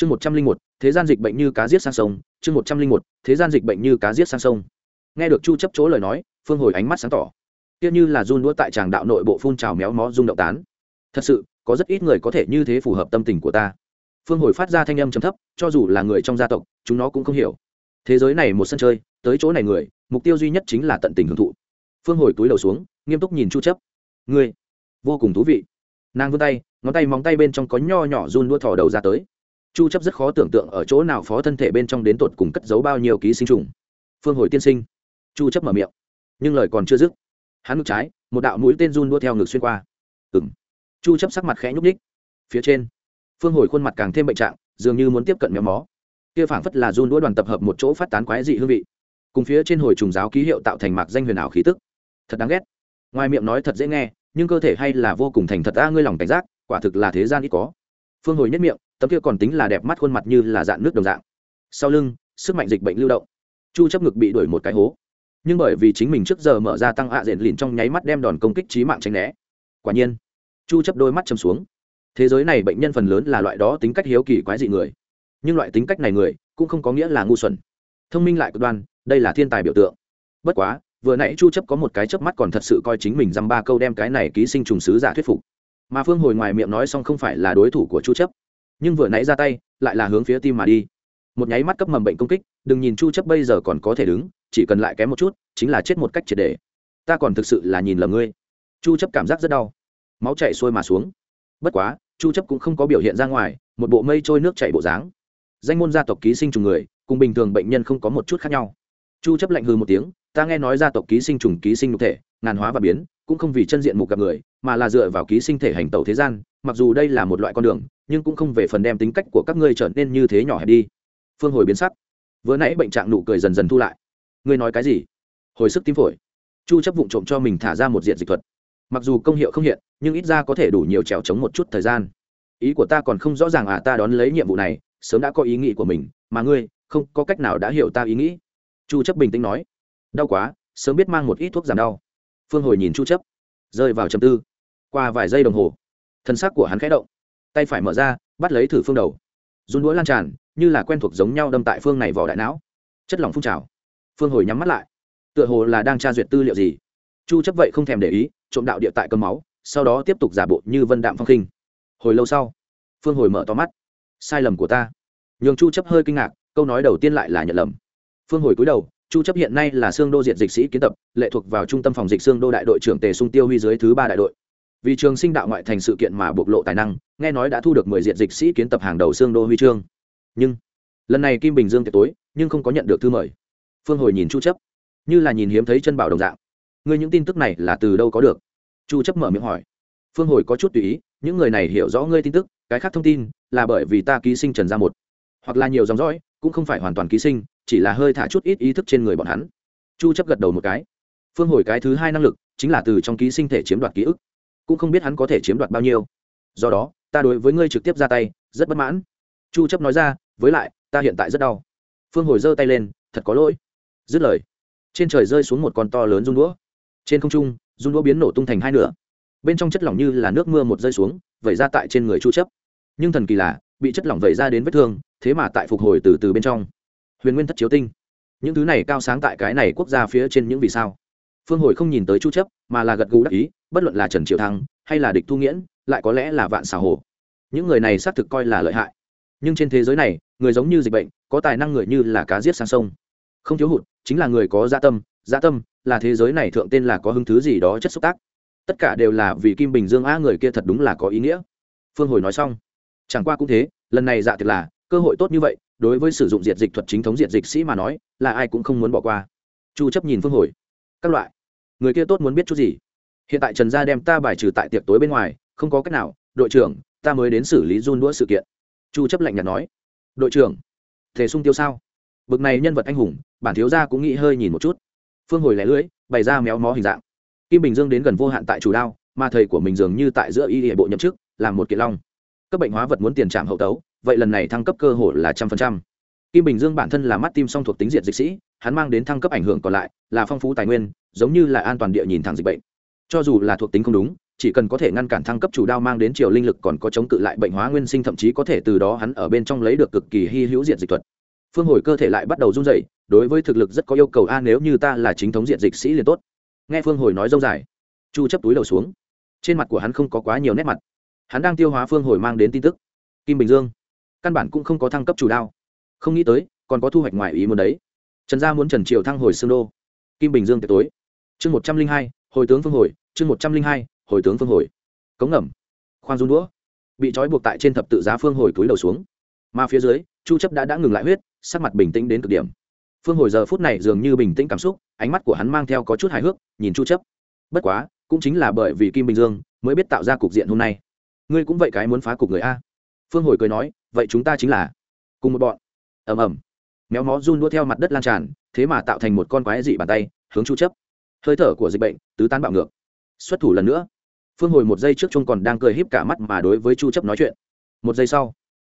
chương một trăm linh một, thế gian dịch bệnh như cá giết sang sông, chương một trăm linh một, thế gian dịch bệnh như cá giết sang sông. Nghe được chu chấp chỗ lời nói, phương hồi ánh mắt sáng tỏ. Kia như là run đũa tại tràng đạo nội bộ phun trào méo mó rung động tán. Thật sự, có rất ít người có thể như thế phù hợp tâm tình của ta. Phương hồi phát ra thanh âm trầm thấp, cho dù là người trong gia tộc, chúng nó cũng không hiểu. Thế giới này một sân chơi, tới chỗ này người, mục tiêu duy nhất chính là tận tình hưởng thụ. Phương hồi túi đầu xuống, nghiêm túc nhìn chu chấp. Ngươi, vô cùng thú vị. Nàng vươn tay, ngón tay móng tay bên trong có nho nhỏ run đua thò đầu ra tới chu chấp rất khó tưởng tượng ở chỗ nào phó thân thể bên trong đến tột cùng cất giấu bao nhiêu ký sinh trùng. Phương hồi tiên sinh. Chu chấp mở miệng. Nhưng lời còn chưa dứt, hắn ngực trái, một đạo mũi tên run đua theo ngực xuyên qua. Ừm. Chu chấp sắc mặt khẽ nhúc nhích. Phía trên, phương hồi khuôn mặt càng thêm bệnh trạng, dường như muốn tiếp cận méo mó. Kia phảng phất là run đua đoàn tập hợp một chỗ phát tán quái dị hương vị. Cùng phía trên hồi trùng giáo ký hiệu tạo thành mạc danh huyền ảo khí tức. Thật đáng ghét. Ngoài miệng nói thật dễ nghe, nhưng cơ thể hay là vô cùng thành thật, a, ngươi lòng cảnh giác, quả thực là thế gian ít có. Phương hồi nhất miệng tấm kia còn tính là đẹp mắt khuôn mặt như là dạng nước đồng dạng. Sau lưng, sức mạnh dịch bệnh lưu động. Chu chấp ngực bị đuổi một cái hố. Nhưng bởi vì chính mình trước giờ mở ra tăng hạ diện lìn trong nháy mắt đem đòn công kích trí mạng tránh né. Quả nhiên, chu chấp đôi mắt chầm xuống. Thế giới này bệnh nhân phần lớn là loại đó tính cách hiếu kỳ quái dị người. Nhưng loại tính cách này người cũng không có nghĩa là ngu xuẩn. Thông minh lại cực đoan, đây là thiên tài biểu tượng. Bất quá, vừa nãy chu chấp có một cái chớp mắt còn thật sự coi chính mình dăm ba câu đem cái này ký sinh trùng sứ giả thuyết phục. Mà phương hồi ngoài miệng nói xong không phải là đối thủ của chu chấp nhưng vừa nãy ra tay, lại là hướng phía tim mà đi. Một nháy mắt cấp mầm bệnh công kích, đừng nhìn chu chấp bây giờ còn có thể đứng, chỉ cần lại kém một chút, chính là chết một cách triệt để ta còn thực sự là nhìn lầm ngươi. Chu chấp cảm giác rất đau. Máu chảy xuôi mà xuống. Bất quá, chu chấp cũng không có biểu hiện ra ngoài, một bộ mây trôi nước chảy bộ dáng. Danh môn gia tộc ký sinh trùng người, cùng bình thường bệnh nhân không có một chút khác nhau. Chu chấp lạnh hừ một tiếng, ta nghe nói gia tộc ký sinh trùng ký sinh nhục thể, ngàn hóa và biến, cũng không vì chân diện mục gặp người, mà là dựa vào ký sinh thể hành tẩu thế gian, mặc dù đây là một loại con đường nhưng cũng không về phần đem tính cách của các ngươi trở nên như thế nhỏ hẹp đi. Phương hồi biến sắc. Vừa nãy bệnh trạng nụ cười dần dần thu lại. Ngươi nói cái gì? Hồi sức tim phổi. Chu chấp vụng trộm cho mình thả ra một diện dịch thuật. Mặc dù công hiệu không hiện, nhưng ít ra có thể đủ nhiều trèo chống một chút thời gian. Ý của ta còn không rõ ràng à ta đón lấy nhiệm vụ này, sớm đã có ý nghĩ của mình, mà ngươi, không có cách nào đã hiểu ta ý nghĩ. Chu chấp bình tĩnh nói. Đau quá, sớm biết mang một ít thuốc giảm đau. Phương hồi nhìn chu chấp. Rơi vào trầm tư. Qua vài giây đồng hồ, thân xác của hắn khẽ động tay phải mở ra, bắt lấy thử phương đầu. Run đũa lan tràn, như là quen thuộc giống nhau đâm tại phương này vào đại não. Chất lỏng phun trào. Phương hồi nhắm mắt lại. Tựa hồ là đang tra duyệt tư liệu gì. Chu chấp vậy không thèm để ý, trộm đạo địa tại cơm máu, sau đó tiếp tục giả bộ như vân đạm phong khinh. Hồi lâu sau, phương hồi mở to mắt. Sai lầm của ta. Nhường chu chấp hơi kinh ngạc, câu nói đầu tiên lại là nhận lầm. Phương hồi cúi đầu, chu chấp hiện nay là xương đô diệt dịch sĩ kiến tập, lệ thuộc vào trung tâm phòng dịch xương đô đại đội trưởng tề sung tiêu huy dưới thứ ba đại đội vì trường sinh đạo ngoại thành sự kiện mà bộc lộ tài năng, nghe nói đã thu được mười diện dịch sĩ kiến tập hàng đầu xương đô huy chương. Nhưng, lần này kim bình dương tiệc tối, nhưng không có nhận được thư mời. Phương hồi nhìn chu chấp, như là nhìn hiếm thấy chân bảo đồng dạng. Ngươi những tin tức này là từ đâu có được? Chu chấp mở miệng hỏi. Phương hồi có chút tùy ý, những người này hiểu rõ ngươi tin tức, cái khác thông tin là bởi vì ta ký sinh trần ra một. Hoặc là nhiều dòng dõi, cũng không phải hoàn toàn ký sinh, chỉ là hơi thả chút ít ý thức trên người bọn hắn. Chu chấp gật đầu một cái. Phương hồi cái thứ hai năng lực chính là từ trong ký sinh thể chiếm đoạt ký ức cũng không biết hắn có thể chiếm đoạt bao nhiêu. Do đó, ta đối với ngươi trực tiếp ra tay, rất bất mãn. Chu chấp nói ra, với lại, ta hiện tại rất đau. Phương hồi giơ tay lên, thật có lỗi. Dứt lời, trên trời rơi xuống một con to lớn rung đũa. Trên không trung rung đũa biến nổ tung thành hai nửa. Bên trong chất lỏng như là nước mưa một rơi xuống, vẩy ra tại trên người chu chấp. Nhưng thần kỳ là, bị chất lỏng vẩy ra đến vết thương, thế mà tại phục hồi từ từ bên trong. Huyền nguyên thất chiếu tinh. Những thứ này cao sáng tại cái này quốc gia phía trên những vì sao? Phương hồi không nhìn tới chu chấp, mà là gật gù đắc ý, bất luận là trần triệu thăng hay là địch thu nghiễn, lại có lẽ là vạn xảo hồ những người này xác thực coi là lợi hại. Nhưng trên thế giới này, người giống như dịch bệnh, có tài năng người như là cá giết sang sông. Không thiếu hụt, chính là người có dạ tâm dạ tâm là thế giới này thượng tên là có hứng thứ gì đó chất xúc tác. Tất cả đều là vì kim bình dương a người kia thật đúng là có ý nghĩa. Phương hồi nói xong, chẳng qua cũng thế, lần này dạ thực là, cơ hội tốt như vậy, đối với sử dụng diệt dịch thuật chính thống diệt dịch sĩ mà nói, là ai cũng không muốn bỏ qua. Chu chấp nhìn phương hồi, các loại người kia tốt muốn biết chút gì? Hiện tại trần gia đem ta bài trừ tại tiệc tối bên ngoài, không có cách nào. Đội trưởng, ta mới đến xử lý run đũa sự kiện. Chu chấp lạnh nhạt nói. Đội trưởng thể sung tiêu sao? Bực này nhân vật anh hùng, bản thiếu gia cũng nghĩ hơi nhìn một chút. Phương hồi lẻ lưỡi, bày ra méo mó hình dạng. Kim bình dương đến gần vô hạn tại chủ đao, mà thầy của mình dường như tại giữa y hệ bộ nhậm chức, làm một kiện long. Cấp bệnh hóa vật muốn tiền trạm hậu tấu, vậy lần này thăng cấp cơ hội là trăm phần trăm. Kim bình dương bản thân là mắt tim song thuộc tính diệt dịch sĩ, hắn mang đến thăng cấp ảnh hưởng còn lại là phong phú tài nguyên giống như là an toàn địa nhìn thẳng dịch bệnh. Cho dù là thuộc tính không đúng, chỉ cần có thể ngăn cản thăng cấp chủ đao mang đến triều linh lực còn có chống cự lại bệnh hóa nguyên sinh thậm chí có thể từ đó hắn ở bên trong lấy được cực kỳ hy hữu diện dịch thuật. Phương hồi cơ thể lại bắt đầu run rẩy, đối với thực lực rất có yêu cầu, a, nếu như ta là chính thống diện dịch sĩ liền tốt. Nghe phương hồi nói dâu dài, chu chấp túi đầu xuống. Trên mặt của hắn không có quá nhiều nét mặt. Hắn đang tiêu hóa phương hồi mang đến tin tức. Kim bình dương. Căn bản cũng không có thăng cấp chủ đao. Không nghĩ tới, còn có thu hoạch ngoài ý muốn đấy. Trần gia muốn trần triều thăng hồi xương đô. Kim bình dương tiệc tối chương một trăm linh hai, hồi tướng phương hồi, chương một trăm linh hai, hồi tướng phương hồi. Cống ngầm. Khoan run đũa. Bị trói buộc tại trên thập tự giá phương hồi túi đầu xuống. Mà phía dưới, chu chấp đã đã ngừng lại huyết, sắc mặt bình tĩnh đến cực điểm. Phương hồi giờ phút này dường như bình tĩnh cảm xúc, ánh mắt của hắn mang theo có chút hài hước, nhìn chu chấp. Bất quá, cũng chính là bởi vì kim bình dương mới biết tạo ra cục diện hôm nay. Ngươi cũng vậy cái muốn phá cục người a. Phương hồi cười nói, vậy chúng ta chính là cùng một bọn. Ầm ầm. Méo mó run đua theo mặt đất lan tràn, thế mà tạo thành một con quái dị bàn tay, hướng chu chấp hơi thở của dịch bệnh, tứ tán bạo ngược. Xuất thủ lần nữa. Phương hồi một giây trước chung còn đang cười híp cả mắt mà đối với chu chấp nói chuyện. Một giây sau,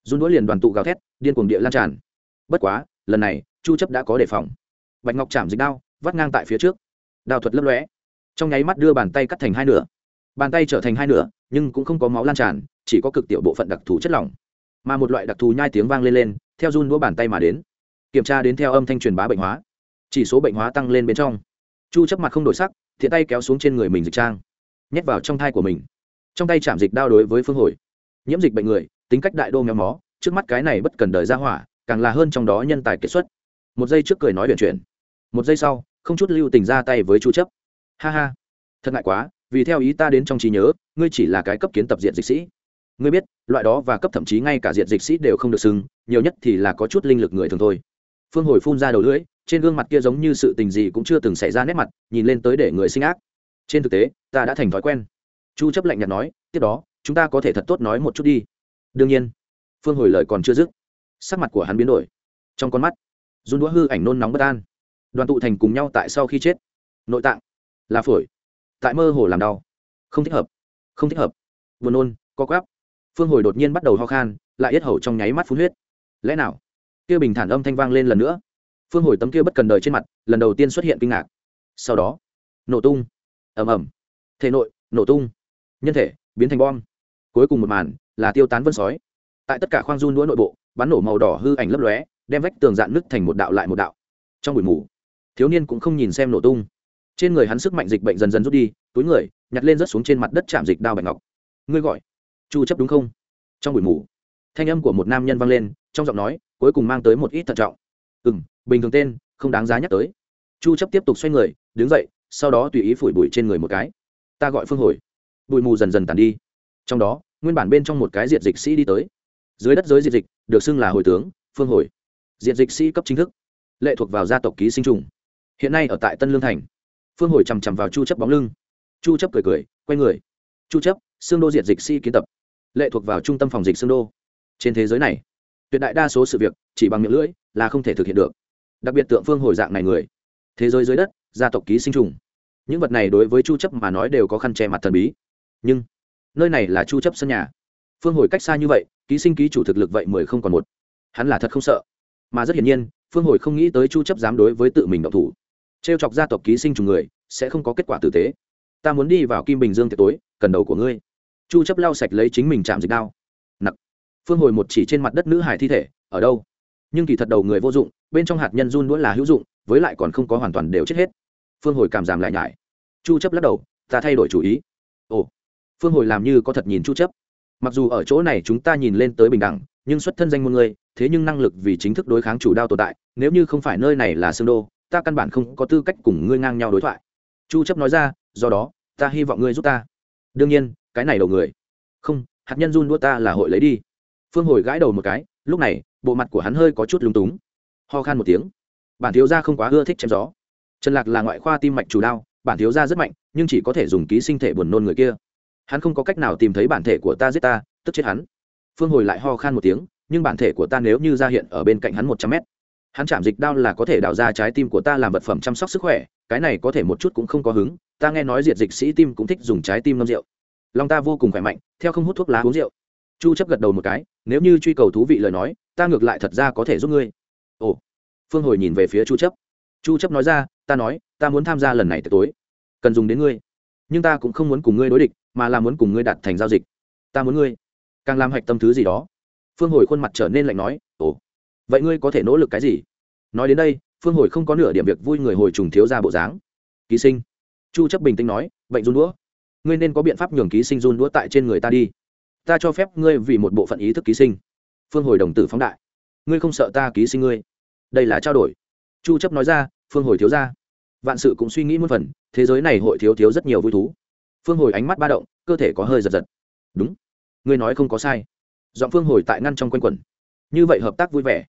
run đũa liền đoàn tụ gào thét, điên cuồng địa lan tràn. Bất quá, lần này, chu chấp đã có đề phòng. Bạch ngọc chạm dịch đao, vắt ngang tại phía trước. Đao thuật lấp lóe. Trong nháy mắt đưa bàn tay cắt thành hai nửa. Bàn tay trở thành hai nửa, nhưng cũng không có máu lan tràn, chỉ có cực tiểu bộ phận đặc thù chất lỏng. Mà một loại đặc thù nhai tiếng vang lên lên, theo run đũa bàn tay mà đến. Kiểm tra đến theo âm thanh truyền bá bệnh hóa. Chỉ số bệnh hóa tăng lên bên trong chu chấp mặt không đổi sắc, thiện tay kéo xuống trên người mình dịch trang, nhét vào trong thai của mình. Trong tay chạm dịch đao đối với phương hồi. Nhiễm dịch bệnh người, tính cách đại đô méo mó, trước mắt cái này bất cần đời ra hỏa, càng là hơn trong đó nhân tài kiệt xuất. Một giây trước cười nói chuyện chuyện một giây sau, không chút lưu tình ra tay với chu chấp. Ha ha, thật ngại quá, vì theo ý ta đến trong trí nhớ, ngươi chỉ là cái cấp kiến tập diện dịch sĩ. Ngươi biết, loại đó và cấp thậm chí ngay cả diện dịch sĩ đều không được xưng, nhiều nhất thì là có chút linh lực người thường thôi phương hồi phun ra đầu lưỡi, trên gương mặt kia giống như sự tình gì cũng chưa từng xảy ra nét mặt, nhìn lên tới để người sinh ác. Trên thực tế, ta đã thành thói quen. Chu chấp lạnh nhạt nói, tiếp đó, chúng ta có thể thật tốt nói một chút đi. Đương nhiên. Phương hồi lời còn chưa dứt, sắc mặt của hắn biến đổi. Trong con mắt, run đũa hư ảnh nôn nóng bất an. Đoàn tụ thành cùng nhau tại sau khi chết. Nội tạng, là phổi. Tại mơ hồ làm đau. Không thích hợp. Không thích hợp. Buồn nôn, co quắp. Phương hồi đột nhiên bắt đầu ho khan, lại yết hầu trong nháy mắt phun huyết. Lẽ nào? Kia bình thản âm thanh vang lên lần nữa. Phương hồi tấm kia bất cần đời trên mặt, lần đầu tiên xuất hiện kinh ngạc. Sau đó, nổ tung. Ầm ầm. Thể nội, nổ tung. Nhân thể, biến thành bom. Cuối cùng một màn là tiêu tán vân sói. Tại tất cả khoang run đũa nội bộ, bắn nổ màu đỏ hư ảnh lấp lóe, đem vách tường dạn nứt thành một đạo lại một đạo. Trong buổi mù, thiếu niên cũng không nhìn xem nổ tung. Trên người hắn sức mạnh dịch bệnh dần dần rút đi, túi người, nhặt lên rớt xuống trên mặt đất chạm dịch đao bạch ngọc. Ngươi gọi, chu chấp đúng không? Trong buổi mù, thanh âm của một nam nhân vang lên, trong giọng nói cuối cùng mang tới một ít thận trọng. Ừ m bình thường tên, không đáng giá nhắc tới. Chu chấp tiếp tục xoay người, đứng dậy, sau đó tùy ý phủi bụi trên người một cái. Ta gọi phương hồi. Bụi mù dần dần tàn đi. Trong đó, nguyên bản bên trong một cái diệt dịch sĩ đi tới. Dưới đất giới diệt dịch, được xưng là hồi tướng, phương hồi. Diệt dịch sĩ cấp chính thức, lệ thuộc vào gia tộc ký sinh trùng. Hiện nay ở tại tân lương thành. Phương hồi chằm chằm vào chu chấp bóng lưng. Chu chấp cười cười, quay người. Chu chấp, xương đô diệt dịch sĩ kiến tập. Lệ thuộc vào trung tâm phòng dịch xương đô. Trên thế giới này tuyệt đại đa số sự việc chỉ bằng miệng lưỡi là không thể thực hiện được. Đặc biệt tượng phương hồi dạng này người, thế giới dưới đất, gia tộc ký sinh trùng. Những vật này đối với chu chấp mà nói đều có khăn che mặt thần bí. Nhưng, nơi này là chu chấp sân nhà. Phương hồi cách xa như vậy, ký sinh ký chủ thực lực vậy mười không còn một. Hắn là thật không sợ. Mà rất hiển nhiên, phương hồi không nghĩ tới chu chấp dám đối với tự mình động thủ. Trêu chọc gia tộc ký sinh trùng người, sẽ không có kết quả tử tế. Ta muốn đi vào kim bình dương tiệc tối, cần đầu của ngươi. Chu chấp lau sạch lấy chính mình chạm dịch đao phương hồi một chỉ trên mặt đất nữ hải thi thể, ở đâu? Nhưng kỳ thật đầu người vô dụng, bên trong hạt nhân run đũa là hữu dụng, với lại còn không có hoàn toàn đều chết hết. Phương hồi cảm giảm lại nhải chu chấp lắc đầu, ta thay đổi chủ ý. Ồ. Phương hồi làm như có thật nhìn chu chấp. Mặc dù ở chỗ này chúng ta nhìn lên tới bình đẳng, nhưng xuất thân danh môn người thế nhưng năng lực vì chính thức đối kháng chủ đao tồn tại, nếu như không phải nơi này là xương đô, ta căn bản không có tư cách cùng ngươi ngang nhau đối thoại. Chu chấp nói ra, do đó, ta hy vọng ngươi giúp ta. Đương nhiên, cái này đầu người. Không, hạt nhân run đua ta là hội lấy đi phương hồi gãi đầu một cái, lúc này, bộ mặt của hắn hơi có chút lúng túng. Ho khan một tiếng. Bản thiếu gia không quá ưa thích chém gió. Trần lạc là ngoại khoa tim mạch chủ đao, bản thiếu gia rất mạnh, nhưng chỉ có thể dùng ký sinh thể buồn nôn người kia. Hắn không có cách nào tìm thấy bản thể của ta giết ta, tức chết hắn. Phương hồi lại ho khan một tiếng, nhưng bản thể của ta nếu như ra hiện ở bên cạnh hắn một trăm mét, hắn chạm dịch đao là có thể đào ra trái tim của ta làm vật phẩm chăm sóc sức khỏe, cái này có thể một chút cũng không có hứng, ta nghe nói diệt dịch sĩ tim cũng thích dùng trái tim ngâm rượu. Lòng ta vô cùng khỏe mạnh, theo không hút thuốc lá uống rượu chu chấp gật đầu một cái, nếu như truy cầu thú vị lời nói, ta ngược lại thật ra có thể giúp ngươi. Ồ. Phương hồi nhìn về phía chu chấp. Chu chấp nói ra, ta nói, ta muốn tham gia lần này tới tối. Cần dùng đến ngươi. Nhưng ta cũng không muốn cùng ngươi đối địch, mà là muốn cùng ngươi đạt thành giao dịch. Ta muốn ngươi. Càng làm hạch tâm thứ gì đó. Phương hồi khuôn mặt trở nên lạnh nói, ồ. Vậy ngươi có thể nỗ lực cái gì? Nói đến đây, phương hồi không có nửa điểm việc vui người hồi trùng thiếu ra bộ dáng. Ký sinh. Chu chấp bình tĩnh nói, bệnh run đũa. Ngươi nên có biện pháp nhường ký sinh run đũa tại trên người ta đi ta cho phép ngươi vì một bộ phận ý thức ký sinh. Phương hồi đồng tử phóng đại. Ngươi không sợ ta ký sinh ngươi? Đây là trao đổi. Chu chấp nói ra, phương hồi thiếu ra vạn sự cũng suy nghĩ muôn phần, thế giới này hội thiếu thiếu rất nhiều vui thú. Phương hồi ánh mắt ba động, cơ thể có hơi giật giật. Đúng. Ngươi nói không có sai. Dọn phương hồi tại ngăn trong quanh quẩn. Như vậy hợp tác vui vẻ.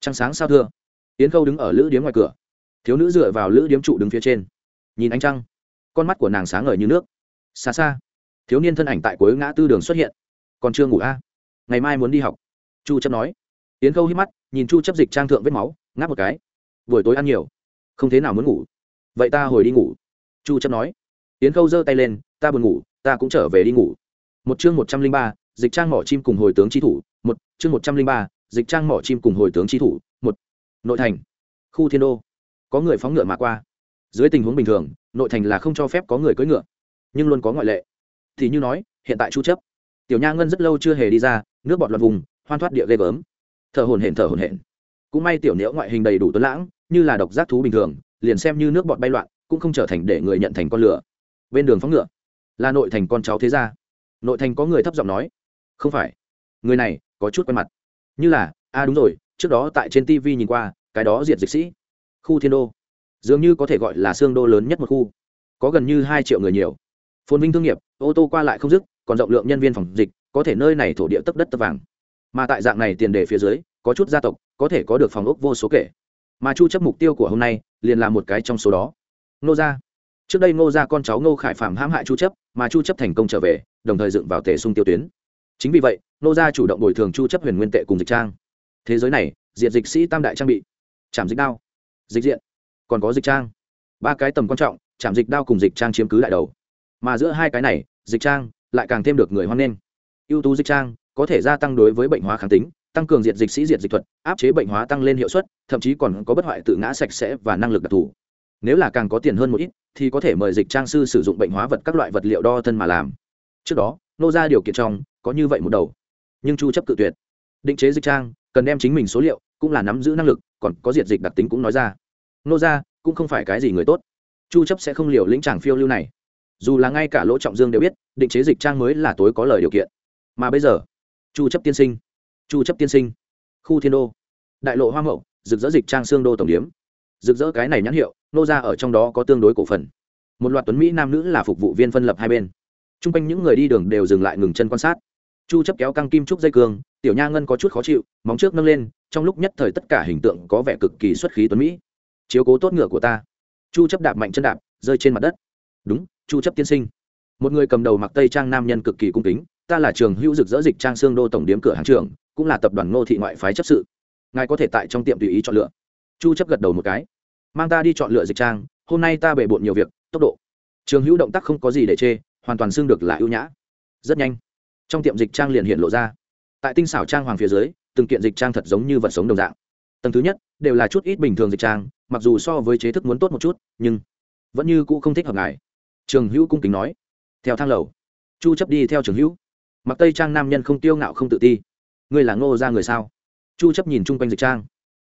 Trăng sáng sao thưa? Yến khâu đứng ở lữ điếm ngoài cửa. Thiếu nữ dựa vào lữ điếm trụ đứng phía trên. Nhìn ánh trăng, con mắt của nàng sáng ngời như nước. Xa xa, thiếu niên thân ảnh tại cuối ngã tư đường xuất hiện còn chưa ngủ a? À? ngày mai muốn đi học. Chu chấp nói. Yến khâu hít mắt, nhìn chu chấp dịch trang thượng vết máu, ngáp một cái. Buổi tối ăn nhiều. Không thế nào muốn ngủ. Vậy ta hồi đi ngủ. Chu chấp nói. Yến khâu giơ tay lên, ta buồn ngủ, ta cũng trở về đi ngủ. Một chương một trăm linh ba, dịch trang mỏ chim cùng hồi tướng chi thủ. Một chương một trăm linh ba, dịch trang mỏ chim cùng hồi tướng chi thủ. Một. Nội thành. Khu thiên đô. Có người phóng ngựa mà qua. Dưới tình huống bình thường, nội thành là không cho phép có người cưỡi ngựa, nhưng luôn có ngoại lệ. Thì như nói, hiện tại chu chấp tiểu nha ngân rất lâu chưa hề đi ra, nước bọt loạt vùng, hoan thoát địa ghê gớm. Thở hồn hển, thở hồn hển. Cũng may tiểu nhiễu ngoại hình đầy đủ tuấn lãng, như là độc giác thú bình thường, liền xem như nước bọt bay loạn, cũng không trở thành để người nhận thành con lửa. Bên đường phóng ngựa, là nội thành con cháu thế gia. Nội thành có người thấp giọng nói, không phải, người này có chút quen mặt. Như là a à đúng rồi, trước đó tại trên tv nhìn qua, cái đó diệt dịch sĩ. Khu thiên đô. Dường như có thể gọi là xương đô lớn nhất một khu. Có gần như hai triệu người nhiều. Phồn vinh thương nghiệp, ô tô qua lại không dứt còn rộng lượng nhân viên phòng dịch, có thể nơi này thổ địa tấp đất tấp vàng. Mà tại dạng này tiền đề phía dưới, có chút gia tộc, có thể có được phòng ốc vô số kể. Mà chu chấp mục tiêu của hôm nay, liền là một cái trong số đó. Nô gia. Trước đây ngô gia con cháu ngô khải phạm hãm hại chu chấp, mà chu chấp thành công trở về, đồng thời dựng vào tề sung tiêu tuyến. Chính vì vậy, ngô gia chủ động bồi thường chu chấp huyền nguyên tệ cùng dịch trang. Thế giới này diện dịch sĩ tam đại trang bị, chạm dịch đao, dịch diện, còn có dịch trang. Ba cái tầm quan trọng, chạm dịch đao cùng dịch trang chiếm cứ đại đầu. Mà giữa hai cái này, dịch trang lại càng thêm được người hoan nghênh. Ưu tú dịch trang có thể gia tăng đối với bệnh hóa kháng tính, tăng cường diệt dịch sĩ diệt dịch thuật, áp chế bệnh hóa tăng lên hiệu suất, thậm chí còn có bất hoại tự ngã sạch sẽ và năng lực đặc thù. Nếu là càng có tiền hơn một ít, thì có thể mời dịch trang sư sử dụng bệnh hóa vật các loại vật liệu đo thân mà làm. Trước đó, nô ra điều kiện trong có như vậy một đầu. Nhưng chu chấp cự tuyệt. Định chế dịch trang, cần đem chính mình số liệu, cũng là nắm giữ năng lực, còn có diệt dịch đặc tính cũng nói ra. Nô ra cũng không phải cái gì người tốt. Chu chấp sẽ không liều lĩnh chàng phiêu lưu này. Dù là ngay cả lỗ trọng dương đều biết định chế dịch trang mới là tối có lời điều kiện. Mà bây giờ, chu chấp tiên sinh, chu chấp tiên sinh, khu thiên đô, đại lộ hoa mậu, rực rỡ dịch trang xương đô tổng điếm rực rỡ cái này nhãn hiệu, nô ra ở trong đó có tương đối cổ phần. Một loạt tuấn mỹ nam nữ là phục vụ viên phân lập hai bên. T r u n g quanh những người đi đường đều dừng lại ngừng chân quan sát. Chu chấp kéo căng kim trúc dây cương, tiểu nha ngân có chút khó chịu, móng trước nâng lên, trong lúc nhất thời tất cả hình tượng có vẻ cực kỳ xuất khí tuấn mỹ. Chiếu cố tốt ngựa của ta. Chu chấp đạp mạnh chân đạp, rơi trên mặt đất. Đúng, chu chấp tiên sinh một người cầm đầu mặc tây trang nam nhân cực kỳ cung kính, ta là trường hữu dực dỡ dịch trang xương đô tổng điếm cửa hàng trường cũng là tập đoàn ngô thị ngoại phái chấp sự. Ngài có thể tại trong tiệm tùy ý chọn lựa. Chu chấp gật đầu một cái. Mang ta đi chọn lựa dịch trang, hôm nay ta bể bộn nhiều việc, tốc độ. Trường hữu động tác không có gì để chê, hoàn toàn xương được là ưu nhã. Rất nhanh. Trong tiệm dịch trang liền hiện lộ ra. Tại tinh xảo trang hoàng phía dưới, từng kiện dịch trang thật giống như vật sống đồng dạng. Tầng thứ nhất, đều là chút ít bình thường dịch trang, mặc dù so với chế thức muốn tốt một chút, nhưng vẫn như cũ không thích hợp ngài. Trường hữu cung kính nói theo thang lầu. Chu chấp đi theo trường hữu. Mặc tây trang nam nhân không tiêu ngạo không tự ti. Ngươi là ngô ra người sao? Chu chấp nhìn chung quanh dịch trang.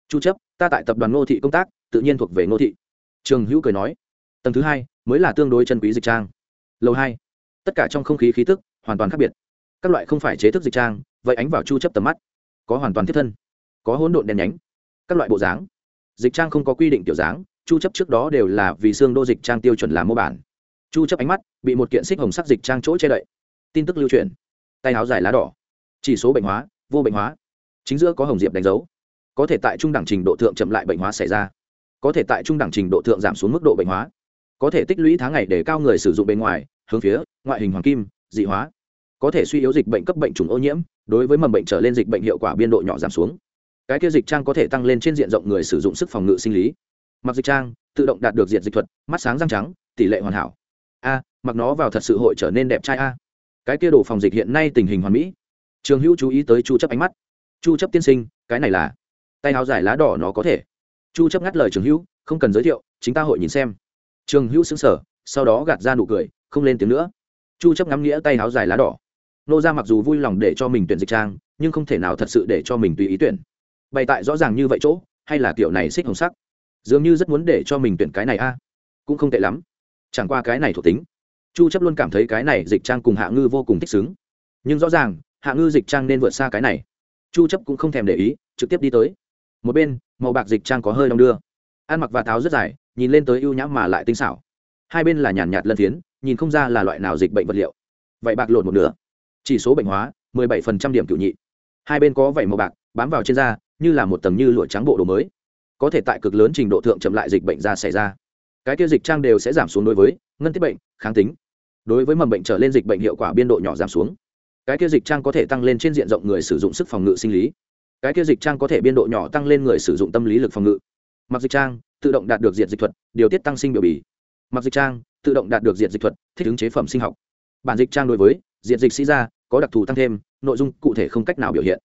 Chu chấp, ta tại tập đoàn ngô thị công tác, tự nhiên thuộc về ngô thị. Trường hữu cười nói. Tầng thứ hai, mới là tương đối chân quý dịch trang. Lầu hai, tất cả trong không khí khí tức, hoàn toàn khác biệt. Các loại không phải chế thức dịch trang, vậy ánh vào chu chấp tầm mắt. Có hoàn toàn thiết thân, có hỗn độn đen nhánh, các loại bộ dáng. Dịch trang không có quy định tiểu dáng, chu chấp trước đó đều là vì xương đô dịch trang tiêu chuẩn làm mô bản chu chấp ánh mắt, bị một kiện xích hồng sắc dịch trang chỗ che đậy. Tin tức lưu truyền. Tay áo dài lá đỏ. Chỉ số bệnh hóa, vô bệnh hóa. Chính giữa có hồng diệp đánh dấu. Có thể tại trung đẳng trình độ thượng chậm lại bệnh hóa xảy ra. Có thể tại trung đẳng trình độ thượng giảm xuống mức độ bệnh hóa. Có thể tích lũy tháng ngày để cao người sử dụng bên ngoài, hướng phía, ngoại hình hoàng kim, dị hóa. Có thể suy yếu dịch bệnh cấp bệnh trùng ô nhiễm, đối với mầm bệnh trở lên dịch bệnh hiệu quả biên độ nhỏ giảm xuống. Cái kia dịch trang có thể tăng lên trên diện rộng người sử dụng sức phòng ngự sinh lý. Mặc dịch trang, tự động đạt được diện dịch thuật, mắt sáng răng trắng, tỷ lệ hoàn hảo a mặc nó vào thật sự hội trở nên đẹp trai a. Cái kia đồ phòng dịch hiện nay tình hình hoàn mỹ. Trường hữu chú ý tới chu chấp ánh mắt. Chu chấp tiên sinh cái này là tay áo dài lá đỏ nó có thể. Chu chấp ngắt lời trường hữu không cần giới thiệu chính ta hội nhìn xem. Trường hữu sững sờ, sau đó gạt ra nụ cười không lên tiếng nữa. Chu chấp ngắm nghĩa tay áo dài lá đỏ. Nô ra mặc dù vui lòng để cho mình tuyển dịch trang nhưng không thể nào thật sự để cho mình tùy ý tuyển. Bày tại rõ ràng như vậy chỗ hay là kiểu này xích hồng sắc? Dường như rất muốn để cho mình tuyển cái này a. Cũng không tệ lắm chẳng qua cái này thuộc tính. Chu chấp luôn cảm thấy cái này dịch trang cùng hạ ngư vô cùng thích xứng. Nhưng rõ ràng, hạ ngư dịch trang nên vượt xa cái này. Chu chấp cũng không thèm để ý, trực tiếp đi tới. Một bên, màu bạc dịch trang có hơi đông đưa. Ăn mặc và tháo rất dài, nhìn lên tới ưu nhã mà lại tinh xảo. Hai bên là nhàn nhạt lân phiến, nhìn không ra là loại nào dịch bệnh vật liệu. Vậy bạc lộn một nửa. Chỉ số bệnh hóa 17% điểm cựu nhị. Hai bên có vảy màu bạc, bám vào trên da, như là một tầng như lụa trắng bộ đồ mới. Có thể tại cực lớn trình độ thượng chậm lại dịch bệnh da xảy ra cái tiêu dịch trang đều sẽ giảm xuống đối với ngân tiết bệnh, kháng tính. Đối với mầm bệnh trở lên dịch bệnh hiệu quả biên độ nhỏ giảm xuống. Cái kia dịch trang có thể tăng lên trên diện rộng người sử dụng sức phòng ngự sinh lý. Cái kia dịch trang có thể biên độ nhỏ tăng lên người sử dụng tâm lý lực phòng ngự. Mặc dịch trang, tự động đạt được diện dịch thuật, điều tiết tăng sinh biểu bì. Mặc dịch trang, tự động đạt được diện dịch thuật, thích ứng chế phẩm sinh học. Bản dịch trang đối với diện dịch sĩ ra có đặc thù tăng thêm, nội dung cụ thể không cách nào biểu hiện.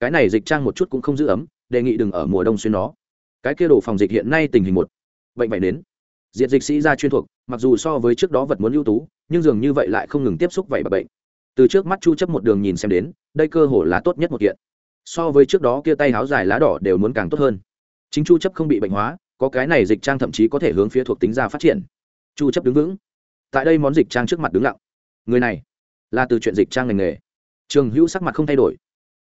Cái này dịch trang một chút cũng không giữ ấm, đề nghị đừng ở mùa đông xuyên nó. Cái kia đồ phòng dịch hiện nay tình hình một. Bệnh vẩy đến Diệt dịch sĩ gia chuyên thuộc, mặc dù so với trước đó vật muốn ưu tú, nhưng dường như vậy lại không ngừng tiếp xúc vậy và bệnh. Từ trước mắt chu chấp một đường nhìn xem đến, đây cơ hội là tốt nhất một kiện. So với trước đó kia tay háo dài lá đỏ đều muốn càng tốt hơn. Chính chu chấp không bị bệnh hóa, có cái này dịch trang thậm chí có thể hướng phía thuộc tính ra phát triển. Chu chấp đứng vững. Tại đây món dịch trang trước mặt đứng lặng. Người này, là từ chuyện dịch trang ngành nghề. Trường hữu sắc mặt không thay đổi.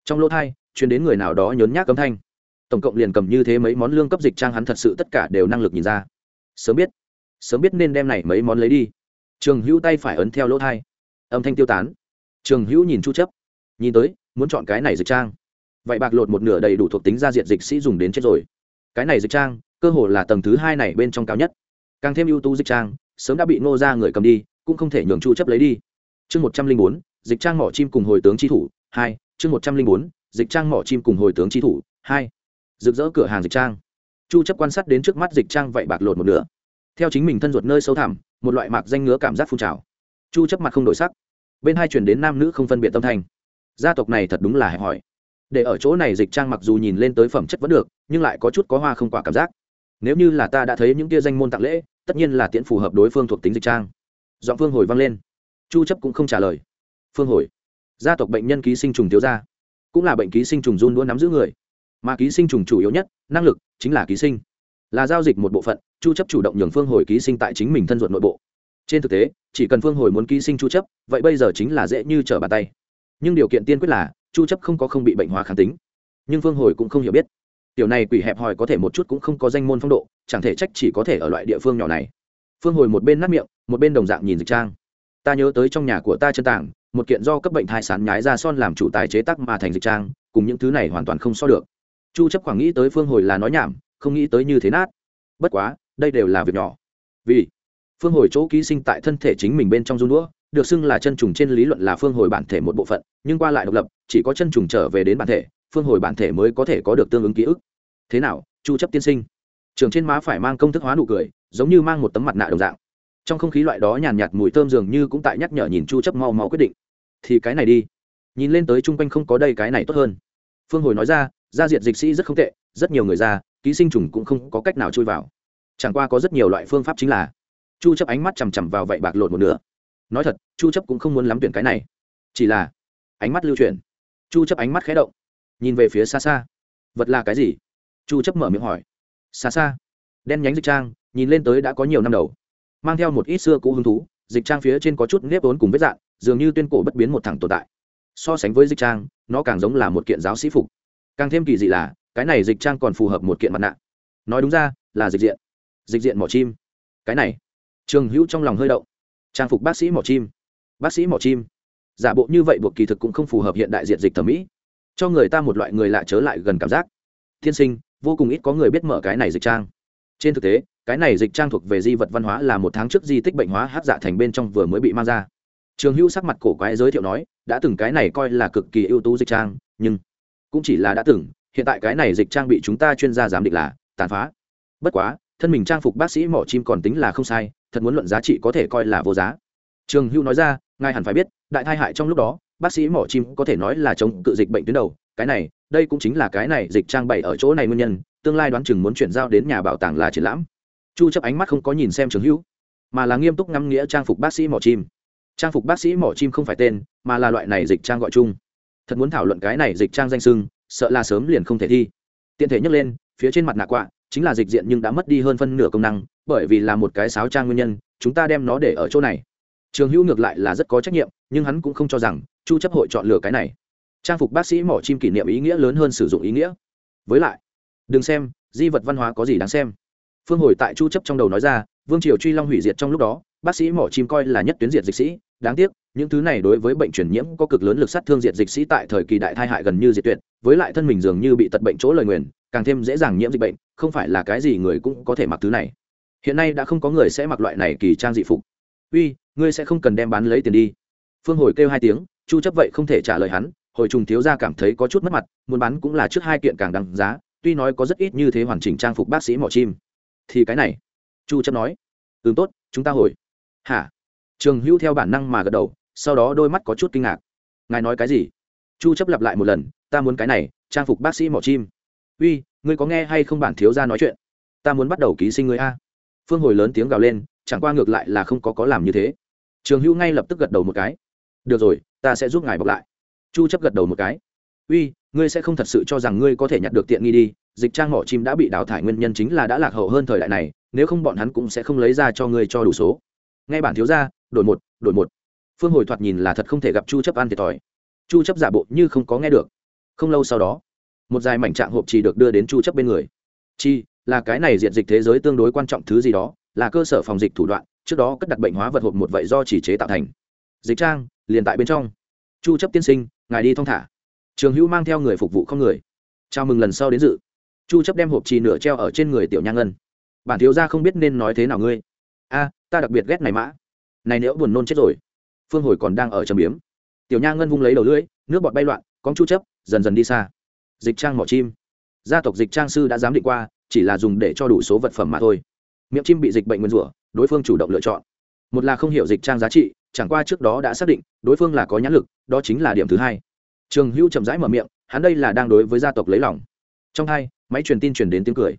Trong lỗ thai, truyền đến người nào đó nhốn nhác cấm thanh. Tổng cộng liền cầm như thế mấy món lương cấp dịch trang hắn thật sự tất cả đều năng lực nhìn ra sớm biết sớm biết nên đem này mấy món lấy đi. Trường hữu tay phải ấn theo lỗ thai. Âm thanh tiêu tán. Trường hữu nhìn chu chấp, nhìn tới, muốn chọn cái này dịch trang. Vậy bạc lột một nửa đầy đủ thuộc tính ra diện dịch sĩ dùng đến chết rồi. Cái này dịch trang, cơ hồ là tầng thứ hai này bên trong cao nhất. Càng thêm ưu tú dịch trang, sớm đã bị nô ra người cầm đi, cũng không thể nhường chu chấp lấy đi. Chương một trăm linh bốn, dịch trang mỏ chim cùng hồi tướng chi thủ, hai. Chương một trăm linh bốn, dịch trang mỏ chim cùng hồi tướng chi thủ, hai. Rực rỡ cửa hàng dịch trang chu chấp quan sát đến trước mắt dịch trang vậy bạc lột một nửa. Theo chính mình thân ruột nơi sâu thẳm, một loại mạc danh ngứa cảm giác phun trào. Chu chấp mặt không đổi sắc. Bên hai chuyển đến nam nữ không phân biệt tâm thành gia tộc này thật đúng là hẹp hỏi để ở chỗ này dịch trang mặc dù nhìn lên tới phẩm chất vẫn được, nhưng lại có chút có hoa không quả cảm giác. Nếu như là ta đã thấy những tia danh môn tặng lễ, tất nhiên là tiễn phù hợp đối phương thuộc tính dịch trang. Dọn phương hồi vang lên. Chu chấp cũng không trả lời. Phương hồi. Gia tộc bệnh nhân ký sinh trùng thiếu gia. Cũng là bệnh ký sinh trùng run đũa nắm giữ người mà ký sinh trùng chủ yếu nhất, năng lực chính là ký sinh. Là giao dịch một bộ phận, chu chấp chủ động nhường phương hồi ký sinh tại chính mình thân ruột nội bộ. Trên thực tế, chỉ cần phương hồi muốn ký sinh chu chấp, vậy bây giờ chính là dễ như trở bàn tay. Nhưng điều kiện tiên quyết là, chu chấp không có không bị bệnh hóa kháng tính. Nhưng phương hồi cũng không hiểu biết. Tiểu này quỷ hẹp hòi có thể một chút cũng không có danh môn phong độ, chẳng thể trách chỉ có thể ở loại địa phương nhỏ này. Phương hồi một bên nát miệng, một bên đồng dạng nhìn dịch trang. Ta nhớ tới trong nhà của ta chân tảng, một kiện do cấp bệnh thai sán nhái ra son làm chủ tài chế tác mà thành dịch trang, cùng những thứ này hoàn toàn không so được chu chấp khoảng nghĩ tới phương hồi là nói nhảm, không nghĩ tới như thế nát. Bất quá, đây đều là việc nhỏ. Vì phương hồi chỗ ký sinh tại thân thể chính mình bên trong dung đũa, được xưng là chân trùng trên lý luận là phương hồi bản thể một bộ phận, nhưng qua lại độc lập, chỉ có chân trùng trở về đến bản thể, phương hồi bản thể mới có thể có được tương ứng ký ức. Thế nào, chu chấp tiên sinh? Trường trên má phải mang công thức hóa nụ cười, giống như mang một tấm mặt nạ đồng dạng. Trong không khí loại đó nhàn nhạt mùi thơm dường như cũng tại nhắc nhở nhìn chu chấp mau mau quyết định. Thì cái này đi. Nhìn lên tới trung quanh không có đây cái này tốt hơn. Phương hồi nói ra gia diệt dịch sĩ rất không tệ, rất nhiều người ra, ký sinh trùng cũng không có cách nào chui vào. Chẳng qua có rất nhiều loại phương pháp chính là, chu chấp ánh mắt chằm chằm vào vậy bạc lột một nửa. Nói thật, chu chấp cũng không muốn lắm tuyển cái này, chỉ là ánh mắt lưu chuyển. Chu chấp ánh mắt khẽ động, nhìn về phía xa xa. Vật là cái gì? Chu chấp mở miệng hỏi. Xa xa. Đen nhánh dịch trang, nhìn lên tới đã có nhiều năm đầu. Mang theo một ít xưa cũ hứng thú, dịch trang phía trên có chút nếp ốn cùng vết dạng, dường như tuyên cổ bất biến một thẳng tồn tại. So sánh với dịch trang, nó càng giống là một kiện giáo sĩ phục càng thêm kỳ dị là, cái này dịch trang còn phù hợp một kiện mặt nạ. Nói đúng ra, là dịch diện. Dịch diện mỏ chim. Cái này, trường hữu trong lòng hơi động. Trang phục bác sĩ mỏ chim. Bác sĩ mỏ chim. Giả bộ như vậy buộc kỳ thực cũng không phù hợp hiện đại diện dịch thẩm mỹ. Cho người ta một loại người lạ chớ lại gần cảm giác. Thiên sinh, vô cùng ít có người biết mở cái này dịch trang. Trên thực tế, cái này dịch trang thuộc về di vật văn hóa là một tháng trước di tích bệnh hóa hát dạ thành bên trong vừa mới bị mang ra. Trường hữu sắc mặt cổ quái giới thiệu nói, đã từng cái này coi là cực kỳ ưu tú dịch trang, nhưng cũng chỉ là đã từng, hiện tại cái này dịch trang bị chúng ta chuyên gia giám định là tàn phá. Bất quá, thân mình trang phục bác sĩ mỏ chim còn tính là không sai, thật muốn luận giá trị có thể coi là vô giá. Trường hưu nói ra, ngài hẳn phải biết, đại thai hại trong lúc đó, bác sĩ mỏ chim có thể nói là chống cự dịch bệnh tuyến đầu. Cái này, đây cũng chính là cái này dịch trang bày ở chỗ này nguyên nhân, tương lai đoán chừng muốn chuyển giao đến nhà bảo tàng là triển lãm. Chu chấp ánh mắt không có nhìn xem trường hữu mà là nghiêm túc ngắm nghĩa trang phục bác sĩ mỏ chim. Trang phục bác sĩ mỏ chim không phải tên, mà là loại này dịch trang gọi chung thật muốn thảo luận cái này dịch trang danh sưng, sợ là sớm liền không thể thi. Tiện thể nhắc lên, phía trên mặt nạ quạ, chính là dịch diện nhưng đã mất đi hơn phân nửa công năng, bởi vì là một cái sáo trang nguyên nhân, chúng ta đem nó để ở chỗ này. Trường hữu ngược lại là rất có trách nhiệm, nhưng hắn cũng không cho rằng chu chấp hội chọn lựa cái này. Trang phục bác sĩ mỏ chim kỷ niệm ý nghĩa lớn hơn sử dụng ý nghĩa. Với lại, đừng xem, di vật văn hóa có gì đáng xem. Phương hồi tại chu chấp trong đầu nói ra, vương triều truy long hủy diệt trong lúc đó, bác sĩ mỏ chim coi là nhất tuyến diệt dịch sĩ, đáng tiếc những thứ này đối với bệnh truyền nhiễm có cực lớn lực sát thương diệt dịch sĩ tại thời kỳ đại thai hại gần như diệt tuyệt, với lại thân mình dường như bị tật bệnh chỗ lời nguyền, càng thêm dễ dàng nhiễm dịch bệnh, không phải là cái gì người cũng có thể mặc thứ này. Hiện nay đã không có người sẽ mặc loại này kỳ trang dị phục. Uy, ngươi sẽ không cần đem bán lấy tiền đi. Phương hồi kêu hai tiếng, chu chấp vậy không thể trả lời hắn, hồi trùng thiếu gia cảm thấy có chút mất mặt, muốn bán cũng là trước hai kiện càng đăng giá, tuy nói có rất ít như thế hoàn chỉnh trang phục bác sĩ mỏ chim. Thì cái này, chu chấp nói. Ừ tốt, chúng ta hồi. Hả? Trường hữu theo bản năng mà gật đầu sau đó đôi mắt có chút kinh ngạc. Ngài nói cái gì? Chu chấp lặp lại một lần, ta muốn cái này, trang phục bác sĩ mỏ chim. Uy, ngươi có nghe hay không bản thiếu gia nói chuyện? Ta muốn bắt đầu ký sinh ngươi a. Phương hồi lớn tiếng gào lên, chẳng qua ngược lại là không có có làm như thế. Trường hữu ngay lập tức gật đầu một cái. Được rồi, ta sẽ giúp ngài bọc lại. Chu chấp gật đầu một cái. Uy, ngươi sẽ không thật sự cho rằng ngươi có thể nhặt được tiện nghi đi. Dịch trang mỏ chim đã bị đào thải nguyên nhân chính là đã lạc hậu hơn thời đại này, nếu không bọn hắn cũng sẽ không lấy ra cho ngươi cho đủ số. Ngay bản thiếu gia, đổi một đổi một phương hồi thoạt nhìn là thật không thể gặp chu chấp ăn thiệt thòi. Chu chấp giả bộ như không có nghe được. Không lâu sau đó, một dài mảnh trạng hộp chỉ được đưa đến chu chấp bên người. Chi, là cái này diện dịch thế giới tương đối quan trọng thứ gì đó, là cơ sở phòng dịch thủ đoạn, trước đó cất đặt bệnh hóa vật hộp một vậy do chỉ chế tạo thành. Dịch trang, liền tại bên trong. Chu chấp tiên sinh, ngài đi thong thả. Trường hữu mang theo người phục vụ không người. Chào mừng lần sau đến dự. Chu chấp đem hộp trì nửa treo ở trên người tiểu nha ngân. Bản thiếu gia không biết nên nói thế nào ngươi. A, ta đặc biệt ghét này mã. Này nếu buồn nôn chết rồi phương hồi còn đang ở trầm biếm. Tiểu nha ngân vung lấy đầu lưỡi, nước bọt bay loạn, con chu chấp, dần dần đi xa. Dịch trang mỏ chim. Gia tộc dịch trang sư đã dám định qua, chỉ là dùng để cho đủ số vật phẩm mà thôi. Miệng chim bị dịch bệnh nguyên rủa, đối phương chủ động lựa chọn. Một là không hiểu dịch trang giá trị, chẳng qua trước đó đã xác định, đối phương là có nhãn lực, đó chính là điểm thứ hai. Trường hữu chậm rãi mở miệng, hắn đây là đang đối với gia tộc lấy lòng. Trong hai, máy truyền tin truyền đến tiếng cười.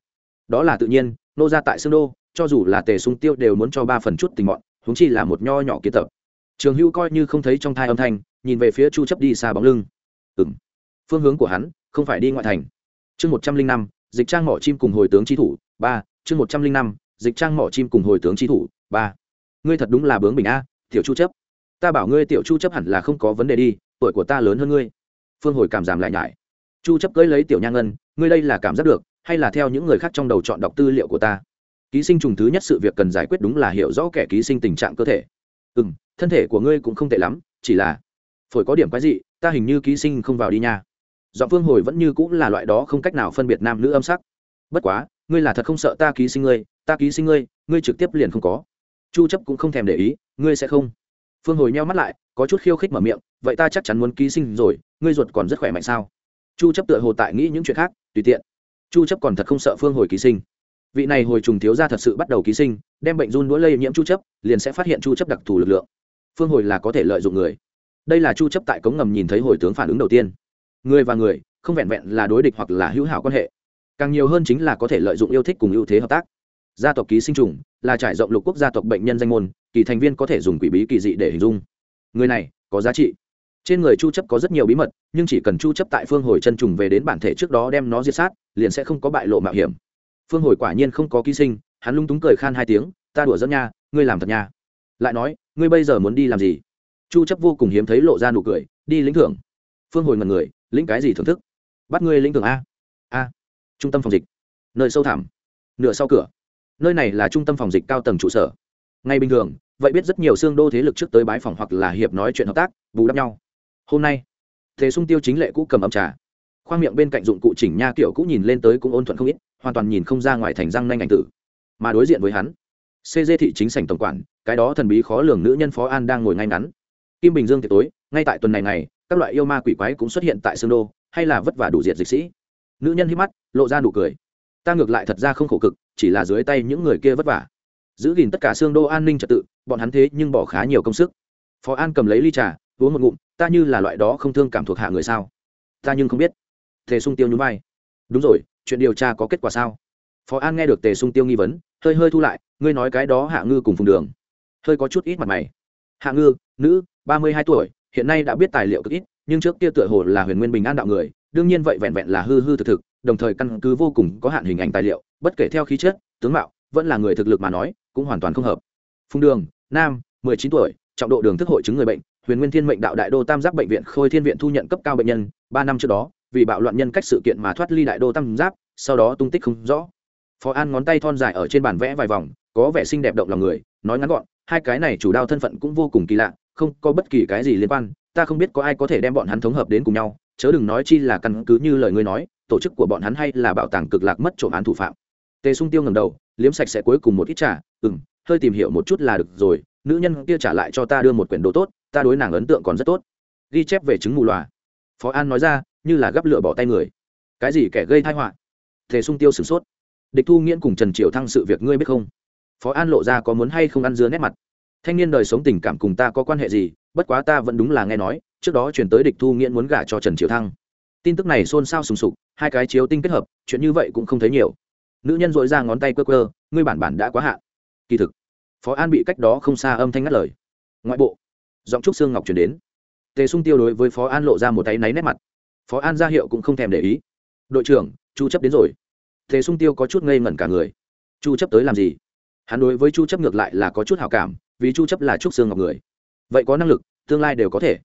Đó là tự nhiên, nô ra tại xương đô, cho dù là tề sung tiêu đều muốn cho ba phần chút tình mọn, huống chi là một nho nhỏ kiến tập trường hữu coi như không thấy trong thai âm thanh, nhìn về phía chu chấp đi xa bóng lưng. Ừm. Phương hướng của hắn không phải đi ngoại thành. Chương một trăm linh năm, dịch trang mỏ chim cùng hồi tướng chi thủ, ba. Chương một trăm linh năm, dịch trang mỏ chim cùng hồi tướng chi thủ, ba. Ngươi thật đúng là bướng bình a, tiểu chu chấp. Ta bảo ngươi tiểu chu chấp hẳn là không có vấn đề đi, tuổi của ta lớn hơn ngươi. Phương hồi cảm giảm lại nhải chu chấp cưới lấy tiểu nha ngân, ngươi đây là cảm giác được, hay là theo những người khác trong đầu chọn đọc tư liệu của ta? Ký sinh trùng thứ nhất sự việc cần giải quyết đúng là hiểu rõ kẻ ký sinh tình trạng cơ thể. Ừ thân thể của ngươi cũng không tệ lắm, chỉ là phổi có điểm quái gì ta hình như ký sinh không vào đi nha. Giọng phương hồi vẫn như cũng là loại đó không cách nào phân biệt nam nữ âm sắc. Bất quá, ngươi là thật không sợ ta ký sinh ngươi, ta ký sinh ngươi ngươi trực tiếp liền không có. Chu chấp cũng không thèm để ý, ngươi sẽ không. Phương hồi nheo mắt lại, có chút khiêu khích mở miệng, vậy ta chắc chắn muốn ký sinh rồi, ngươi ruột còn rất khỏe mạnh sao? Chu chấp tựa hồ tại nghĩ những chuyện khác, tùy tiện. Chu chấp còn thật không sợ phương hồi ký sinh. Vị này hồi trùng thiếu gia thật sự bắt đầu ký sinh, đem bệnh run đũa lây nhiễm chu chấp, liền sẽ phát hiện chu chấp đặc thù lực lượng phương hồi là có thể lợi dụng người. Đây là chu chấp tại cống ngầm nhìn thấy hồi tướng phản ứng đầu tiên. Người và người, không vẹn vẹn là đối địch hoặc là hữu hảo quan hệ. Càng nhiều hơn chính là có thể lợi dụng yêu thích cùng ưu thế hợp tác. Gia tộc ký sinh trùng, là trải rộng lục quốc gia tộc bệnh nhân danh môn, kỳ thành viên có thể dùng quỷ bí kỳ dị để hình dung. Người này, có giá trị. Trên người chu chấp có rất nhiều bí mật, nhưng chỉ cần chu chấp tại phương hồi chân trùng về đến bản thể trước đó đem nó diệt sát, liền sẽ không có bại lộ mạo hiểm. Phương hồi quả nhiên không có ký sinh, hắn lung túng cười khan hai tiếng, ta đùa dẫn nha, ngươi làm thật nha lại nói, ngươi bây giờ muốn đi làm gì? Chu chấp vô cùng hiếm thấy lộ ra nụ cười, đi lĩnh thưởng. Phương hồi ngần người, lĩnh cái gì thưởng thức? Bắt ngươi lĩnh thưởng a. A. Trung tâm phòng dịch. Nơi sâu thẳm. Nửa sau cửa. Nơi này là trung tâm phòng dịch cao tầng trụ sở. Ngay bình thường, vậy biết rất nhiều xương đô thế lực trước tới bái phòng hoặc là hiệp nói chuyện hợp tác, bù đắp nhau. Hôm nay, thế sung tiêu chính lệ cũ cầm ấm trà. Khoang miệng bên cạnh dụng cụ chỉnh nha kiểu cũng nhìn lên tới cũng ôn thuận không ít, hoàn toàn nhìn không ra ngoài thành răng nanh ảnh tử. Mà đối diện với hắn cg thị chính sảnh tổng quản, cái đó thần bí khó lường nữ nhân phó an đang ngồi ngay ngắn. Kim bình dương tiệc tối, ngay tại tuần này này các loại yêu ma quỷ quái cũng xuất hiện tại xương đô, hay là vất vả đủ diệt dịch sĩ. Nữ nhân hít mắt, lộ ra nụ cười. Ta ngược lại thật ra không khổ cực, chỉ là dưới tay những người kia vất vả. Giữ gìn tất cả xương đô an ninh trật tự, bọn hắn thế nhưng bỏ khá nhiều công sức. Phó an cầm lấy ly trà, uống một ngụm, ta như là loại đó không thương cảm thuộc hạ người sao? Ta nhưng không biết. Tề sung tiêu nhún vai. Đúng rồi, chuyện điều tra có kết quả sao? Phó an nghe được tề sung tiêu nghi vấn, hơi hơi thu lại ngươi nói cái đó hạ ngư cùng phùng đường. Hơi có chút ít mặt mày. Hạ ngư, nữ, ba mươi hai tuổi, hiện nay đã biết tài liệu cực ít, nhưng trước kia tựa hồ là huyền nguyên bình an đạo người, đương nhiên vậy vẹn vẹn là hư hư thực thực, đồng thời căn cứ vô cùng có hạn hình ảnh tài liệu, bất kể theo khí chất, tướng mạo, vẫn là người thực lực mà nói, cũng hoàn toàn không hợp. Phùng đường, nam, mười chín tuổi, trọng độ đường thức hội chứng người bệnh, huyền nguyên thiên mệnh đạo đại đô tam giác bệnh viện khôi thiên viện thu nhận cấp cao bệnh nhân, ba năm trước đó, vì bạo loạn nhân cách sự kiện mà thoát ly đại đô tam giáp sau đó tung tích không rõ. Phó an ngón tay thon dài ở trên bàn vẽ vài vòng có vẻ xinh đẹp động lòng người, nói ngắn gọn, hai cái này chủ đao thân phận cũng vô cùng kỳ lạ, không có bất kỳ cái gì liên quan, ta không biết có ai có thể đem bọn hắn thống hợp đến cùng nhau, chớ đừng nói chi là căn cứ như lời ngươi nói, tổ chức của bọn hắn hay là bảo tàng cực lạc mất trộm án thủ phạm. Tề sung tiêu ngầm đầu, liếm sạch sẽ cuối cùng một ít trà ừ m hơi tìm hiểu một chút là được rồi, nữ nhân kia trả lại cho ta đưa một quyển đồ tốt, ta đối nàng ấn tượng còn rất tốt. Ghi chép về chứng mù loà. Phó an nói ra, như là gắp lửa bỏ tay người. Cái gì kẻ gây thai họa? Tề sung tiêu sửng sốt. Địch thu nghiễn cùng trần triều thăng sự việc ngươi biết không? Phó an lộ ra có muốn hay không ăn dưa nét mặt. Thanh niên đời sống tình cảm cùng ta có quan hệ gì, bất quá ta vẫn đúng là nghe nói, trước đó chuyển tới địch thu nghiễn muốn gả cho trần triệu thăng. Tin tức này xôn xao sùng sục, hai cái chiếu tinh kết hợp, chuyện như vậy cũng không thấy nhiều. Nữ nhân dội ra ngón tay quơ quơ, ngươi bản bản đã quá hạn. Kỳ thực, phó an bị cách đó không xa âm thanh ngắt lời. Ngoại bộ, giọng trúc xương ngọc chuyển đến. Tề sung tiêu đối với phó an lộ ra một tay náy nét mặt. Phó an ra hiệu cũng không thèm để ý. Đội trưởng, chu chấp đến rồi. Tề sung tiêu có chút ngây ngẩn cả người. Chu chấp tới làm gì? Hắn đối với chu chấp ngược lại là có chút hảo cảm, vì chu chấp là trúc xương ngọc người. Vậy có năng lực, tương lai đều có thể.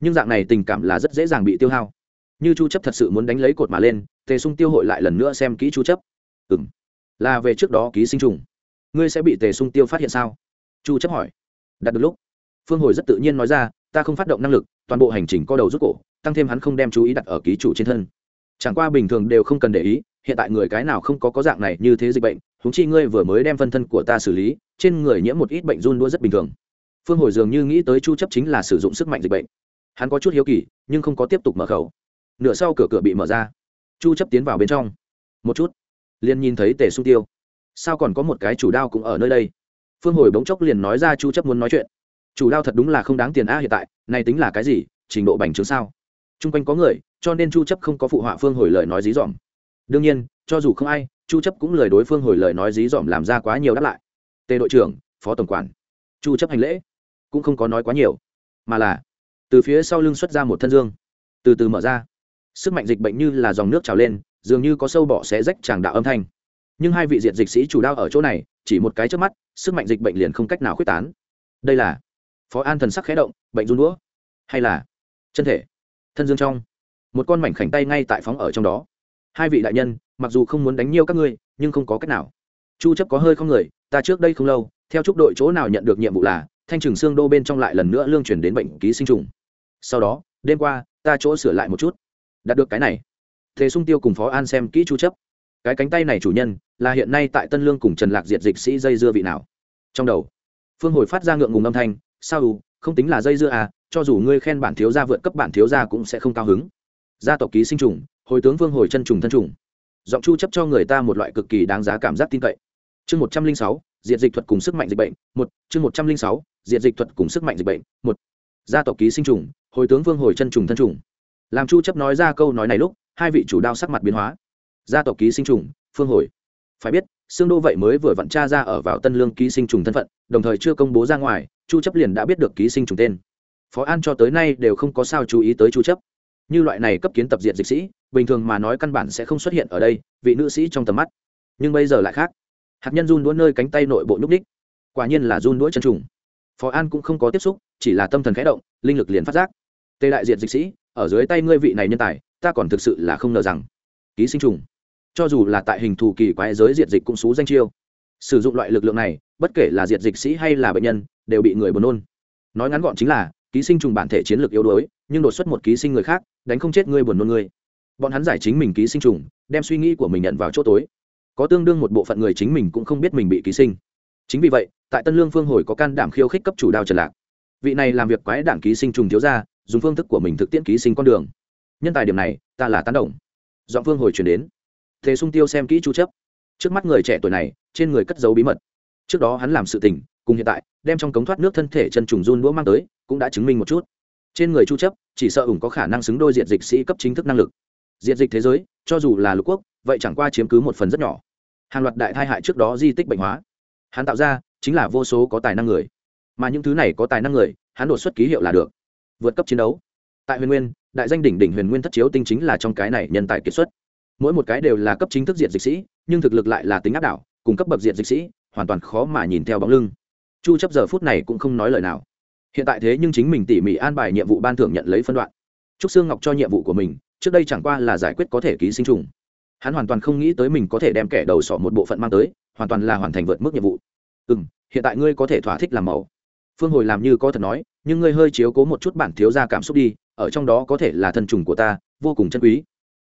Nhưng dạng này tình cảm là rất dễ dàng bị tiêu hao. Như chu chấp thật sự muốn đánh lấy cột mà lên, tề sung tiêu hội lại lần nữa xem kỹ chu chấp. Ừm. Là về trước đó ký sinh trùng. Ngươi sẽ bị tề sung tiêu phát hiện sao? Chu chấp hỏi. Đặt được lúc. Phương hồi rất tự nhiên nói ra, ta không phát động năng lực, toàn bộ hành trình co đầu rút cổ, tăng thêm hắn không đem chú ý đặt ở ký chủ trên thân. Chẳng qua bình thường đều không cần để ý, hiện tại người cái nào không có có dạng này như thế dịch bệnh huống chi ngươi vừa mới đem phân thân của ta xử lý, trên người nhiễm một ít bệnh run đua rất bình thường. Phương hồi dường như nghĩ tới chu chấp chính là sử dụng sức mạnh dịch bệnh. Hắn có chút hiếu kỳ, nhưng không có tiếp tục mở khẩu. Nửa sau cửa cửa bị mở ra. Chu chấp tiến vào bên trong. Một chút. Liền nhìn thấy tề sung tiêu. Sao còn có một cái chủ đao cũng ở nơi đây? Phương hồi bỗng chốc liền nói ra chu chấp muốn nói chuyện. Chủ đao thật đúng là không đáng tiền a hiện tại, này tính là cái gì, trình độ bành trướng sao? Chung quanh có người, cho nên chu chấp không có phụ họa phương hồi lời nói dí dỏm. Đương nhiên, cho dù không ai chu chấp cũng lời đối phương hồi lời nói dí dỏm làm ra quá nhiều đáp lại. Tề đội trưởng, phó tổng quản. Chu chấp hành lễ, cũng không có nói quá nhiều, mà là từ phía sau lưng xuất ra một thân dương, từ từ mở ra. Sức mạnh dịch bệnh như là dòng nước trào lên, dường như có sâu bọ sẽ rách tràng đạo âm thanh. Nhưng hai vị diệt dịch sĩ chủ đao ở chỗ này, chỉ một cái trước mắt, sức mạnh dịch bệnh liền không cách nào khuyết tán. Đây là phó an thần sắc khé động, bệnh run đũa. Hay là chân thể, thân dương trong. Một con mảnh khảnh tay ngay tại phóng ở trong đó hai vị đại nhân, mặc dù không muốn đánh nhiều các ngươi, nhưng không có cách nào. Chu chấp có hơi không người, ta trước đây không lâu, theo chúc đội chỗ nào nhận được nhiệm vụ là, thanh trừng xương đô bên trong lại lần nữa lương chuyển đến bệnh ký sinh trùng. Sau đó, đêm qua, ta chỗ sửa lại một chút. Đạt được cái này. Thế sung tiêu cùng phó an xem kỹ chu chấp. Cái cánh tay này chủ nhân, là hiện nay tại tân lương cùng trần lạc diệt dịch sĩ dây dưa vị nào? Trong đầu, phương hồi phát ra ngượng ngùng âm thanh, sao u, không tính là dây dưa à cho dù ngươi khen bản thiếu gia vượt cấp bản thiếu gia cũng sẽ không cao hứng. Gia tộc ký sinh trùng hồi tướng vương hồi chân trùng thân trùng. Giọng chu chấp cho người ta một loại cực kỳ đáng giá cảm giác tin cậy. Chương 106, diệt dịch thuật cùng sức mạnh dịch bệnh một chương 106, diệt dịch thuật cùng sức mạnh dịch bệnh một. Gia tộc ký sinh trùng hồi tướng vương hồi chân trùng thân trùng. Làm chu chấp nói ra câu nói này lúc hai vị chủ đao sắc mặt biến hóa. Gia tộc ký sinh trùng phương hồi. Phải biết xương đô vậy mới vừa vặn tra ra ở vào tân lương ký sinh trùng thân phận đồng thời chưa công bố ra ngoài chu chấp liền đã biết được ký sinh trùng tên. Phó an cho tới nay đều không có sao chú ý tới chu chấp như loại này cấp kiến tập diện dịch sĩ, bình thường mà nói căn bản sẽ không xuất hiện ở đây, vị nữ sĩ trong tầm mắt. Nhưng bây giờ lại khác. Hạt nhân run đũa nơi cánh tay nội bộ nhúc ních quả nhiên là run đũa chân trùng. Phó an cũng không có tiếp xúc, chỉ là tâm thần khẽ động, linh lực liền phát giác. Tê đại diện dịch sĩ, ở dưới tay ngươi vị này nhân tài, ta còn thực sự là không ngờ rằng. Ký sinh trùng. Cho dù là tại hình thù kỳ quái giới diện dịch cũng xú danh chiêu. Sử dụng loại lực lượng này, bất kể là diệt dịch sĩ hay là bệnh nhân, đều bị người buồn nôn. Nói ngắn gọn chính là, ký sinh trùng bản thể chiến lược yếu đuối, nhưng đột xuất một ký sinh người khác đánh không chết ngươi buồn nôn ngươi. Bọn hắn giải chính mình ký sinh trùng, đem suy nghĩ của mình nhận vào chỗ tối. Có tương đương một bộ phận người chính mình cũng không biết mình bị ký sinh. Chính vì vậy, tại tân lương phương hồi có can đảm khiêu khích cấp chủ đao trần lạc. Vị này làm việc quái đảng ký sinh trùng thiếu ra dùng phương thức của mình thực tiễn ký sinh con đường. Nhân tài điểm này, ta là tán đồng. Giọng phương hồi chuyển đến. Thế sung tiêu xem kỹ chu chấp. Trước mắt người trẻ tuổi này, trên người cất giấu bí mật. Trước đó hắn làm sự tình, cùng hiện tại, đem trong cống thoát nước thân thể chân trùng run đũa mang tới, cũng đã chứng minh một chút trên người chu chấp, chỉ sợ ủng có khả năng xứng đôi diện dịch sĩ cấp chính thức năng lực. Diện dịch thế giới, cho dù là lục quốc, vậy chẳng qua chiếm cứ một phần rất nhỏ. Hàng loạt đại tai hại trước đó di tích bệnh hóa. Hắn tạo ra, chính là vô số có tài năng người. Mà những thứ này có tài năng người, hắn đột xuất ký hiệu là được. Vượt cấp chiến đấu. Tại huyền nguyên, đại danh đỉnh đỉnh huyền nguyên thất chiếu tinh chính là trong cái này nhân tài kiệt xuất. Mỗi một cái đều là cấp chính thức diện dịch sĩ, nhưng thực lực lại là tính áp đảo, cùng cấp bậc diện dịch sĩ, hoàn toàn khó mà nhìn theo bóng lưng. Chu chấp giờ phút này cũng không nói lời nào hiện tại thế nhưng chính mình tỉ mỉ an bài nhiệm vụ ban thưởng nhận lấy phân đoạn. Trúc sương ngọc cho nhiệm vụ của mình, trước đây chẳng qua là giải quyết có thể ký sinh trùng. Hắn hoàn toàn không nghĩ tới mình có thể đem kẻ đầu sỏ một bộ phận mang tới, hoàn toàn là hoàn thành vượt mức nhiệm vụ. Ừ hiện tại ngươi có thể thỏa thích làm mẫu. Phương hồi làm như có thật nói, nhưng ngươi hơi chiếu cố một chút bản thiếu ra cảm xúc đi, ở trong đó có thể là thân trùng của ta, vô cùng chân quý.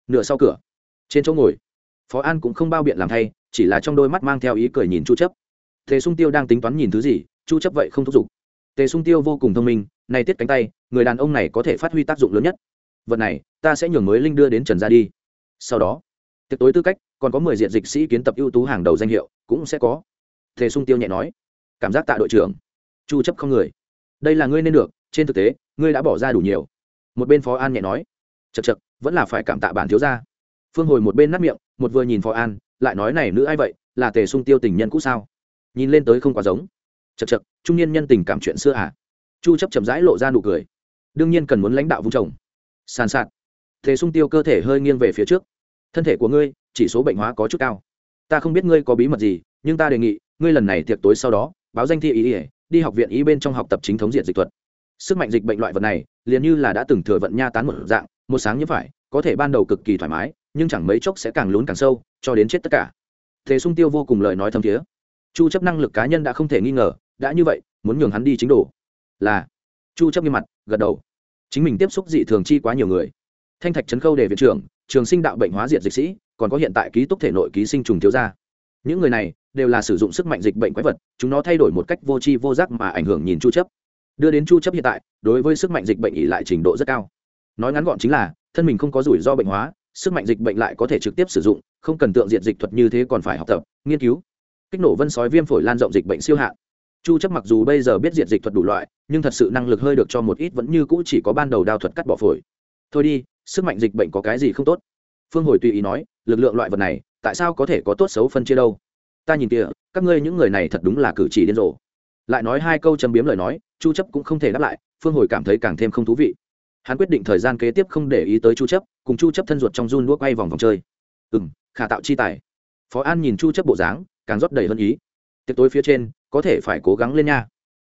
Nửa sau cửa. Trên chỗ ngồi, phó an cũng không bao biện làm thay, chỉ là trong đôi mắt mang theo ý cười nhìn chu chấp. Thế sung tiêu đang tính toán nhìn thứ gì, chu chấp vậy không thúc giục tề sung tiêu vô cùng thông minh này tiết cánh tay, người đàn ông này có thể phát huy tác dụng lớn nhất. Vật này, ta sẽ nhường mới linh đưa đến trần gia đi. Sau đó, tiệc tối tư cách, còn có mười diện dịch sĩ kiến tập ưu tú hàng đầu danh hiệu, cũng sẽ có. Tề sung tiêu nhẹ nói, cảm giác tạ đội trưởng. Chu chấp không người. Đây là ngươi nên được, trên thực tế, ngươi đã bỏ ra đủ nhiều. Một bên phó an nhẹ nói chật chật vẫn là phải cảm tạ bản thiếu gia. Phương hồi một bên nát miệng, một vừa nhìn phó an, lại nói này, nữ ai vậy, là tề sung tiêu tình nhân cũ sao? Nhìn lên tới không quá giống chật chật trung niên nhân tình cảm chuyện xưa à? Chu chấp chậm rãi lộ ra nụ cười. Đương nhiên cần muốn lãnh đạo vùng chồng. Sàn sạt. Thế sung tiêu cơ thể hơi nghiêng về phía trước. Thân thể của ngươi, chỉ số bệnh hóa có chút cao. Ta không biết ngươi có bí mật gì, nhưng ta đề nghị, ngươi lần này tiệc tối sau đó, báo danh thi ý ỉa đi học viện ý bên trong học tập chính thống diện dịch thuật. Sức mạnh dịch bệnh loại vật này, liền như là đã từng thừa vận nha tán một dạng, một sáng như phải, có thể ban đầu cực kỳ thoải mái, nhưng chẳng mấy chốc sẽ càng lún càng sâu, cho đến chết tất cả. Thế sung tiêu vô cùng lời nói thâm thiế. Chu chấp năng lực cá nhân đã không thể nghi ngờ đã như vậy, muốn nhường hắn đi chính đồ. Là. Chu chấp nghiêm mặt, gật đầu. Chính mình tiếp xúc dị thường chi quá nhiều người. Thanh thạch trấn khâu để viện trưởng, trường sinh đạo bệnh hóa diện dịch sĩ, còn có hiện tại ký túc thể nội ký sinh trùng thiếu gia. Những người này đều là sử dụng sức mạnh dịch bệnh quái vật, chúng nó thay đổi một cách vô tri vô giác mà ảnh hưởng nhìn chu chấp. Đưa đến chu chấp hiện tại, đối với sức mạnh dịch bệnh ỉ lại trình độ rất cao. Nói ngắn gọn chính là, thân mình không có rủi ro bệnh hóa, sức mạnh dịch bệnh lại có thể trực tiếp sử dụng, không cần tượng diện dịch thuật như thế còn phải học tập, nghiên cứu. Kích nổ vân sói viêm phổi lan rộng dịch bệnh siêu hạn chu chấp mặc dù bây giờ biết diện dịch thuật đủ loại, nhưng thật sự năng lực hơi được cho một ít vẫn như cũ chỉ có ban đầu đao thuật cắt bỏ phổi. Thôi đi, sức mạnh dịch bệnh có cái gì không tốt? Phương hồi tùy ý nói, lực lượng loại vật này, tại sao có thể có tốt xấu phân chia đâu? Ta nhìn kìa, các ngươi những người này thật đúng là cử chỉ điên rồ. Lại nói hai câu châm biếm lời nói, chu chấp cũng không thể đáp lại, phương hồi cảm thấy càng thêm không thú vị. Hắn quyết định thời gian kế tiếp không để ý tới chu chấp, cùng chu chấp thân ruột trong run đuốc quay vòng vòng chơi. Ừm, khả tạo chi tài. Phó an nhìn chu chấp bộ dáng, càng rót đầy hơn ý tiệc tối phía trên, có thể phải cố gắng lên nha.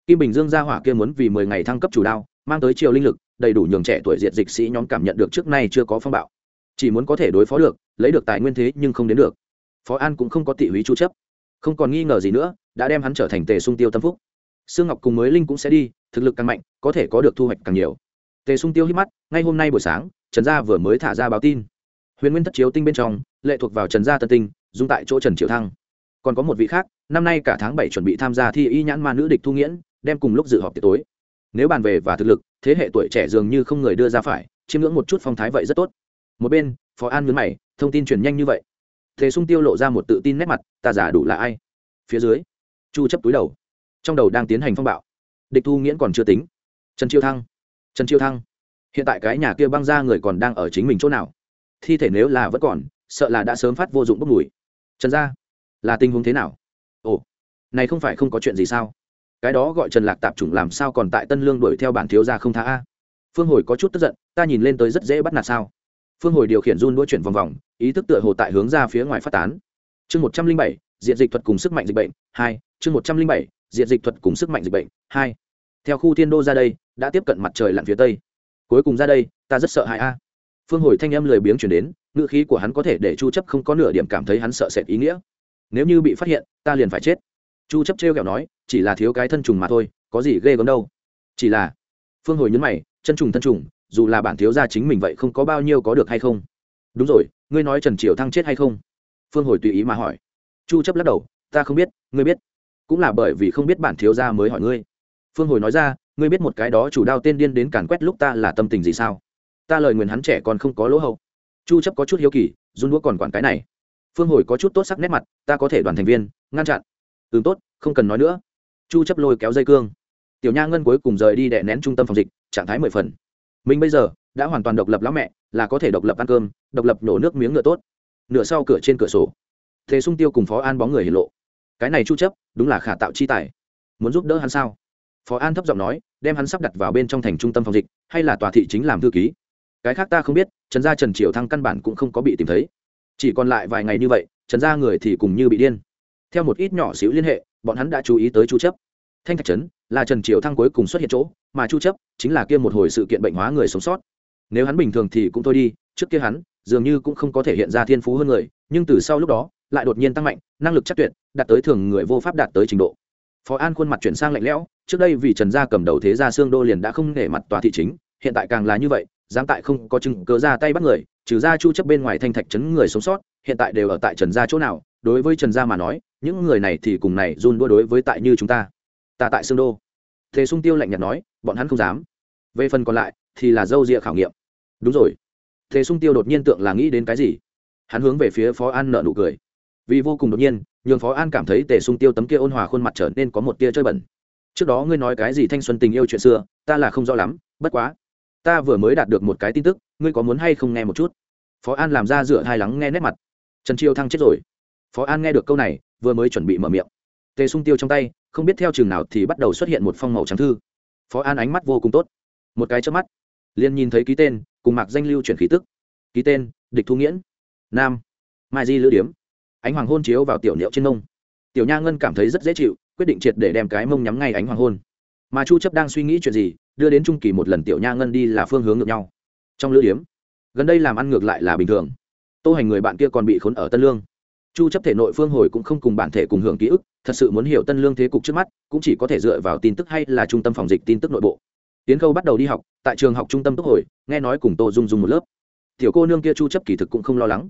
Kim bình dương gia hỏa kia muốn vì 10 ngày thăng cấp chủ đao, mang tới chiều linh lực, đầy đủ nhường trẻ tuổi diệt dịch sĩ nhóm cảm nhận được trước nay chưa có phong bạo. Chỉ muốn có thể đối phó được, lấy được tài nguyên thế nhưng không đến được. Phó an cũng không có tị húy chu chấp. Không còn nghi ngờ gì nữa, đã đem hắn trở thành tề sung tiêu tâm phúc. Sương ngọc cùng mới linh cũng sẽ đi, thực lực càng mạnh, có thể có được thu hoạch càng nhiều. Tề sung tiêu hít mắt, ngay hôm nay buổi sáng, trần gia vừa mới thả ra báo tin. Huyền nguyên thất chiếu tinh bên trong, lệ thuộc vào trần gia tân tinh dung tại chỗ trần triệu thăng còn có một vị khác, năm nay cả tháng bảy chuẩn bị tham gia thi y nhãn ma nữ địch thu nghiễn, đem cùng lúc dự họp tiệc tối. Nếu bàn về và thực lực, thế hệ tuổi trẻ dường như không người đưa ra phải, chiêm ngưỡng một chút phong thái vậy rất tốt. Một bên, phó an nhấn mày, thông tin truyền nhanh như vậy. Thế sung tiêu lộ ra một tự tin nét mặt, ta giả đủ là ai? Phía dưới, chu chấp túi đầu. Trong đầu đang tiến hành phong bạo. Địch thu nghiễn còn chưa tính. Trần chiêu thăng. Trần chiêu thăng. Hiện tại cái nhà kia băng ra người còn đang ở chính mình chỗ nào? Thi thể nếu là vẫn còn, sợ là đã sớm phát vô dụng bốc mùi. Trần gia là tình huống thế nào? Ồ, này không phải không có chuyện gì sao? Cái đó gọi trần lạc tạp chủng làm sao còn tại tân lương đuổi theo bản thiếu gia không tha a? Phương hồi có chút tức giận, ta nhìn lên tới rất dễ bắt nạt sao? Phương hồi điều khiển run đua chuyển vòng vòng, ý thức tựa hồ tại hướng ra phía ngoài phát tán. Chương một trăm linh bảy, diện dịch thuật cùng sức mạnh dịch bệnh, hai, chương một trăm linh bảy, diện dịch thuật cùng sức mạnh dịch bệnh, hai. Theo khu thiên đô ra đây, đã tiếp cận mặt trời lặn phía tây. Cuối cùng ra đây, ta rất sợ hãi a. Phương hồi thanh em lười biếng chuyển đến, ngữ khí của hắn có thể để chu chấp không có nửa điểm cảm thấy hắn sợ sệt ý nghĩa nếu như bị phát hiện, ta liền phải chết. Chu chấp trêu kẹo nói, chỉ là thiếu cái thân trùng mà thôi, có gì ghê gớm đâu. Chỉ là, phương hồi nhấn mày, chân trùng thân trùng, dù là bản thiếu gia chính mình vậy không có bao nhiêu có được hay không? Đúng rồi, ngươi nói trần triều thăng chết hay không? Phương hồi tùy ý mà hỏi. Chu chấp lắc đầu, ta không biết, ngươi biết. Cũng là bởi vì không biết bản thiếu gia mới hỏi ngươi. Phương hồi nói ra, ngươi biết một cái đó chủ đao tên điên đến càn quét lúc ta là tâm tình gì sao? Ta lời nguyền hắn trẻ còn không có lỗ hậu. Chu chấp có chút hiếu kỳ, run đũa còn quản cái này phương hồi có chút tốt sắc nét mặt, ta có thể đoàn thành viên, ngăn chặn. Ừ tốt, không cần nói nữa. Chu chấp lôi kéo dây cương. Tiểu nha ngân cuối cùng rời đi đè nén trung tâm phòng dịch, trạng thái mười phần. Mình bây giờ đã hoàn toàn độc lập lão mẹ, là có thể độc lập ăn cơm, độc lập nổ nước miếng ngựa tốt. Nửa sau cửa trên cửa sổ, thế sung tiêu cùng phó an bóng người hiển lộ. Cái này chu chấp, đúng là khả tạo chi tài. Muốn giúp đỡ hắn sao? Phó an thấp giọng nói, đem hắn sắp đặt vào bên trong thành trung tâm phòng dịch, hay là tòa thị chính làm thư ký. Cái khác ta không biết, trần gia trần triều thăng căn bản cũng không có bị tìm thấy chỉ còn lại vài ngày như vậy, trần gia người thì cùng như bị điên. Theo một ít nhỏ xíu liên hệ, bọn hắn đã chú ý tới chu chấp. Thanh thạch trấn là trần triều thăng cuối cùng xuất hiện chỗ, mà chu chấp chính là kia một hồi sự kiện bệnh hóa người sống sót. Nếu hắn bình thường thì cũng thôi đi, trước kia hắn dường như cũng không có thể hiện ra thiên phú hơn người, nhưng từ sau lúc đó, lại đột nhiên tăng mạnh, năng lực chắc tuyệt, đạt tới thường người vô pháp đạt tới trình độ. Phó an khuôn mặt chuyển sang lạnh lẽo, trước đây vì trần gia cầm đầu thế gia xương đô liền đã không nể mặt tòa thị chính, hiện tại càng là như vậy dám tại không có chứng cớ ra tay bắt người, trừ ra chu chấp bên ngoài thanh thạch chấn người sống sót, hiện tại đều ở tại trần gia chỗ nào, đối với trần gia mà nói, những người này thì cùng này run đua đối với tại như chúng ta. Ta tại xương đô. Thế sung tiêu lạnh nhạt nói, bọn hắn không dám. Về phần còn lại, thì là dâu dịa khảo nghiệm. Đúng rồi. Thế sung tiêu đột nhiên tượng là nghĩ đến cái gì? Hắn hướng về phía phó an nợ nụ cười. Vì vô cùng đột nhiên, nhường phó an cảm thấy tề sung tiêu tấm kia ôn hòa khuôn mặt trở nên có một tia chơi bẩn. Trước đó ngươi nói cái gì thanh xuân tình yêu chuyện xưa, ta là không rõ lắm, bất quá ta vừa mới đạt được một cái tin tức, ngươi có muốn hay không nghe một chút? Phó an làm ra dựa hai lắng nghe nét mặt. Trần triều thăng chết rồi. Phó an nghe được câu này, vừa mới chuẩn bị mở miệng. Tề sung tiêu trong tay, không biết theo chừng nào thì bắt đầu xuất hiện một phong màu trắng thư. Phó an ánh mắt vô cùng tốt. Một cái trước mắt, liền nhìn thấy ký tên, cùng mạc danh lưu chuyển khí tức. Ký tên, địch thu nghiễn. Nam, mai di lữ điếm. Ánh hoàng hôn chiếu vào tiểu niệu trên mông. Tiểu nha ngân cảm thấy rất dễ chịu, quyết định triệt để đem cái mông nhắm ngay ánh hoàng hôn. Mà chu chấp đang suy nghĩ chuyện gì đưa đến trung kỳ một lần tiểu nha ngân đi là phương hướng ngược nhau. Trong lữ điếm, gần đây làm ăn ngược lại là bình thường. Tô hành người bạn kia còn bị khốn ở tân lương. Chu chấp thể nội phương hồi cũng không cùng bản thể cùng hưởng ký ức, thật sự muốn hiểu tân lương thế cục trước mắt, cũng chỉ có thể dựa vào tin tức hay là trung tâm phòng dịch tin tức nội bộ. Tiến khâu bắt đầu đi học, tại trường học trung tâm tốc hồi, nghe nói cùng tô dung dung một lớp. Tiểu cô nương kia chu chấp kỳ thực cũng không lo lắng.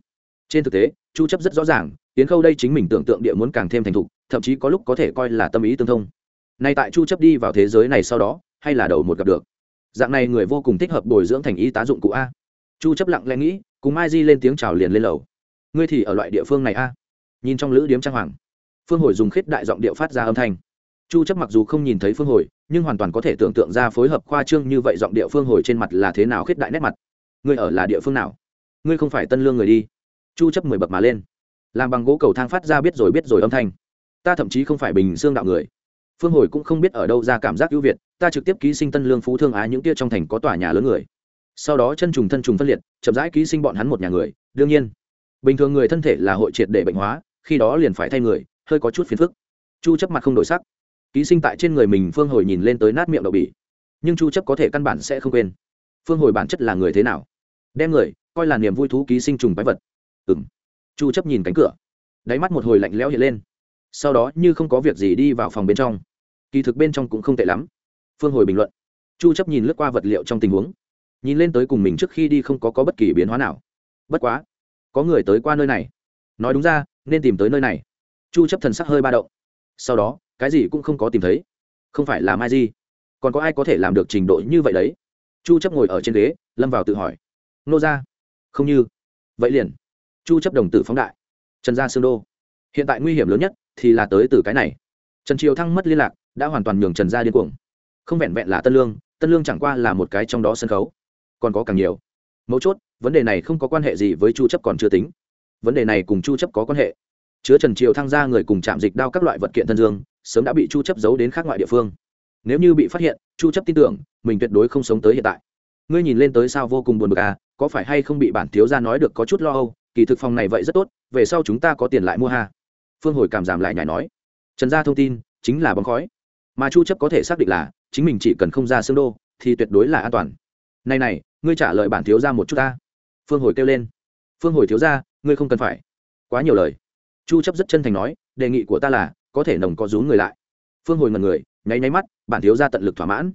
Trên thực tế, chu chấp rất rõ ràng, tiến khâu đây chính mình tưởng tượng địa muốn càng thêm thành thục, thậm chí có lúc có thể coi là tâm ý tương thông. Nay tại chu chấp đi vào thế giới này sau đó hay là đầu một gặp được. Dạng này người vô cùng thích hợp bồi dưỡng thành y tá dụng cụ a. Chu chấp lặng lẽ nghĩ, cùng mai di lên tiếng chào liền lên lầu. Ngươi thì ở loại địa phương này a. Nhìn trong lữ điếm trang hoàng. Phương hồi dùng khít đại giọng điệu phát ra âm thanh. Chu chấp mặc dù không nhìn thấy phương hồi, nhưng hoàn toàn có thể tưởng tượng ra phối hợp khoa trương như vậy giọng điệu phương hồi trên mặt là thế nào khít đại nét mặt. Ngươi ở là địa phương nào? Ngươi không phải tân lương người đi. Chu chấp mười bậc mà lên. Làm bằng gỗ cầu thang phát ra biết rồi biết rồi âm thanh. Ta thậm chí không phải bình xương đạo người phương hồi cũng không biết ở đâu ra cảm giác ưu việt, ta trực tiếp ký sinh tân lương phú thương á những tia trong thành có tòa nhà lớn người. Sau đó chân trùng thân trùng phân liệt, chậm rãi ký sinh bọn hắn một nhà người, đương nhiên. Bình thường người thân thể là hội triệt để bệnh hóa, khi đó liền phải thay người, hơi có chút phiền phức. Chu chấp mặt không đổi sắc. Ký sinh tại trên người mình, phương hồi nhìn lên tới nát miệng đậu bỉ nhưng chu chấp có thể căn bản sẽ không quên. Phương hồi bản chất là người thế nào? Đem người, coi là niềm vui thú ký sinh trùng bái vật. Ừm. Chu chấp nhìn cánh cửa. Đáy mắt một hồi lạnh lẽo hiện lên sau đó như không có việc gì đi vào phòng bên trong. Kỳ thực bên trong cũng không tệ lắm. Phương hồi bình luận. Chu chấp nhìn lướt qua vật liệu trong tình huống. Nhìn lên tới cùng mình trước khi đi không có có bất kỳ biến hóa nào. Bất quá có người tới qua nơi này. Nói đúng ra nên tìm tới nơi này. Chu chấp thần sắc hơi ba động. Sau đó cái gì cũng không có tìm thấy. Không phải là mai gì, còn có ai có thể làm được trình độ như vậy đấy? Chu chấp ngồi ở trên ghế lâm vào tự hỏi. Nô ra không như. Vậy liền. Chu chấp đồng tử phóng đại. Trần gia xương đô. Hiện tại nguy hiểm lớn nhất thì là tới từ cái này. Trần triều thăng mất liên lạc, đã hoàn toàn nhường trần gia điên cuồng. Không vẹn vẹn là tân lương tân lương chẳng qua là một cái trong đó sân khấu. Còn có càng nhiều. Mấu chốt, vấn đề này không có quan hệ gì với chu chấp còn chưa tính. Vấn đề này cùng chu chấp có quan hệ. Chứa trần triều thăng ra người cùng chạm dịch đao các loại vật kiện thân dương, sớm đã bị chu chấp giấu đến khác ngoại địa phương. Nếu như bị phát hiện, chu chấp tin tưởng, mình tuyệt đối không sống tới hiện tại. Ngươi nhìn lên tới sao vô cùng buồn bực à có phải hay không bị bản thiếu gia nói được có chút lo âu, kỳ thực phòng này vậy rất tốt, về sau chúng ta có tiền lại mua ha phương hồi cảm giảm lại nhảy nói, trần gia thông tin chính là bóng khói, mà chu chấp có thể xác định là chính mình chỉ cần không ra xương đô thì tuyệt đối là an toàn. Này này, ngươi trả lời bản thiếu gia một chút ta. Phương hồi kêu lên. Phương hồi thiếu gia, ngươi không cần phải. Quá nhiều lời. Chu chấp rất chân thành nói, đề nghị của ta là, có thể nồng có rúm người lại. Phương hồi ngẩn người, nháy nháy mắt, bản thiếu gia tận lực thỏa mãn.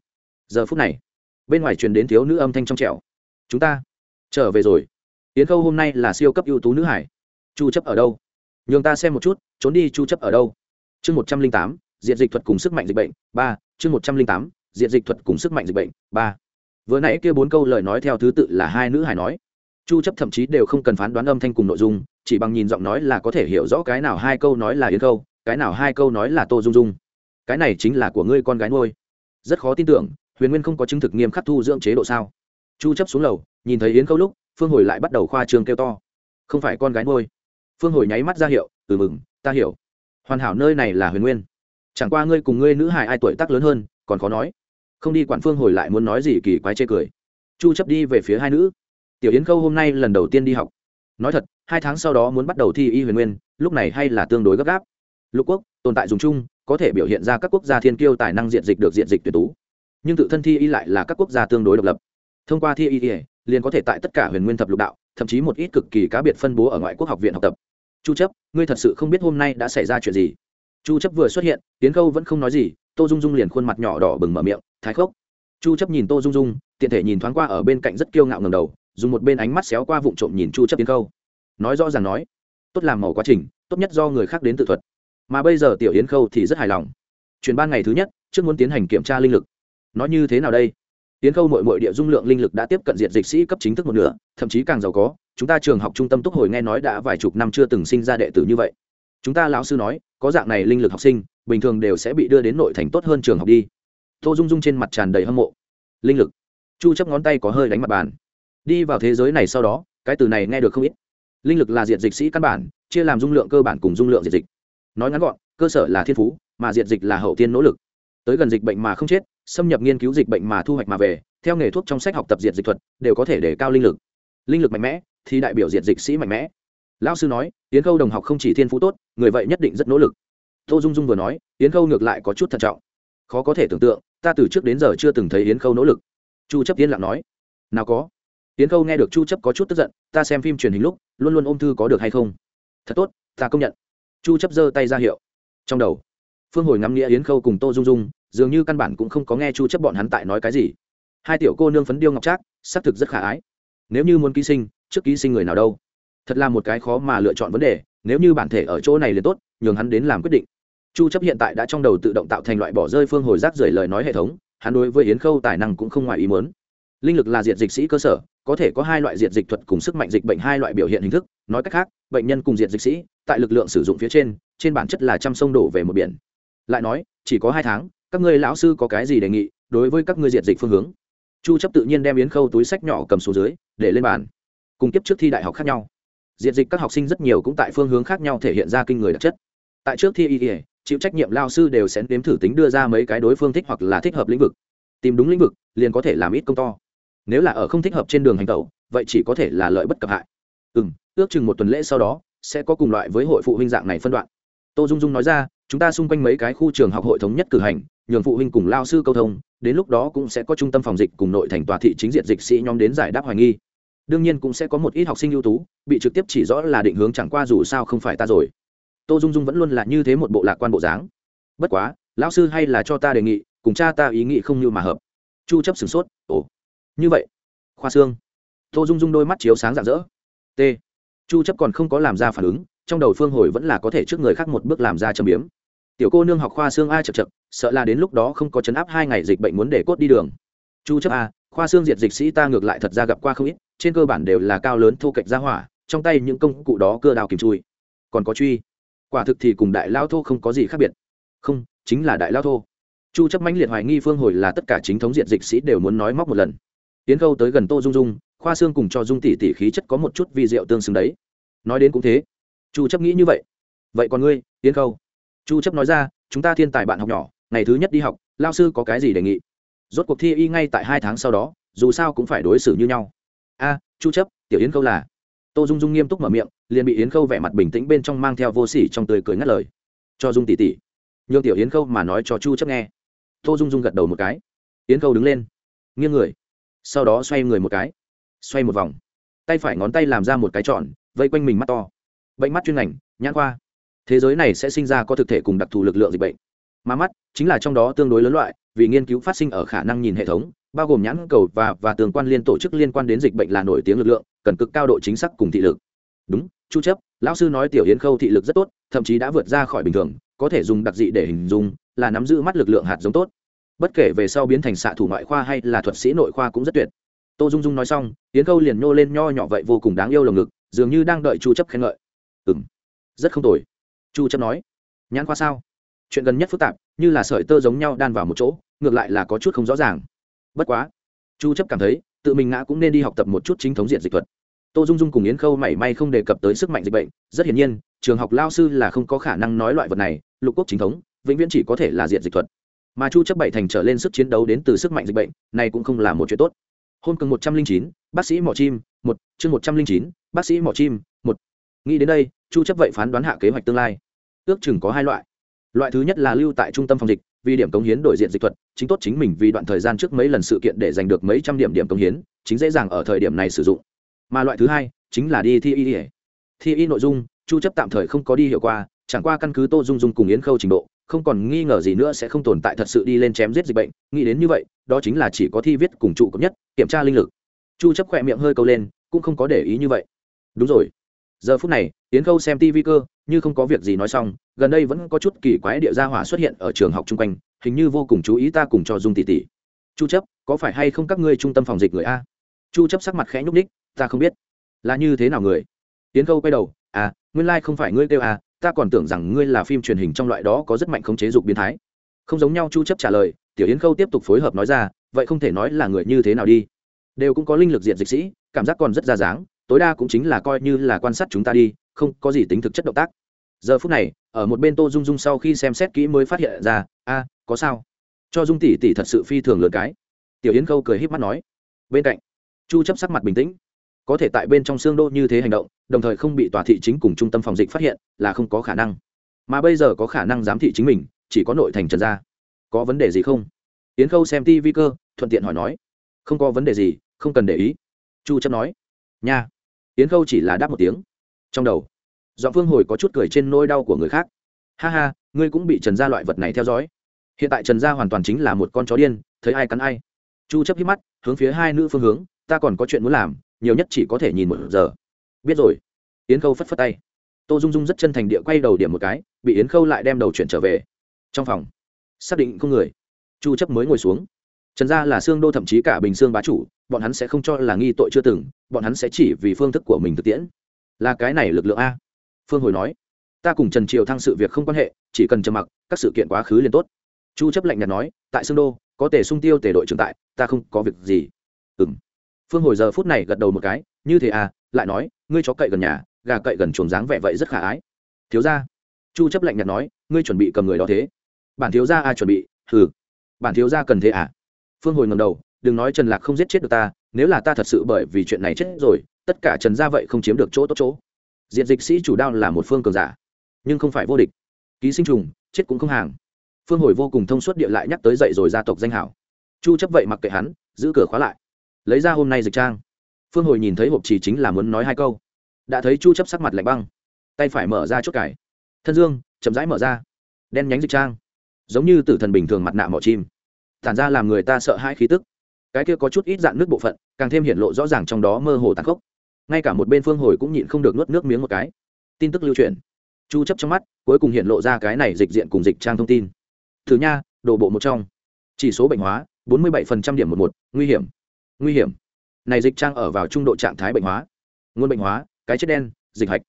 Giờ phút này, bên ngoài truyền đến thiếu nữ âm thanh trong trẻo. Chúng ta trở về rồi. Yến khâu hôm nay là siêu cấp ưu tú nữ hải. Chu chấp ở đâu? Nhường ta xem một chút trốn đi chu chấp ở đâu? Chương một trăm linh tám, diện dịch thuật cùng sức mạnh dịch bệnh, ba, chương một trăm linh tám, diện dịch thuật cùng sức mạnh dịch bệnh, ba. Vừa nãy kia bốn câu lời nói theo thứ tự là hai nữ hải nói. Chu chấp thậm chí đều không cần phán đoán âm thanh cùng nội dung, chỉ bằng nhìn giọng nói là có thể hiểu rõ cái nào hai câu nói là yến câu, cái nào hai câu nói là tô dung dung. Cái này chính là của ngươi con gái nuôi. Rất khó tin tưởng, huyền nguyên không có chứng thực nghiêm khắc thu dưỡng chế độ sao? Chu chấp xuống lầu, nhìn thấy yến câu lúc, phương hồi lại bắt đầu khoa trương kêu to. Không phải con gái nuôi. Phương hồi nháy mắt ra hiệu từ mừng ta hiểu. Hoàn hảo nơi này là huyền nguyên. Chẳng qua ngươi cùng ngươi nữ hài ai tuổi tác lớn hơn, còn khó nói. Không đi quản phương hồi lại muốn nói gì kỳ quái chê cười. Chu chấp đi về phía hai nữ. Tiểu yến khâu hôm nay lần đầu tiên đi học. Nói thật, hai tháng sau đó muốn bắt đầu thi y huyền nguyên, lúc này hay là tương đối gấp gáp. Lục quốc, tồn tại dùng chung, có thể biểu hiện ra các quốc gia thiên kiêu tài năng diện dịch được diện dịch tuyệt tú. Nhưng tự thân thi y lại là các quốc gia tương đối độc lập. Thông qua thi y liền có thể tại tất cả huyền nguyên thập lục đạo, thậm chí một ít cực kỳ cá biệt phân bố ở ngoại quốc học viện học tập chu chấp, ngươi thật sự không biết hôm nay đã xảy ra chuyện gì. Chu chấp vừa xuất hiện, tiến khâu vẫn không nói gì, tô dung dung liền khuôn mặt nhỏ đỏ bừng mở miệng, thái khốc. Chu chấp nhìn tô dung dung, tiện thể nhìn thoáng qua ở bên cạnh rất kiêu ngạo ngẩng đầu, dùng một bên ánh mắt xéo qua vụng trộm nhìn chu chấp tiến khâu. Nói rõ ràng nói, tốt làm màu quá trình, tốt nhất do người khác đến tự thuật. Mà bây giờ tiểu yến khâu thì rất hài lòng. Chuyển ban ngày thứ nhất, trước muốn tiến hành kiểm tra linh lực. Nói như thế nào đây? Tiến khâu mội mội địa dung lượng linh lực đã tiếp cận diện dịch sĩ cấp chính thức một nửa, thậm chí càng giàu có chúng ta trường học trung tâm túc hồi nghe nói đã vài chục năm chưa từng sinh ra đệ tử như vậy. Chúng ta lão sư nói, có dạng này linh lực học sinh, bình thường đều sẽ bị đưa đến nội thành tốt hơn trường học đi. Tô dung dung trên mặt tràn đầy hâm mộ. Linh lực. Chu chấp ngón tay có hơi đánh mặt bàn. Đi vào thế giới này sau đó, cái từ này nghe được không ít. Linh lực là diệt dịch sĩ căn bản, chia làm dung lượng cơ bản cùng dung lượng diệt dịch. Nói ngắn gọn, cơ sở là thiên phú, mà diệt dịch là hậu tiên nỗ lực. Tới gần dịch bệnh mà không chết, xâm nhập nghiên cứu dịch bệnh mà thu hoạch mà về, theo nghề thuốc trong sách học tập diệt dịch thuật, đều có thể để cao linh lực. Linh lực mạnh mẽ thì đại biểu diệt dịch sĩ mạnh mẽ. Lão sư nói tiến khâu đồng học không chỉ thiên phú tốt, người vậy nhất định rất nỗ lực. Tô dung dung vừa nói, yến khâu ngược lại có chút thận trọng. Khó có thể tưởng tượng, ta từ trước đến giờ chưa từng thấy yến khâu nỗ lực. Chu chấp yên lặng nói, nào có. Yến khâu nghe được chu chấp có chút tức giận, ta xem phim truyền hình lúc, luôn luôn ôm thư có được hay không? Thật tốt, ta công nhận. Chu chấp giơ tay ra hiệu. Trong đầu, phương hồi ngắm nghĩa yến khâu cùng tô dung dung, dường như căn bản cũng không có nghe chu chấp bọn hắn tại nói cái gì. Hai tiểu cô nương phấn điêu ngọc trác xác thực rất khả ái. Nếu như muốn ký sinh trước ký sinh người nào đâu. Thật là một cái khó mà lựa chọn vấn đề, nếu như bản thể ở chỗ này liền tốt, nhường hắn đến làm quyết định. Chu chấp hiện tại đã trong đầu tự động tạo thành loại bỏ rơi phương hồi rác rưởi lời nói hệ thống, hắn đối với yến khâu tài năng cũng không ngoài ý muốn. Linh lực là diệt dịch sĩ cơ sở, có thể có hai loại diệt dịch thuật cùng sức mạnh dịch bệnh, hai loại biểu hiện hình thức. Nói cách khác, bệnh nhân cùng diệt dịch sĩ, tại lực lượng sử dụng phía trên trên bản chất là trăm sông đổ về một biển. Lại nói, chỉ có hai tháng, các ngươi lão sư có cái gì đề nghị đối với các ngươi diệt dịch phương hướng? Chu chấp tự nhiên đem yến khâu túi sách nhỏ cầm xuống dưới, để lên bàn cùng kiếp trước thi đại học khác nhau. Diệt dịch các học sinh rất nhiều cũng tại phương hướng khác nhau thể hiện ra kinh người đặc chất. Tại trước thi y chịu trách nhiệm lao sư đều sẽ nếm thử tính đưa ra mấy cái đối phương thích hoặc là thích hợp lĩnh vực. Tìm đúng lĩnh vực, liền có thể làm ít công to. Nếu là ở không thích hợp trên đường hành tẩu, vậy chỉ có thể là lợi bất cập hại. Ừ m ước chừng một tuần lễ sau đó, sẽ có cùng loại với hội phụ huynh dạng này phân đoạn. Tô dung dung nói ra, chúng ta xung quanh mấy cái khu trường học hội thống nhất cử hành, nhường phụ huynh cùng lao sư câu thông, đến lúc đó cũng sẽ có trung tâm phòng dịch cùng nội thành tòa thị chính diện dịch sĩ nhóm đến giải đáp hoài nghi đương nhiên cũng sẽ có một ít học sinh ưu tú, bị trực tiếp chỉ rõ là định hướng chẳng qua dù sao không phải ta rồi. Tô dung dung vẫn luôn là như thế một bộ lạc quan bộ dáng. Bất quá, lão sư hay là cho ta đề nghị, cùng cha ta ý nghĩ không như mà hợp. Chu chấp sửng sốt, ồ, như vậy? Khoa xương. Tô dung dung đôi mắt chiếu sáng rạng rỡ. T. Chu chấp còn không có làm ra phản ứng, trong đầu phương hồi vẫn là có thể trước người khác một bước làm ra châm biếm. Tiểu cô nương học khoa xương ai chật chật sợ là đến lúc đó không có chấn áp hai ngày dịch bệnh muốn để cốt đi đường. Chu chấp a khoa xương diệt dịch sĩ ta ngược lại thật ra gặp qua không ít, trên cơ bản đều là cao lớn thu cạnh ra hỏa, trong tay những công cụ đó cưa đào kìm chui. Còn có truy. Quả thực thì cùng đại lao thô không có gì khác biệt. Không, chính là đại lao thô. Chu chấp mãnh liệt hoài nghi phương hồi là tất cả chính thống diện dịch sĩ đều muốn nói móc một lần. Tiến câu tới gần tô dung dung, khoa xương cùng cho dung tỷ tỷ khí chất có một chút vi diệu tương xứng đấy. Nói đến cũng thế. Chu chấp nghĩ như vậy. Vậy còn ngươi, tiến câu chu chấp nói ra, chúng ta thiên tài bạn học nhỏ, ngày thứ nhất đi học, lao sư có cái gì đề nghị? Rốt cuộc thi y ngay tại hai tháng sau đó, dù sao cũng phải đối xử như nhau. A, chu chấp, tiểu yến câu là, tô dung dung nghiêm túc mở miệng, liền bị yến khâu vẻ mặt bình tĩnh bên trong mang theo vô sỉ trong tươi cười ngắt lời. Cho dung tỷ tỷ. nhường tiểu yến khâu mà nói cho chu chấp nghe. Tô dung dung gật đầu một cái. Yến khâu đứng lên, nghiêng người, sau đó xoay người một cái, xoay một vòng. Tay phải ngón tay làm ra một cái tròn, vây quanh mình mắt to. Bệnh mắt chuyên ngành, nhãn khoa. Thế giới này sẽ sinh ra có thực thể cùng đặc thù lực lượng dịch bệnh. Mà mắt chính là trong đó tương đối lớn loại vì nghiên cứu phát sinh ở khả năng nhìn hệ thống, bao gồm nhãn cầu và và tương quan liên tổ chức liên quan đến dịch bệnh là nổi tiếng lực lượng, cần cực cao độ chính xác cùng thị lực. Đúng, chu chấp lão sư nói tiểu yến khâu thị lực rất tốt, thậm chí đã vượt ra khỏi bình thường, có thể dùng đặc dị để hình dung, là nắm giữ mắt lực lượng hạt giống tốt. Bất kể về sau biến thành xạ thủ ngoại khoa hay là thuật sĩ nội khoa cũng rất tuyệt. Tô dung dung nói xong, yến khâu liền nhô lên nho nhỏ vậy vô cùng đáng yêu lồng ngực, dường như đang đợi chu chấp khen ngợi. Ừm, rất không tồi. Chu chấp nói, nhãn khoa sao? Chuyện gần nhất phức tạp, như là sợi tơ giống nhau đan vào một chỗ ngược lại là có chút không rõ ràng. Bất quá, chu chấp cảm thấy, tự mình ngã cũng nên đi học tập một chút chính thống diện dịch thuật. Tô dung dung cùng yến khâu mảy may không đề cập tới sức mạnh dịch bệnh, rất hiển nhiên, trường học lao sư là không có khả năng nói loại vật này, lục quốc chính thống, vĩnh viễn chỉ có thể là diện dịch thuật. Mà chu chấp bảy thành trở lên sức chiến đấu đến từ sức mạnh dịch bệnh, này cũng không là một chuyện tốt. Hôm cường một trăm linh chín, bác sĩ mỏ chim, một, chương một trăm linh chín, bác sĩ mỏ chim, một. Nghĩ đến đây, chu chấp vậy phán đoán hạ kế hoạch tương lai. Ước chừng có hai loại loại thứ nhất là lưu tại trung tâm phòng dịch, vì điểm cống hiến đổi diện dịch thuật, chính tốt chính mình vì đoạn thời gian trước mấy lần sự kiện để giành được mấy trăm điểm điểm cống hiến, chính dễ dàng ở thời điểm này sử dụng. Mà loại thứ hai, chính là đi thi y thi y nội dung, chu chấp tạm thời không có đi hiệu quả chẳng qua căn cứ tô dung dung cùng yến khâu trình độ, không còn nghi ngờ gì nữa sẽ không tồn tại thật sự đi lên chém giết dịch bệnh, nghĩ đến như vậy, đó chính là chỉ có thi viết cùng trụ cấp nhất, kiểm tra linh lực. Chu chấp khỏe miệng hơi câu lên, cũng không có để ý như vậy. Đúng rồi. Giờ phút này, yến khâu xem tivi cơ như không có việc gì nói xong, gần đây vẫn có chút kỳ quái địa gia hỏa xuất hiện ở trường học chung quanh, hình như vô cùng chú ý ta cùng cho dung tỷ tỷ. Chu chấp, có phải hay không các ngươi trung tâm phòng dịch người a? Chu chấp sắc mặt khẽ nhúc ních ta không biết. Là như thế nào người? Tiến khâu quay đầu à nguyên lai like không phải ngươi kêu à ta còn tưởng rằng ngươi là phim truyền hình trong loại đó có rất mạnh khống chế dục biến thái. Không giống nhau, chu chấp trả lời, tiểu yến khâu tiếp tục phối hợp nói ra, vậy không thể nói là người như thế nào đi. Đều cũng có linh lực diện dịch sĩ, cảm giác còn rất ra dáng tối đa cũng chính là coi như là quan sát chúng ta đi, không có gì tính thực chất động tác. Giờ phút này, ở một bên tô dung dung sau khi xem xét kỹ mới phát hiện ra, a, có sao? Cho dung tỷ tỷ thật sự phi thường lớn cái. Tiểu yến khâu cười híp mắt nói, bên cạnh. Chu chấp sắc mặt bình tĩnh. Có thể tại bên trong xương đô như thế hành động, đồng thời không bị tòa thị chính cùng trung tâm phòng dịch phát hiện, là không có khả năng. Mà bây giờ có khả năng giám thị chính mình, chỉ có nội thành trần gia. Có vấn đề gì không? Yến khâu xem tv cơ, thuận tiện hỏi nói. Không có vấn đề gì, không cần để ý. Chu chấp nói, nha yến khâu chỉ là đáp một tiếng. Trong đầu dọn phương hồi có chút cười trên nỗi đau của người khác. Ha ha, ngươi cũng bị trần gia loại vật này theo dõi. Hiện tại trần gia hoàn toàn chính là một con chó điên, thấy ai cắn ai. Chu chấp hít mắt, hướng phía hai nữ phương hướng, ta còn có chuyện muốn làm, nhiều nhất chỉ có thể nhìn một giờ. Biết rồi. Yến khâu phất phất tay. Tô dung dung rất chân thành địa quay đầu điểm một cái, bị yến khâu lại đem đầu chuyển trở về. Trong phòng, xác định không người. Chu chấp mới ngồi xuống. Trần gia là xương đô thậm chí cả bình xương bá chủ bọn hắn sẽ không cho là nghi tội chưa từng, bọn hắn sẽ chỉ vì phương thức của mình thực tiễn. Là cái này lực lượng a. Phương hồi nói, ta cùng trần triều thăng sự việc không quan hệ, chỉ cần trầm mặc, các sự kiện quá khứ liền tốt. Chu chấp lạnh nhạt nói, tại sương đô, có thể sung tiêu, tề đội trưởng tại, ta không có việc gì. Ừm. Phương hồi giờ phút này gật đầu một cái, như thế à lại nói, ngươi chó cậy gần nhà, gà cậy gần chuồng dáng vẻ vậy rất khả ái. Thiếu gia. Chu chấp lạnh nhạt nói, ngươi chuẩn bị cầm người đó thế. Bản thiếu gia ai chuẩn bị, hừ. Bản thiếu gia cần thế à? Phương hồi ngẩng đầu đừng nói trần lạc không giết chết được ta, nếu là ta thật sự bởi vì chuyện này chết rồi, tất cả trần gia vậy không chiếm được chỗ tốt chỗ. Diện dịch sĩ chủ đao là một phương cường giả, nhưng không phải vô địch. Ký sinh trùng, chết cũng không hàng. Phương hồi vô cùng thông suốt địa lại nhắc tới dậy rồi gia tộc danh hảo. Chu chấp vậy mặc kệ hắn, giữ cửa khóa lại. Lấy ra hôm nay dịch trang. Phương hồi nhìn thấy hộp chỉ chính là muốn nói hai câu. Đã thấy chu chấp sắc mặt lạnh băng. Tay phải mở ra chốt cải. Thân dương, chậm rãi mở ra. Đen nhánh dịch trang. Giống như tử thần bình thường mặt nạ mỏ chim. Tản ra làm người ta sợ hãi khí tức cái kia có chút ít dạng nước bộ phận, càng thêm hiện lộ rõ ràng trong đó mơ hồ tàn khốc. Ngay cả một bên phương hồi cũng nhịn không được nuốt nước miếng một cái. Tin tức lưu truyền. Chu chấp trong mắt, cuối cùng hiện lộ ra cái này dịch diện cùng dịch trang thông tin. Thứ nha, đổ bộ một trong. Chỉ số bệnh hóa 47% điểm một một, nguy hiểm. Nguy hiểm. Này dịch trang ở vào trung độ trạng thái bệnh hóa. Nguồn bệnh hóa, cái chết đen, dịch hạch.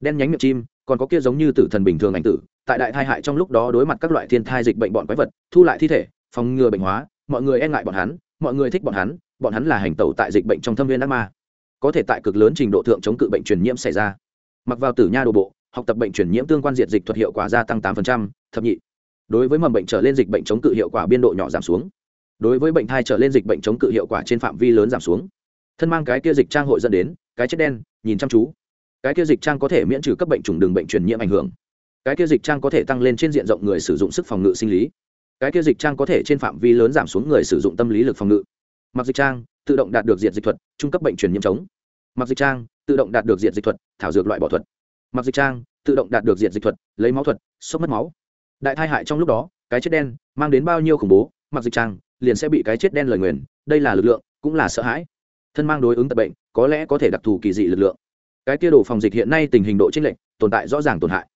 Đen nhánh miệng chim, còn có kia giống như tử thần bình thường ảnh tử, tại đại thai hại trong lúc đó đối mặt các loại thiên thai dịch bệnh bọn quái vật, thu lại thi thể, phòng ngừa bệnh hóa, mọi người e ngại bọn hắn mọi người thích bọn hắn bọn hắn là hành tẩu tại dịch bệnh trong thâm viên ác ma. Có thể tại cực lớn trình độ thượng chống cự bệnh truyền nhiễm xảy ra. Mặc vào tử nha đồ bộ, học tập bệnh truyền nhiễm tương quan diệt dịch thuật hiệu quả gia tăng tám thập nhị. Đối với mầm bệnh trở lên dịch bệnh chống cự hiệu quả biên độ nhỏ giảm xuống. Đối với bệnh thai trở lên dịch bệnh chống cự hiệu quả trên phạm vi lớn giảm xuống. Thân mang cái kia dịch trang hội dẫn đến, cái chết đen, nhìn chăm chú. Cái kia dịch trang có thể miễn trừ các bệnh trùng đường bệnh truyền nhiễm ảnh hưởng. Cái kia dịch trang có thể tăng lên trên diện rộng người sử dụng sức phòng ngự sinh lý cái kia dịch trang có thể trên phạm vi lớn giảm xuống người sử dụng tâm lý lực phòng ngự. Mặc dịch trang, tự động đạt được diện dịch thuật, trung cấp bệnh truyền nhiễm chống. Mặc dịch trang, tự động đạt được diện dịch thuật, thảo dược loại bỏ thuật. Mặc dịch trang, tự động đạt được diện dịch thuật, lấy máu thuật, sốc mất máu. Đại thai hại trong lúc đó, cái chết đen mang đến bao nhiêu khủng bố, mặc dịch trang liền sẽ bị cái chết đen lời nguyền, đây là lực lượng, cũng là sợ hãi. Thân mang đối ứng tập bệnh, có lẽ có thể đặc thù kỳ dị lực lượng. Cái kia đồ phòng dịch hiện nay tình hình độ chênh lệch, tồn tại rõ ràng tổn hại.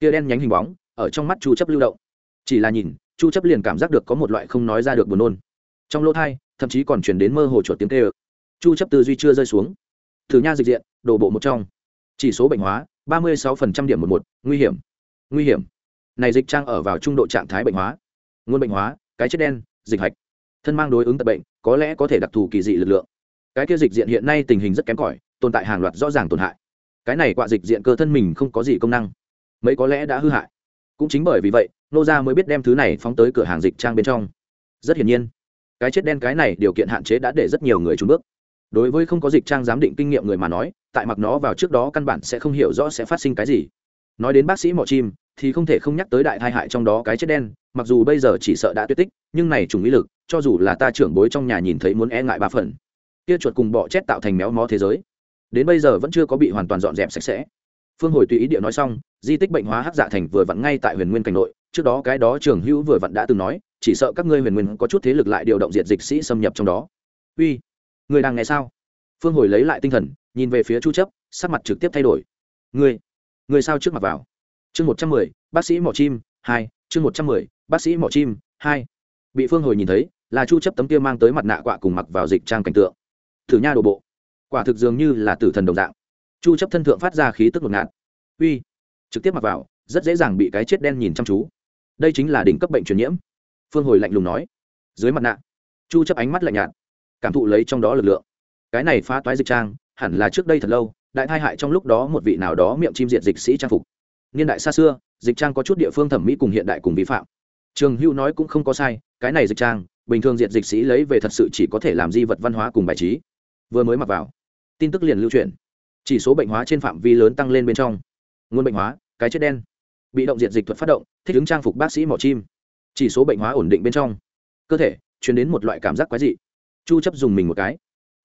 Kia đen nhánh hình bóng, ở trong mắt chu chấp lưu động. Chỉ là nhìn chu chấp liền cảm giác được có một loại không nói ra được buồn nôn. Trong lỗ thai, thậm chí còn truyền đến mơ hồ chuột tiếng kêu. Chu chấp tư duy chưa rơi xuống. Thử nha dịch diện, đổ bộ một trong. Chỉ số bệnh hóa 36% điểm một một, nguy hiểm. Nguy hiểm. Này dịch trang ở vào trung độ trạng thái bệnh hóa. Nguồn bệnh hóa, cái chết đen, dịch hạch. Thân mang đối ứng tật bệnh, có lẽ có thể đặc thù kỳ dị lực lượng. Cái kia dịch diện hiện nay tình hình rất kém cỏi, tồn tại hàng loạt rõ ràng tổn hại. Cái này quạ dịch diện cơ thân mình không có gì công năng. Mấy có lẽ đã hư hại cũng chính bởi vì vậy, nô gia mới biết đem thứ này phóng tới cửa hàng dịch trang bên trong. Rất hiển nhiên, cái chết đen cái này điều kiện hạn chế đã để rất nhiều người trúng bước. Đối với không có dịch trang giám định kinh nghiệm người mà nói, tại mặc nó vào trước đó căn bản sẽ không hiểu rõ sẽ phát sinh cái gì. Nói đến bác sĩ mỏ chim, thì không thể không nhắc tới đại tai hại trong đó cái chết đen, mặc dù bây giờ chỉ sợ đã tuyệt tích, nhưng này trùng ý lực, cho dù là ta trưởng bối trong nhà nhìn thấy muốn e ngại ba phần. Kia chuột cùng bọ chết tạo thành méo mó thế giới. Đến bây giờ vẫn chưa có bị hoàn toàn dọn dẹp sạch sẽ. Phương hồi tùy ý địa nói xong di tích bệnh hóa hắc dạ thành vừa vặn ngay tại huyền nguyên cảnh nội, trước đó cái đó trường hữu vừa vặn đã từng nói, chỉ sợ các ngươi huyền nguyên có chút thế lực lại điều động diệt dịch sĩ xâm nhập trong đó. Uy, người đang nghe sao? Phương hồi lấy lại tinh thần, nhìn về phía chu chấp, sắc mặt trực tiếp thay đổi. Người người sao trước mặt vào? Chương một trăm mười, bác sĩ mỏ chim, hai, chương một trăm mười, bác sĩ mỏ chim, hai. Bị phương hồi nhìn thấy, là chu chấp tấm kia mang tới mặt nạ quạ cùng mặc vào dịch trang cảnh tượng. Thử nha đồ bộ. Quả thực dường như là tử thần đồng dạng. Chu chấp thân thượng phát ra khí tức ngột ngạt. Uy trực tiếp mặc vào, rất dễ dàng bị cái chết đen nhìn chăm chú. Đây chính là đỉnh cấp bệnh truyền nhiễm. Phương hồi lạnh lùng nói. Dưới mặt nạ, chu chấp ánh mắt lạnh nhạt, cảm thụ lấy trong đó lực lượng. Cái này phá toái dịch trang, hẳn là trước đây thật lâu, đại thai hại trong lúc đó một vị nào đó miệng chim diệt dịch sĩ trang phục. Niên đại xa xưa, dịch trang có chút địa phương thẩm mỹ cùng hiện đại cùng vi phạm. Trường hữu nói cũng không có sai, cái này dịch trang, bình thường diệt dịch sĩ lấy về thật sự chỉ có thể làm di vật văn hóa cùng bài trí. Vừa mới mặc vào, tin tức liền lưu truyền. Chỉ số bệnh hóa trên phạm vi lớn tăng lên bên trong nguồn bệnh hóa, cái chết đen. Bị động diệt dịch thuật phát động, thích ứng trang phục bác sĩ mỏ chim. Chỉ số bệnh hóa ổn định bên trong. Cơ thể chuyển đến một loại cảm giác quái dị. Chu chấp dùng mình một cái.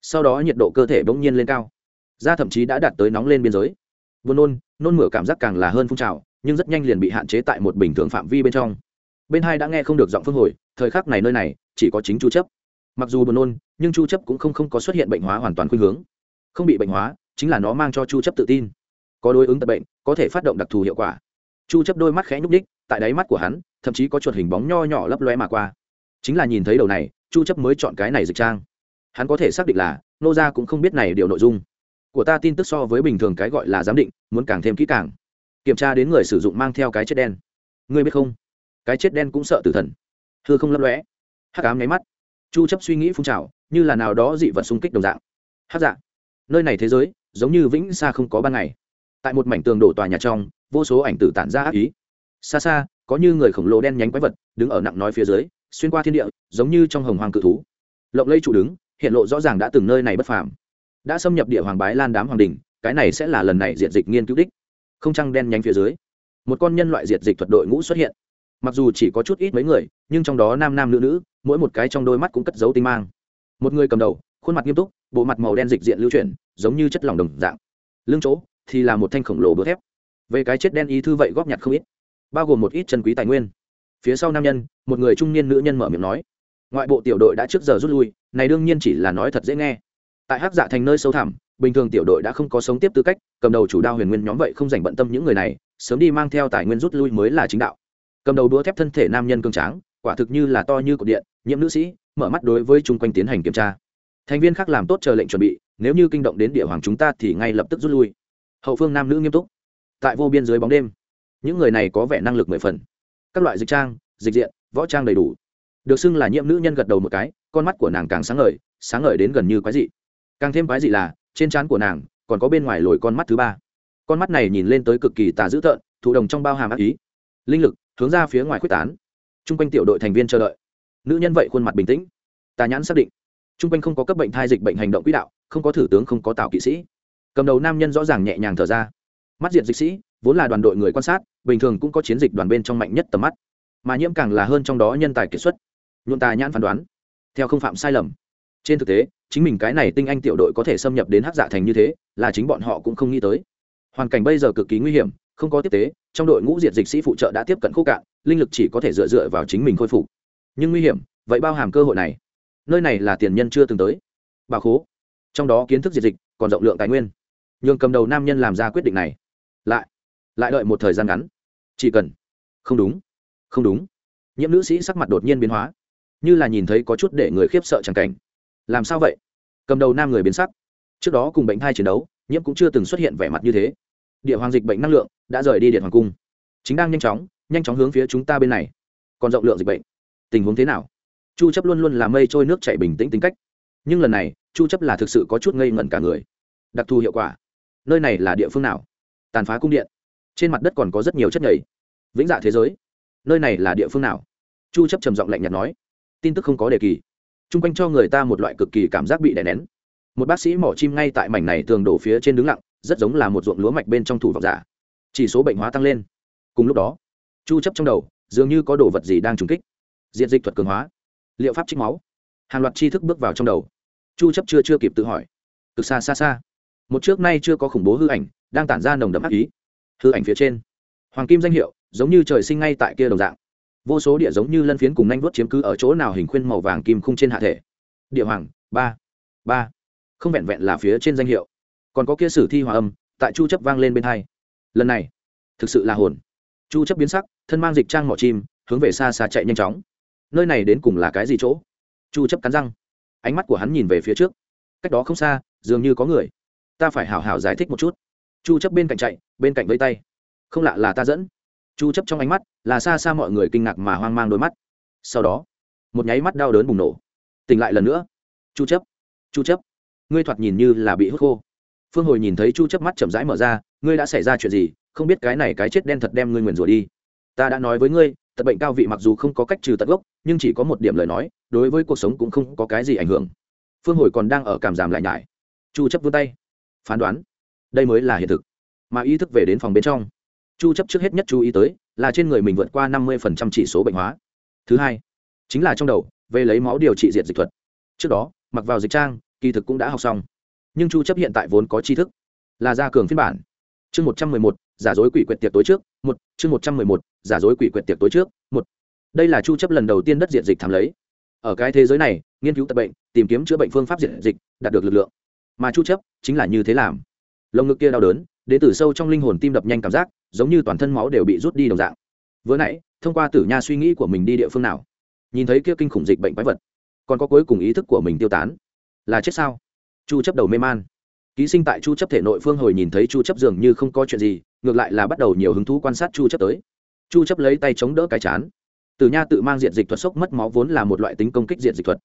Sau đó nhiệt độ cơ thể bỗng nhiên lên cao. Da thậm chí đã đạt tới nóng lên biên giới. Buồn nôn nôn mửa cảm giác càng là hơn phun trào, nhưng rất nhanh liền bị hạn chế tại một bình thường phạm vi bên trong. Bên hai đã nghe không được giọng phương hồi, thời khắc này nơi này, chỉ có chính chu chấp. Mặc dù buồn nôn, nhưng chu chấp cũng không không có xuất hiện bệnh hóa hoàn toàn khuynh hướng. Không bị bệnh hóa, chính là nó mang cho chu chấp tự tin có đối ứng tật bệnh, có thể phát động đặc thù hiệu quả. Chu chấp đôi mắt khẽ nhúc đích tại đáy mắt của hắn, thậm chí có chuột hình bóng nho nhỏ lấp lóe mà qua. Chính là nhìn thấy đầu này, chu chấp mới chọn cái này dịch trang. Hắn có thể xác định là, nô gia cũng không biết này điều nội dung. Của ta tin tức so với bình thường cái gọi là giám định, muốn càng thêm kỹ càng. Kiểm tra đến người sử dụng mang theo cái chết đen. Ngươi biết không? Cái chết đen cũng sợ tử thần. Thưa không lấp lóe. Hắc ám nháy mắt. Chu chấp suy nghĩ phun trào, như là nào đó dị vật xung kích đồng dạng. Hắc dạ. Nơi này thế giới, giống như vĩnh xa không có ban ngày tại một mảnh tường đổ tòa nhà trong, vô số ảnh tử tản ra ác ý. Xa xa, có như người khổng lồ đen nhánh quái vật đứng ở nặng nói phía dưới, xuyên qua thiên địa, giống như trong hồng hoàng cự thú. Lộng lây trụ đứng, hiện lộ rõ ràng đã từng nơi này bất phàm. Đã xâm nhập địa hoàng bái lan đám hoàng đình, cái này sẽ là lần này diệt dịch nghiên cứu đích. Không trăng đen nhánh phía dưới, một con nhân loại diệt dịch thuật đội ngũ xuất hiện. Mặc dù chỉ có chút ít mấy người, nhưng trong đó nam nam nữ nữ, mỗi một cái trong đôi mắt cũng cất dấu tinh mang. Một người cầm đầu, khuôn mặt nghiêm túc, bộ mặt màu đen dịch diện lưu chuyển, giống như chất lỏng đồng dạng. Lưng chỗ thì là một thanh khổng lồ bữa thép. Về cái chết đen ý thư vậy góp nhặt không ít, bao gồm một ít chân quý tài nguyên. Phía sau nam nhân, một người trung niên nữ nhân mở miệng nói, ngoại bộ tiểu đội đã trước giờ rút lui, này đương nhiên chỉ là nói thật dễ nghe. Tại hắc dạ thành nơi sâu thẳm, bình thường tiểu đội đã không có sống tiếp tư cách, cầm đầu chủ đao huyền nguyên nhóm vậy không dành bận tâm những người này, sớm đi mang theo tài nguyên rút lui mới là chính đạo. Cầm đầu đũa thép thân thể nam nhân cường tráng, quả thực như là to như cột điện, nhiễm nữ sĩ, mở mắt đối với chung quanh tiến hành kiểm tra. Thành viên khác làm tốt chờ lệnh chuẩn bị, nếu như kinh động đến địa hoàng chúng ta thì ngay lập tức rút lui hậu phương nam nữ nghiêm túc, tại vô biên dưới bóng đêm. Những người này có vẻ năng lực mười phần. Các loại dịch trang, dịch diện, võ trang đầy đủ. Được xưng là nhiễm nữ nhân gật đầu một cái, con mắt của nàng càng sáng ngời sáng ngời đến gần như quái dị. Càng thêm quái dị là, trên trán của nàng còn có bên ngoài lồi con mắt thứ ba. Con mắt này nhìn lên tới cực kỳ tà dữ tợn, thụ đồng trong bao hàm ác ý. Linh lực hướng ra phía ngoài quyết tán. T r u n g quanh tiểu đội thành viên chờ đợi. Nữ nhân vậy khuôn mặt bình tĩnh. Tà nhãn xác định. T r u n g quanh không có cấp bệnh thai dịch bệnh hành động quỹ đạo, không có thử tướng, không có tạo kỵ sĩ cầm đầu nam nhân rõ ràng nhẹ nhàng thở ra. Mắt diện dịch sĩ, vốn là đoàn đội người quan sát, bình thường cũng có chiến dịch đoàn bên trong mạnh nhất tầm mắt. Mà nhiễm càng là hơn trong đó nhân tài kiệt xuất. Nhuộm tài nhãn phán đoán. Theo không phạm sai lầm. Trên thực tế, chính mình cái này tinh anh tiểu đội có thể xâm nhập đến hắc dạ thành như thế, là chính bọn họ cũng không nghĩ tới. Hoàn cảnh bây giờ cực kỳ nguy hiểm, không có tiếp tế, trong đội ngũ diệt dịch sĩ phụ trợ đã tiếp cận khô cạn, linh lực chỉ có thể dựa dựa vào chính mình khôi phục. Nhưng nguy hiểm, vậy bao hàm cơ hội này? Nơi này là tiền nhân chưa từng tới. Bà khố. Trong đó kiến thức diệt dịch, còn rộng lượng tài nguyên nhường cầm đầu nam nhân làm ra quyết định này. Lại lại đợi một thời gian ngắn. Chỉ cần. Không đúng. Không đúng. Nhiễm nữ sĩ sắc mặt đột nhiên biến hóa. Như là nhìn thấy có chút để người khiếp sợ chẳng cảnh. Làm sao vậy? Cầm đầu nam người biến sắc. Trước đó cùng bệnh thai chiến đấu, nhiễm cũng chưa từng xuất hiện vẻ mặt như thế. Địa hoàng dịch bệnh năng lượng đã rời đi điện hoàng cung. Chính đang nhanh chóng nhanh chóng hướng phía chúng ta bên này. Còn rộng lượng dịch bệnh. Tình huống thế nào? Chu chấp luôn luôn là mây trôi nước chảy bình tĩnh tính cách. Nhưng lần này, chu chấp là thực sự có chút ngây ngẩn cả người. Đặc thù hiệu quả nơi này là địa phương nào? Tàn phá cung điện. Trên mặt đất còn có rất nhiều chất nhầy. Vĩnh dạ thế giới. Nơi này là địa phương nào? Chu chấp trầm giọng lạnh nhạt nói. Tin tức không có đề kỳ. Trung quanh cho người ta một loại cực kỳ cảm giác bị đè nén. Một bác sĩ mỏ chim ngay tại mảnh này tường đổ phía trên đứng lặng, rất giống là một ruộng lúa mạch bên trong thủ vọng giả. Chỉ số bệnh hóa tăng lên. Cùng lúc đó, chu chấp trong đầu, dường như có đồ vật gì đang trùng kích. Diện dịch thuật cường hóa. Liệu pháp trích máu. Hàng loạt tri thức bước vào trong đầu. Chu chấp chưa chưa kịp tự hỏi. Từ xa xa xa một trước nay chưa có khủng bố hư ảnh, đang tản ra nồng đậm ác ý. Hư ảnh phía trên, hoàng kim danh hiệu, giống như trời sinh ngay tại kia đồng dạng. Vô số địa giống như lân phiến cùng nhanh vuốt chiếm cứ ở chỗ nào hình khuyên màu vàng kim khung trên hạ thể. Địa hoàng, ba ba. Không vẹn vẹn là phía trên danh hiệu. Còn có kia sử thi hòa âm, tại chu chấp vang lên bên hai. Lần này, thực sự là hồn. Chu chấp biến sắc, thân mang dịch trang mỏ chim, hướng về xa xa chạy nhanh chóng. Nơi này đến cùng là cái gì chỗ? Chu chấp cắn răng. Ánh mắt của hắn nhìn về phía trước. Cách đó không xa, dường như có người ta phải hảo hảo giải thích một chút. Chu chấp bên cạnh chạy, bên cạnh vẫy tay. Không lạ là ta dẫn. Chu chấp trong ánh mắt là xa xa mọi người kinh ngạc mà hoang mang đôi mắt. Sau đó, một nháy mắt đau đớn bùng nổ. Tỉnh lại lần nữa. Chu chấp chu chấp, ngươi thoạt nhìn như là bị hút khô. Phương hồi nhìn thấy chu chấp mắt chậm rãi mở ra, ngươi đã xảy ra chuyện gì? Không biết cái này cái chết đen thật đem ngươi nguyền rủa đi. Ta đã nói với ngươi, tật bệnh cao vị mặc dù không có cách trừ tận gốc, nhưng chỉ có một điểm lời nói, đối với cuộc sống cũng không có cái gì ảnh hưởng. Phương hồi còn đang ở cảm giảm lại nhải. Chu chấp vươn tay phán đoán. Đây mới là hiện thực. Mà ý thức về đến phòng bên trong chu chấp trước hết nhất chú ý tới là trên người mình vượt qua 50% chỉ số bệnh hóa. Thứ hai chính là trong đầu về lấy máu điều trị diệt dịch thuật. Trước đó mặc vào dịch trang kỳ thực cũng đã học xong. Nhưng chu chấp hiện tại vốn có tri thức là gia cường phiên bản. Chương 111, giả dối quỷ quyệt tiệc tối trước một chương 111, giả dối quỷ quyệt tiệc tối trước một. Đây là chu chấp lần đầu tiên đất diệt dịch thám lấy. Ở cái thế giới này nghiên cứu tật bệnh tìm kiếm chữa bệnh phương pháp diệt dịch đạt được lực lượng mà chu chấp chính là như thế làm. Lồng ngực kia đau đớn, đến từ sâu trong linh hồn tim đập nhanh cảm giác, giống như toàn thân máu đều bị rút đi đồng dạng. Vừa nãy, thông qua tử nha suy nghĩ của mình đi địa phương nào, nhìn thấy kia kinh khủng dịch bệnh quái vật, còn có cuối cùng ý thức của mình tiêu tán, là chết sao? Chu chấp đầu mê man. Ký sinh tại chu chấp thể nội phương hồi nhìn thấy chu chấp dường như không có chuyện gì, ngược lại là bắt đầu nhiều hứng thú quan sát chu chấp tới. Chu chấp lấy tay chống đỡ cái chán. Tử nha tự mang diện dịch thuật sốc mất máu vốn là một loại tính công kích diện dịch thuật.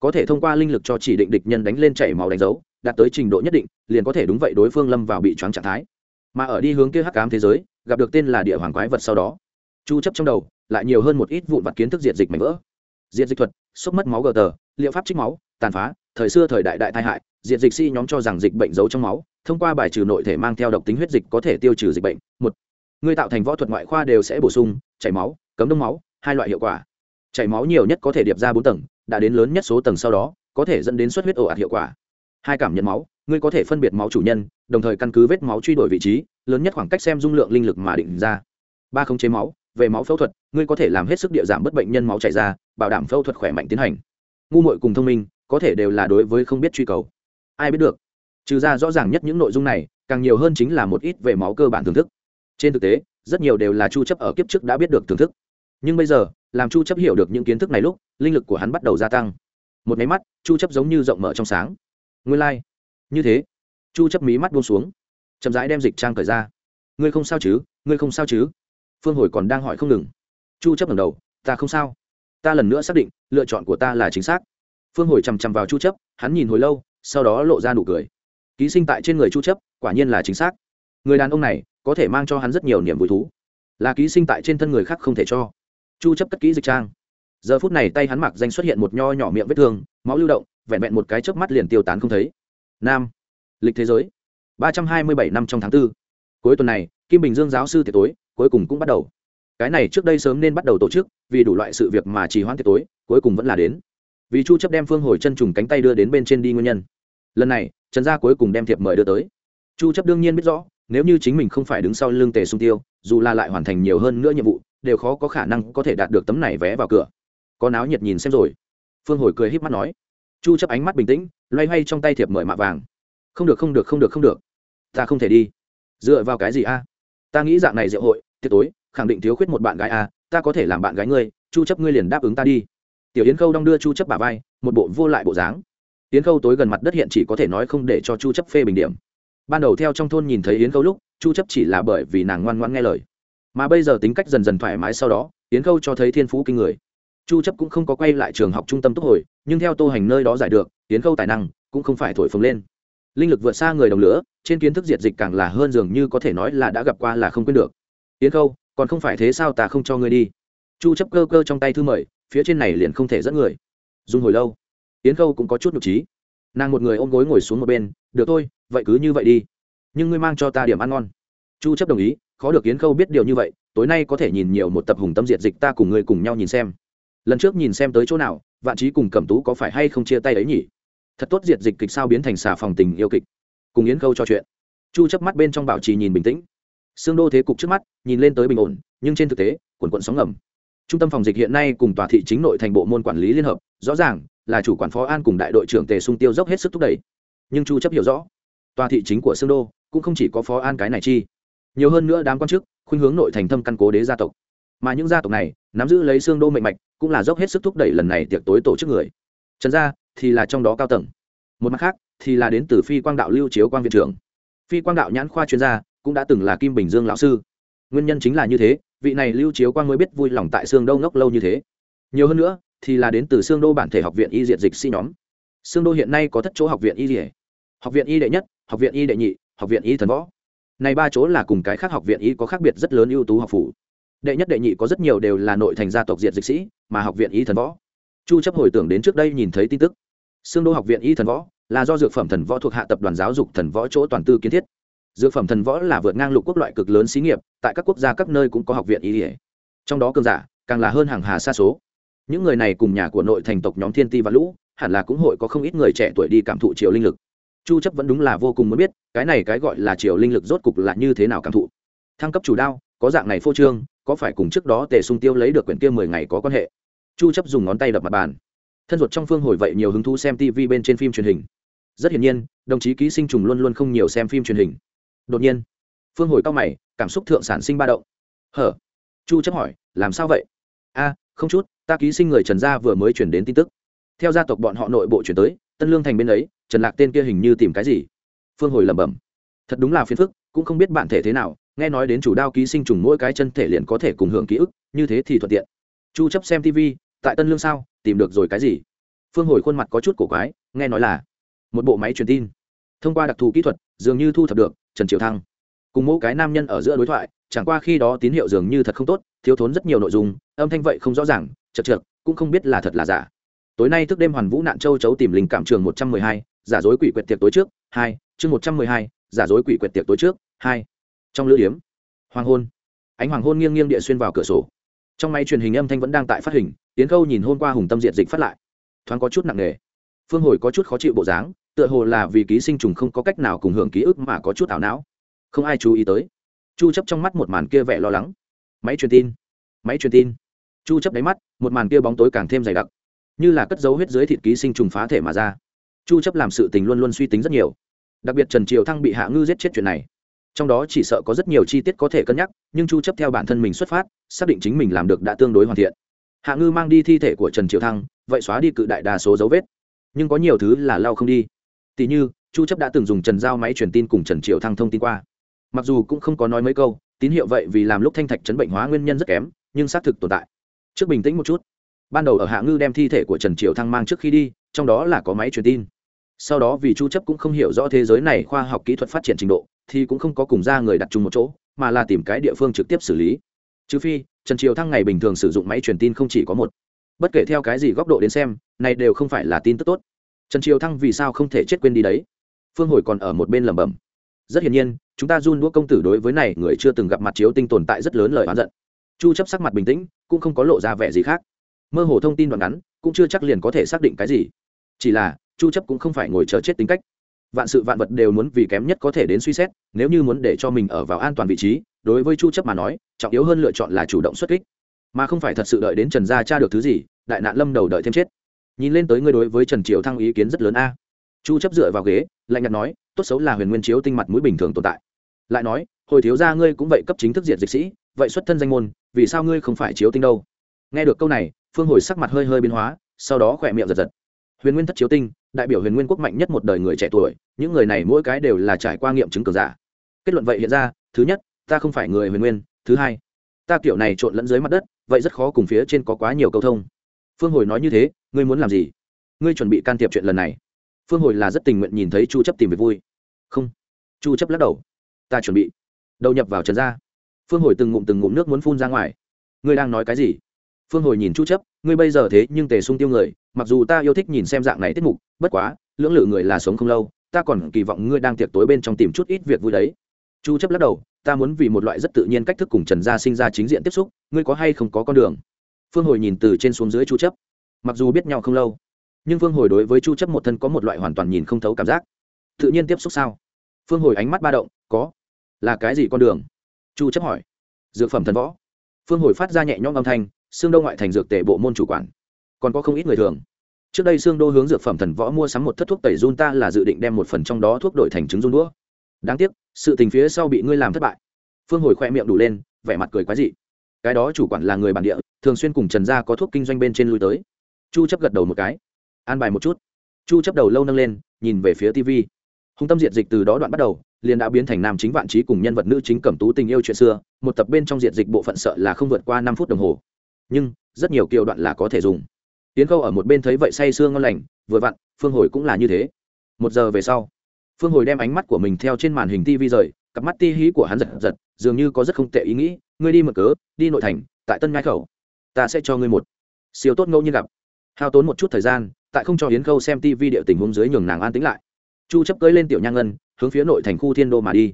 Có thể thông qua linh lực cho chỉ định địch nhân đánh lên chảy máu đánh dấu đạt tới trình độ nhất định, liền có thể đúng vậy đối phương lâm vào bị choáng trạng thái. Mà ở đi hướng kia hắc ám thế giới, gặp được tên là địa hoàng quái vật sau đó, chu chấp trong đầu lại nhiều hơn một ít vụn vặt kiến thức diệt dịch mảnh vỡ. Diệt dịch thuật xúc mất máu gờ tờ, liệu pháp trích máu, tàn phá, thời xưa thời đại đại tai hại, diệt dịch si nhóm cho rằng dịch bệnh giấu trong máu, thông qua bài trừ nội thể mang theo độc tính huyết dịch có thể tiêu trừ dịch bệnh. Một, người tạo thành võ thuật ngoại khoa đều sẽ bổ sung chảy máu, cấm đông máu, hai loại hiệu quả. Chảy máu nhiều nhất có thể điệp ra bốn tầng, đã đến lớn nhất số tầng sau đó, có thể dẫn đến xuất huyết ổ ạt hiệu quả hai cảm nhận máu, ngươi có thể phân biệt máu chủ nhân, đồng thời căn cứ vết máu truy đổi vị trí, lớn nhất khoảng cách xem dung lượng linh lực mà định ra. Ba khống chế máu, về máu phẫu thuật, ngươi có thể làm hết sức địa giảm bất bệnh nhân máu chảy ra, bảo đảm phẫu thuật khỏe mạnh tiến hành. Ngu muội cùng thông minh, có thể đều là đối với không biết truy cầu. Ai biết được? Trừ ra rõ ràng nhất những nội dung này, càng nhiều hơn chính là một ít về máu cơ bản thưởng thức. Trên thực tế, rất nhiều đều là chu chấp ở kiếp trước đã biết được thưởng thức. Nhưng bây giờ, làm chu chấp hiểu được những kiến thức này lúc, linh lực của hắn bắt đầu gia tăng. Một máy mắt, chu chấp giống như rộng mở trong sáng nguyên lai、like. như thế. Chu chấp mí mắt buông xuống. Chậm rãi đem dịch trang cởi ra. Ngươi không sao chứ? Ngươi không sao chứ? Phương hồi còn đang hỏi không ngừng. Chu chấp ngẩng đầu. Ta không sao. Ta lần nữa xác định, lựa chọn của ta là chính xác. Phương hồi chằm chằm vào chu chấp, hắn nhìn hồi lâu, sau đó lộ ra nụ cười. Ký sinh tại trên người chu chấp, quả nhiên là chính xác. Người đàn ông này, có thể mang cho hắn rất nhiều niềm vui thú. Là ký sinh tại trên thân người khác không thể cho. Chu chấp cất kỹ dịch trang. Giờ phút này tay hắn mặc danh xuất hiện một nho nhỏ miệng vết thương, máu lưu động vẹn vẹn một cái chớp mắt liền tiêu tán không thấy. Nam, lịch thế giới, ba trăm hai mươi bảy năm trong tháng 4. cuối tuần này, kim bình dương giáo sư tiệc tối, cuối cùng cũng bắt đầu. Cái này trước đây sớm nên bắt đầu tổ chức, vì đủ loại sự việc mà trì hoãn tiệc tối, cuối cùng vẫn là đến. Vì chu chấp đem phương hồi chân trùng cánh tay đưa đến bên trên đi nguyên nhân. Lần này, trần gia cuối cùng đem thiệp mời đưa tới. Chu chấp đương nhiên biết rõ, nếu như chính mình không phải đứng sau lưng tề sung tiêu, dù là lại hoàn thành nhiều hơn nữa nhiệm vụ, đều khó có khả năng có thể đạt được tấm này vé vào cửa. Có náo nhiệt nhìn xem rồi. Phương hồi cười híp mắt nói chu chấp ánh mắt bình tĩnh, loay hoay trong tay thiệp mời mạ vàng. Không được không được không được không được. Ta không thể đi. Dựa vào cái gì a? Ta nghĩ dạng này rượu hội, tiệc tối, khẳng định thiếu khuyết một bạn gái a. Ta có thể làm bạn gái ngươi, chu chấp ngươi liền đáp ứng ta đi. Tiểu yến khâu đong đưa chu chấp bả vai, một bộ vô lại bộ dáng. Yến khâu tối gần mặt đất hiện chỉ có thể nói không để cho chu chấp phê bình điểm. Ban đầu theo trong thôn nhìn thấy yến khâu lúc, chu chấp chỉ là bởi vì nàng ngoan ngoãn nghe lời. Mà bây giờ tính cách dần dần thoải mái sau đó, yến khâu cho thấy thiên phú kinh người chu chấp cũng không có quay lại trường học trung tâm túc hồi, nhưng theo tô hành nơi đó giải được, tiến khâu tài năng, cũng không phải thổi phồng lên. Linh lực vượt xa người đồng lửa, trên kiến thức diệt dịch càng là hơn dường như có thể nói là đã gặp qua là không quên được. Tiến khâu còn không phải thế sao ta không cho ngươi đi. Chu chấp cơ cơ trong tay thư mời, phía trên này liền không thể dẫn người. Dùng hồi lâu yến khâu cũng có chút nhục trí. Nàng một người ôm gối ngồi xuống một bên, được thôi, vậy cứ như vậy đi. Nhưng ngươi mang cho ta điểm ăn ngon. Chu chấp đồng ý, khó được yến khâu biết điều như vậy, tối nay có thể nhìn nhiều một tập hùng tâm diệt dịch, ta cùng ngươi cùng nhau nhìn xem lần trước nhìn xem tới chỗ nào, vạn trí cùng cẩm tú có phải hay không chia tay ấy nhỉ? Thật tốt diệt dịch kịch sao biến thành xà phòng tình yêu kịch. Cùng yến khâu cho chuyện. Chu chấp mắt bên trong bảo trì nhìn bình tĩnh. Xương đô thế cục trước mắt, nhìn lên tới bình ổn, nhưng trên thực tế, quần quận sóng ngầm. Trung tâm phòng dịch hiện nay cùng tòa thị chính nội thành bộ môn quản lý liên hợp, rõ ràng là chủ quản phó an cùng đại đội trưởng tề sung tiêu dốc hết sức thúc đẩy. Nhưng chu chấp hiểu rõ, tòa thị chính của xương đô cũng không chỉ có phó an cái này chi. Nhiều hơn nữa đám quan chức khuynh hướng nội thành thâm căn cố đế gia tộc. Mà những gia tộc này, nắm giữ lấy xương đô mệnh mạch cũng là dốc hết sức thúc đẩy lần này tiệc tối tổ chức người. Trần gia thì là trong đó cao tầng. Một mặt khác, thì là đến từ phi quang đạo lưu chiếu quang viện trưởng. Phi quang đạo nhãn khoa chuyên gia cũng đã từng là kim bình dương lão sư. Nguyên nhân chính là như thế, vị này lưu chiếu quang mới biết vui lòng tại xương đô ngốc lâu như thế. Nhiều hơn nữa, thì là đến từ xương đô bản thể học viện y diệt dịch sĩ nhóm. Xương đô hiện nay có thất chỗ học viện y dỉa học viện y đệ nhất, học viện y đệ nhị, học viện y thần võ. Này ba chỗ là cùng cái khác học viện y có khác biệt rất lớn ưu tú học phủ đệ nhất đệ nhị có rất nhiều đều là nội thành gia tộc diệt dịch sĩ, mà học viện y thần võ. Chu chấp hồi tưởng đến trước đây nhìn thấy tin tức. Xương đô học viện y thần võ là do dược phẩm thần võ thuộc hạ tập đoàn giáo dục thần võ chỗ toàn tư kiến thiết. Dược phẩm thần võ là vượt ngang lục quốc loại cực lớn xí nghiệp, tại các quốc gia các nơi cũng có học viện y trong đó cường giả, càng là hơn hàng hà xa số. Những người này cùng nhà của nội thành tộc nhóm thiên ti và lũ, hẳn là cũng hội có không ít người trẻ tuổi đi cảm thụ triều linh lực. Chu chấp vẫn đúng là vô cùng muốn biết, cái này cái gọi là triều linh lực rốt cục là như thế nào cảm thụ. Thăng cấp chủ đao, có dạng này phô trương có phải cùng trước đó tề sung tiêu lấy được quyển kia 10 ngày có quan hệ? Chu chấp dùng ngón tay đập mặt bàn. Thân ruột trong phương hồi vậy nhiều hứng thú xem tv bên trên phim truyền hình. Rất hiển nhiên, đồng chí ký sinh trùng luôn luôn không nhiều xem phim truyền hình. Đột nhiên, phương hồi cao mày, cảm xúc thượng sản sinh ba động. Hở? Chu chấp hỏi, làm sao vậy? A, không chút, ta ký sinh người trần gia vừa mới chuyển đến tin tức. Theo gia tộc bọn họ nội bộ chuyển tới, tân lương thành bên ấy, trần lạc tên kia hình như tìm cái gì? Phương hồi lẩm bẩm. Thật đúng là phiền phức, cũng không biết bản thể thế nào nghe nói đến chủ đao ký sinh trùng mỗi cái chân thể liền có thể cùng hưởng ký ức, như thế thì thuận tiện. Chu chấp xem tv tại tân lương sao, tìm được rồi cái gì? Phương hồi khuôn mặt có chút cổ quái, nghe nói là một bộ máy truyền tin. Thông qua đặc thù kỹ thuật, dường như thu thập được trần triệu thăng. Cùng mỗi cái nam nhân ở giữa đối thoại, chẳng qua khi đó tín hiệu dường như thật không tốt, thiếu thốn rất nhiều nội dung, âm thanh vậy không rõ ràng, chật trượt cũng không biết là thật là giả. Tối nay thức đêm hoàn vũ nạn châu chấu tìm linh cảm trường một trăm mười hai, giả dối quỷ quyệt tiệc tối trước, hai, chương một trăm mười hai, giả dối quỷ quyệt tiệc tối trước, hai trong lữ điếm, hoàng hôn. Ánh hoàng hôn nghiêng nghiêng địa xuyên vào cửa sổ. Trong máy truyền hình âm thanh vẫn đang tại phát hình, tiến khâu nhìn hôm qua hùng tâm diện dịch phát lại. Thoáng có chút nặng nề. Phương hồi có chút khó chịu bộ dáng, tựa hồ là vì ký sinh trùng không có cách nào cùng hưởng ký ức mà có chút ảo não. Không ai chú ý tới. Chu chấp trong mắt một màn kia vẻ lo lắng. Máy truyền tin. Máy truyền tin. Chu chấp đáy mắt, một màn kia bóng tối càng thêm dày đặc. Như là cất dấu huyết dưới thịt ký sinh trùng phá thể mà ra. Chu chấp làm sự tình luôn luôn suy tính rất nhiều. Đặc biệt trần triều thăng bị hạ ngư giết chết chuyện này trong đó chỉ sợ có rất nhiều chi tiết có thể cân nhắc, nhưng chu chấp theo bản thân mình xuất phát, xác định chính mình làm được đã tương đối hoàn thiện. Hạ ngư mang đi thi thể của trần triều thăng, vậy xóa đi cự đại đa số dấu vết. Nhưng có nhiều thứ là lao không đi. Tỷ như, chu chấp đã từng dùng trần giao máy truyền tin cùng trần triều thăng thông tin qua. Mặc dù cũng không có nói mấy câu, tín hiệu vậy vì làm lúc thanh thạch chấn bệnh hóa nguyên nhân rất kém, nhưng xác thực tồn tại. Trước bình tĩnh một chút. Ban đầu ở hạ ngư đem thi thể của trần triều thăng mang trước khi đi, trong đó là có máy truyền tin. Sau đó vì chu chấp cũng không hiểu rõ thế giới này khoa học kỹ thuật phát triển trình độ thì cũng không có cùng ra người đặt chung một chỗ, mà là tìm cái địa phương trực tiếp xử lý. Trừ phi, trần triều thăng ngày bình thường sử dụng máy truyền tin không chỉ có một. Bất kể theo cái gì góc độ đến xem, này đều không phải là tin tức tốt. Trần triều thăng vì sao không thể chết quên đi đấy? Phương hồi còn ở một bên lẩm bẩm. Rất hiển nhiên, chúng ta run đũa công tử đối với này người chưa từng gặp mặt chiếu tinh tồn tại rất lớn lời oán giận. Chu chấp sắc mặt bình tĩnh, cũng không có lộ ra vẻ gì khác. Mơ hồ thông tin đoạn ngắn, cũng chưa chắc liền có thể xác định cái gì. Chỉ là, chu chấp cũng không phải ngồi chờ chết tính cách vạn sự vạn vật đều muốn vì kém nhất có thể đến suy xét, nếu như muốn để cho mình ở vào an toàn vị trí, đối với chu chấp mà nói, trọng yếu hơn lựa chọn là chủ động xuất kích. Mà không phải thật sự đợi đến trần gia tra được thứ gì, đại nạn lâm đầu đợi thêm chết. Nhìn lên tới ngươi đối với trần triều thăng ý kiến rất lớn a. Chu chấp dựa vào ghế, lạnh nhạt nói, tốt xấu là huyền nguyên chiếu tinh mặt mũi bình thường tồn tại. Lại nói, hồi thiếu gia ngươi cũng vậy cấp chính thức diệt dịch sĩ, vậy xuất thân danh môn, vì sao ngươi không phải chiếu tinh đâu? Nghe được câu này, phương hồi sắc mặt hơi hơi biến hóa, sau đó khỏe miệng giật giật huyền nguyên thất chiếu tinh, đại biểu huyền nguyên quốc mạnh nhất một đời người trẻ tuổi, những người này mỗi cái đều là trải qua nghiệm chứng cường giả. Kết luận vậy hiện ra, thứ nhất, ta không phải người huyền nguyên, thứ hai, ta kiểu này trộn lẫn dưới mặt đất, vậy rất khó cùng phía trên có quá nhiều câu thông. Phương hồi nói như thế, ngươi muốn làm gì? Ngươi chuẩn bị can thiệp chuyện lần này. Phương hồi là rất tình nguyện nhìn thấy chu chấp tìm việc vui. Không. Chu chấp lắc đầu. Ta chuẩn bị. Đầu nhập vào trần gia. Phương hồi từng ngụm từng ngụm nước muốn phun ra ngoài. Ngươi đang nói cái gì? Phương hồi nhìn chu chấp, ngươi bây giờ thế nhưng tề sung tiêu người mặc dù ta yêu thích nhìn xem dạng này tiết mục, bất quá, lưỡng lự người là sống không lâu, ta còn kỳ vọng ngươi đang tiệc tối bên trong tìm chút ít việc vui đấy. Chu chấp lắc đầu, ta muốn vì một loại rất tự nhiên cách thức cùng trần gia sinh ra chính diện tiếp xúc, ngươi có hay không có con đường? Phương hồi nhìn từ trên xuống dưới chu chấp. Mặc dù biết nhau không lâu, nhưng phương hồi đối với chu chấp một thân có một loại hoàn toàn nhìn không thấu cảm giác. Tự nhiên tiếp xúc sao? Phương hồi ánh mắt ba động, có. Là cái gì con đường? Chu chấp hỏi. Dược phẩm thần võ. Phương hồi phát ra nhẹ nhõm âm thanh, xương đông ngoại thành dược tề bộ môn chủ quản. Còn có không ít người thường trước đây xương đô hướng dược phẩm thần võ mua sắm một thất thuốc tẩy run ta là dự định đem một phần trong đó thuốc đổi thành trứng run đũa. Đáng tiếc, sự tình phía sau bị ngươi làm thất bại. Phương hồi khoe miệng đủ lên, vẻ mặt cười quái dị. Cái đó chủ quản là người bản địa, thường xuyên cùng trần gia có thuốc kinh doanh bên trên lui tới. Chu chấp gật đầu một cái. An bài một chút. Chu chấp đầu lâu nâng lên, nhìn về phía tv hung tâm diệt dịch từ đó đoạn bắt đầu, liền đã biến thành nam chính vạn trí cùng nhân vật nữ chính cẩm tú tình yêu chuyện xưa, một tập bên trong diệt dịch bộ phận sợ là không vượt qua năm phút đồng hồ. Nhưng, rất nhiều kiều đoạn là có thể dùng tiến khâu ở một bên thấy vậy say sương ngon lành, vừa vặn, phương hồi cũng là như thế. Một giờ về sau, phương hồi đem ánh mắt của mình theo trên màn hình tv rời, cặp mắt ti hí của hắn giật giật, dường như có rất không tệ ý nghĩ, ngươi đi mở cớ, đi nội thành, tại tân ngai khẩu, ta sẽ cho ngươi một siêu tốt ngẫu nhiên gặp. Hao tốn một chút thời gian, tại không cho hiến khâu xem tv địa tình huống dưới nhường nàng an tính lại. Chu chấp cưỡi lên tiểu nha ngân, hướng phía nội thành khu thiên đô mà đi.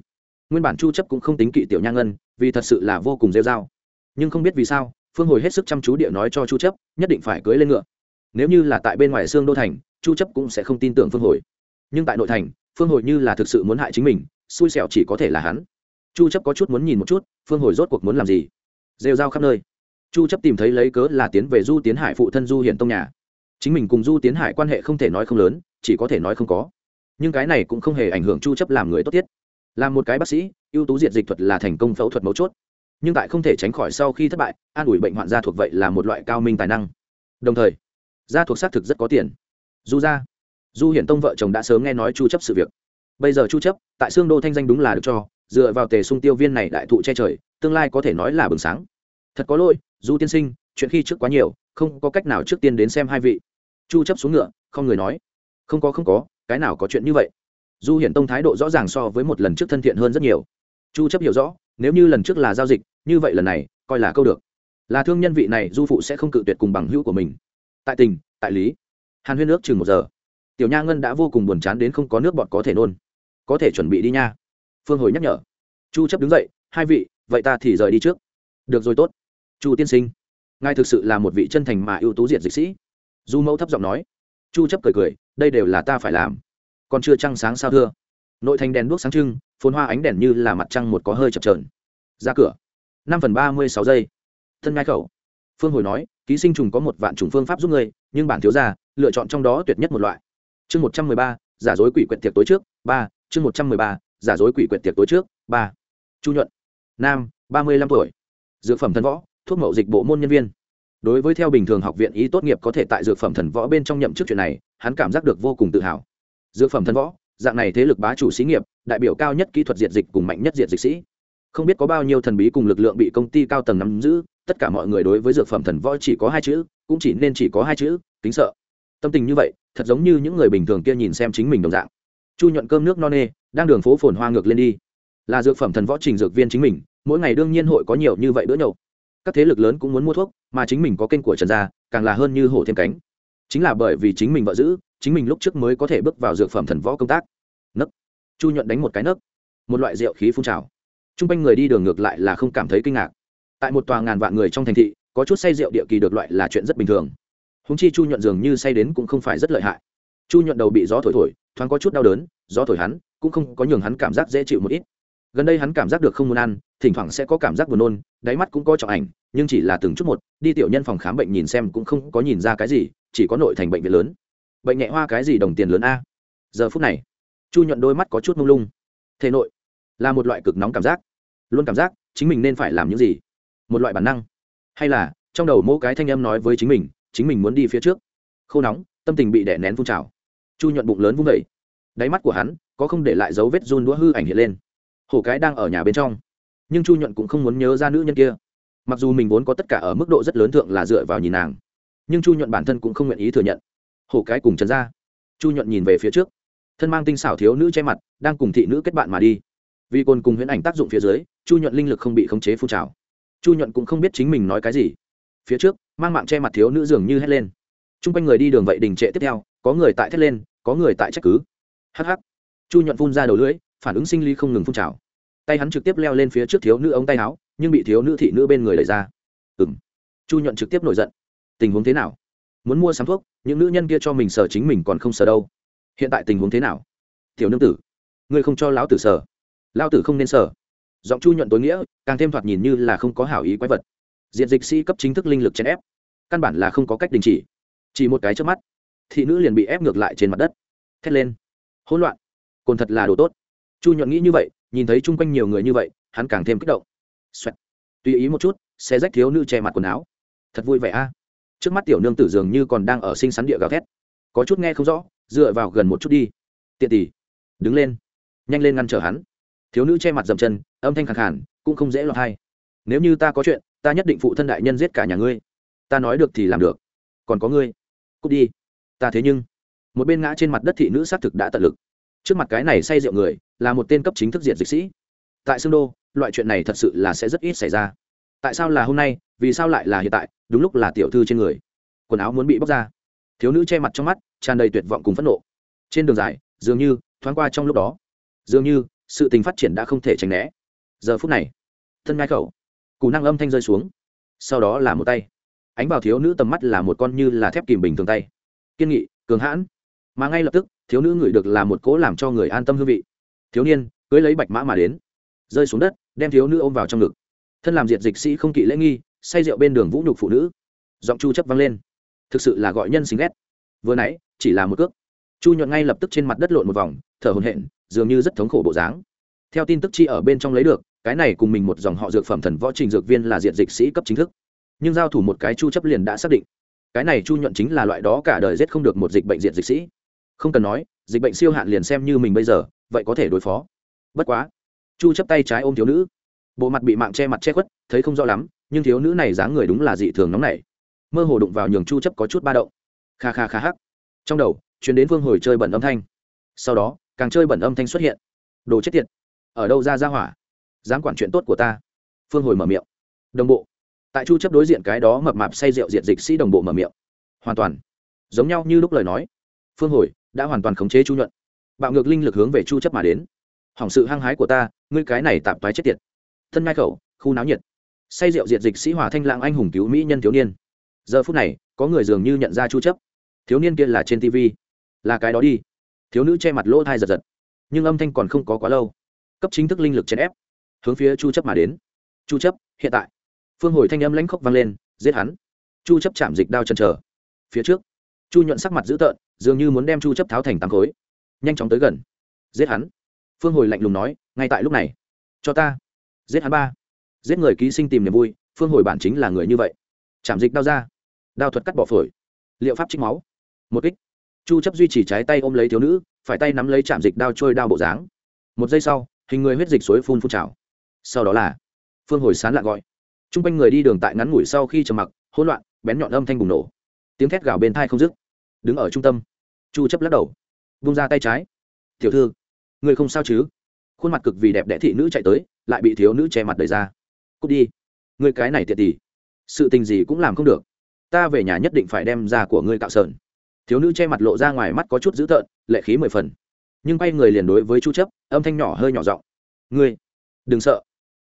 Nguyên bản chu chấp cũng không tính kỵ tiểu nha ngân, vì thật sự là vô cùng rêu rao. Nhưng không biết vì sao, phương hồi hết sức chăm chú địa nói cho chu chấp, nhất định phải cưỡi lên ngựa nếu như là tại bên ngoài xương đô thành, chu chấp cũng sẽ không tin tưởng phương hồi. Nhưng tại nội thành, phương hồi như là thực sự muốn hại chính mình, xui xẻo chỉ có thể là hắn. Chu chấp có chút muốn nhìn một chút, phương hồi rốt cuộc muốn làm gì? Rêu rao khắp nơi. Chu chấp tìm thấy lấy cớ là tiến về du tiến hải phụ thân du hiển tông nhà. Chính mình cùng du tiến hải quan hệ không thể nói không lớn, chỉ có thể nói không có. Nhưng cái này cũng không hề ảnh hưởng chu chấp làm người tốt tiết. Làm một cái bác sĩ, ưu tú diệt dịch thuật là thành công phẫu thuật mấu chốt. Nhưng tại không thể tránh khỏi sau khi thất bại, an ủi bệnh hoạn gia thuộc vậy là một loại cao minh tài năng. Đồng thời gia thuộc xác thực rất có tiền. Du gia du hiển tông vợ chồng đã sớm nghe nói chu chấp sự việc. Bây giờ chu chấp, tại xương đô thanh danh đúng là được cho, dựa vào tề sung tiêu viên này đại thụ che trời, tương lai có thể nói là bừng sáng. Thật có lỗi du tiên sinh, chuyện khi trước quá nhiều, không có cách nào trước tiên đến xem hai vị. Chu chấp xuống ngựa, không người nói. Không có không có, cái nào có chuyện như vậy? Du hiển tông thái độ rõ ràng so với một lần trước thân thiện hơn rất nhiều. Chu chấp hiểu rõ, nếu như lần trước là giao dịch, như vậy lần này, coi là câu được. Là thương nhân vị này du phụ sẽ không cự tuyệt cùng bằng hữu của mình tại tình, tại lý. Hàn huyên nước chừng một giờ. Tiểu nha ngân đã vô cùng buồn chán đến không có nước bọt có thể nôn. Có thể chuẩn bị đi nha. Phương hồi nhắc nhở. Chu chấp đứng dậy, hai vị, vậy ta thì rời đi trước. Được rồi, tốt. Chu tiên sinh, ngài thực sự là một vị chân thành mà ưu tú diện dịch sĩ. Du mẫu thấp giọng nói. Chu chấp cười cười, đây đều là ta phải làm. Còn chưa trăng sáng sao thưa? Nội thành đèn đuốc sáng trưng, phồn hoa ánh đèn như là mặt trăng một có hơi chập chờn. Ra cửa. Năm phần ba mươi sáu giây. Thân ngai khẩu phương hồi nói, ký sinh trùng có một vạn chủng phương pháp giúp người nhưng bản thiếu gia, lựa chọn trong đó tuyệt nhất một loại. Chương một trăm mười ba, giả dối quỷ quyệt tiệc tối trước, ba, chương một trăm mười ba, giả dối quỷ quyệt tiệc tối trước, ba. Chu nhuận, nam, ba mươi lăm tuổi, dược phẩm thần võ, thuốc mậu dịch bộ môn nhân viên. Đối với theo bình thường học viện ý tốt nghiệp có thể tại dược phẩm thần võ bên trong nhậm chức chuyện này, hắn cảm giác được vô cùng tự hào. Dược phẩm thần võ, dạng này thế lực bá chủ xí nghiệp, đại biểu cao nhất kỹ thuật diệt dịch cùng mạnh nhất diệt dịch sĩ không biết có bao nhiêu thần bí cùng lực lượng bị công ty cao tầng nắm giữ, tất cả mọi người đối với dược phẩm thần võ chỉ có hai chữ, cũng chỉ nên chỉ có hai chữ, kính sợ. Tâm tình như vậy, thật giống như những người bình thường kia nhìn xem chính mình đồng dạng. Chu nhuận cơm nước no nê, đang đường phố phồn hoa ngược lên đi. Là dược phẩm thần võ trình dược viên chính mình, mỗi ngày đương nhiên hội có nhiều như vậy bữa nhậu. Các thế lực lớn cũng muốn mua thuốc, mà chính mình có kênh của trần gia, càng là hơn như hổ thêm cánh. Chính là bởi vì chính mình vợ giữ, chính mình lúc trước mới có thể bước vào dược phẩm thần võ công tác. Nấc. Chu nhuận đánh một cái nấc. Một loại rượu khí phun trào t r u n g quanh người đi đường ngược lại là không cảm thấy kinh ngạc. Tại một tòa ngàn vạn người trong thành thị, có chút say rượu địa kỳ được loại là chuyện rất bình thường. Húng chi chu nhuận dường như say đến cũng không phải rất lợi hại. Chu nhuận đầu bị gió thổi thổi, thoáng có chút đau đớn, gió thổi hắn, cũng không có nhường hắn cảm giác dễ chịu một ít. Gần đây hắn cảm giác được không muốn ăn, thỉnh thoảng sẽ có cảm giác buồn nôn, đáy mắt cũng có trọng ảnh, nhưng chỉ là từng chút một, đi tiểu nhân phòng khám bệnh nhìn xem cũng không có nhìn ra cái gì, chỉ có nội thành bệnh viện lớn. Bệnh nhẹ hoa cái gì đồng tiền lớn a? Giờ phút này, chu nhuận đôi mắt có chút mông lung. Thể nội là một loại cực nóng cảm giác. Luôn cảm giác chính mình nên phải làm những gì? Một loại bản năng. Hay là, trong đầu mỗi cái thanh âm nói với chính mình chính mình muốn đi phía trước. Khô nóng, tâm tình bị đẻ nén phun trào. Chu nhuận bụng lớn vung vẩy đáy mắt của hắn có không để lại dấu vết run đũa hư ảnh hiện lên. Hổ cái đang ở nhà bên trong. Nhưng chu nhuận cũng không muốn nhớ ra nữ nhân kia. Mặc dù mình vốn có tất cả ở mức độ rất lớn thượng là dựa vào nhìn nàng, nhưng chu nhuận bản thân cũng không nguyện ý thừa nhận. Hổ cái cùng trần ra chu nhuận nhìn về phía trước. Thân mang tinh xảo thiếu nữ che mặt, đang cùng thị nữ kết bạn mà đi vì cồn cùng huyễn ảnh tác dụng phía dưới, chu nhuận linh lực không bị khống chế phun trào. Chu nhuận cũng không biết chính mình nói cái gì. Phía trước, mang mạng che mặt thiếu nữ dường như hét lên. T r u n g quanh người đi đường vậy đình trệ tiếp theo, có người tại thét lên, có người tại trách cứ. Hh chu nhuận phun ra đầu lưỡi, phản ứng sinh lý không ngừng phun trào. Tay hắn trực tiếp leo lên phía trước thiếu nữ ống tay áo, nhưng bị thiếu nữ thị nữ bên người đẩy ra. Ừ m chu nhuận trực tiếp nổi giận. Tình huống thế nào? Muốn mua sắm thuốc, những nữ nhân kia cho mình sở chính mình còn không sở đâu. Hiện tại tình huống thế nào? Tiểu nương tử, ngươi không cho lão tử sở lão tử không nên sở giọng chu nhuận tối nghĩa, càng thêm thoạt nhìn như là không có hảo ý quái vật. Diện dịch sĩ cấp chính thức linh lực chèn ép, căn bản là không có cách đình chỉ. Chỉ một cái trước mắt, thị nữ liền bị ép ngược lại trên mặt đất. Thét lên. Hỗn loạn. Cồn thật là đồ tốt. Chu nhuận nghĩ như vậy, nhìn thấy chung quanh nhiều người như vậy, hắn càng thêm kích động. Xoẹt. tùy ý một chút xe rách thiếu nữ che mặt quần áo. Thật vui vẻ a. Trước mắt tiểu nương tử dường như còn đang ở sinh sắn địa gào thét. Có chút nghe không rõ, dựa vào gần một chút đi. Tiện tỷ, đứng lên. Nhanh lên ngăn trở hắn thiếu nữ che mặt dầm chân, âm thanh khẳng khản cũng không dễ lọt hay nếu như ta có chuyện, ta nhất định phụ thân đại nhân giết cả nhà ngươi. Ta nói được thì làm được. Còn có ngươi, cút đi. Ta thế nhưng, một bên ngã trên mặt đất thị nữ xác thực đã tận lực. Trước mặt cái này say rượu người, là một tên cấp chính thức diện dịch sĩ. Tại xương đô, loại chuyện này thật sự là sẽ rất ít xảy ra. Tại sao là hôm nay, vì sao lại là hiện tại, đúng lúc là tiểu thư trên người. Quần áo muốn bị bóc ra. Thiếu nữ che mặt trong mắt, tràn đầy tuyệt vọng cùng phẫn nộ. Trên đường dài, dường như, thoáng qua trong lúc đó. Dường như sự tình phát triển đã không thể tránh né. Giờ phút này, thân ngai khẩu, cù năng âm thanh rơi xuống. Sau đó là một tay. Ánh vào thiếu nữ tầm mắt là một con như là thép kìm bình thường tay. Kiên nghị, cường hãn. Mà ngay lập tức, thiếu nữ ngửi được là một cố làm cho người an tâm hương vị. Thiếu niên, cưới lấy bạch mã mà đến. Rơi xuống đất, đem thiếu nữ ôm vào trong ngực. Thân làm diệt dịch sĩ không kỵ lễ nghi, say rượu bên đường vũ nhục phụ nữ. Giọng chu chấp văng lên. Thực sự là gọi nhân xinh ghét. Vừa nãy, chỉ là một cước. Chu nhuận ngay lập tức trên mặt đất lộn một vòng, thở hổn hển dường như rất thống khổ bộ dáng. Theo tin tức chi ở bên trong lấy được, cái này cùng mình một dòng họ dược phẩm thần võ trình dược viên là diện dịch sĩ cấp chính thức. Nhưng giao thủ một cái chu chấp liền đã xác định. Cái này chu nhuận chính là loại đó cả đời giết không được một dịch bệnh diện dịch sĩ. Không cần nói, dịch bệnh siêu hạn liền xem như mình bây giờ, vậy có thể đối phó. Bất quá, chu chấp tay trái ôm thiếu nữ. Bộ mặt bị mạng che mặt che khuất, thấy không rõ lắm, nhưng thiếu nữ này dáng người đúng là dị thường nóng nảy. Mơ hồ đụng vào nhường chu chấp có chút ba động. Kha kha kha hắc. Trong đầu, truyền đến vương hồi chơi bẩn âm thanh. Sau đó càng chơi bẩn âm thanh xuất hiện. Đồ chết tiệt, ở đâu ra ra hỏa? Dám quản chuyện tốt của ta. Phương hồi mở miệng. Đồng bộ. Tại chu chấp đối diện cái đó mập mạp say rượu diệt dịch sĩ đồng bộ mở miệng. Hoàn toàn. Giống nhau như lúc lời nói. Phương hồi đã hoàn toàn khống chế chu nhuận. Bạo ngược linh lực hướng về chu chấp mà đến. Hỏng sự hăng hái của ta, ngươi cái này tạm toái chết tiệt. Thân ngai khẩu, khu náo nhiệt. Say rượu diệt dịch sĩ hòa thanh lãng anh hùng cứu mỹ nhân thiếu niên. Giờ phút này, có người dường như nhận ra chu chấp. Thiếu niên kia là trên tv là cái đó đi thiếu nữ che mặt lỗ thai giật giật. Nhưng âm thanh còn không có quá lâu. Cấp chính thức linh lực chèn ép. Hướng phía chu chấp mà đến. Chu chấp, hiện tại. Phương hồi thanh âm lãnh khốc vang lên, giết hắn. Chu chấp chạm dịch đao chân chờ. Phía trước, chu nhuận sắc mặt dữ tợn, dường như muốn đem chu chấp tháo thành tám khối. Nhanh chóng tới gần. Giết hắn. Phương hồi lạnh lùng nói, ngay tại lúc này. Cho ta. Giết hắn ba. Giết người ký sinh tìm niềm vui, phương hồi bản chính là người như vậy. Chạm dịch đao ra. Đao thuật cắt bỏ phổi. Liệu pháp trích máu. Một kích chu chấp duy trì trái tay ôm lấy thiếu nữ, phải tay nắm lấy chạm dịch đao trôi đao bộ dáng. Một giây sau, hình người huyết dịch suối phun phun trào. Sau đó là, phương hồi sán lạ gọi. Trung quanh người đi đường tại ngắn ngủi sau khi trầm mặc, hỗn loạn, bén nhọn âm thanh bùng nổ. Tiếng thét gào bên thai không dứt. Đứng ở trung tâm, chu chấp lắc đầu vung ra tay trái. Tiểu thư, người không sao chứ? Khuôn mặt cực vì đẹp đẽ thị nữ chạy tới, lại bị thiếu nữ che mặt đẩy ra. Cút đi, người cái này tiệt tỷ sự tình gì cũng làm không được. Ta về nhà nhất định phải đem ra của ngươi cạo sờn thiếu nữ che mặt lộ ra ngoài mắt có chút dữ tợn, lệ khí mười phần. Nhưng quay người liền đối với chu chấp, âm thanh nhỏ hơi nhỏ giọng. Ngươi, đừng sợ.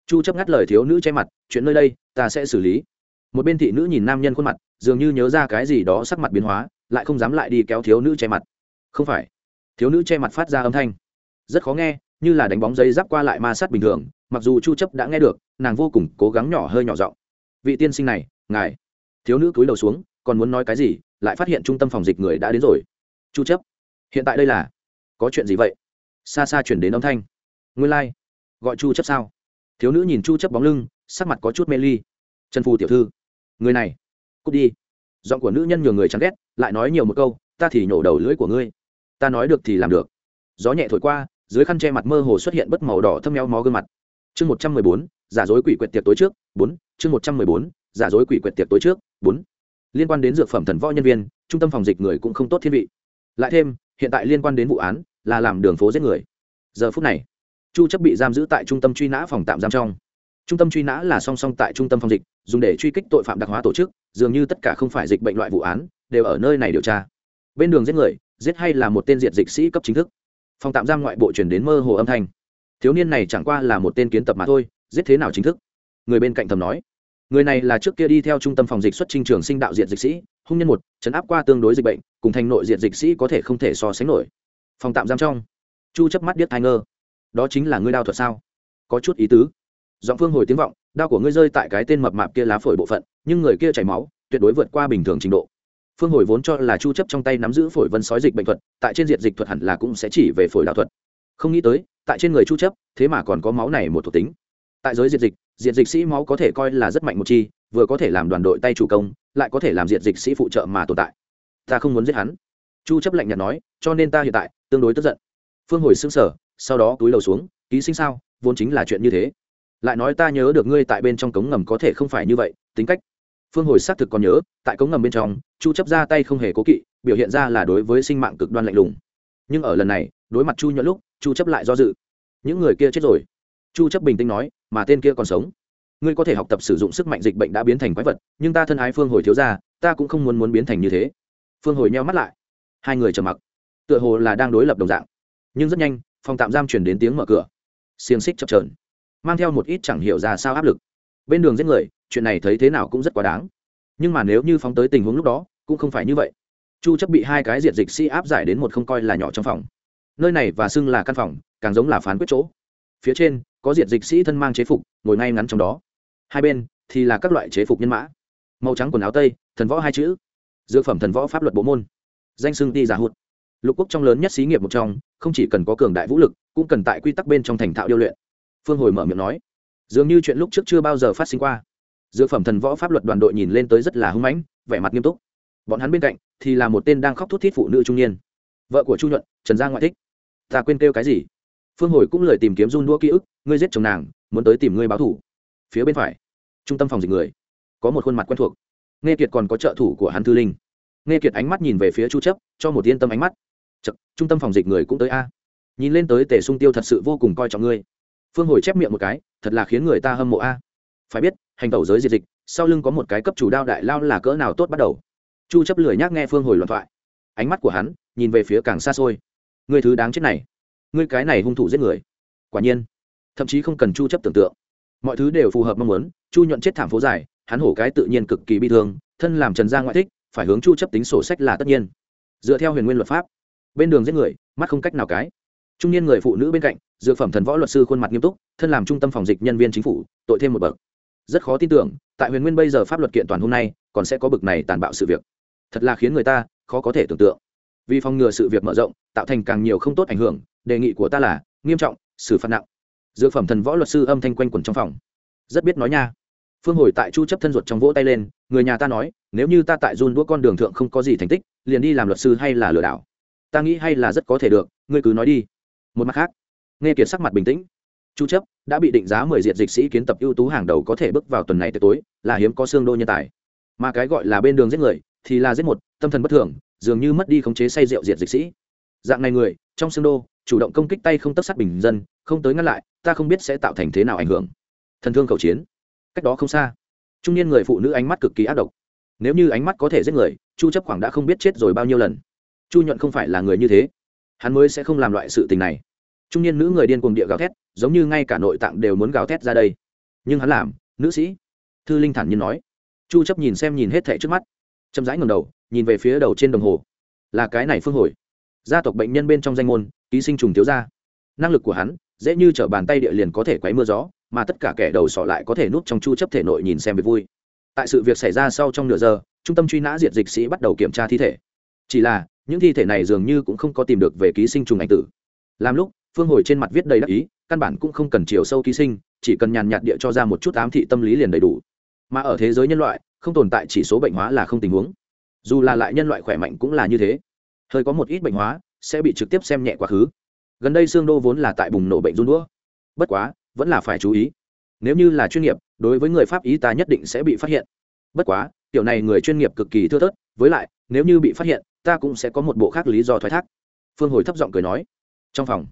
Chu chấp ngắt lời thiếu nữ che mặt, chuyện nơi đây, ta sẽ xử lý. Một bên thị nữ nhìn nam nhân khuôn mặt, dường như nhớ ra cái gì đó sắc mặt biến hóa, lại không dám lại đi kéo thiếu nữ che mặt. Không phải. Thiếu nữ che mặt phát ra âm thanh. Rất khó nghe, như là đánh bóng giấy giáp qua lại ma sát bình thường, mặc dù chu chấp đã nghe được, nàng vô cùng cố gắng nhỏ hơi nhỏ giọng. Vị tiên sinh này, ngài. Thiếu nữ cúi đầu xuống, còn muốn nói cái gì? Lại phát hiện trung tâm phòng dịch người đã đến rồi. Chu chấp, hiện tại đây là, có chuyện gì vậy? Xa xa chuyển đến âm thanh. Nguyên lai、like. gọi chu chấp sao? Thiếu nữ nhìn chu chấp bóng lưng, sắc mặt có chút mê ly. Trần phù tiểu thư, người này, cút đi. Giọng của nữ nhân nhường người chán ghét, lại nói nhiều một câu, ta thì nhổ đầu lưỡi của ngươi. Ta nói được thì làm được. Gió nhẹ thổi qua, dưới khăn che mặt mơ hồ xuất hiện bất màu đỏ thâm meo mó gương mặt. Chương một trăm mười bốn, giả dối quỷ quyệt tiệc tối trước, bốn, chương một trăm mười bốn, giả dối quỷ quyệt tiệc tối trước, bốn liên quan đến dược phẩm thần võ nhân viên, trung tâm phòng dịch người cũng không tốt thiên vị. Lại thêm, hiện tại liên quan đến vụ án, là làm đường phố giết người. Giờ phút này, chu chấp bị giam giữ tại trung tâm truy nã phòng tạm giam trong. Trung tâm truy nã là song song tại trung tâm phòng dịch, dùng để truy kích tội phạm đặc hóa tổ chức, dường như tất cả không phải dịch bệnh loại vụ án, đều ở nơi này điều tra. Bên đường giết người, giết hay là một tên diệt dịch sĩ cấp chính thức. Phòng tạm giam ngoại bộ chuyển đến mơ hồ âm thanh. Thiếu niên này chẳng qua là một tên kiến tập mà thôi, giết thế nào chính thức? Người bên cạnh thầm nói người này là trước kia đi theo trung tâm phòng dịch xuất trình trường sinh đạo diện dịch sĩ, hung nhân một, chấn áp qua tương đối dịch bệnh, cùng thành nội diện dịch sĩ có thể không thể so sánh nổi. Phòng tạm giam trong. Chu chấp mắt điếc thai ngơ. Đó chính là ngươi đao thuật sao? Có chút ý tứ. Giọng phương hồi tiếng vọng đao của ngươi rơi tại cái tên mập mạp kia lá phổi bộ phận, nhưng người kia chảy máu, tuyệt đối vượt qua bình thường trình độ. Phương hồi vốn cho là chu chấp trong tay nắm giữ phổi vân sói dịch bệnh thuật, tại trên diện dịch thuật hẳn là cũng sẽ chỉ về phổi đạo thuật. Không nghĩ tới, tại trên người chu chấp thế mà còn có máu này một thuộc tính tại giới diệt dịch diệt dịch sĩ máu có thể coi là rất mạnh một chi, vừa có thể làm đoàn đội tay chủ công, lại có thể làm diệt dịch sĩ phụ trợ mà tồn tại. Ta không muốn giết hắn. Chu chấp lạnh nhạt nói, cho nên ta hiện tại tương đối tức giận. Phương hồi sững sờ, sau đó túi đầu xuống, ký sinh sao? Vốn chính là chuyện như thế. Lại nói ta nhớ được ngươi tại bên trong cống ngầm có thể không phải như vậy, tính cách. Phương hồi xác thực còn nhớ, tại cống ngầm bên trong, chu chấp ra tay không hề cố kỵ, biểu hiện ra là đối với sinh mạng cực đoan lạnh lùng. Nhưng ở lần này, đối mặt chu nhuận lúc, chu chấp lại do dự. Những người kia chết rồi. Chu chấp bình tĩnh nói mà tên kia còn sống. Ngươi có thể học tập sử dụng sức mạnh dịch bệnh đã biến thành quái vật, nhưng ta thân ái phương hồi thiếu gia, ta cũng không muốn muốn biến thành như thế. Phương hồi nheo mắt lại. Hai người trầm mặc, tựa hồ là đang đối lập đồng dạng. Nhưng rất nhanh, phòng tạm giam truyền đến tiếng mở cửa. Xiềng xích chập chờn, mang theo một ít chẳng hiểu ra sao áp lực. Bên đường giết người, chuyện này thấy thế nào cũng rất quá đáng. Nhưng mà nếu như phóng tới tình huống lúc đó, cũng không phải như vậy. Chu chấp bị hai cái diệt dịch si áp giải đến một không coi là nhỏ trong phòng. Nơi này và xưng là căn phòng, càng giống là phán quyết chỗ. Phía trên có diệt dịch sĩ thân mang chế phục, ngồi ngay ngắn trong đó. Hai bên thì là các loại chế phục nhân mã. Màu trắng quần áo tây, thần võ hai chữ. Dược phẩm thần võ pháp luật bộ môn. Danh xưng ti giả hụt. Lục quốc trong lớn nhất xí nghiệp một trong, không chỉ cần có cường đại vũ lực, cũng cần tại quy tắc bên trong thành thạo điêu luyện. Phương hồi mở miệng nói. Dường như chuyện lúc trước chưa bao giờ phát sinh qua. Dược phẩm thần võ pháp luật đoàn đội nhìn lên tới rất là hưng mãnh, vẻ mặt nghiêm túc. Bọn hắn bên cạnh thì là một tên đang khóc thút thít phụ nữ trung niên. Vợ của chu nhuận, trần gia ngoại thích. Ta quên kêu cái gì? Phương hồi cũng lời tìm kiếm run đũa ký ức ngươi giết chồng nàng muốn tới tìm ngươi báo thủ. Phía bên phải trung tâm phòng dịch người có một khuôn mặt quen thuộc. Nghe kiệt còn có trợ thủ của hắn thư linh. Nghe kiệt ánh mắt nhìn về phía chu chấp cho một yên tâm ánh mắt. Chật, trung tâm phòng dịch người cũng tới a. Nhìn lên tới tề sung tiêu thật sự vô cùng coi trọng ngươi. Phương hồi chép miệng một cái thật là khiến người ta hâm mộ a. Phải biết hành tẩu giới diệt dịch sau lưng có một cái cấp chủ đao đại lao là cỡ nào tốt bắt đầu. Chu chấp lười nhác nghe phương hồi loạn thoại. Ánh mắt của hắn nhìn về phía càng xa xôi. Người thứ đáng chết này ngươi cái này hung thủ giết người. Quả nhiên, thậm chí không cần chu chấp tưởng tượng. Mọi thứ đều phù hợp mong muốn, chu nhuận chết thảm phố dài, hắn hổ cái tự nhiên cực kỳ bi thương, thân làm trần gia ngoại thích, phải hướng chu chấp tính sổ sách là tất nhiên. Dựa theo huyền nguyên luật pháp, bên đường giết người, mắt không cách nào cái. Trung niên người phụ nữ bên cạnh, dược phẩm thần võ luật sư khuôn mặt nghiêm túc, thân làm trung tâm phòng dịch nhân viên chính phủ, tội thêm một bậc. Rất khó tin tưởng, tại huyền nguyên bây giờ pháp luật kiện toàn hôm nay, còn sẽ có bực này tàn bạo sự việc. Thật là khiến người ta khó có thể tưởng tượng. Vì phòng ngừa sự việc mở rộng, tạo thành càng nhiều không tốt ảnh hưởng đề nghị của ta là, nghiêm trọng, xử phạt nặng. Dược phẩm thần võ luật sư âm thanh quanh quẩn trong phòng. Rất biết nói nha. Phương hồi tại chu chấp thân ruột trong vỗ tay lên, người nhà ta nói, nếu như ta tại run đũa con đường thượng không có gì thành tích, liền đi làm luật sư hay là lừa đảo. Ta nghĩ hay là rất có thể được, ngươi cứ nói đi. Một mặt khác, nghe kiệt sắc mặt bình tĩnh. Chu chấp đã bị định giá mười diện dịch sĩ kiến tập ưu tú hàng đầu có thể bước vào tuần này tới tối, là hiếm có xương đô nhân tài. Mà cái gọi là bên đường giết người, thì là giết một, tâm thần bất thường, dường như mất đi khống chế say rượu diệt dịch sĩ. Dạng này người trong xương đô, chủ động công kích tay không tất sát bình dân, không tới ngăn lại, ta không biết sẽ tạo thành thế nào ảnh hưởng. Thần thương khẩu chiến. Cách đó không xa, trung niên người phụ nữ ánh mắt cực kỳ ác độc. Nếu như ánh mắt có thể giết người, chu chấp khoảng đã không biết chết rồi bao nhiêu lần. Chu nhuận không phải là người như thế. Hắn mới sẽ không làm loại sự tình này. Trung niên nữ người điên cuồng địa gào thét, giống như ngay cả nội tạng đều muốn gào thét ra đây. Nhưng hắn làm, nữ sĩ. Thư linh thản nhiên nói. Chu chấp nhìn xem nhìn hết thảy trước mắt. Chậm rãi ngẩng đầu, nhìn về phía đầu trên đồng hồ. Là cái này phương hồi gia tộc bệnh nhân bên trong danh môn, ký sinh trùng thiếu gia. Năng lực của hắn, dễ như trở bàn tay địa liền có thể quấy mưa gió, mà tất cả kẻ đầu sọ lại có thể núp trong chu chấp thể nội nhìn xem về vui. Tại sự việc xảy ra sau trong nửa giờ, trung tâm truy nã diệt dịch sĩ bắt đầu kiểm tra thi thể. Chỉ là, những thi thể này dường như cũng không có tìm được về ký sinh trùng ảnh tử. Làm lúc, phương hồi trên mặt viết đầy đắc ý, căn bản cũng không cần chiều sâu ký sinh, chỉ cần nhàn nhạt địa cho ra một chút ám thị tâm lý liền đầy đủ. Mà ở thế giới nhân loại, không tồn tại chỉ số bệnh hóa là không tình huống. Dù là lại nhân loại khỏe mạnh cũng là như thế hơi có một ít bệnh hóa, sẽ bị trực tiếp xem nhẹ quá khứ. Gần đây xương đô vốn là tại bùng nổ bệnh run đũa. Bất quá, vẫn là phải chú ý. Nếu như là chuyên nghiệp, đối với người pháp ý ta nhất định sẽ bị phát hiện. Bất quá kiểu này người chuyên nghiệp cực kỳ thưa thớt, với lại, nếu như bị phát hiện, ta cũng sẽ có một bộ khác lý do thoái thác. Phương hồi thấp giọng cười nói. Trong phòng,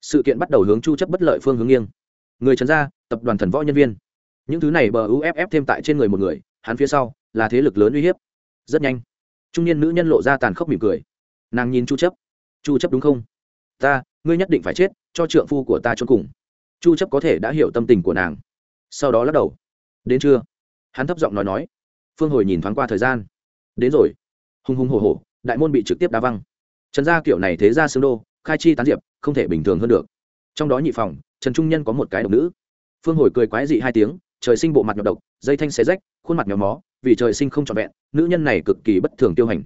sự kiện bắt đầu hướng chu chấp bất lợi phương hướng nghiêng. Người trần gia, tập đoàn thần võ nhân viên. Những thứ này bờ uff thêm tại trên người một người, hắn phía sau là thế lực lớn uy hiếp. Rất nhanh, trung niên nữ nhân lộ ra tàn khốc mỉm cười nàng nhìn chu chấp. Chu chấp đúng không? Ta, ngươi nhất định phải chết, cho trượng phu của ta cho cùng. Chu chấp có thể đã hiểu tâm tình của nàng. Sau đó lắc đầu. Đến chưa? Hắn thấp giọng nói nói. Phương hồi nhìn thoáng qua thời gian. Đến rồi. Hùng hùng hổ hổ, đại môn bị trực tiếp đá văng. Trần gia kiểu này thế gia xương đô, khai chi tán diệp, không thể bình thường hơn được. Trong đó nhị phòng, trần trung nhân có một cái độc nữ. Phương hồi cười quái dị hai tiếng, trời sinh bộ mặt nhọc độc, dây thanh xé rách, khuôn mặt nhỏ mó, vì trời sinh không trọn vẹn, nữ nhân này cực kỳ bất thường tiêu hành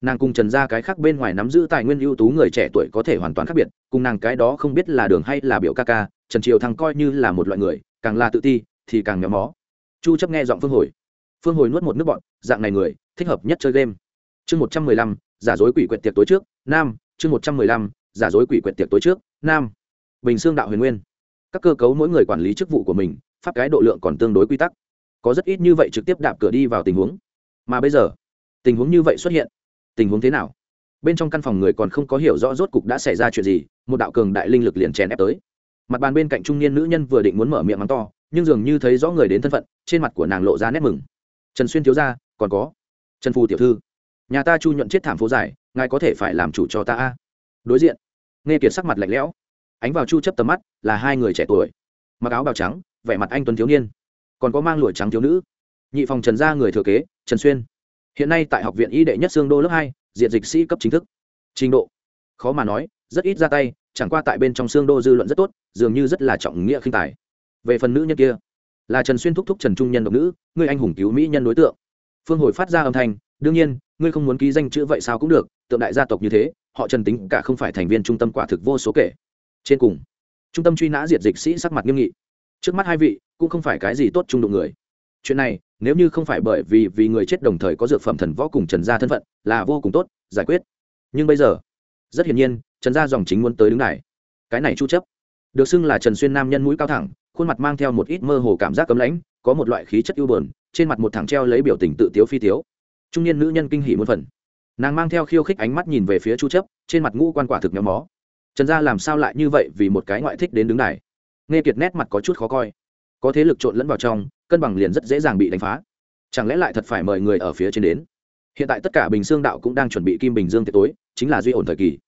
nàng cùng trần gia cái khác bên ngoài nắm giữ tài nguyên ưu tú người trẻ tuổi có thể hoàn toàn khác biệt, cùng nàng cái đó không biết là đường hay là biểu ca ca, trần triều thăng coi như là một loại người, càng là tự ti, thì càng méo mó. Chu chấp nghe giọng phương hồi. Phương hồi nuốt một nước bọn dạng này người, thích hợp nhất chơi game. Chương một trăm mười lăm, giả dối quỷ quyệt tiệc tối trước, nam, chương một trăm mười lăm, giả dối quỷ quyệt tiệc tối trước, nam. Bình xương đạo huyền nguyên. Các cơ cấu mỗi người quản lý chức vụ của mình, pháp cái độ lượng còn tương đối quy tắc. Có rất ít như vậy trực tiếp đạp cửa đi vào tình huống. Mà bây giờ, tình huống như vậy xuất hiện tình huống thế nào? Bên trong căn phòng người còn không có hiểu rõ rốt cục đã xảy ra chuyện gì, một đạo cường đại linh lực liền chèn ép tới. Mặt bàn bên cạnh trung niên nữ nhân vừa định muốn mở miệng mắng to, nhưng dường như thấy rõ người đến thân phận, trên mặt của nàng lộ ra nét mừng. Trần xuyên thiếu ra còn có trần phù tiểu thư. Nhà ta chu nhuận chết thảm phố dài, ngài có thể phải làm chủ cho ta a. Đối diện, nghe kiệt sắc mặt lạnh lẽo, ánh vào chu chấp tầm mắt, là hai người trẻ tuổi. Mặc áo bào trắng, vẻ mặt anh tuấn thiếu niên. Còn có mang lụa trắng thiếu nữ. Nhị phòng trần gia người thừa kế, trần xuyên hiện nay tại học viện y đệ nhất xương đô lớp hai diện dịch sĩ cấp chính thức. Trình độ. Khó mà nói, rất ít ra tay, chẳng qua tại bên trong xương đô dư luận rất tốt, dường như rất là trọng nghĩa khinh tài. Về phần nữ nhân kia, là trần xuyên thúc thúc trần trung nhân độc nữ, người anh hùng cứu mỹ nhân đối tượng. Phương hồi phát ra âm thanh, đương nhiên, ngươi không muốn ký danh chữ vậy sao cũng được, tượng đại gia tộc như thế, họ trần tính cả không phải thành viên trung tâm quả thực vô số kể. Trên cùng, trung tâm truy nã diệt dịch sĩ sắc mặt nghiêm nghị. Trước mắt hai vị, cũng không phải cái gì tốt trung đụng người chuyện này, nếu như không phải bởi vì vì người chết đồng thời có dược phẩm thần võ cùng trần gia thân phận, là vô cùng tốt, giải quyết. Nhưng bây giờ, rất hiển nhiên, trần gia dòng chính muốn tới đứng này cái này chu chấp. Được xưng là trần xuyên nam nhân mũi cao thẳng, khuôn mặt mang theo một ít mơ hồ cảm giác cấm lãnh, có một loại khí chất ưu buồn, trên mặt một thằng treo lấy biểu tình tự tiếu phi tiếu. Trung niên nữ nhân kinh hỉ muôn phần. Nàng mang theo khiêu khích ánh mắt nhìn về phía chu chấp, trên mặt ngũ quan quả thực nhóm mó. Trần gia làm sao lại như vậy vì một cái ngoại thích đến đứng này nghe kiệt nét mặt có chút khó coi. Có thế lực trộn lẫn vào trong cân bằng liền rất dễ dàng bị đánh phá. Chẳng lẽ lại thật phải mời người ở phía trên đến? Hiện tại tất cả bình dương đạo cũng đang chuẩn bị kim bình dương tiệc tối, chính là duy ổn thời kỳ.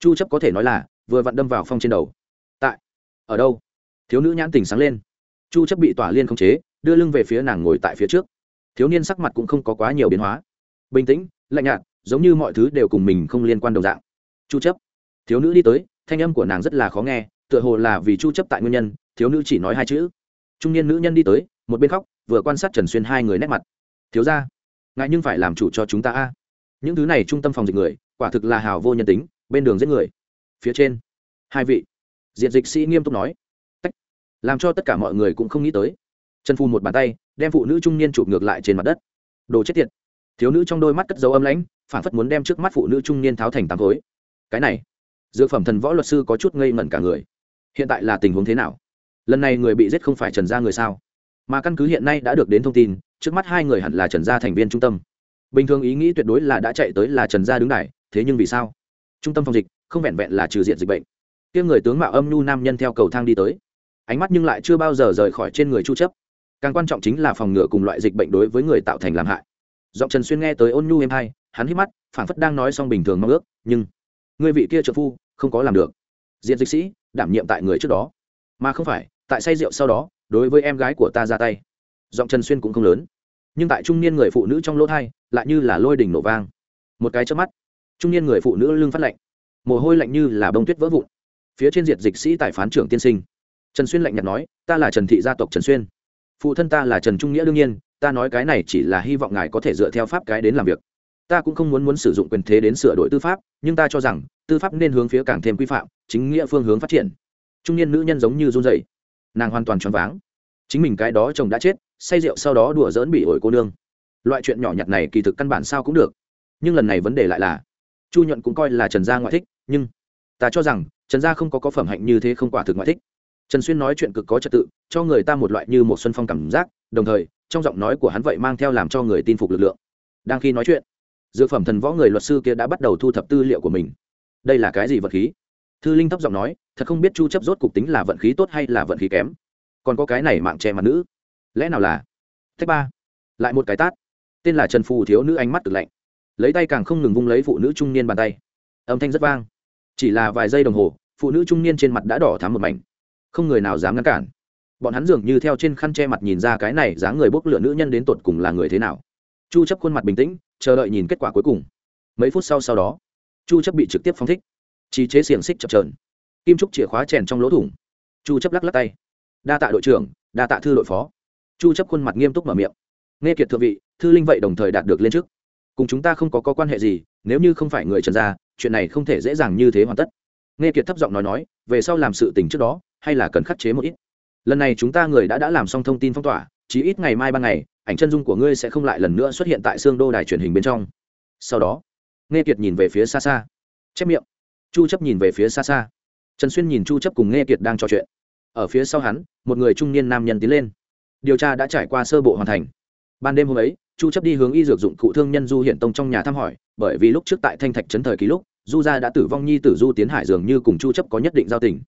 Chu chấp có thể nói là vừa vặn đâm vào phong trên đầu. Tại, ở đâu? Thiếu nữ nhãn tình sáng lên. Chu chấp bị tỏa liên khống chế, đưa lưng về phía nàng ngồi tại phía trước. Thiếu niên sắc mặt cũng không có quá nhiều biến hóa. Bình tĩnh, lạnh nhạt, giống như mọi thứ đều cùng mình không liên quan đồng dạng. Chu chấp. Thiếu nữ đi tới, thanh âm của nàng rất là khó nghe, tựa hồ là vì chu chấp tại nguyên nhân, thiếu nữ chỉ nói hai chữ. Trung niên nữ nhân đi tới một bên khóc, vừa quan sát trần xuyên hai người nét mặt. Thiếu gia, ngài nhưng phải làm chủ cho chúng ta a. Những thứ này trung tâm phòng dịch người, quả thực là hào vô nhân tính, bên đường giết người. Phía trên, hai vị diện dịch sĩ nghiêm túc nói. Tách. làm cho tất cả mọi người cũng không nghĩ tới. Trần phu một bàn tay, đem phụ nữ trung niên chụp ngược lại trên mặt đất. Đồ chết tiệt. Thiếu nữ trong đôi mắt cất dấu âm lãnh, phản phất muốn đem trước mắt phụ nữ trung niên tháo thành tám khối. Cái này, dược phẩm thần võ luật sư có chút ngây ngẩn cả người. Hiện tại là tình huống thế nào? Lần này người bị giết không phải trần gia người sao? Mà căn cứ hiện nay đã được đến thông tin, trước mắt hai người hẳn là trần gia thành viên trung tâm. Bình thường ý nghĩ tuyệt đối là đã chạy tới là trần gia đứng đài, thế nhưng vì sao? Trung tâm phòng dịch, không vẹn vẹn là trừ diện dịch bệnh. Kia người tướng mạo âm nhu nam nhân theo cầu thang đi tới. Ánh mắt nhưng lại chưa bao giờ rời khỏi trên người chu chấp. Càng quan trọng chính là phòng ngừa cùng loại dịch bệnh đối với người tạo thành làm hại. Giọng trần xuyên nghe tới ôn nhu êm hai hắn hít mắt phản phất đang nói xong bình thường mong ước, nhưng người vị kia trợ phu không có làm được. Diện dịch sĩ đảm nhiệm tại người trước đó. Mà không phải, tại say rượu sau đó đối với em gái của ta ra tay. Giọng trần xuyên cũng không lớn. Nhưng tại trung niên người phụ nữ trong lỗ thai, lại như là lôi đỉnh nổ vang. Một cái trước mắt, trung niên người phụ nữ lưng phát lạnh. Mồ hôi lạnh như là bông tuyết vỡ vụn. Phía trên diệt dịch sĩ tài phán trưởng tiên sinh. Trần xuyên lạnh nhạt nói, ta là trần thị gia tộc trần xuyên. Phụ thân ta là trần trung nghĩa đương nhiên, ta nói cái này chỉ là hy vọng ngài có thể dựa theo pháp cái đến làm việc. Ta cũng không muốn muốn sử dụng quyền thế đến sửa đổi tư pháp, nhưng ta cho rằng, tư pháp nên hướng phía càng thêm quy phạm, chính nghĩa phương hướng phát triển. Trung niên nữ nhân giống như run dậy nàng hoàn toàn choáng váng. Chính mình cái đó chồng đã chết, say rượu sau đó đùa dỡn bị ổi cô nương. Loại chuyện nhỏ nhặt này kỳ thực căn bản sao cũng được. Nhưng lần này vấn đề lại là, chu nhuận cũng coi là trần gia ngoại thích, nhưng ta cho rằng trần gia không có có phẩm hạnh như thế không quả thực ngoại thích. Trần xuyên nói chuyện cực có trật tự, cho người ta một loại như một xuân phong cảm giác, đồng thời, trong giọng nói của hắn vậy mang theo làm cho người tin phục lực lượng. Đang khi nói chuyện, dược phẩm thần võ người luật sư kia đã bắt đầu thu thập tư liệu của mình. Đây là cái gì vật khí? Thư linh thấp giọng nói, thật không biết chu chấp rốt cục tính là vận khí tốt hay là vận khí kém. Còn có cái này mạng che mặt nữ. Lẽ nào là? Thứ ba. Lại một cái tát. Tên là trần phù thiếu nữ ánh mắt cực lạnh. Lấy tay càng không ngừng vung lấy phụ nữ trung niên bàn tay. Âm thanh rất vang. Chỉ là vài giây đồng hồ, phụ nữ trung niên trên mặt đã đỏ thắm một mảnh. Không người nào dám ngăn cản. Bọn hắn dường như theo trên khăn che mặt nhìn ra cái này dáng người bốc lửa nữ nhân đến tột cùng là người thế nào. Chu chấp khuôn mặt bình tĩnh, chờ đợi nhìn kết quả cuối cùng. Mấy phút sau sau đó, chu chấp bị trực tiếp phóng thích trí chế xiềng xích chập chờn. Kim trúc chìa khóa chèn trong lỗ thủng. Chu chấp lắc lắc tay. Đa tạ đội trưởng đa tạ thư đội phó. Chu chấp khuôn mặt nghiêm túc mở miệng. Nghe kiệt thượng vị thư linh vậy đồng thời đạt được lên trước cùng chúng ta không có, có quan hệ gì nếu như không phải người trần gia chuyện này không thể dễ dàng như thế hoàn tất. Nghe kiệt thấp giọng nói nói về sau làm sự tình trước đó hay là cần khắc chế một ít. Lần này chúng ta người đã đã làm xong thông tin phong tỏa chí ít ngày mai ban ngày ảnh chân dung của ngươi sẽ không lại lần nữa xuất hiện tại xương đô đài truyền hình bên trong. Sau đó nghe kiệt nhìn về phía xa xa. Chép miệng chu chấp nhìn về phía xa xa. Trần xuyên nhìn chu chấp cùng nghe kiệt đang trò chuyện. Ở phía sau hắn, một người trung niên nam nhân tiến lên. Điều tra đã trải qua sơ bộ hoàn thành. Ban đêm hôm ấy, chu chấp đi hướng y dược dụng cụ thương nhân du hiện tông trong nhà thăm hỏi, bởi vì lúc trước tại thanh thạch trấn thời ký lúc, du gia đã tử vong nhi tử du tiến hải dường như cùng chu chấp có nhất định giao tình.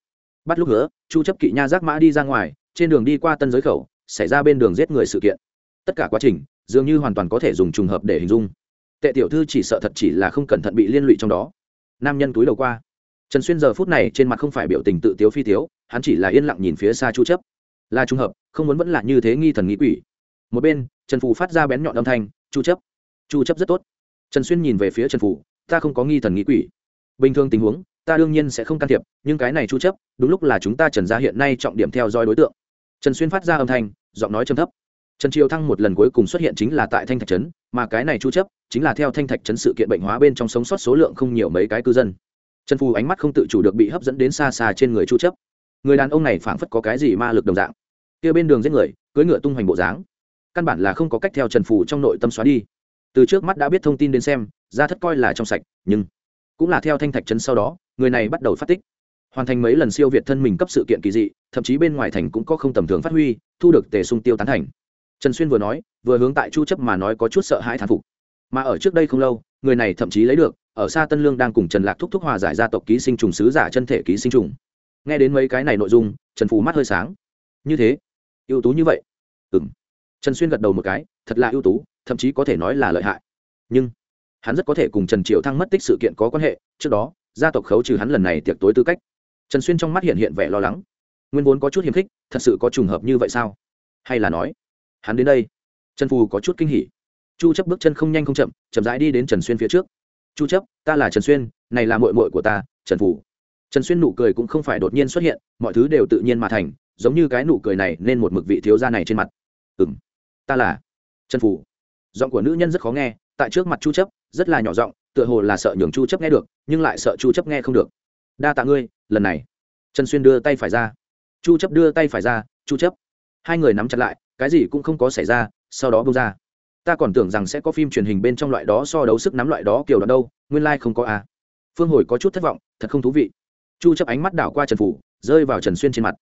Bắt lúc nữa chu chấp kỵ nha giác mã đi ra ngoài, trên đường đi qua tân giới khẩu, xảy ra bên đường giết người sự kiện. Tất cả quá trình, dường như hoàn toàn có thể dùng trùng hợp để hình dung. Tệ tiểu thư chỉ sợ thật chỉ là không cẩn thận bị liên lụy trong đó nam nhân túi đầu qua. Trần xuyên giờ phút này trên mặt không phải biểu tình tự tiếu phi tiếu, hắn chỉ là yên lặng nhìn phía xa chu chấp. Là trùng hợp, không muốn vẫn là như thế nghi thần nghĩ quỷ. Một bên, trần phù phát ra bén nhọn âm thanh, chu chấp chu chấp rất tốt. Trần xuyên nhìn về phía trần phù, ta không có nghi thần nghĩ quỷ. Bình thường tình huống, ta đương nhiên sẽ không can thiệp, nhưng cái này chu chấp, đúng lúc là chúng ta trần gia hiện nay trọng điểm theo dõi đối tượng. Trần xuyên phát ra âm thanh, giọng nói trầm thấp trần triều thăng một lần cuối cùng xuất hiện chính là tại thanh thạch trấn, mà cái này chu chấp chính là theo thanh thạch trấn sự kiện bệnh hóa bên trong sống sót số lượng không nhiều mấy cái cư dân. Trần phù ánh mắt không tự chủ được bị hấp dẫn đến xa xa trên người chu chấp. Người đàn ông này phảng phất có cái gì ma lực đồng dạng. Kia bên đường giết người, cưỡi ngựa tung hoành bộ dáng. Căn bản là không có cách theo trần phù trong nội tâm xóa đi. Từ trước mắt đã biết thông tin đến xem, ra thất coi là trong sạch, nhưng cũng là theo thanh thạch trấn sau đó, người này bắt đầu phát tích. Hoàn thành mấy lần siêu việt thân mình cấp sự kiện kỳ dị, thậm chí bên ngoài thành cũng có không tầm thường phát huy, thu được tề sung tiêu tán thành trần xuyên vừa nói, vừa hướng tại chu chấp mà nói có chút sợ hãi thán phục. Mà ở trước đây không lâu, người này thậm chí lấy được, ở xa tân lương đang cùng trần lạc thúc thúc hòa giải gia tộc ký sinh trùng sứ giả chân thể ký sinh trùng. Nghe đến mấy cái này nội dung, trần phù mắt hơi sáng. Như thế, ưu tú như vậy? Ừm. Trần xuyên gật đầu một cái, thật là ưu tú, thậm chí có thể nói là lợi hại. Nhưng, hắn rất có thể cùng trần triệu thăng mất tích sự kiện có quan hệ, trước đó, gia tộc khấu trừ hắn lần này tiệc tối tư cách. Trần xuyên trong mắt hiện hiện vẻ lo lắng. Nguyên vốn có chút hiềm khích, thật sự có trùng hợp như vậy sao? Hay là nói hắn đến đây. Trần phù có chút kinh hỉ. Chu chấp bước chân không nhanh không chậm chậm rãi đi đến trần xuyên phía trước. Chu chấp, ta là trần xuyên, này là muội muội của ta, trần phù. Trần xuyên nụ cười cũng không phải đột nhiên xuất hiện, mọi thứ đều tự nhiên mà thành, giống như cái nụ cười này nên một mực vị thiếu gia này trên mặt. Ừm, ta là trần phù. Giọng của nữ nhân rất khó nghe, tại trước mặt chu chấp, rất là nhỏ giọng, tựa hồ là sợ nhường chu chấp nghe được, nhưng lại sợ chu chấp nghe không được. Đa tạ ngươi, lần này. Trần xuyên đưa tay phải ra. Chu chấp đưa tay phải ra, chu chấp. Hai người nắm chặt lại cái gì cũng không có xảy ra, sau đó bông ra. Ta còn tưởng rằng sẽ có phim truyền hình bên trong loại đó so đấu sức nắm loại đó kiểu đoạn đâu, nguyên lai không có à. Phương hồi có chút thất vọng, thật không thú vị. Chu chấp ánh mắt đảo qua trần phủ, rơi vào trần xuyên trên mặt.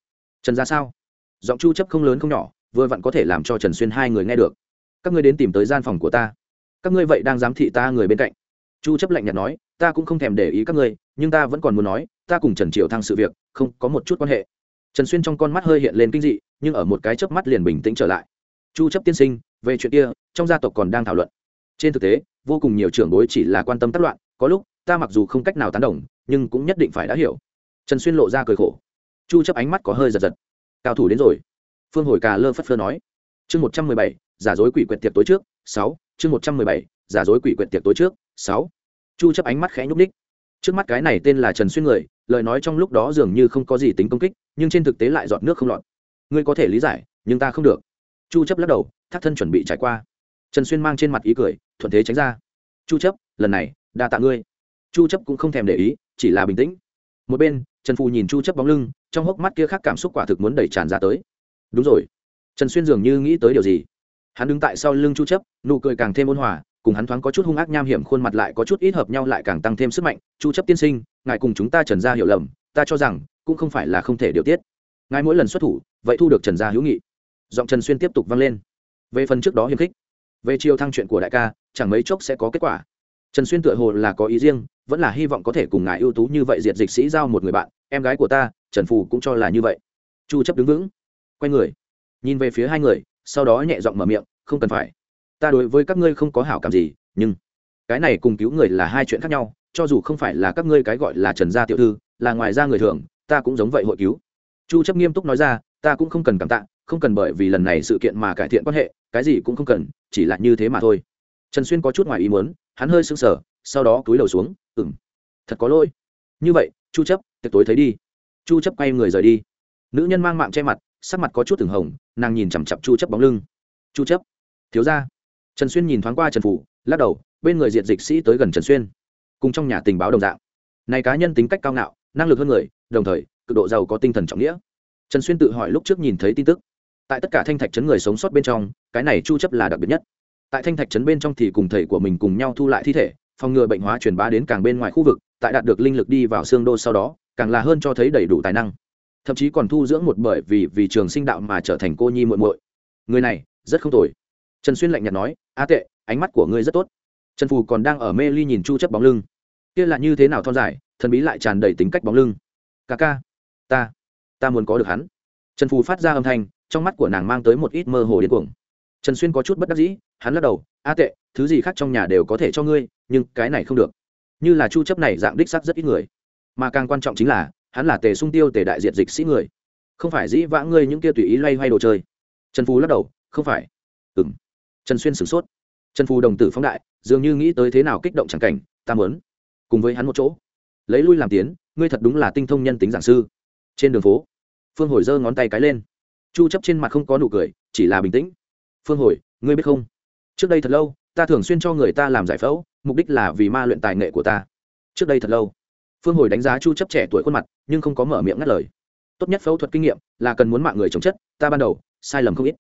Trần ra sao? Giọng chu chấp không lớn không nhỏ, vừa vặn có thể làm cho trần xuyên hai người nghe được. Các ngươi đến tìm tới gian phòng của ta. Các ngươi vậy đang giám thị ta người bên cạnh. Chu chấp lạnh nhạt nói, ta cũng không thèm để ý các ngươi, nhưng ta vẫn còn muốn nói, ta cùng trần triều thăng sự việc, không có một chút quan hệ trần xuyên trong con mắt hơi hiện lên kinh dị nhưng ở một cái chớp mắt liền bình tĩnh trở lại. Chu chấp tiên sinh về chuyện kia trong gia tộc còn đang thảo luận. Trên thực tế vô cùng nhiều trưởng bối chỉ là quan tâm tác loạn có lúc ta mặc dù không cách nào tán đồng nhưng cũng nhất định phải đã hiểu. Trần xuyên lộ ra cười khổ. Chu chấp ánh mắt có hơi giật giật. Cao thủ đến rồi. Phương hồi cà lơ phất phơ nói. Chương 117, giả dối quỷ quyệt tiệc tối trước 6, chương 117, giả dối quỷ quyệt tiệc tối trước 6. chu chấp ánh mắt khẽ nhúc nhích. Trước mắt cái này tên là trần xuyên người lời nói trong lúc đó dường như không có gì tính công kích, nhưng trên thực tế lại dọn nước không lọt. Ngươi có thể lý giải, nhưng ta không được. Chu chấp lắc đầu thác thân chuẩn bị trải qua. Trần xuyên mang trên mặt ý cười, thuận thế tránh ra. Chu chấp, lần này, đa tạ ngươi. Chu chấp cũng không thèm để ý, chỉ là bình tĩnh. Một bên, trần phù nhìn chu chấp bóng lưng, trong hốc mắt kia khác cảm xúc quả thực muốn đẩy tràn ra tới. Đúng rồi. Trần xuyên dường như nghĩ tới điều gì. Hắn đứng tại sau lưng chu chấp, nụ cười càng thêm ôn hòa cùng hắn thoáng có chút hung ác nham hiểm, khuôn mặt lại có chút ít hợp nhau, lại càng tăng thêm sức mạnh. Chu chấp tiên sinh, ngài cùng chúng ta trần gia hiểu lầm, ta cho rằng cũng không phải là không thể điều tiết. Ngài mỗi lần xuất thủ, vậy thu được trần gia hữu nghị. Giọng trần xuyên tiếp tục vang lên. Về phần trước đó hiềm khích, về chiều thăng chuyện của đại ca, chẳng mấy chốc sẽ có kết quả. Trần xuyên tựa hồ là có ý riêng, vẫn là hy vọng có thể cùng ngài ưu tú như vậy diệt dịch sĩ giao một người bạn, em gái của ta, trần phù cũng cho là như vậy. Chu chấp đứng vững, quay người, nhìn về phía hai người, sau đó nhẹ giọng mở miệng, không cần phải ta đối với các ngươi không có hảo cảm gì, nhưng cái này cùng cứu người là hai chuyện khác nhau, cho dù không phải là các ngươi cái gọi là trần gia tiểu thư, là ngoài ra người thường, ta cũng giống vậy hội cứu. Chu chấp nghiêm túc nói ra, ta cũng không cần cảm tạ, không cần bởi vì lần này sự kiện mà cải thiện quan hệ, cái gì cũng không cần, chỉ là như thế mà thôi. Trần xuyên có chút ngoài ý muốn, hắn hơi sững sờ, sau đó cúi đầu xuống, ừm, thật có lỗi. Như vậy, chu chấp, tiệc tối thấy đi. Chu chấp quay người rời đi. Nữ nhân mang mạng che mặt, sắc mặt có chút từng hồng, nàng nhìn chằm chằm chu chấp bóng lưng. Chu chấp, thiếu gia trần xuyên nhìn thoáng qua trần phủ, lắc đầu, bên người diệt dịch sĩ tới gần trần xuyên, cùng trong nhà tình báo đồng dạng. Này cá nhân tính cách cao ngạo, năng lực hơn người, đồng thời, cực độ giàu có tinh thần trọng nghĩa. Trần xuyên tự hỏi lúc trước nhìn thấy tin tức. Tại tất cả thanh thạch trấn người sống sót bên trong, cái này chu chấp là đặc biệt nhất. Tại thanh thạch trấn bên trong thì cùng thầy của mình cùng nhau thu lại thi thể, phòng ngừa bệnh hóa truyền bá đến càng bên ngoài khu vực, tại đạt được linh lực đi vào xương đô sau đó, càng là hơn cho thấy đầy đủ tài năng. Thậm chí còn thu dưỡng một bởi vì vì trường sinh đạo mà trở thành cô nhi muội muội. Người này, rất không tồi. Trần xuyên lạnh nhạt nói a tệ, ánh mắt của ngươi rất tốt. Trần phù còn đang ở mê ly nhìn chu chấp bóng lưng. Kia là như thế nào thon dài, thần bí lại tràn đầy tính cách bóng lưng. Ca ca, ta ta muốn có được hắn. Trần phù phát ra âm thanh, trong mắt của nàng mang tới một ít mơ hồ điên cuồng. Trần xuyên có chút bất đắc dĩ, hắn lắc đầu, a tệ, thứ gì khác trong nhà đều có thể cho ngươi, nhưng cái này không được. Như là chu chấp này dạng đích sắc rất ít người. Mà càng quan trọng chính là, hắn là tề sung tiêu tề đại diệt dịch sĩ người. Không phải dĩ vãng ngươi những kia tùy ý loay hoay đồ chơi. Trần phù lắc đầu, không phải trần xuyên sửng sốt. Trần phù đồng tử phóng đại, dường như nghĩ tới thế nào kích động chẳng cảnh, ta muốn cùng với hắn một chỗ. Lấy lui làm tiến, ngươi thật đúng là tinh thông nhân tính giảng sư. Trên đường phố, phương hồi giơ ngón tay cái lên. Chu chấp trên mặt không có nụ cười, chỉ là bình tĩnh. Phương hồi, ngươi biết không? Trước đây thật lâu, ta thường xuyên cho người ta làm giải phẫu, mục đích là vì ma luyện tài nghệ của ta. Trước đây thật lâu. Phương hồi đánh giá chu chấp trẻ tuổi khuôn mặt, nhưng không có mở miệng ngắt lời. Tốt nhất phẫu thuật kinh nghiệm là cần muốn mạng người chống chất, ta ban đầu, sai lầm không ít.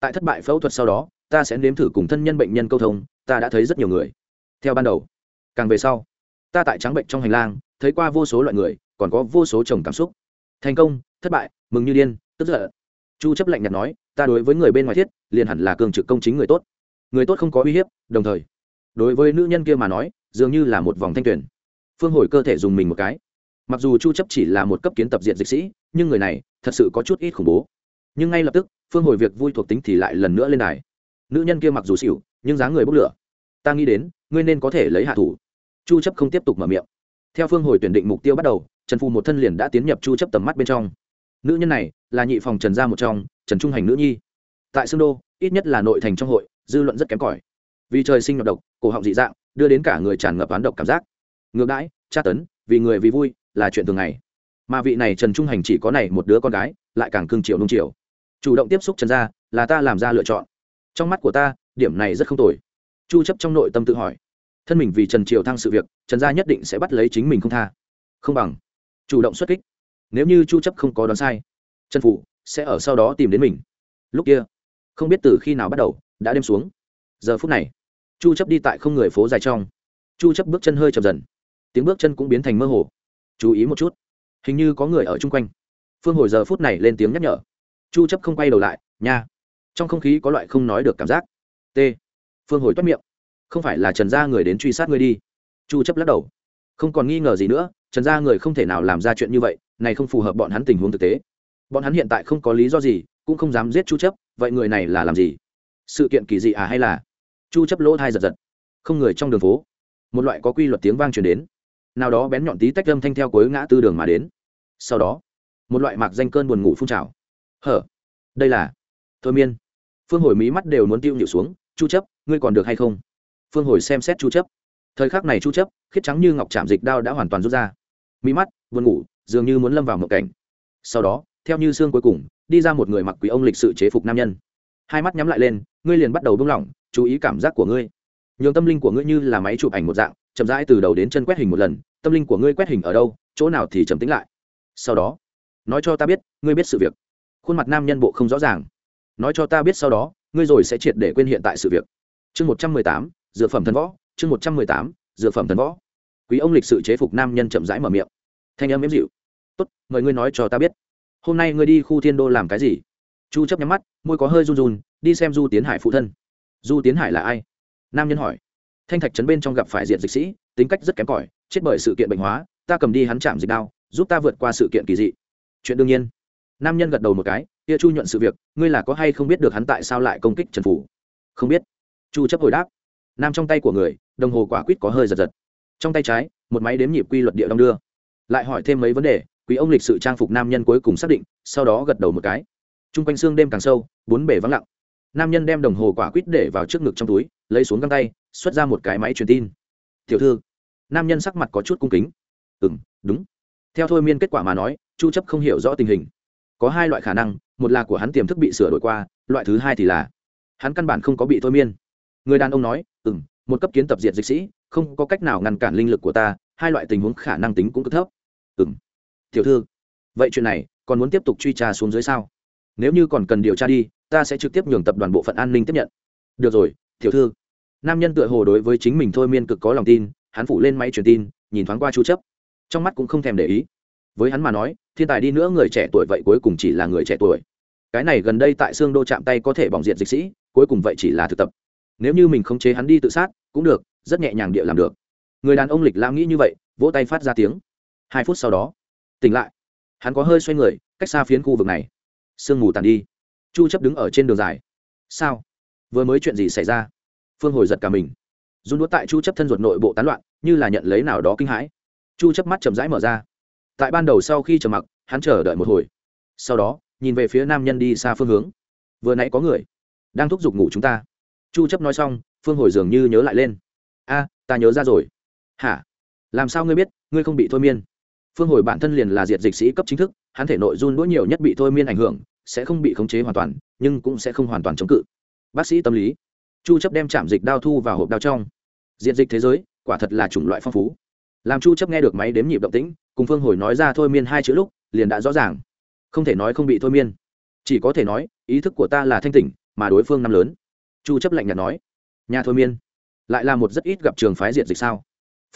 Tại thất bại phẫu thuật sau đó ta sẽ nếm thử cùng thân nhân bệnh nhân câu thông, ta đã thấy rất nhiều người. Theo ban đầu, càng về sau, ta tại trắng bệnh trong hành lang, thấy qua vô số loại người, còn có vô số chồng cảm xúc. Thành công, thất bại, mừng như điên, tức giận. Chu chấp lạnh nhạt nói, ta đối với người bên ngoài thiết, liền hẳn là cường trực công chính người tốt. Người tốt không có uy hiếp, đồng thời, đối với nữ nhân kia mà nói, dường như là một vòng thanh tuyển phương hồi cơ thể dùng mình một cái. Mặc dù chu chấp chỉ là một cấp kiến tập diện dịch sĩ, nhưng người này thật sự có chút ít khủng bố. Nhưng ngay lập tức, phương hồi việc vui thuộc tính thì lại lần nữa lên đài nữ nhân kia mặc dù xỉu, nhưng dáng người bốc lửa. Ta nghĩ đến, ngươi nên có thể lấy hạ thủ. Chu chấp không tiếp tục mở miệng. Theo phương hồi tuyển định mục tiêu bắt đầu, trần phù một thân liền đã tiến nhập chu chấp tầm mắt bên trong. Nữ nhân này, là nhị phòng trần gia một trong, trần trung hành nữ nhi. Tại xương đô, ít nhất là nội thành trong hội, dư luận rất kém cỏi. Vì trời sinh nhọc độc, cổ họng dị dạng, đưa đến cả người tràn ngập án độc cảm giác. Ngược đãi, tra tấn, vì người vì vui, là chuyện thường ngày. Mà vị này trần trung hành chỉ có này một đứa con gái, lại càng cương chiều nung chiều. Chủ động tiếp xúc trần gia, là ta làm ra lựa chọn trong mắt của ta, điểm này rất không tồi. Chu chấp trong nội tâm tự hỏi. Thân mình vì trần triều thăng sự việc, trần gia nhất định sẽ bắt lấy chính mình không tha. Không bằng, chủ động xuất kích. Nếu như chu chấp không có đoán sai, trần phụ sẽ ở sau đó tìm đến mình. Lúc kia, không biết từ khi nào bắt đầu, đã đêm xuống. Giờ phút này, chu chấp đi tại không người phố dài trong. Chu chấp bước chân hơi chậm dần. Tiếng bước chân cũng biến thành mơ hồ. Chú ý một chút. Hình như có người ở chung quanh. Phương hồi giờ phút này lên tiếng nhắc nhở. Chu chấp không quay đầu lại, nha trong không khí có loại không nói được cảm giác. T. Phương hồi toát miệng. Không phải là trần gia người đến truy sát ngươi đi. Chu chấp lắc đầu. Không còn nghi ngờ gì nữa, trần gia người không thể nào làm ra chuyện như vậy, này không phù hợp bọn hắn tình huống thực tế. Bọn hắn hiện tại không có lý do gì, cũng không dám giết chu chấp, vậy người này là làm gì? Sự kiện kỳ dị à hay là? Chu chấp lỗ thai giật giật. Không người trong đường phố. Một loại có quy luật tiếng vang truyền đến. Nào đó bén nhọn tí tách âm thanh theo cuối ngã tư đường mà đến. Sau đó, một loại mạc danh cơn buồn ngủ phun trào. Hở, đây là thôi miên phương hồi mí mắt đều muốn tiêu nhịu xuống, chu chấp, ngươi còn được hay không? Phương hồi xem xét chu chấp. Thời khắc này chu chấp, khiết trắng như ngọc chạm dịch đao đã hoàn toàn rút ra. Mí mắt, buồn ngủ, dường như muốn lâm vào một cảnh. Sau đó, theo như xương cuối cùng, đi ra một người mặc quý ông lịch sự chế phục nam nhân. Hai mắt nhắm lại lên, ngươi liền bắt đầu buông lỏng, chú ý cảm giác của ngươi. Nhường tâm linh của ngươi như là máy chụp ảnh một dạng, chậm rãi từ đầu đến chân quét hình một lần, tâm linh của ngươi quét hình ở đâu, chỗ nào thì trầm tĩnh lại. Sau đó, nói cho ta biết, ngươi biết sự việc. Khuôn mặt nam nhân bộ không rõ ràng nói cho ta biết sau đó, ngươi rồi sẽ triệt để quên hiện tại sự việc. Chương một trăm mười tám dược phẩm thần võ. Chương một trăm mười tám dược phẩm thần võ. Quý ông lịch sự chế phục nam nhân chậm rãi mở miệng. Thanh âm ếm dịu. Tốt, mời ngươi nói cho ta biết. Hôm nay ngươi đi khu thiên đô làm cái gì? Chu chấp nhắm mắt, môi có hơi run run, đi xem du tiến hải phụ thân. Du tiến hải là ai? Nam nhân hỏi. Thanh thạch trấn bên trong gặp phải diện dịch sĩ, tính cách rất kém cỏi, chết bởi sự kiện bệnh hóa, ta cầm đi hắn chạm dịch đao, giúp ta vượt qua sự kiện kỳ dị. Chuyện đương nhiên nam nhân gật đầu một cái kia chu nhuận sự việc, ngươi là có hay không biết được hắn tại sao lại công kích trần phủ? Không biết. Chu chấp hồi đáp. Nam trong tay của người, đồng hồ quả quýt có hơi giật giật. Trong tay trái, một máy đếm nhịp quy luật địa đong đưa. Lại hỏi thêm mấy vấn đề, quý ông lịch sự trang phục nam nhân cuối cùng xác định, sau đó gật đầu một cái. Trung quanh xương đêm càng sâu, bốn bể vắng lặng. Nam nhân đem đồng hồ quả quýt để vào trước ngực trong túi, lấy xuống găng tay, xuất ra một cái máy truyền tin. Tiểu thư. Nam nhân sắc mặt có chút cung kính. Ừ đúng. Theo thôi miên kết quả mà nói, chu chấp không hiểu rõ tình hình có hai loại khả năng, một là của hắn tiềm thức bị sửa đổi qua, loại thứ hai thì là hắn căn bản không có bị thôi miên. Người đàn ông nói ừ m một cấp kiến tập diệt dịch sĩ, không có cách nào ngăn cản linh lực của ta, hai loại tình huống khả năng tính cũng cực thấp. Ừ m tiểu thư, vậy chuyện này còn muốn tiếp tục truy tra xuống dưới sao? Nếu như còn cần điều tra đi, ta sẽ trực tiếp nhường tập đoàn bộ phận an ninh tiếp nhận. Được rồi, tiểu thư. Nam nhân tựa hồ đối với chính mình thôi miên cực có lòng tin, hắn phủ lên máy truyền tin, nhìn thoáng qua chú chấp. Trong mắt cũng không thèm để ý với hắn mà nói, thiên tài đi nữa người trẻ tuổi vậy cuối cùng chỉ là người trẻ tuổi. Cái này gần đây tại xương đô chạm tay có thể bỏng diện dịch sĩ, cuối cùng vậy chỉ là thực tập. Nếu như mình không chế hắn đi tự sát, cũng được, rất nhẹ nhàng địa làm được. Người đàn ông lịch lãm nghĩ như vậy, vỗ tay phát ra tiếng. Hai phút sau đó, tỉnh lại. Hắn có hơi xoay người, cách xa phiến khu vực này. Sương mù tàn đi. Chu chấp đứng ở trên đường dài. Sao? Vừa mới chuyện gì xảy ra? Phương hồi giật cả mình. Run đũa tại chu chấp thân ruột nội bộ tán loạn, như là nhận lấy nào đó kinh hãi. Chu chấp mắt chậm rãi mở ra tại ban đầu sau khi trở mặc, hắn chờ đợi một hồi. Sau đó, nhìn về phía nam nhân đi xa phương hướng. Vừa nãy có người đang thúc giục ngủ chúng ta. Chu chấp nói xong, phương hồi dường như nhớ lại lên. A, ta nhớ ra rồi. Hả? Làm sao ngươi biết, ngươi không bị thôi miên? Phương hồi bản thân liền là diệt dịch sĩ cấp chính thức, hắn thể nội run đũa nhiều nhất bị thôi miên ảnh hưởng, sẽ không bị khống chế hoàn toàn, nhưng cũng sẽ không hoàn toàn chống cự. Bác sĩ tâm lý. Chu chấp đem chạm dịch đao thu vào hộp đao trong. Diệt dịch thế giới, quả thật là chủng loại phong phú làm chu chấp nghe được máy đếm nhịp động tĩnh, cùng phương hồi nói ra thôi miên hai chữ lúc, liền đã rõ ràng. Không thể nói không bị thôi miên. Chỉ có thể nói, ý thức của ta là thanh tỉnh, mà đối phương năm lớn. Chu chấp lạnh nhạt nói, nhà thôi miên, lại là một rất ít gặp trường phái diệt dịch sao?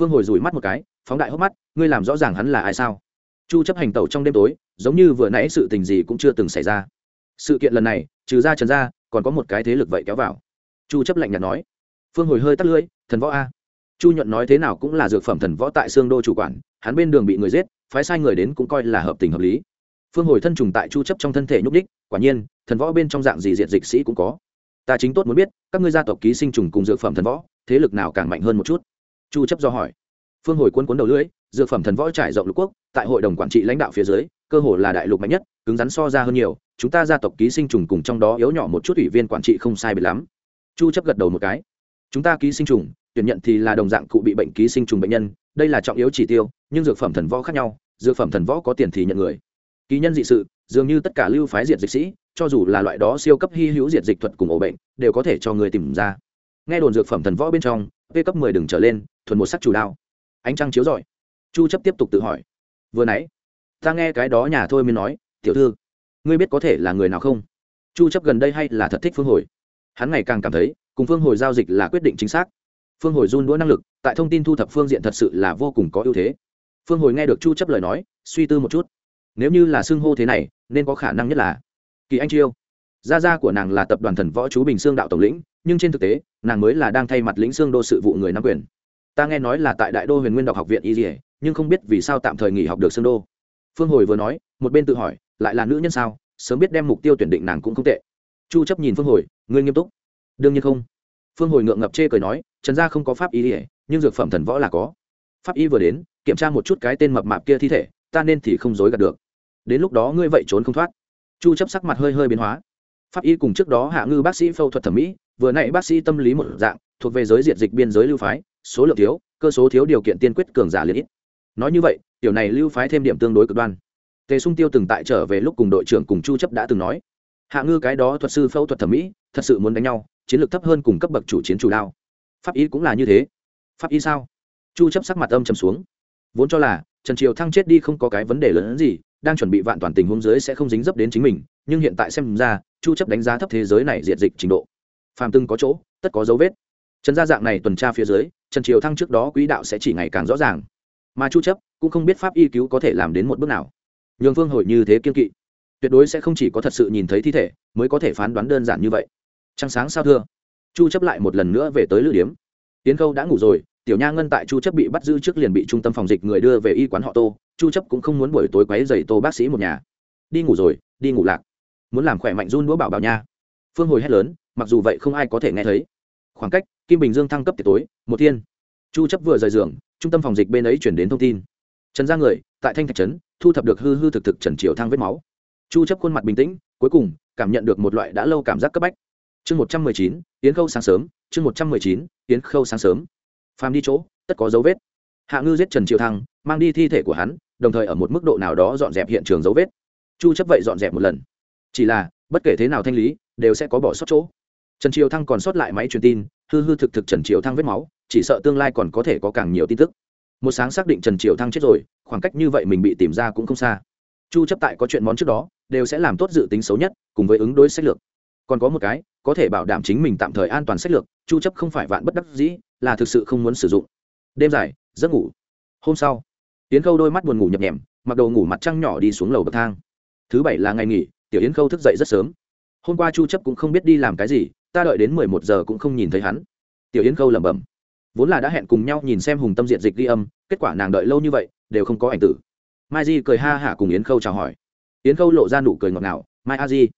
Phương hồi rủi mắt một cái, phóng đại hốc mắt, ngươi làm rõ ràng hắn là ai sao? Chu chấp hành tẩu trong đêm tối, giống như vừa nãy sự tình gì cũng chưa từng xảy ra. Sự kiện lần này, trừ ra trần ra còn có một cái thế lực vậy kéo vào. Chu chấp lạnh nhạt nói. Phương hồi hơi tắt lưỡi, thần võ a chu nhuận nói thế nào cũng là dược phẩm thần võ tại xương đô chủ quản, hắn bên đường bị người giết, phái sai người đến cũng coi là hợp tình hợp lý. Phương hồi thân trùng tại chu chấp trong thân thể nhúc đích quả nhiên, thần võ bên trong dạng gì diệt dịch sĩ cũng có. Ta chính tốt muốn biết, các ngươi gia tộc ký sinh trùng cùng dược phẩm thần võ, thế lực nào càng mạnh hơn một chút? Chu chấp do hỏi. Phương hồi cuốn cuốn đầu lưỡi, dược phẩm thần võ trải rộng lục quốc, tại hội đồng quản trị lãnh đạo phía dưới, cơ hồ là đại lục mạnh nhất, cứng rắn so ra hơn nhiều, chúng ta gia tộc ký sinh trùng cùng trong đó yếu nhỏ một chút ủy viên quản trị không sai biệt lắm. Chu chấp gật đầu một cái. Chúng ta ký sinh trùng tuyển nhận thì là đồng dạng cụ bị bệnh ký sinh trùng bệnh nhân, đây là trọng yếu chỉ tiêu, nhưng dược phẩm thần võ khác nhau, dược phẩm thần võ có tiền thì nhận người. Ký nhân dị sự, dường như tất cả lưu phái diệt dịch sĩ, cho dù là loại đó siêu cấp hy hữu diệt dịch thuật cùng ổ bệnh, đều có thể cho người tìm ra. Nghe đồn dược phẩm thần võ bên trong, p cấp 10 đừng trở lên, thuần một sắc chủ đao. Ánh trăng chiếu rọi. Chu chấp tiếp tục tự hỏi. Vừa nãy, ta nghe cái đó nhà thôi mới nói, tiểu thư, ngươi biết có thể là người nào không? Chu chấp gần đây hay là thật thích phương hồi. Hắn ngày càng cảm thấy, cùng phương hồi giao dịch là quyết định chính xác phương hồi run đũa năng lực, tại thông tin thu thập phương diện thật sự là vô cùng có ưu thế. Phương hồi nghe được chu chấp lời nói, suy tư một chút. Nếu như là xưng hô thế này, nên có khả năng nhất là kỳ anh chiêu. Gia gia của nàng là tập đoàn thần võ chú bình xương đạo tổng lĩnh, nhưng trên thực tế, nàng mới là đang thay mặt lĩnh xương đô sự vụ người nắm quyền. Ta nghe nói là tại đại đô huyền nguyên đọc học viện y dỉa nhưng không biết vì sao tạm thời nghỉ học được xương đô. Phương hồi vừa nói, một bên tự hỏi, lại là nữ nhân sao? Sớm biết đem mục tiêu tuyển định nàng cũng không tệ. Chu chấp nhìn phương hồi, ngươi nghiêm túc. Đương nhiên không. Phương hồi ngượng ngập chê cười nói trần gia không có pháp y ỉa nhưng dược phẩm thần võ là có. Pháp y vừa đến, kiểm tra một chút cái tên mập mạp kia thi thể, ta nên thì không dối gạt được. Đến lúc đó ngươi vậy trốn không thoát. Chu chấp sắc mặt hơi hơi biến hóa. Pháp y cùng trước đó hạ ngư bác sĩ phẫu thuật thẩm mỹ, vừa nãy bác sĩ tâm lý một dạng, thuộc về giới diệt dịch biên giới lưu phái, số lượng thiếu, cơ số thiếu điều kiện tiên quyết cường giả liệt ít. Nói như vậy, tiểu này lưu phái thêm điểm tương đối cực đoan. Tề sung tiêu từng tại trở về lúc cùng đội trưởng cùng chu chấp đã từng nói, hạ ngư cái đó thuật sư phẫu thuật thẩm mỹ, thật sự muốn đánh nhau, chiến lược thấp hơn cùng cấp bậc chủ chiến chủ đao pháp y cũng là như thế. Pháp y sao? Chu chấp sắc mặt âm trầm xuống. Vốn cho là, trần triều thăng chết đi không có cái vấn đề lớn hơn gì, đang chuẩn bị vạn toàn tình huống dưới sẽ không dính dấp đến chính mình, nhưng hiện tại xem ra, chu chấp đánh giá thấp thế giới này diệt dịch trình độ. Phàm từng có chỗ, tất có dấu vết. Trần gia dạng này tuần tra phía dưới, trần triều thăng trước đó quỹ đạo sẽ chỉ ngày càng rõ ràng. Mà chu chấp cũng không biết pháp y cứu có thể làm đến một bước nào. Nhường phương hồi như thế kiên kỵ, tuyệt đối sẽ không chỉ có thật sự nhìn thấy thi thể, mới có thể phán đoán đơn giản như vậy. Trăng sáng sao thưa? Chu chấp lại một lần nữa về tới lữ điếm. Tiến khâu đã ngủ rồi, tiểu nha ngân tại chu chấp bị bắt giữ trước liền bị trung tâm phòng dịch người đưa về y quán họ tô. Chu chấp cũng không muốn buổi tối quấy rầy tô bác sĩ một nhà. Đi ngủ rồi, đi ngủ lạc. Muốn làm khỏe mạnh run đũa bảo bảo nha. Phương hồi hét lớn, mặc dù vậy không ai có thể nghe thấy. Khoảng cách, kim bình dương thăng cấp tiệc tối, một thiên. Chu chấp vừa rời giường, trung tâm phòng dịch bên ấy chuyển đến thông tin. Trần ra người, tại thanh thạch trấn, thu thập được hư hư thực thực trần triều thang vết máu. Chu chấp khuôn mặt bình tĩnh, cuối cùng cảm nhận được một loại đã lâu cảm giác cấp bách chương 119, yến khâu sáng sớm. Chương 119, yến khâu sáng sớm. Phàm đi chỗ tất có dấu vết. Hạ ngư giết trần triều thăng mang đi thi thể của hắn đồng thời ở một mức độ nào đó dọn dẹp hiện trường dấu vết. Chu chấp vậy dọn dẹp một lần. Chỉ là bất kể thế nào thanh lý đều sẽ có bỏ sót chỗ. Trần triều thăng còn sót lại máy truyền tin hư hư thực thực trần triều thăng vết máu chỉ sợ tương lai còn có thể có càng nhiều tin tức. Một sáng xác định trần triều thăng chết rồi khoảng cách như vậy mình bị tìm ra cũng không xa. Chu chấp tại có chuyện món trước đó đều sẽ làm tốt dự tính xấu nhất cùng với ứng đối sách lược còn có một cái, có thể bảo đảm chính mình tạm thời an toàn sách lược, chu chấp không phải vạn bất đắc dĩ, là thực sự không muốn sử dụng. Đêm dài, giấc ngủ. Hôm sau, yến khâu đôi mắt buồn ngủ nhập nhèm, mặc đồ ngủ mặt trăng nhỏ đi xuống lầu bậc thang. Thứ bảy là ngày nghỉ, tiểu yến khâu thức dậy rất sớm. Hôm qua chu chấp cũng không biết đi làm cái gì, ta đợi đến 11 giờ cũng không nhìn thấy hắn. Tiểu yến khâu lẩm bẩm. Vốn là đã hẹn cùng nhau nhìn xem hùng tâm diện dịch ghi âm, kết quả nàng đợi lâu như vậy, đều không có ảnh tử. Mai di cười ha hả cùng yến khâu chào hỏi. Yến khâu lộ ra nụ cười ngọt ngào. Mai a di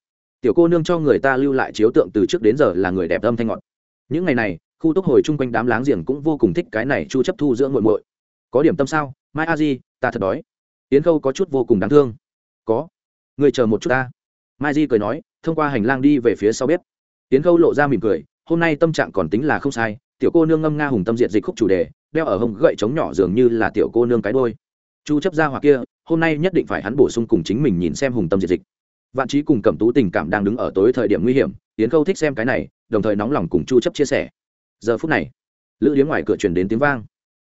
tiểu cô nương cho người ta lưu lại chiếu tượng từ trước đến giờ là người đẹp âm thanh ngọt. Những ngày này, khu túc hồi chung quanh đám láng giềng cũng vô cùng thích cái này chu chấp thu dưỡng muội muội. Có điểm tâm sao? Mai a di, ta thật đói. Yến khâu có chút vô cùng đáng thương. Có. Người chờ một chút ta. Mai di cười nói, thông qua hành lang đi về phía sau bếp. Yến khâu lộ ra mỉm cười, hôm nay tâm trạng còn tính là không sai. Tiểu cô nương ngâm nga hùng tâm diện dịch khúc chủ đề, đeo ở hông gậy trống nhỏ dường như là tiểu cô nương cái đôi. Chu chấp ra hoặc kia, hôm nay nhất định phải hắn bổ sung cùng chính mình nhìn xem hùng tâm diệt dịch vạn trí cùng cẩm tú tình cảm đang đứng ở tối thời điểm nguy hiểm tiến khâu thích xem cái này, đồng thời nóng lòng cùng chu chấp chia sẻ. Giờ phút này, lữ điếm ngoài cửa truyền đến tiếng vang.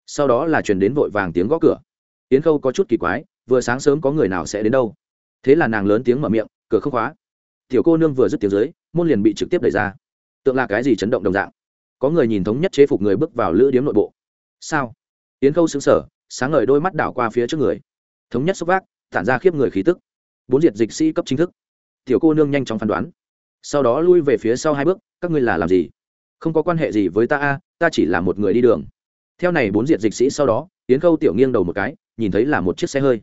Sau đó là truyền đến vội vàng tiếng gõ cửa. Tiến khâu có chút kỳ quái, vừa sáng sớm có người nào sẽ đến đâu? Thế là nàng lớn tiếng mở miệng, cửa không khóa. Tiểu cô nương vừa dứt tiếng dưới, môn liền bị trực tiếp đẩy ra. Tượng là cái gì chấn động đồng dạng? Có người nhìn thống nhất chế phục người bước vào lữ điếm nội bộ. Sao? Tiến khâu xứng sở sáng ngời đôi mắt đảo qua phía trước người. Thống nhất xúc vác, tản ra khiếp người khí tức bốn diệt dịch sĩ cấp chính thức. Tiểu cô nương nhanh chóng phán đoán. Sau đó lui về phía sau hai bước, các ngươi là làm gì? Không có quan hệ gì với ta a, ta chỉ là một người đi đường. Theo này bốn diệt dịch sĩ sau đó tiến khâu tiểu nghiêng đầu một cái, nhìn thấy là một chiếc xe hơi.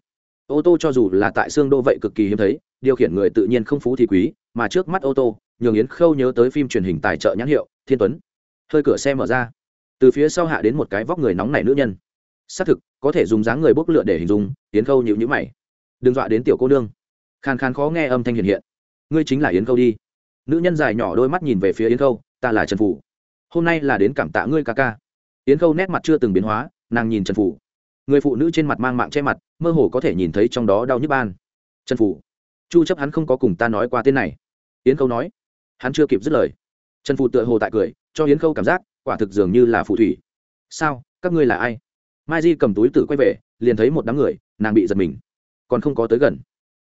Ô tô cho dù là tại xương đô vậy cực kỳ hiếm thấy, điều khiển người tự nhiên không phú thì quý, mà trước mắt ô tô, nhường yến khâu nhớ tới phim truyền hình tài trợ nhãn hiệu, thiên tuấn. Hơi cửa xe mở ra. Từ phía sau hạ đến một cái vóc người nóng nảy nữ nhân. Xác thực, có thể dùng dáng người bốc lựa để hình dung, yến khâu nhịu nhữ mày. Đừng dọa đến tiểu cô nương khàn khàn khó nghe âm thanh hiện hiện. Ngươi chính là yến khâu đi. Nữ nhân dài nhỏ đôi mắt nhìn về phía yến khâu, ta là trần phủ hôm nay là đến cảm tạ ngươi ca ca. Yến khâu nét mặt chưa từng biến hóa, nàng nhìn trần phủ người phụ nữ trên mặt mang mạng che mặt, mơ hồ có thể nhìn thấy trong đó đau nhức ban. Trần phủ chu chấp hắn không có cùng ta nói qua tên này. Yến khâu nói, hắn chưa kịp dứt lời. Trần phủ tựa hồ tại cười, cho yến khâu cảm giác, quả thực dường như là phù thủy. Sao, các ngươi là ai? Mai di cầm túi tử quay về, liền thấy một đám người, nàng bị giật mình. Còn không có tới gần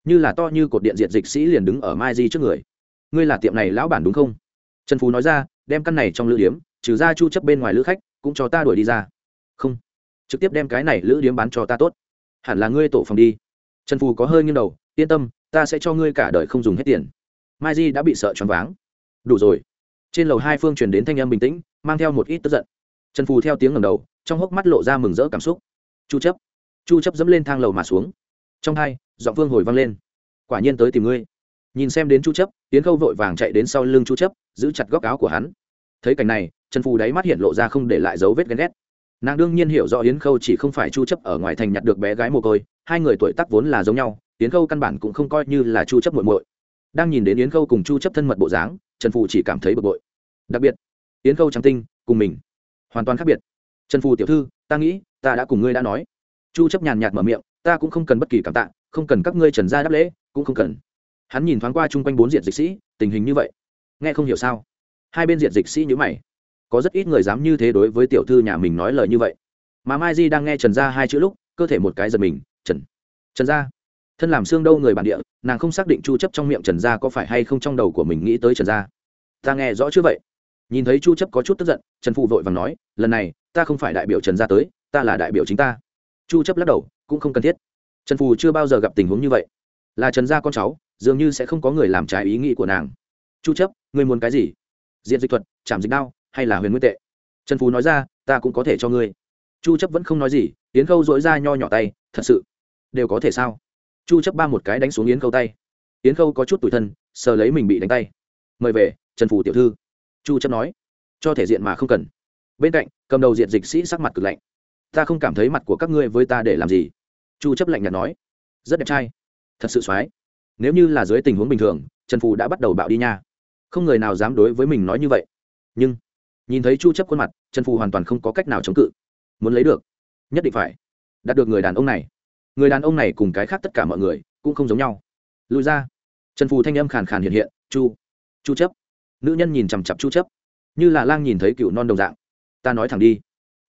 như là to như cột điện diệt dịch sĩ liền đứng ở mai di trước người. Ngươi là tiệm này lão bản đúng không? Trần phú nói ra, đem căn này trong lữ điếm, trừ ra chu chấp bên ngoài lữ khách, cũng cho ta đuổi đi ra. Không. Trực tiếp đem cái này lữ điếm bán cho ta tốt. Hẳn là ngươi tổ phòng đi. Trần phù có hơi nghiêng đầu, yên tâm, ta sẽ cho ngươi cả đời không dùng hết tiền. Mai di đã bị sợ choáng váng. Đủ rồi. Trên lầu hai phương truyền đến thanh âm bình tĩnh, mang theo một ít tức giận. Trần phù theo tiếng ngầm đầu, trong hốc mắt lộ ra mừng rỡ cảm xúc. Chu chấp. Chu chấp dẫm lên thang lầu mà xuống. Trong hai giọng vương hồi vang lên. Quả nhiên tới tìm ngươi. Nhìn xem đến chu chấp tiến khâu vội vàng chạy đến sau lưng chu chấp, giữ chặt góc áo của hắn. Thấy cảnh này, trần phù đáy mắt hiện lộ ra không để lại dấu vết ghen ghét. Nàng đương nhiên hiểu rõ yến khâu chỉ không phải chu chấp ở ngoài thành nhặt được bé gái mồ côi, hai người tuổi tác vốn là giống nhau, yến khâu căn bản cũng không coi như là chu chấp muội muội. Đang nhìn đến yến khâu cùng chu chấp thân mật bộ dáng, trần phù chỉ cảm thấy bực bội. Đặc biệt, yến khâu trắng tinh, cùng mình hoàn toàn khác biệt. Trần phù tiểu thư, ta nghĩ, ta đã cùng ngươi đã nói. Chu chấp nhàn nhạt mở miệng ta cũng không cần bất kỳ cảm tạ, không cần các ngươi trần gia đáp lễ, cũng không cần. Hắn nhìn thoáng qua chung quanh bốn diện dịch sĩ, tình hình như vậy. Nghe không hiểu sao? Hai bên diện dịch sĩ như mày. Có rất ít người dám như thế đối với tiểu thư nhà mình nói lời như vậy. Mà mai di đang nghe trần gia hai chữ lúc, cơ thể một cái giật mình, trần trần gia, thân làm xương đâu người bản địa, nàng không xác định chu chấp trong miệng trần gia có phải hay không trong đầu của mình nghĩ tới trần gia. Ta nghe rõ chưa vậy? Nhìn thấy chu chấp có chút tức giận, trần phụ vội vàng nói, lần này, ta không phải đại biểu trần gia tới, ta là đại biểu chính ta chu chấp lắc đầu, cũng không cần thiết. Trần phù chưa bao giờ gặp tình huống như vậy. Là trần gia con cháu, dường như sẽ không có người làm trái ý nghĩ của nàng. Chu chấp, ngươi muốn cái gì? Diện dịch thuật, chạm dịch đao, hay là huyền nguyên tệ? Trần phù nói ra, ta cũng có thể cho ngươi. Chu chấp vẫn không nói gì, yến khâu dỗi ra nho nhỏ tay, thật sự, đều có thể sao? Chu chấp ba một cái đánh xuống yến khâu tay. Yến khâu có chút tủi thân, sờ lấy mình bị đánh tay. Mời về, trần phù tiểu thư. Chu chấp nói, cho thể diện mà không cần. Bên cạnh, cầm đầu diện dịch sĩ sắc mặt cực lạnh ta không cảm thấy mặt của các ngươi với ta để làm gì. Chu chấp lạnh nhạt nói. Rất đẹp trai. Thật sự xoái. Nếu như là dưới tình huống bình thường, trần phù đã bắt đầu bạo đi nha. Không người nào dám đối với mình nói như vậy. Nhưng, nhìn thấy chu chấp khuôn mặt, trần phù hoàn toàn không có cách nào chống cự. Muốn lấy được. Nhất định phải. Đạt được người đàn ông này. Người đàn ông này cùng cái khác tất cả mọi người cũng không giống nhau. Lùi ra. Trần phù thanh âm khàn khàn hiện hiện. Chu. Chu chấp. Nữ nhân nhìn chằm chặp chu chấp. Như là lang nhìn thấy cựu non đồng dạng. Ta nói thẳng đi.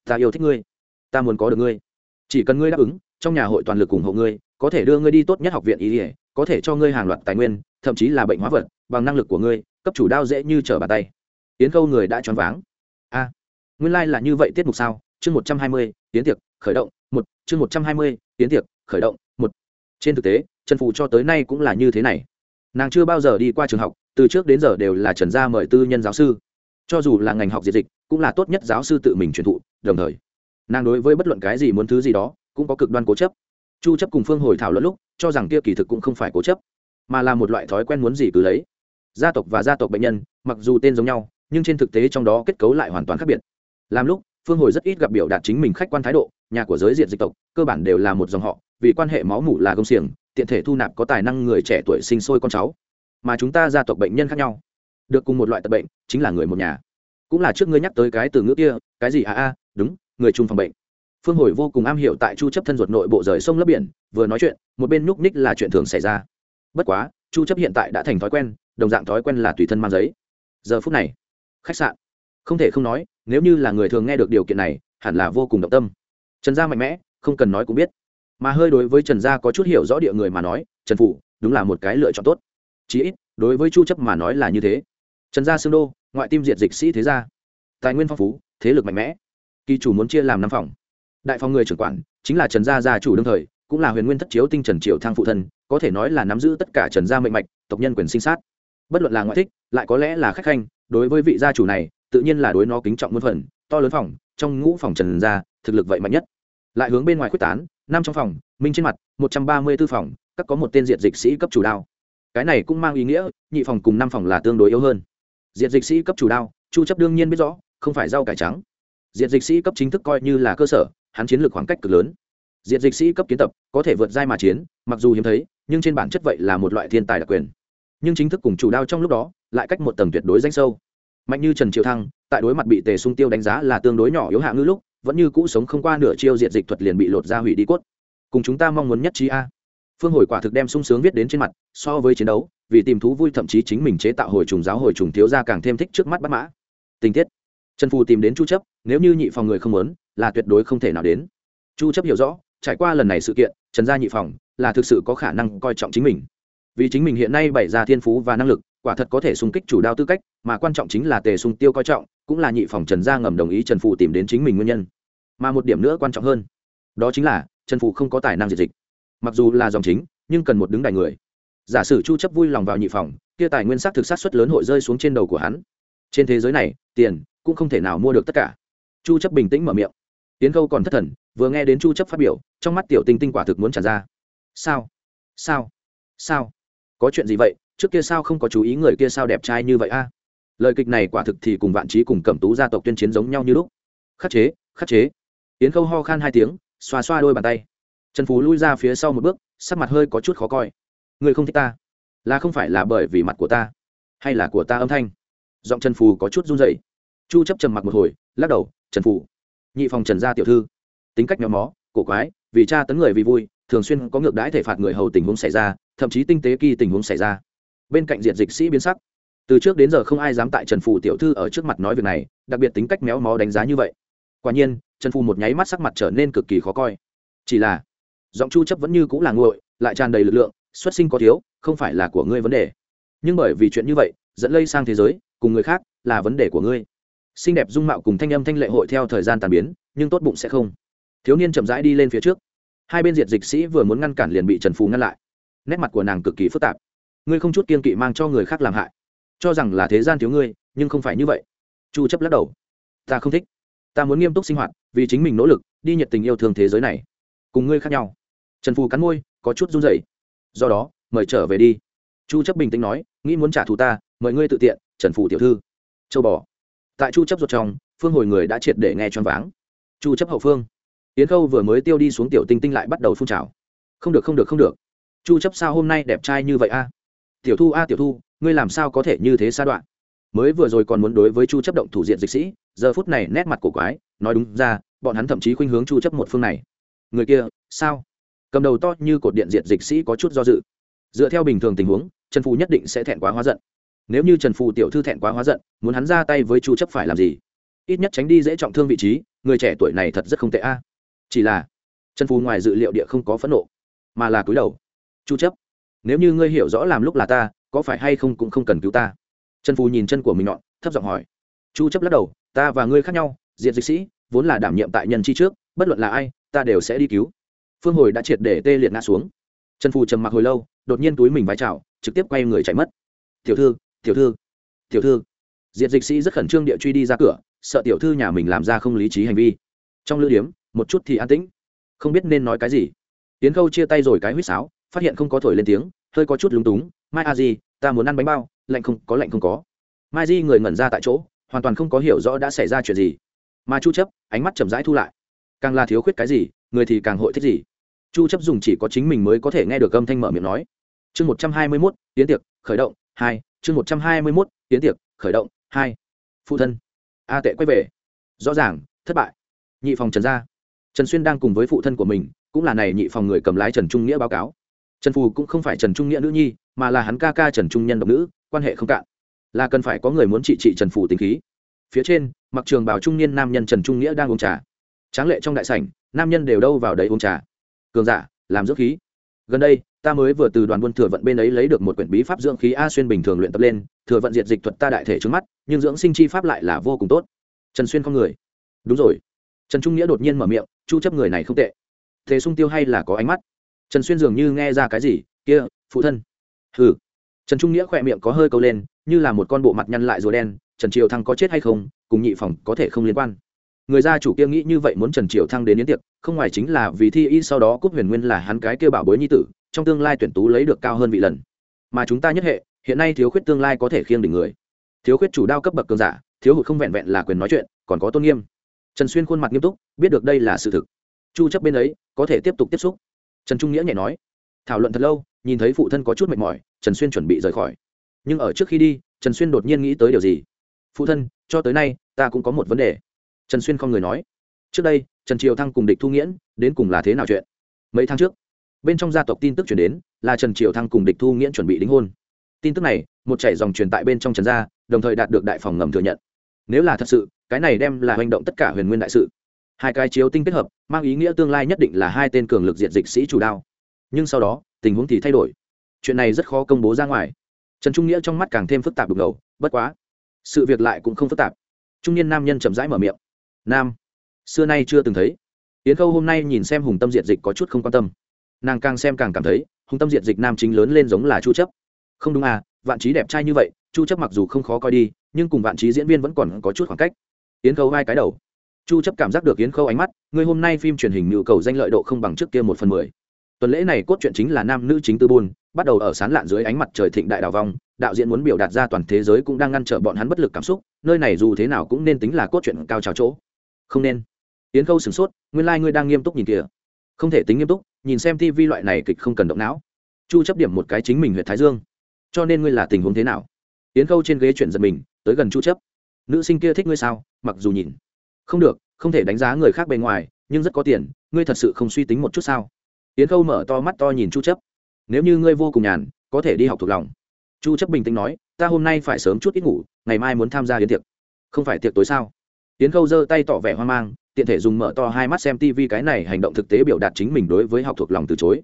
Ta yêu thích ngươi ta muốn có được ngươi. Chỉ cần ngươi đáp ứng, trong nhà hội toàn lực ủng hộ ngươi, có thể đưa ngươi đi tốt nhất học viện ý ỉa có thể cho ngươi hàng loạt tài nguyên, thậm chí là bệnh hóa vật, bằng năng lực của ngươi, cấp chủ đao dễ như trở bàn tay. Tiến câu người đã choáng váng. A, nguyên lai là như vậy tiết mục sao? Chương một trăm hai mươi, tiến tiệc, khởi động, một, chương một trăm hai mươi, tiến tiệc, khởi động, một. Trên thực tế, trần phù cho tới nay cũng là như thế này. Nàng chưa bao giờ đi qua trường học, từ trước đến giờ đều là trần gia mời tư nhân giáo sư. Cho dù là ngành học diệt dịch, cũng là tốt nhất giáo sư tự mình truyền thụ, đồng thời nàng đối với bất luận cái gì muốn thứ gì đó, cũng có cực đoan cố chấp. Chu chấp cùng phương hồi thảo luận lúc, cho rằng kia kỳ thực cũng không phải cố chấp, mà là một loại thói quen muốn gì cứ lấy. Gia tộc và gia tộc bệnh nhân, mặc dù tên giống nhau, nhưng trên thực tế trong đó kết cấu lại hoàn toàn khác biệt. Làm lúc, phương hồi rất ít gặp biểu đạt chính mình khách quan thái độ, nhà của giới diện dịch tộc, cơ bản đều là một dòng họ, vì quan hệ máu mủ là công xiềng, tiện thể thu nạp có tài năng người trẻ tuổi sinh sôi con cháu. Mà chúng ta gia tộc bệnh nhân khác nhau. Được cùng một loại tật bệnh, chính là người một nhà. Cũng là trước ngươi nhắc tới cái từ ngữ kia, cái gì à a đúng người chung phòng bệnh. Phương hồi vô cùng am hiểu tại chu chấp thân ruột nội bộ rời sông lấp biển, vừa nói chuyện, một bên núp ních là chuyện thường xảy ra. Bất quá, chu chấp hiện tại đã thành thói quen, đồng dạng thói quen là tùy thân mang giấy. Giờ phút này, khách sạn. Không thể không nói, nếu như là người thường nghe được điều kiện này, hẳn là vô cùng động tâm. Trần gia mạnh mẽ, không cần nói cũng biết. Mà hơi đối với trần gia có chút hiểu rõ địa người mà nói, trần phủ, đúng là một cái lựa chọn tốt. Chí ít, đối với chu chấp mà nói là như thế. Trần gia xương đô, ngoại tim diệt dịch sĩ thế gia. Tài nguyên phong phú, thế lực mạnh mẽ kỳ chủ muốn chia làm năm phòng. Đại phòng người trưởng quản chính là trần gia gia chủ đương thời, cũng là huyền nguyên thất chiếu tinh trần triều thang phụ thân, có thể nói là nắm giữ tất cả trần gia mệnh mạch, tộc nhân quyền sinh sát. Bất luận là ngoại thích, lại có lẽ là khách khanh, đối với vị gia chủ này, tự nhiên là đối nó kính trọng muôn phần, to lớn phòng, trong ngũ phòng trần gia, thực lực vậy mạnh nhất. Lại hướng bên ngoài quyết tán, năm trong phòng, minh trên mặt, một trăm ba mươi tư phòng, các có một tên diện dịch sĩ cấp chủ đao. Cái này cũng mang ý nghĩa, nhị phòng cùng năm phòng là tương đối yếu hơn. Diện dịch sĩ cấp chủ đao, chu chấp đương nhiên biết rõ, không phải rau cải trắng diện dịch sĩ cấp chính thức coi như là cơ sở, hắn chiến lược khoảng cách cực lớn. Diện dịch sĩ cấp kiến tập, có thể vượt giai mà chiến, mặc dù hiếm thấy, nhưng trên bản chất vậy là một loại thiên tài đặc quyền. Nhưng chính thức cùng chủ đao trong lúc đó, lại cách một tầng tuyệt đối danh sâu. Mạnh như trần triệu thăng, tại đối mặt bị tề sung tiêu đánh giá là tương đối nhỏ yếu hạ ngữ lúc, vẫn như cũ sống không qua nửa chiêu diện dịch thuật liền bị lột ra hủy đi cốt. Cùng chúng ta mong muốn nhất trí a. Phương hồi quả thực đem sung sướng viết đến trên mặt, so với chiến đấu, vì tìm thú vui thậm chí chính mình chế tạo hồi trùng giáo hồi trùng thiếu ra càng thêm thích trước mắt bắt mã. Tình tiết trần phù tìm đến chu chấp, nếu như nhị phòng người không muốn, là tuyệt đối không thể nào đến. Chu chấp hiểu rõ, trải qua lần này sự kiện, trần gia nhị phòng là thực sự có khả năng coi trọng chính mình. Vì chính mình hiện nay bày ra thiên phú và năng lực, quả thật có thể xung kích chủ đao tư cách, mà quan trọng chính là tề sung tiêu coi trọng, cũng là nhị phòng trần gia ngầm đồng ý trần Phù tìm đến chính mình nguyên nhân. Mà một điểm nữa quan trọng hơn, đó chính là trần Phù không có tài năng diệt dịch. Mặc dù là dòng chính, nhưng cần một đứng đài người. Giả sử chu chấp vui lòng vào nhị phòng, kia tài nguyên sắc thực sát suất lớn hội rơi xuống trên đầu của hắn. Trên thế giới này, tiền cũng không thể nào mua được tất cả. Chu chấp bình tĩnh mở miệng. Tiến câu còn thất thần, vừa nghe đến chu chấp phát biểu, trong mắt tiểu tinh tinh quả thực muốn tràn ra. Sao? Sao? Sao? Có chuyện gì vậy? Trước kia sao không có chú ý người kia sao đẹp trai như vậy a? Lời kịch này quả thực thì cùng vạn trí cùng cẩm tú gia tộc tuyên chiến giống nhau như lúc. Khắc chế khắc chế. Tiến khâu ho khan hai tiếng, xoa xoa đôi bàn tay. Trần phú lui ra phía sau một bước, sắc mặt hơi có chút khó coi. Người không thích ta. Là không phải là bởi vì mặt của ta, hay là của ta âm thanh? Giọng trần phù có chút run rẩy chu chấp trầm mặc một hồi, lắc đầu, trần phụ nhị phòng trần gia tiểu thư. Tính cách méo mó, cổ quái, vì cha tấn người vì vui, thường xuyên có ngược đãi thể phạt người hầu tình huống xảy ra, thậm chí tinh tế kỳ tình huống xảy ra. Bên cạnh diện dịch sĩ biến sắc. Từ trước đến giờ không ai dám tại trần phụ tiểu thư ở trước mặt nói việc này, đặc biệt tính cách méo mó đánh giá như vậy. Quả nhiên, trần phù một nháy mắt sắc mặt trở nên cực kỳ khó coi. Chỉ là, giọng chu chấp vẫn như cũng là nguội, lại tràn đầy lực lượng, xuất sinh có thiếu, không phải là của ngươi vấn đề. Nhưng bởi vì chuyện như vậy, dẫn lây sang thế giới, cùng người khác là vấn đề của ngươi xinh đẹp dung mạo cùng thanh âm thanh lệ hội theo thời gian tàn biến, nhưng tốt bụng sẽ không. Thiếu niên chậm rãi đi lên phía trước. Hai bên diệt dịch sĩ vừa muốn ngăn cản liền bị trần phù ngăn lại. Nét mặt của nàng cực kỳ phức tạp. Ngươi không chút kiên kỵ mang cho người khác làm hại. Cho rằng là thế gian thiếu ngươi, nhưng không phải như vậy. Chu chấp lắc đầu. Ta không thích. Ta muốn nghiêm túc sinh hoạt, vì chính mình nỗ lực, đi nhiệt tình yêu thương thế giới này. Cùng ngươi khác nhau. Trần phù cắn môi, có chút run rẩy. Do đó, mời trở về đi. Chu chấp bình tĩnh nói, nghĩ muốn trả thù ta, mời ngươi tự tiện, trần Phù tiểu thư. Châu bò tại chu chấp ruột trong, phương hồi người đã triệt để nghe choáng váng. Chu chấp hậu phương. Yến khâu vừa mới tiêu đi xuống tiểu tinh tinh lại bắt đầu phun trào. Không được không được không được. Chu chấp sao hôm nay đẹp trai như vậy a? Tiểu thu a, tiểu thu, ngươi làm sao có thể như thế xa đoạn? Mới vừa rồi còn muốn đối với chu chấp động thủ diện dịch sĩ, giờ phút này nét mặt cổ quái, nói đúng ra, bọn hắn thậm chí khuynh hướng chu chấp một phương này. Người kia, sao? Cầm đầu to như cột điện diện dịch sĩ có chút do dự. Dựa theo bình thường tình huống trần phù nhất định sẽ thẹn quá hóa giận nếu như trần phù tiểu thư thẹn quá hóa giận, muốn hắn ra tay với chu chấp phải làm gì? Ít nhất tránh đi dễ trọng thương vị trí, người trẻ tuổi này thật rất không tệ a. Chỉ là, trần phù ngoài dự liệu địa không có phẫn nộ, mà là cúi đầu. Chu chấp, nếu như ngươi hiểu rõ làm lúc là ta, có phải hay không cũng không cần cứu ta? Trần phù nhìn chân của mình nhọn, thấp giọng hỏi. Chu chấp lắc đầu, ta và ngươi khác nhau, diệt dịch sĩ, vốn là đảm nhiệm tại nhân chi trước, bất luận là ai, ta đều sẽ đi cứu. Phương hồi đã triệt để tê liệt ngã xuống. Trần phù trầm mặc hồi lâu, đột nhiên túi mình vái chào, trực tiếp quay người chạy mất. Tiểu thư tiểu thư tiểu thư. Diệt dịch sĩ rất khẩn trương địa truy đi ra cửa sợ tiểu thư nhà mình làm ra không lý trí hành vi. Trong lữ điếm một chút thì an tĩnh. Không biết nên nói cái gì. Tiến khâu chia tay rồi cái huýt sáo phát hiện không có thổi lên tiếng hơi có chút lúng túng. Mai a di ta muốn ăn bánh bao lạnh không có lạnh không có. Mai di người ngẩn ra tại chỗ hoàn toàn không có hiểu rõ đã xảy ra chuyện gì. Mà chu chấp ánh mắt chậm rãi thu lại. Càng là thiếu khuyết cái gì người thì càng hội thích gì. Chu chấp dùng chỉ có chính mình mới có thể nghe được âm thanh mở miệng nói. Chương 121, tiến tiệc khởi động hai chương 121, tiến tiệc khởi động hai phụ thân. A tệ quay về. Rõ ràng thất bại. Nhị phòng trần gia. Trần xuyên đang cùng với phụ thân của mình cũng là này nhị phòng người cầm lái trần trung nghĩa báo cáo. Trần phù cũng không phải trần trung nghĩa nữ nhi mà là hắn ca ca trần trung nhân độc nữ quan hệ không cạn. Là cần phải có người muốn trị trị trần phù tính khí. Phía trên mặc trường bảo trung niên nam nhân trần trung nghĩa đang uống trà. Tráng lệ trong đại sảnh nam nhân đều đâu vào đấy uống trà. Cường giả làm dưỡng khí. Gần đây ta mới vừa từ đoàn buôn thừa vận bên ấy lấy được một quyển bí pháp dưỡng khí a xuyên bình thường luyện tập lên, thừa vận diệt dịch thuật ta đại thể trước mắt, nhưng dưỡng sinh chi pháp lại là vô cùng tốt. Trần xuyên không người. Đúng rồi. Trần trung nghĩa đột nhiên mở miệng, chu chấp người này không tệ. Thế sung tiêu hay là có ánh mắt. Trần xuyên dường như nghe ra cái gì, kia, phụ thân. Hừ. Trần trung nghĩa khỏe miệng có hơi câu lên, như là một con bộ mặt nhăn lại rùa đen, trần triều thăng có chết hay không, cùng nhị phòng có thể không liên quan người gia chủ kia nghĩ như vậy muốn trần triều thăng đến yến tiệc, không ngoài chính là vì thi y sau đó cúp huyền nguyên là hắn cái kêu bảo bối nhi tử, trong tương lai tuyển tú lấy được cao hơn vị lần. Mà chúng ta nhất hệ, hiện nay thiếu khuyết tương lai có thể khiêng đỉnh người. Thiếu khuyết chủ đao cấp bậc cường giả, thiếu hụt không vẹn vẹn là quyền nói chuyện, còn có tôn nghiêm. Trần xuyên khuôn mặt nghiêm túc, biết được đây là sự thực. Chu chấp bên ấy, có thể tiếp tục tiếp xúc. Trần trung nghĩa nhẹ nói, thảo luận thật lâu, nhìn thấy phụ thân có chút mệt mỏi, trần xuyên chuẩn bị rời khỏi. Nhưng ở trước khi đi, trần xuyên đột nhiên nghĩ tới điều gì? Phụ thân, cho tới nay, ta cũng có một vấn đề trần xuyên không người nói. Trước đây, trần triều thăng cùng địch thu nghiễn, đến cùng là thế nào chuyện? Mấy tháng trước, bên trong gia tộc tin tức chuyển đến là trần triều thăng cùng địch thu nghiễn chuẩn bị đính hôn. Tin tức này, một chảy dòng truyền tại bên trong trần gia, đồng thời đạt được đại phòng ngầm thừa nhận. Nếu là thật sự, cái này đem là hành động tất cả huyền nguyên đại sự. Hai cái chiếu tinh kết hợp, mang ý nghĩa tương lai nhất định là hai tên cường lực diện dịch sĩ chủ đao nhưng sau đó, tình huống thì thay đổi. Chuyện này rất khó công bố ra ngoài. Trần trung nghĩa trong mắt càng thêm phức tạp đục ngầu, bất quá, sự việc lại cũng không phức tạp. Trung niên nam nhân chậm rãi mở miệng nam. Xưa nay chưa từng thấy. Yến khâu hôm nay nhìn xem hùng tâm diện dịch có chút không quan tâm. Nàng càng xem càng cảm thấy, hùng tâm diện dịch nam chính lớn lên giống là chu chấp. Không đúng à vạn trí đẹp trai như vậy, chu chấp mặc dù không khó coi đi, nhưng cùng vạn trí diễn viên vẫn còn có chút khoảng cách. Yến khâu hai cái đầu. Chu chấp cảm giác được yến khâu ánh mắt, người hôm nay phim truyền hình nhu cầu danh lợi độ không bằng trước kia một phần mười. Tuần lễ này cốt truyện chính là nam nữ chính tư buôn, bắt đầu ở sán lạn dưới ánh mặt trời thịnh đại đào vong, đạo diễn muốn biểu đạt ra toàn thế giới cũng đang ngăn trở bọn hắn bất lực cảm xúc, nơi này dù thế nào cũng nên tính là cốt truyện cao trào chỗ không nên. Yến khâu sửng sốt, nguyên lai、like、ngươi đang nghiêm túc nhìn kìa. Không thể tính nghiêm túc, nhìn xem tv loại này kịch không cần động não. Chu chấp điểm một cái chính mình huyện thái dương. Cho nên ngươi là tình huống thế nào? Yến khâu trên ghế chuyển giật mình, tới gần chu chấp. Nữ sinh kia thích ngươi sao? Mặc dù nhìn. Không được, không thể đánh giá người khác bề ngoài, nhưng rất có tiền, ngươi thật sự không suy tính một chút sao? Yến khâu mở to mắt to nhìn chu chấp. Nếu như ngươi vô cùng nhàn, có thể đi học thuộc lòng. Chu chấp bình tĩnh nói, ta hôm nay phải sớm chút ít ngủ, ngày mai muốn tham gia yến tiệc. Không phải tiệc tối sao? Yến khâu giơ tay tỏ vẻ hoang mang, tiện thể dùng mở to hai mắt xem tv cái này hành động thực tế biểu đạt chính mình đối với học thuộc lòng từ chối.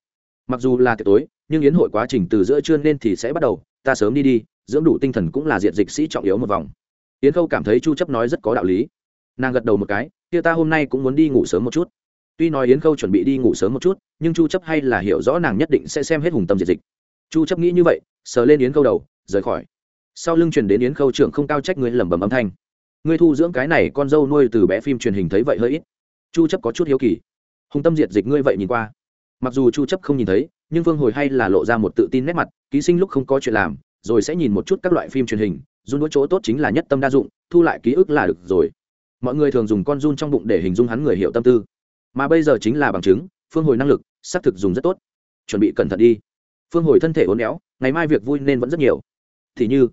Mặc dù là tiệc tối, nhưng yến hội quá trình từ giữa trưa nên thì sẽ bắt đầu, ta sớm đi đi, dưỡng đủ tinh thần cũng là diện dịch sĩ trọng yếu một vòng. Yến khâu cảm thấy chu chấp nói rất có đạo lý. Nàng gật đầu một cái, kia ta hôm nay cũng muốn đi ngủ sớm một chút. Tuy nói yến khâu chuẩn bị đi ngủ sớm một chút, nhưng chu chấp hay là hiểu rõ nàng nhất định sẽ xem hết hùng tâm diệt dịch. Chu chấp nghĩ như vậy, sờ lên yến khâu đầu, rời khỏi. Sau lưng truyền đến yến khâu trưởng không cao trách người lẩm bẩm âm thanh ngươi thu dưỡng cái này con dâu nuôi từ bé phim truyền hình thấy vậy hơi ít. Chu chấp có chút hiếu kỳ. Hùng tâm diệt dịch ngươi vậy nhìn qua. Mặc dù chu chấp không nhìn thấy, nhưng phương hồi hay là lộ ra một tự tin nét mặt, ký sinh lúc không có chuyện làm, rồi sẽ nhìn một chút các loại phim truyền hình, run đũa chỗ tốt chính là nhất tâm đa dụng, thu lại ký ức là được rồi. Mọi người thường dùng con run trong bụng để hình dung hắn người hiểu tâm tư. Mà bây giờ chính là bằng chứng, phương hồi năng lực, xác thực dùng rất tốt. Chuẩn bị cẩn thận đi. Phương hồi thân thể uốn éo, ngày mai việc vui nên vẫn rất nhiều. Thì như,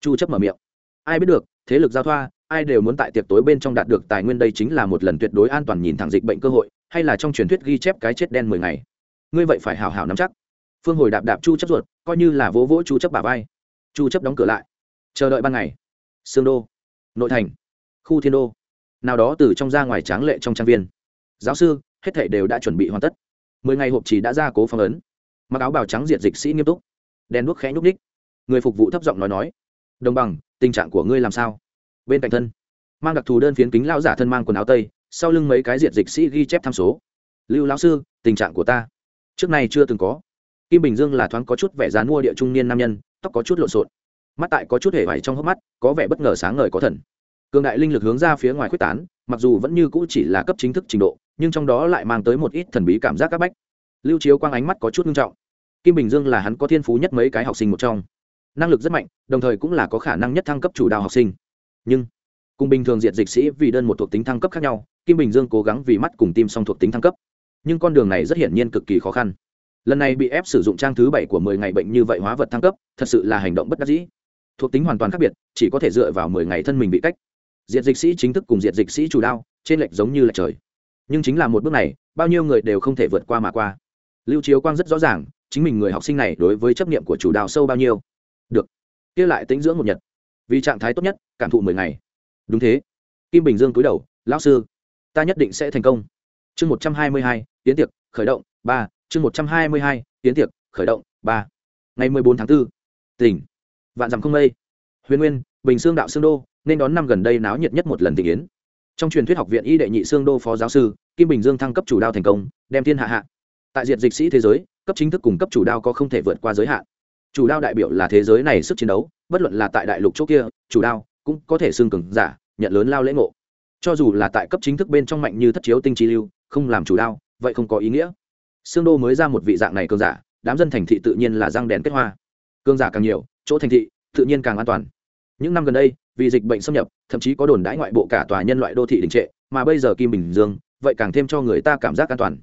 chu chấp mở miệng. Ai biết được, thế lực giao thoa ai đều muốn tại tiệc tối bên trong đạt được tài nguyên đây chính là một lần tuyệt đối an toàn nhìn thẳng dịch bệnh cơ hội, hay là trong truyền thuyết ghi chép cái chết đen mười ngày. Ngươi vậy phải hào hào nắm chắc. Phương hồi đạp đạp chu chấp ruột, coi như là vỗ vỗ chu chấp bà vai. Chu chấp đóng cửa lại. Chờ đợi ban ngày. Sương đô, nội thành, khu thiên đô. Nào đó từ trong ra ngoài tráng lệ trong trang viên. Giáo sư, hết thảy đều đã chuẩn bị hoàn tất. Mười ngày hộp chỉ đã ra cố phong ấn. Mặc áo bào trắng diệt dịch sĩ nghiêm túc. Đèn đuốc khẽ nhúc ních người phục vụ thấp giọng nói nói. Đồng bằng, tình trạng của ngươi làm sao? Bên cạnh thân. Mang đặc thù đơn phiến kính lao giả thân mang quần áo tây, sau lưng mấy cái diệt dịch sĩ ghi chép tham số. Lưu lão sư, tình trạng của ta. Trước này chưa từng có. Kim bình dương là thoáng có chút vẻ dán mua địa trung niên nam nhân, tóc có chút lộn xộn. Mắt tại có chút hề vải trong hốc mắt, có vẻ bất ngờ sáng ngời có thần. Cường đại linh lực hướng ra phía ngoài quyết tán, mặc dù vẫn như cũ chỉ là cấp chính thức trình độ, nhưng trong đó lại mang tới một ít thần bí cảm giác các bách. Lưu chiếu quang ánh mắt có chút nghiêm trọng. Kim bình dương là hắn có thiên phú nhất mấy cái học sinh một trong. Năng lực rất mạnh, đồng thời cũng là có khả năng nhất thăng cấp chủ đạo học sinh nhưng cùng bình thường diệt dịch sĩ vì đơn một thuộc tính thăng cấp khác nhau, kim bình dương cố gắng vì mắt cùng tim song thuộc tính thăng cấp. Nhưng con đường này rất hiển nhiên cực kỳ khó khăn. Lần này bị ép sử dụng trang thứ bảy của mười ngày bệnh như vậy hóa vật thăng cấp, thật sự là hành động bất đắc dĩ. Thuộc tính hoàn toàn khác biệt, chỉ có thể dựa vào mười ngày thân mình bị cách diệt dịch sĩ chính thức cùng diệt dịch sĩ chủ đao, trên lệch giống như lệch trời. Nhưng chính là một bước này, bao nhiêu người đều không thể vượt qua mà qua. Lưu chiếu quang rất rõ ràng, chính mình người học sinh này đối với chấp nghiệm của chủ đạo sâu bao nhiêu. Được. Kia lại tính dưỡng một nhật vì trạng thái tốt nhất, cảm thụ mười ngày. Đúng thế. Kim bình dương cúi đầu, lão sư, ta nhất định sẽ thành công. Chương một trăm hai mươi hai, tiến tiệc, khởi động, ba. Chương một trăm hai mươi hai, tiến tiệc, khởi động, ba. Ngày mười bốn tháng 4. tỉnh. Vạn dặm không mây. Huyền nguyên, bình xương đạo xương đô, nên đón năm gần đây náo nhiệt nhất một lần tình yến. Trong truyền thuyết học viện y đệ nhị xương đô phó giáo sư, kim bình dương thăng cấp chủ đao thành công, đem thiên hạ hạ. Tại diệt dịch sĩ thế giới, cấp chính thức cùng cấp chủ đao có không thể vượt qua giới hạn. Chủ đao đại biểu là thế giới này sức chiến đấu bất luận là tại đại lục chỗ kia, chủ đao, cũng có thể xương cường giả, nhận lớn lao lễ ngộ. Cho dù là tại cấp chính thức bên trong mạnh như thất chiếu tinh trí lưu, không làm chủ đao, vậy không có ý nghĩa. Xương đô mới ra một vị dạng này cường giả, đám dân thành thị tự nhiên là răng đèn kết hoa. Cường giả càng nhiều, chỗ thành thị tự nhiên càng an toàn. Những năm gần đây, vì dịch bệnh xâm nhập, thậm chí có đồn đãi ngoại bộ cả tòa nhân loại đô thị đình trệ, mà bây giờ kim bình dương, vậy càng thêm cho người ta cảm giác an toàn.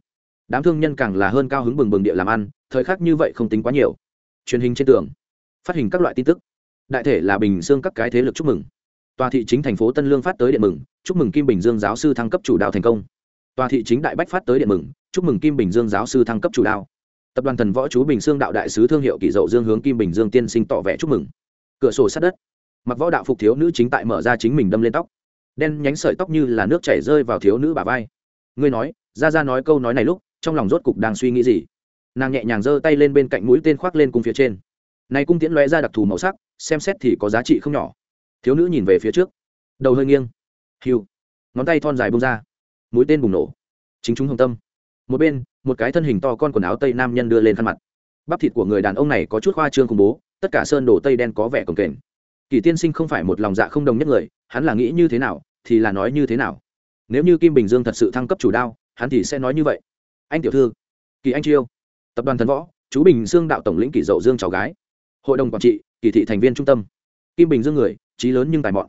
Đám thương nhân càng là hơn cao hứng bừng bừng địa làm ăn, thời khắc như vậy không tính quá nhiều. Truyền hình trên tường, phát hình các loại tin tức đại thể là bình dương các cái thế lực chúc mừng. Tòa thị chính thành phố tân lương phát tới điện mừng, chúc mừng kim bình dương giáo sư thăng cấp chủ đạo thành công. Tòa thị chính đại bách phát tới điện mừng, chúc mừng kim bình dương giáo sư thăng cấp chủ đạo. Tập đoàn thần võ chú bình dương đạo đại sứ thương hiệu kỷ dậu dương hướng kim bình dương tiên sinh tỏ vẻ chúc mừng. Cửa sổ sát đất. Mặc võ đạo phục thiếu nữ chính tại mở ra chính mình đâm lên tóc. Đen nhánh sợi tóc như là nước chảy rơi vào thiếu nữ bà vai. Ngươi nói ra ra nói câu nói này lúc, trong lòng rốt cục đang suy nghĩ gì? Nàng nhẹ nhàng giơ tay lên bên cạnh mũi tên khoác lên cung phía trên. Này cung tiễn lóe ra đặc thù màu sắc xem xét thì có giá trị không nhỏ. Thiếu nữ nhìn về phía trước. Đầu hơi nghiêng. Hiu ngón tay thon dài bông ra. Mũi tên bùng nổ. Chính chúng hồng tâm. Một bên, một cái thân hình to con quần áo tây nam nhân đưa lên khăn mặt. Bắp thịt của người đàn ông này có chút khoa trương khủng bố, tất cả sơn đổ tây đen có vẻ cồng kềnh. Kỳ tiên sinh không phải một lòng dạ không đồng nhất người, hắn là nghĩ như thế nào, thì là nói như thế nào. Nếu như kim bình dương thật sự thăng cấp chủ đao, hắn thì sẽ nói như vậy. Anh tiểu thư kỳ anh chiêu. Tập đoàn thần võ, chú bình dương đạo tổng lĩnh kỳ dậu dương cháu gái. Hội đồng quản trị kỳ thị thành viên trung tâm. Kim bình dương người trí lớn nhưng tài mọn.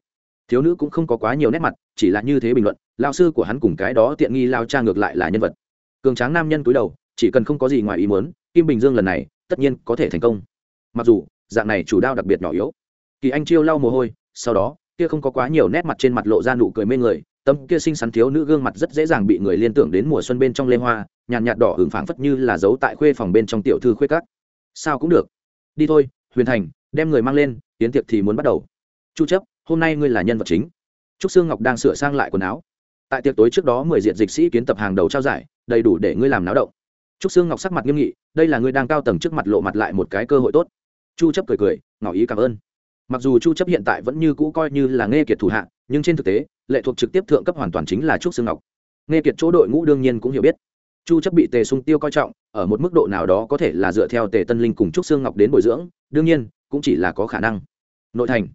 Thiếu nữ cũng không có quá nhiều nét mặt chỉ là như thế bình luận lao sư của hắn cùng cái đó tiện nghi lao cha ngược lại là nhân vật. Cường tráng nam nhân túi đầu chỉ cần không có gì ngoài ý muốn kim bình dương lần này tất nhiên có thể thành công. Mặc dù dạng này chủ đao đặc biệt nhỏ yếu. Kỳ anh chiêu lau mồ hôi sau đó kia không có quá nhiều nét mặt trên mặt lộ ra nụ cười mê người tâm kia xinh xắn thiếu nữ gương mặt rất dễ dàng bị người liên tưởng đến mùa xuân bên trong lê hoa nhàn nhạt, đỏ hưởng phảng phất như là giấu tại khuê phòng bên trong tiểu thư khuê cắt sao cũng được. Đi thôi huyền thành đem người mang lên tiến tiệc thì muốn bắt đầu. Chu chấp, hôm nay ngươi là nhân vật chính. Trúc sương ngọc đang sửa sang lại quần áo. Tại tiệc tối trước đó mười diện dịch sĩ kiến tập hàng đầu trao giải, đầy đủ để ngươi làm náo động. Trúc sương ngọc sắc mặt nghiêm nghị, đây là ngươi đang cao tầng trước mặt lộ mặt lại một cái cơ hội tốt. Chu chấp cười cười, ngỏ ý cảm ơn. Mặc dù chu chấp hiện tại vẫn như cũ coi như là nghe kiệt thủ hạ, nhưng trên thực tế, lệ thuộc trực tiếp thượng cấp hoàn toàn chính là trúc sương ngọc. Nghe kiệt chỗ đội ngũ đương nhiên cũng hiểu biết. Chu chấp bị tề sung tiêu coi trọng, ở một mức độ nào đó có thể là dựa theo tề tân linh cùng trúc sương ngọc đến bồi dưỡng. Đương nhiên cũng chỉ là có khả năng. Nội thành.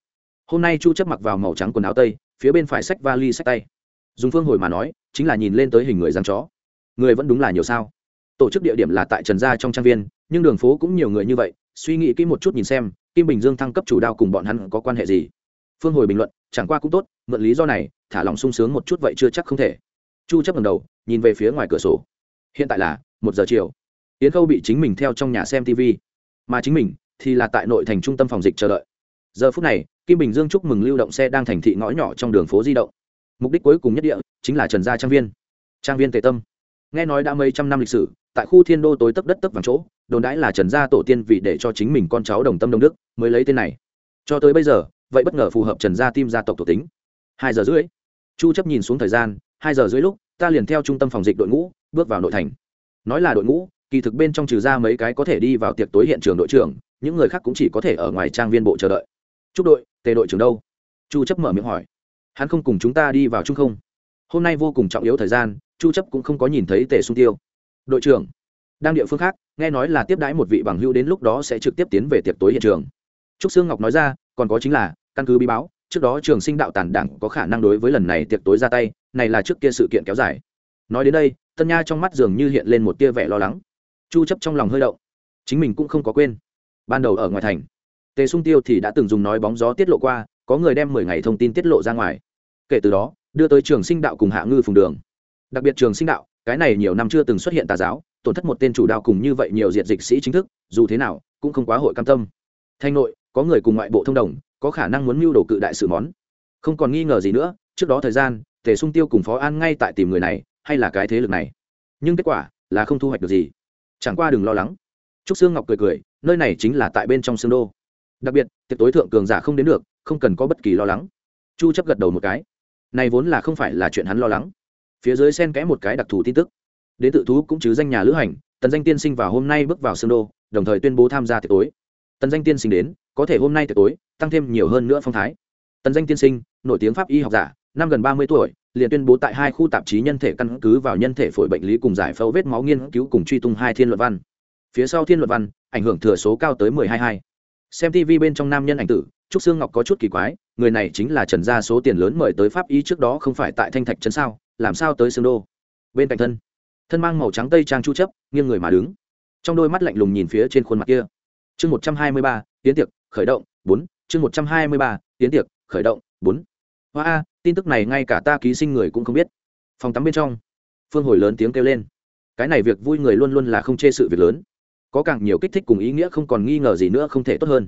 Hôm nay chu chấp mặc vào màu trắng quần áo tây, phía bên phải sách vali, sách tay. Dùng phương hồi mà nói, chính là nhìn lên tới hình người giang chó. Người vẫn đúng là nhiều sao? Tổ chức địa điểm là tại trần gia trong trang viên, nhưng đường phố cũng nhiều người như vậy, suy nghĩ kỹ một chút nhìn xem, kim bình dương thăng cấp chủ đạo cùng bọn hắn có quan hệ gì? Phương hồi bình luận, chẳng qua cũng tốt, mượn lý do này, thả lòng sung sướng một chút vậy chưa chắc không thể. Chu chấp ngẩng đầu, nhìn về phía ngoài cửa sổ. Hiện tại là một giờ chiều. Yến khâu bị chính mình theo trong nhà xem tv mà chính mình thì là tại nội thành trung tâm phòng dịch chờ đợi. Giờ phút này, kim bình dương chúc mừng lưu động xe đang thành thị ngõ nhỏ trong đường phố di động. Mục đích cuối cùng nhất địa chính là trần gia trang viên. Trang viên tề tâm. Nghe nói đã mấy trăm năm lịch sử, tại khu thiên đô tối tấp đất tấp vàng chỗ, đồn đãi là trần gia tổ tiên vì để cho chính mình con cháu đồng tâm đồng đức mới lấy tên này. Cho tới bây giờ, vậy bất ngờ phù hợp trần gia tim gia tộc tổ tính. Hai giờ rưỡi. Chu chấp nhìn xuống thời gian, hai giờ rưỡi lúc, ta liền theo trung tâm phòng dịch đội ngũ, bước vào nội thành. Nói là đội ngũ, kỳ thực bên trong trừ ra mấy cái có thể đi vào tiệc tối hiện trường đội trưởng những người khác cũng chỉ có thể ở ngoài trang viên bộ chờ đợi. Chúc đội, tề đội trưởng đâu? Chu chấp mở miệng hỏi. Hắn không cùng chúng ta đi vào chung không? Hôm nay vô cùng trọng yếu thời gian, chu chấp cũng không có nhìn thấy tề sung tiêu. Đội trưởng, đang địa phương khác, nghe nói là tiếp đãi một vị bằng hữu đến lúc đó sẽ trực tiếp tiến về tiệc tối hiện trường. Trúc sương ngọc nói ra, còn có chính là, căn cứ bí báo, trước đó trường sinh đạo tàn đảng có khả năng đối với lần này tiệc tối ra tay, này là trước kia sự kiện kéo dài. Nói đến đây, tân nha trong mắt dường như hiện lên một tia vẻ lo lắng. Chu chấp trong lòng hơi động, chính mình cũng không có quên ban đầu ở ngoài thành. Tề sung tiêu thì đã từng dùng nói bóng gió tiết lộ qua, có người đem 10 ngày thông tin tiết lộ ra ngoài. Kể từ đó, đưa tới trường sinh đạo cùng hạ ngư phùng đường. Đặc biệt trường sinh đạo, cái này nhiều năm chưa từng xuất hiện tà giáo, tổn thất một tên chủ đạo cùng như vậy nhiều diệt dịch sĩ chính thức, dù thế nào, cũng không quá hội cam tâm. Thanh nội, có người cùng ngoại bộ thông đồng, có khả năng muốn mưu đồ cự đại sự món. Không còn nghi ngờ gì nữa, trước đó thời gian, tề sung tiêu cùng phó an ngay tại tìm người này, hay là cái thế lực này. Nhưng kết quả là không thu hoạch được gì. Chẳng qua đừng lo lắng trúc sương ngọc cười cười, nơi này chính là tại bên trong xương đô. Đặc biệt, tiệc tối thượng cường giả không đến được, không cần có bất kỳ lo lắng. Chu chấp gật đầu một cái. Này vốn là không phải là chuyện hắn lo lắng. Phía dưới xen kẽ một cái đặc thù tin tức. Đến tự thú cũng chứ danh nhà lữ hành, tần danh tiên sinh vào hôm nay bước vào xương đô, đồng thời tuyên bố tham gia tiệc tối. Tần danh tiên sinh đến, có thể hôm nay tiệc tối, tăng thêm nhiều hơn nữa phong thái. Tần danh tiên sinh, nổi tiếng pháp y học giả, năm gần ba mươi tuổi, liền tuyên bố tại hai khu tạp chí nhân thể căn cứ vào nhân thể phổi bệnh lý cùng giải phẫu vết máu nghiên cứu cùng truy tung hai thiên luận văn phía sau thiên luật văn, ảnh hưởng thừa số cao tới mười hai hai. Xem tv bên trong nam nhân ảnh tử, trúc sương ngọc có chút kỳ quái, người này chính là trần gia số tiền lớn mời tới pháp y trước đó không phải tại thanh thạch trấn sao, làm sao tới xương đô? Bên cạnh thân thân mang màu trắng tây trang chu chấp, nghiêng người mà đứng. Trong đôi mắt lạnh lùng nhìn phía trên khuôn mặt kia. Chương một trăm hai mươi ba tiến tiệc, khởi động, bốn. Chương một trăm hai mươi ba tiến tiệc, khởi động, bốn. Hoa a, tin tức này ngay cả ta ký sinh người cũng không biết. Phòng tắm bên trong, phương hồi lớn tiếng kêu lên. Cái này việc vui người luôn luôn là không chê sự việc lớn có càng nhiều kích thích cùng ý nghĩa không còn nghi ngờ gì nữa không thể tốt hơn.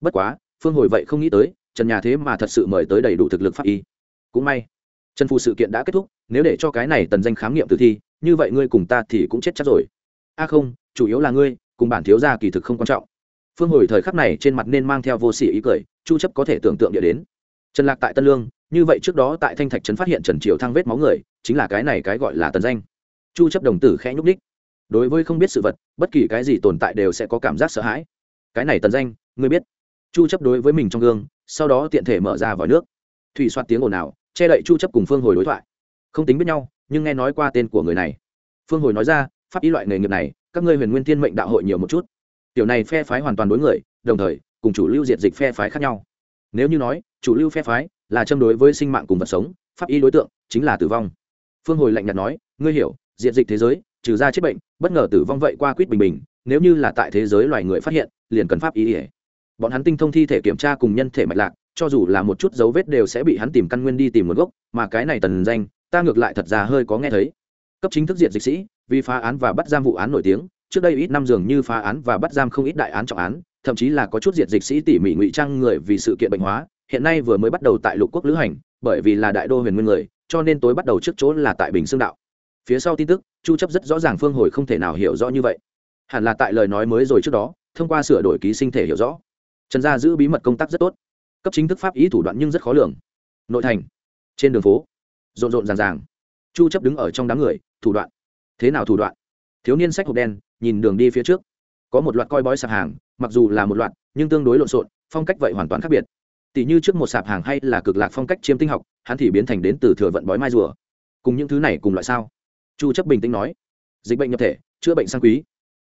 Bất quá, phương hồi vậy không nghĩ tới, trần nhà thế mà thật sự mời tới đầy đủ thực lực pháp y. Cũng may, trần phù sự kiện đã kết thúc, nếu để cho cái này tần danh khám nghiệm tử thi, như vậy ngươi cùng ta thì cũng chết chắc rồi. A không, chủ yếu là ngươi, cùng bản thiếu gia kỳ thực không quan trọng. Phương hồi thời khắc này trên mặt nên mang theo vô sỉ ý cười, chu chấp có thể tưởng tượng địa đến. Trần lạc tại tân lương, như vậy trước đó tại thanh thạch trấn phát hiện trần triều thăng vết máu người, chính là cái này cái gọi là tần danh. Chu chấp đồng tử khẽ nhúc đích đối với không biết sự vật, bất kỳ cái gì tồn tại đều sẽ có cảm giác sợ hãi. Cái này tần danh, ngươi biết. Chu chấp đối với mình trong gương, sau đó tiện thể mở ra vòi nước. Thủy soát tiếng ồn ào, che đậy chu chấp cùng phương hồi đối thoại. Không tính biết nhau, nhưng nghe nói qua tên của người này. Phương hồi nói ra, pháp y loại nghề nghiệp này, các ngươi huyền nguyên thiên mệnh đạo hội nhiều một chút. Tiểu này phe phái hoàn toàn đối người, đồng thời, cùng chủ lưu diệt dịch phe phái khác nhau. Nếu như nói, chủ lưu phe phái là châm đối với sinh mạng cùng vật sống, pháp y đối tượng chính là tử vong. Phương hồi lạnh nhạt nói, ngươi hiểu, diệt dịch thế giới trừ ra chết bệnh, bất ngờ tử vong vậy qua quýt bình bình, nếu như là tại thế giới loài người phát hiện, liền cần pháp ý ỉa bọn hắn tinh thông thi thể kiểm tra cùng nhân thể mạch lạc, cho dù là một chút dấu vết đều sẽ bị hắn tìm căn nguyên đi tìm nguồn gốc, mà cái này tần danh, ta ngược lại thật ra hơi có nghe thấy. Cấp chính thức diện dịch sĩ, vì phá án và bắt giam vụ án nổi tiếng, trước đây ít năm dường như phá án và bắt giam không ít đại án trọng án, thậm chí là có chút diện dịch sĩ tỉ mỉ ngụy trang người vì sự kiện bệnh hóa, hiện nay vừa mới bắt đầu tại lục quốc lữ hành, bởi vì là đại đô huyền nguyên người, cho nên tối bắt đầu trước chỗ là tại bình xương đạo. Phía sau tin tức chu chấp rất rõ ràng phương hồi không thể nào hiểu rõ như vậy. Hẳn là tại lời nói mới rồi trước đó, thông qua sửa đổi ký sinh thể hiểu rõ. Trần gia giữ bí mật công tác rất tốt. Cấp chính thức pháp ý thủ đoạn nhưng rất khó lường. Nội thành, trên đường phố, rộn rộn ràng ràng. Chu chấp đứng ở trong đám người, thủ đoạn. Thế nào thủ đoạn? Thiếu niên sách hộp đen, nhìn đường đi phía trước. Có một loạt coi bói sạp hàng, mặc dù là một loạt, nhưng tương đối lộn xộn, phong cách vậy hoàn toàn khác biệt. Tỷ như trước một sạp hàng hay là cực lạc phong cách chiêm tinh học, hắn thì biến thành đến từ thừa vận bói mai rùa. Cùng những thứ này cùng loại sao? Chu chấp bình tĩnh nói, dịch bệnh nhập thể, chữa bệnh sang quý.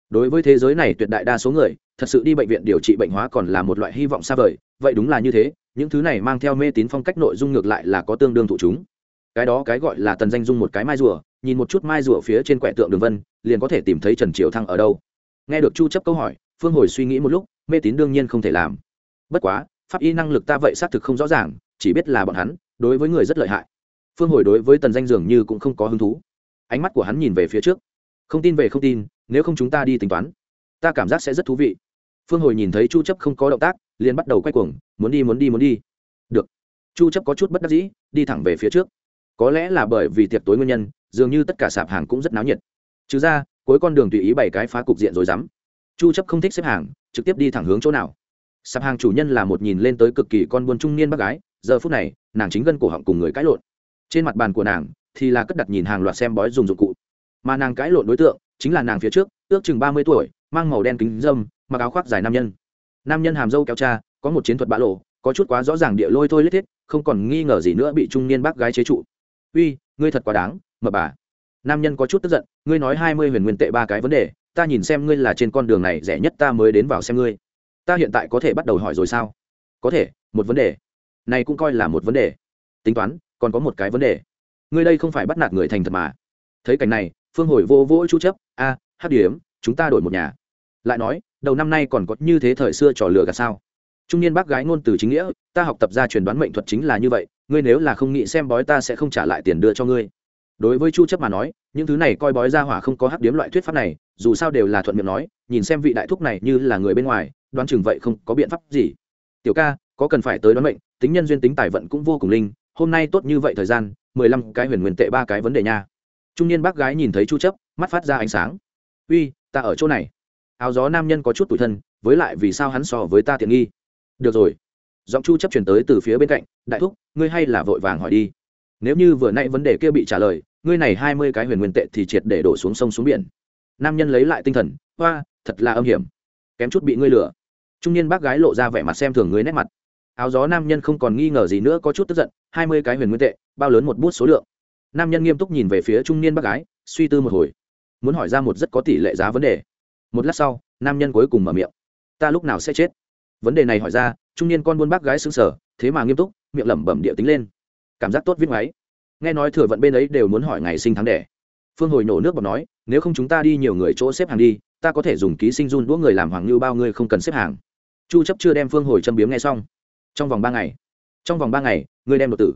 Đối với thế giới này tuyệt đại đa số người, thật sự đi bệnh viện điều trị bệnh hóa còn là một loại hy vọng xa vời. Vậy đúng là như thế, những thứ này mang theo mê tín phong cách nội dung ngược lại là có tương đương thụ chúng. Cái đó cái gọi là tần danh dung một cái mai rùa, nhìn một chút mai rùa phía trên quẻ tượng đường vân, liền có thể tìm thấy trần triều thăng ở đâu. Nghe được chu chấp câu hỏi, phương hồi suy nghĩ một lúc, mê tín đương nhiên không thể làm. Bất quá, pháp y năng lực ta vậy xác thực không rõ ràng, chỉ biết là bọn hắn, đối với người rất lợi hại. Phương hồi đối với tần danh dường như cũng không có hứng thú ánh mắt của hắn nhìn về phía trước. Không tin về không tin, nếu không chúng ta đi tính toán, ta cảm giác sẽ rất thú vị. Phương hồi nhìn thấy chu chấp không có động tác, liền bắt đầu quay cuồng, muốn đi muốn đi muốn đi. Được. Chu chấp có chút bất đắc dĩ, đi thẳng về phía trước. Có lẽ là bởi vì tiệc tối nguyên nhân, dường như tất cả sạp hàng cũng rất náo nhiệt. Trừ ra, cuối con đường tùy ý bảy cái phá cục diện rồi dám. Chu chấp không thích xếp hàng, trực tiếp đi thẳng hướng chỗ nào. Sạp hàng chủ nhân là một nhìn lên tới cực kỳ con buôn trung niên bác gái, giờ phút này, nàng chính gân cổ họng cùng người cãi lộn. Trên mặt bàn của nàng thì là cất đặt nhìn hàng loạt xem bói dùng dụng cụ. Mà nàng cãi lộn đối tượng chính là nàng phía trước ước chừng ba mươi tuổi mang màu đen kính dâm mặc áo khoác dài nam nhân. Nam nhân hàm dâu kéo cha có một chiến thuật bã lộ có chút quá rõ ràng địa lôi thôi lết hết, không còn nghi ngờ gì nữa bị trung niên bác gái chế trụ. Uy ngươi thật quá đáng mập bà. Nam nhân có chút tức giận ngươi nói hai mươi huyền nguyên tệ ba cái vấn đề ta nhìn xem ngươi là trên con đường này rẻ nhất ta mới đến vào xem ngươi. Ta hiện tại có thể bắt đầu hỏi rồi sao? Có thể một vấn đề. Này cũng coi là một vấn đề. Tính toán còn có một cái vấn đề ngươi đây không phải bắt nạt người thành thật mà. Thấy cảnh này phương hồi vô vỗ chu chấp a à, hát điểm chúng ta đổi một nhà. Lại nói đầu năm nay còn có như thế thời xưa trò lừa gạt sao? Trung niên bác gái ngôn từ chính nghĩa ta học tập ra truyền đoán mệnh thuật chính là như vậy ngươi nếu là không nghĩ xem bói ta sẽ không trả lại tiền đưa cho ngươi. Đối với chu chấp mà nói những thứ này coi bói ra hỏa không có hắc điếm loại thuyết pháp này dù sao đều là thuận miệng nói nhìn xem vị đại thúc này như là người bên ngoài đoán chừng vậy không có biện pháp gì. Tiểu ca có cần phải tới đoán mệnh tính nhân duyên tính tài vận cũng vô cùng linh hôm nay tốt như vậy thời gian mười lăm cái huyền nguyên tệ ba cái vấn đề nha. Trung niên bác gái nhìn thấy chu chấp, mắt phát ra ánh sáng. Uy, ta ở chỗ này. Áo gió nam nhân có chút tủi thân, với lại vì sao hắn so với ta tiện nghi? Được rồi. Giọng chu chấp chuyển tới từ phía bên cạnh, đại thúc, ngươi hay là vội vàng hỏi đi. Nếu như vừa nãy vấn đề kia bị trả lời, ngươi này hai mươi cái huyền nguyên tệ thì triệt để đổ xuống sông xuống biển. Nam nhân lấy lại tinh thần hoa thật là âm hiểm. Kém chút bị ngươi lừa. Trung niên bác gái lộ ra vẻ mặt xem thường ngươi nét mặt áo gió nam nhân không còn nghi ngờ gì nữa, có chút tức giận, hai mươi cái huyền nguyên tệ, bao lớn một bút số lượng. Nam nhân nghiêm túc nhìn về phía trung niên bác gái, suy tư một hồi, muốn hỏi ra một rất có tỷ lệ giá vấn đề. Một lát sau, nam nhân cuối cùng mở miệng, ta lúc nào sẽ chết? Vấn đề này hỏi ra, trung niên con buôn bác gái xứng sở thế mà nghiêm túc, miệng lẩm bẩm địa tính lên. Cảm giác tốt viết máy nghe nói thừa vận bên ấy đều muốn hỏi ngày sinh tháng đẻ. Phương hồi nổ nước bọc nói, nếu không chúng ta đi nhiều người chỗ xếp hàng đi, ta có thể dùng ký sinh run đũa người làm hoàng như bao người không cần xếp hàng. Chu chấp chưa đem phương hồi châm biếm nghe xong trong vòng ba ngày. Trong vòng ba ngày, ngươi đem đột tử.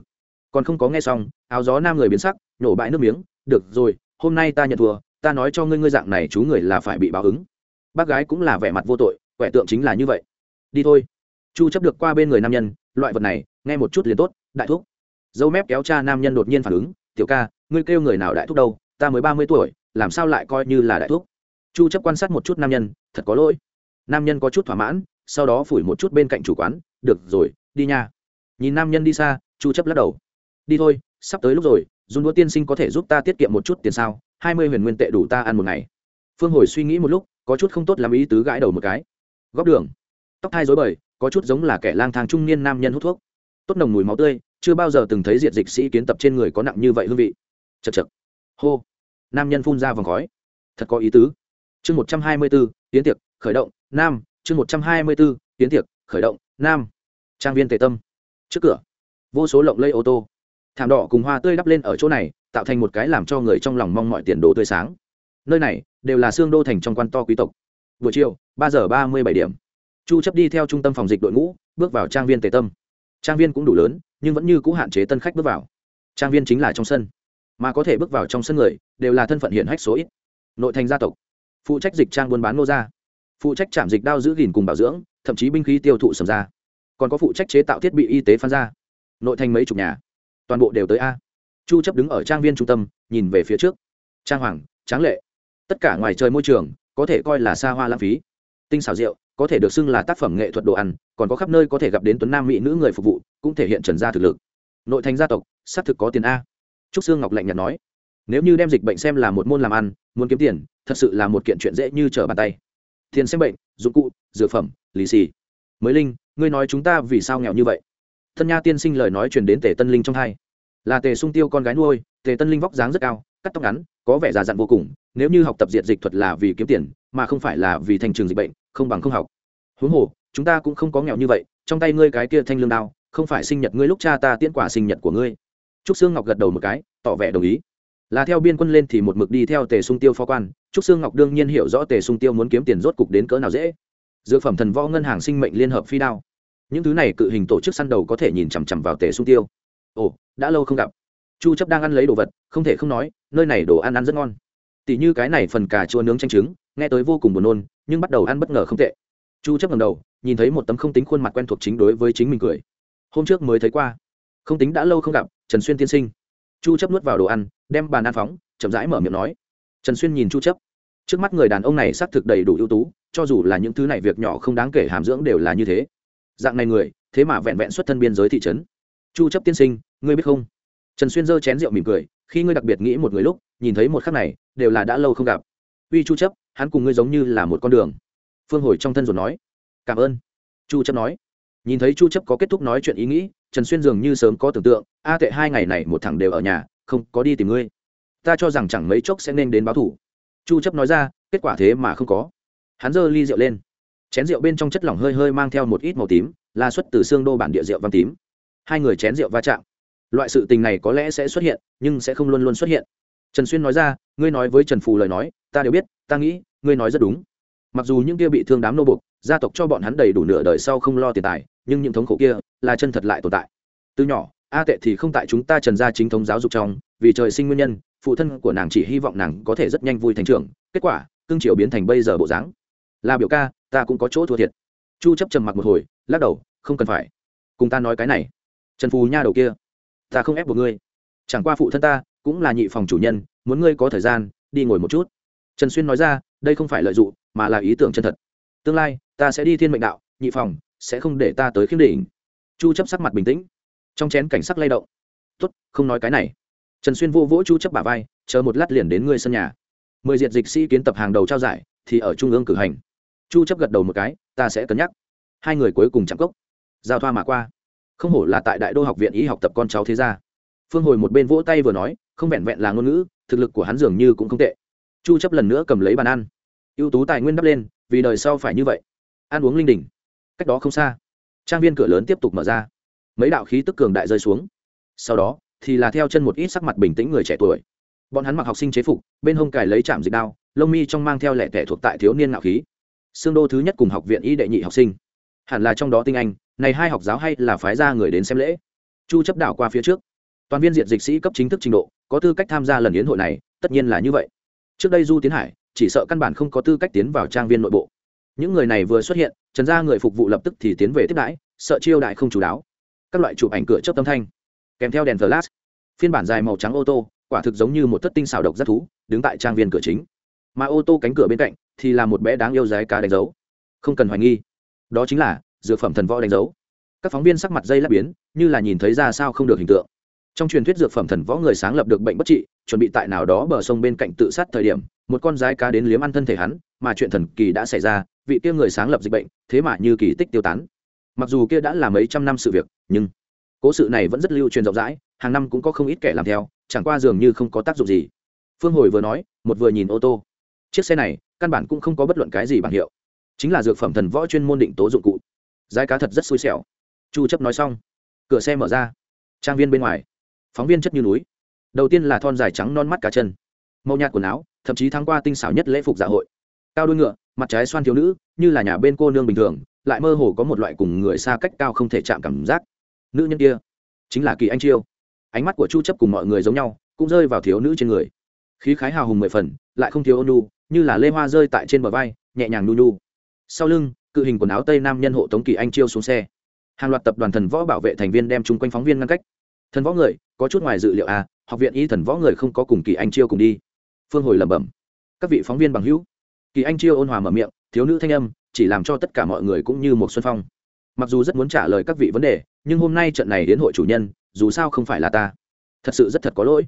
Còn không có nghe xong, áo gió nam người biến sắc nhổ bãi nước miếng. Được rồi, hôm nay ta nhận thua, ta nói cho ngươi ngươi dạng này chú người là phải bị báo ứng. Bác gái cũng là vẻ mặt vô tội, quẻ tượng chính là như vậy. Đi thôi. Chu chấp được qua bên người nam nhân, loại vật này, nghe một chút liền tốt, đại thúc. Dâu mép kéo cha nam nhân đột nhiên phản ứng, tiểu ca, ngươi kêu người nào đại thúc đâu? Ta mới ba mươi tuổi, làm sao lại coi như là đại thúc? Chu chấp quan sát một chút nam nhân, thật có lỗi. Nam nhân có chút thỏa mãn sau đó phủi một chút bên cạnh chủ quán, được rồi, đi nha. Nhìn nam nhân đi xa, chu chấp lắc đầu. Đi thôi, sắp tới lúc rồi dùng đũa tiên sinh có thể giúp ta tiết kiệm một chút tiền sao? Hai mươi huyền nguyên tệ đủ ta ăn một ngày. Phương hồi suy nghĩ một lúc, có chút không tốt làm ý tứ gãi đầu một cái. Góc đường. Tóc hai rối bời, có chút giống là kẻ lang thang trung niên nam nhân hút thuốc. Tốt nồng mùi máu tươi, chưa bao giờ từng thấy diệt dịch sĩ kiến tập trên người có nặng như vậy hương vị. Chật chật hô. Nam nhân phun ra vòng khói. Thật có ý tứ. Chương một trăm hai mươi b ố tiến tiệc, khởi động, nam chương một trăm hai mươi b ố tiến tiệc, khởi động, nam. Trang viên tề tâm. Trước cửa, vô số lộng lây ô tô. Thảm đỏ cùng hoa tươi đắp lên ở chỗ này, tạo thành một cái làm cho người trong lòng mong mọi tiền đồ tươi sáng. Nơi này đều là xương đô thành trong quan to quý tộc. Buổi chiều, ba giờ ba mươi bảy điểm. Chu chấp đi theo trung tâm phòng dịch đội ngũ, bước vào trang viên tề tâm. Trang viên cũng đủ lớn, nhưng vẫn như cũ hạn chế tân khách bước vào. Trang viên chính là trong sân. Mà có thể bước vào trong sân người, đều là thân phận hiện hách số ít. Nội thành gia tộc. Phụ trách dịch trang buôn bán nô gia phụ trách trạm dịch đao giữ gìn cùng bảo dưỡng, thậm chí binh khí tiêu thụ sầm ra. Còn có phụ trách chế tạo thiết bị y tế phan ra nội thành mấy chục nhà. Toàn bộ đều tới a. Chu chấp đứng ở trang viên trung tâm, nhìn về phía trước. Trang hoàng, tráng lệ. Tất cả ngoài trời môi trường, có thể coi là xa hoa lãng phí. Tinh xảo rượu, có thể được xưng là tác phẩm nghệ thuật đồ ăn, còn có khắp nơi có thể gặp đến tuấn nam mỹ nữ người phục vụ, cũng thể hiện trần gia thực lực. Nội thành gia tộc, xác thực có tiền a. Trúc sương ngọc lạnh nhạt nói, nếu như đem dịch bệnh xem là một môn làm ăn, muốn kiếm tiền, thật sự là một kiện chuyện dễ như trở bàn tay tiền xem bệnh, dụng cụ, dược phẩm, lì xì. Mới linh, ngươi nói chúng ta vì sao nghèo như vậy? Thân nha tiên sinh lời nói truyền đến tề tân linh trong hai. Là tề sung tiêu con gái nuôi, tề tân linh vóc dáng rất cao, cắt tóc ngắn, có vẻ già dặn vô cùng, nếu như học tập diệt dịch thuật là vì kiếm tiền, mà không phải là vì thành trường dịch bệnh, không bằng không học. Huống hồ, chúng ta cũng không có nghèo như vậy, trong tay ngươi cái kia thanh lương đao, không phải sinh nhật ngươi lúc cha ta tiễn quả sinh nhật của ngươi. Trúc sương ngọc gật đầu một cái, tỏ vẻ đồng ý. Là theo biên quân lên thì một mực đi theo tề sung tiêu phó quan trúc sương ngọc đương nhiên hiểu rõ tề sung tiêu muốn kiếm tiền rốt cục đến cỡ nào dễ. Dược phẩm thần võ ngân hàng sinh mệnh liên hợp phi đao. Những thứ này cự hình tổ chức săn đầu có thể nhìn chằm chằm vào tề sung tiêu. Ồ, đã lâu không gặp. Chu chấp đang ăn lấy đồ vật, không thể không nói, nơi này đồ ăn ăn rất ngon. Tỷ như cái này phần cà chua nướng chanh trứng, nghe tới vô cùng buồn nôn, nhưng bắt đầu ăn bất ngờ không tệ. Chu chấp ngẩng đầu, nhìn thấy một tấm không tính khuôn mặt quen thuộc chính đối với chính mình cười. Hôm trước mới thấy qua. Không tính đã lâu không gặp, trần xuyên tiên sinh. Chu chấp nuốt vào đồ ăn, đem bàn ăn phóng, chậm rãi mở miệng nói trần xuyên nhìn chu chấp. Trước mắt người đàn ông này xác thực đầy đủ ưu tú, cho dù là những thứ này việc nhỏ không đáng kể hàm dưỡng đều là như thế. Dạng này người, thế mà vẹn vẹn xuất thân biên giới thị trấn. Chu chấp tiên sinh, ngươi biết không? Trần xuyên giơ chén rượu mỉm cười, khi ngươi đặc biệt nghĩ một người lúc, nhìn thấy một khắc này, đều là đã lâu không gặp. Uy chu chấp, hắn cùng ngươi giống như là một con đường. Phương hồi trong thân rồi nói. Cảm ơn. Chu chấp nói. Nhìn thấy chu chấp có kết thúc nói chuyện ý nghĩ, trần xuyên dường như sớm có tưởng tượng, a tệ hai ngày này một thằng đều ở nhà, không có đi tìm ngươi ta cho rằng chẳng mấy chốc sẽ nên đến báo thủ. Chu chấp nói ra, kết quả thế mà không có. Hắn giơ ly rượu lên. Chén rượu bên trong chất lỏng hơi hơi mang theo một ít màu tím là xuất từ xương đô bản địa rượu vang tím. Hai người chén rượu va chạm. Loại sự tình này có lẽ sẽ xuất hiện, nhưng sẽ không luôn luôn xuất hiện. Trần xuyên nói ra, ngươi nói với trần phù lời nói, ta đều biết, ta nghĩ, ngươi nói rất đúng. Mặc dù những kia bị thương đám nô bục gia tộc cho bọn hắn đầy đủ nửa đời sau không lo tiền tài, nhưng những thống khổ kia là chân thật lại tồn tại. Từ nhỏ, a tệ thì không tại chúng ta trần gia chính thống giáo dục trong, vì trời sinh nguyên nhân phụ thân của nàng chỉ hy vọng nàng có thể rất nhanh vui thành trưởng, kết quả cương triều biến thành bây giờ bộ dáng. Là biểu ca, ta cũng có chỗ thua thiệt. Chu chấp trầm mặc một hồi, lắc đầu, không cần phải. Cùng ta nói cái này. Trần phù nha đầu kia, ta không ép buộc ngươi. Chẳng qua phụ thân ta cũng là nhị phòng chủ nhân, muốn ngươi có thời gian, đi ngồi một chút. Trần xuyên nói ra, đây không phải lợi dụng, mà là ý tưởng chân thật. Tương lai, ta sẽ đi thiên mệnh đạo, nhị phòng sẽ không để ta tới khiếm đỉnh. Chu chấp sắc mặt bình tĩnh, trong chén cảnh sắc lay động. Tốt, không nói cái này trần xuyên vô vỗ chu chấp bả vai, chờ một lát liền đến ngươi sân nhà. Mười diệt dịch sĩ kiến tập hàng đầu trao giải, thì ở trung ương cử hành. Chu chấp gật đầu một cái, ta sẽ cân nhắc. Hai người cuối cùng chạm cốc. Giao thoa mà qua. Không hổ là tại đại đô học viện y học tập con cháu thế gia. Phương hồi một bên vỗ tay vừa nói, không vẹn vẹn là ngôn ngữ, thực lực của hắn dường như cũng không tệ. Chu chấp lần nữa cầm lấy bàn ăn. Ưu tú tài nguyên đắp lên, vì đời sau phải như vậy. Ăn uống linh đỉnh cách đó không xa, trang viên cửa lớn tiếp tục mở ra. Mấy đạo khí tức cường đại rơi xuống. Sau đó thì là theo chân một ít sắc mặt bình tĩnh người trẻ tuổi. Bọn hắn mặc học sinh chế phục, bên hông cài lấy chạm dịch đao, lông mi trong mang theo lẻ tẻ thuộc tại thiếu niên ngạo khí. Xương đô thứ nhất cùng học viện y đệ nhị học sinh. Hẳn là trong đó tinh anh, này hai học giáo hay là phái ra người đến xem lễ. Chu chấp đảo qua phía trước. Toàn viên diện dịch sĩ cấp chính thức trình độ, có tư cách tham gia lần yến hội này, tất nhiên là như vậy. Trước đây du tiến hải, chỉ sợ căn bản không có tư cách tiến vào trang viên nội bộ. Những người này vừa xuất hiện, trần gia người phục vụ lập tức thì tiến về tiếp đãi, sợ chiêu đại không chú đáo. Các loại chụp ảnh cửa chớp tâm thanh kèm theo đèn flash. Phiên bản dài màu trắng ô tô, quả thực giống như một thất tinh xảo độc rất thú, đứng tại trang viên cửa chính. Mà ô tô cánh cửa bên cạnh thì là một bé đáng yêu dái cá đánh dấu. Không cần hoài nghi, đó chính là dược phẩm thần võ đánh dấu. Các phóng viên sắc mặt dây lắp biến, như là nhìn thấy ra sao không được hình tượng. Trong truyền thuyết dược phẩm thần võ người sáng lập được bệnh bất trị, chuẩn bị tại nào đó bờ sông bên cạnh tự sát thời điểm, một con rái cá đến liếm ăn thân thể hắn, mà chuyện thần kỳ đã xảy ra, vị kia người sáng lập dịch bệnh, thế mà như kỳ tích tiêu tán. Mặc dù kia đã là mấy trăm năm sự việc, nhưng cố sự này vẫn rất lưu truyền rộng rãi, hàng năm cũng có không ít kẻ làm theo, chẳng qua dường như không có tác dụng gì. Phương hồi vừa nói, một vừa nhìn ô tô. Chiếc xe này, căn bản cũng không có bất luận cái gì bảng hiệu. Chính là dược phẩm thần võ chuyên môn định tố dụng cụ. Giá cá thật rất xui xẻo. Chu chấp nói xong, cửa xe mở ra. Trang viên bên ngoài. Phóng viên chất như núi. Đầu tiên là thon dài trắng non mắt cả chân. Màu nhạt quần áo, thậm chí tháng qua tinh xảo nhất lễ phục dạ hội. Cao đuôi ngựa, mặt trái xoan thiếu nữ, như là nhà bên cô nương bình thường, lại mơ hồ có một loại cùng người xa cách cao không thể chạm cảm giác nữ nhân kia chính là kỳ anh chiêu ánh mắt của chu chấp cùng mọi người giống nhau cũng rơi vào thiếu nữ trên người khí khái hào hùng mười phần lại không thiếu ôn nhu như là lê hoa rơi tại trên bờ vai nhẹ nhàng nu nu sau lưng cự hình quần áo tây nam nhân hộ tống kỳ anh chiêu xuống xe hàng loạt tập đoàn thần võ bảo vệ thành viên đem chung quanh phóng viên ngăn cách thần võ người có chút ngoài dự liệu à học viện y thần võ người không có cùng kỳ anh chiêu cùng đi phương hồi lẩm bẩm các vị phóng viên bằng hữu kỳ anh chiêu ôn hòa mở miệng thiếu nữ thanh âm chỉ làm cho tất cả mọi người cũng như một xuân phong mặc dù rất muốn trả lời các vị vấn đề nhưng hôm nay trận này đến hội chủ nhân, dù sao không phải là ta. Thật sự rất thật có lỗi.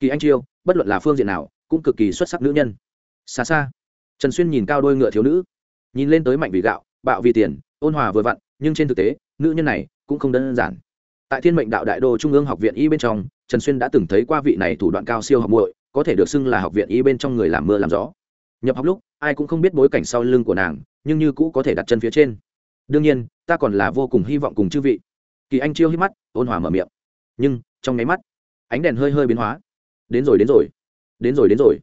Kỳ anh chiêu, bất luận là phương diện nào, cũng cực kỳ xuất sắc nữ nhân. Xa xa, trần xuyên nhìn cao đôi ngựa thiếu nữ, nhìn lên tới mạnh vì gạo, bạo vì tiền, ôn hòa vừa vặn, nhưng trên thực tế, nữ nhân này cũng không đơn giản. Tại thiên mệnh đạo đại đô trung ương học viện y bên trong, trần xuyên đã từng thấy qua vị này thủ đoạn cao siêu học muội, có thể được xưng là học viện y bên trong người làm mưa làm gió. Nhập học lúc, ai cũng không biết bối cảnh sau lưng của nàng, nhưng như cũ có thể đặt chân phía trên. Đương nhiên, ta còn là vô cùng hy vọng cùng chư vị kỳ anh chiêu hít mắt, ôn hòa mở miệng. Nhưng, trong nháy mắt, ánh đèn hơi hơi biến hóa. Đến rồi đến rồi. Đến rồi đến rồi.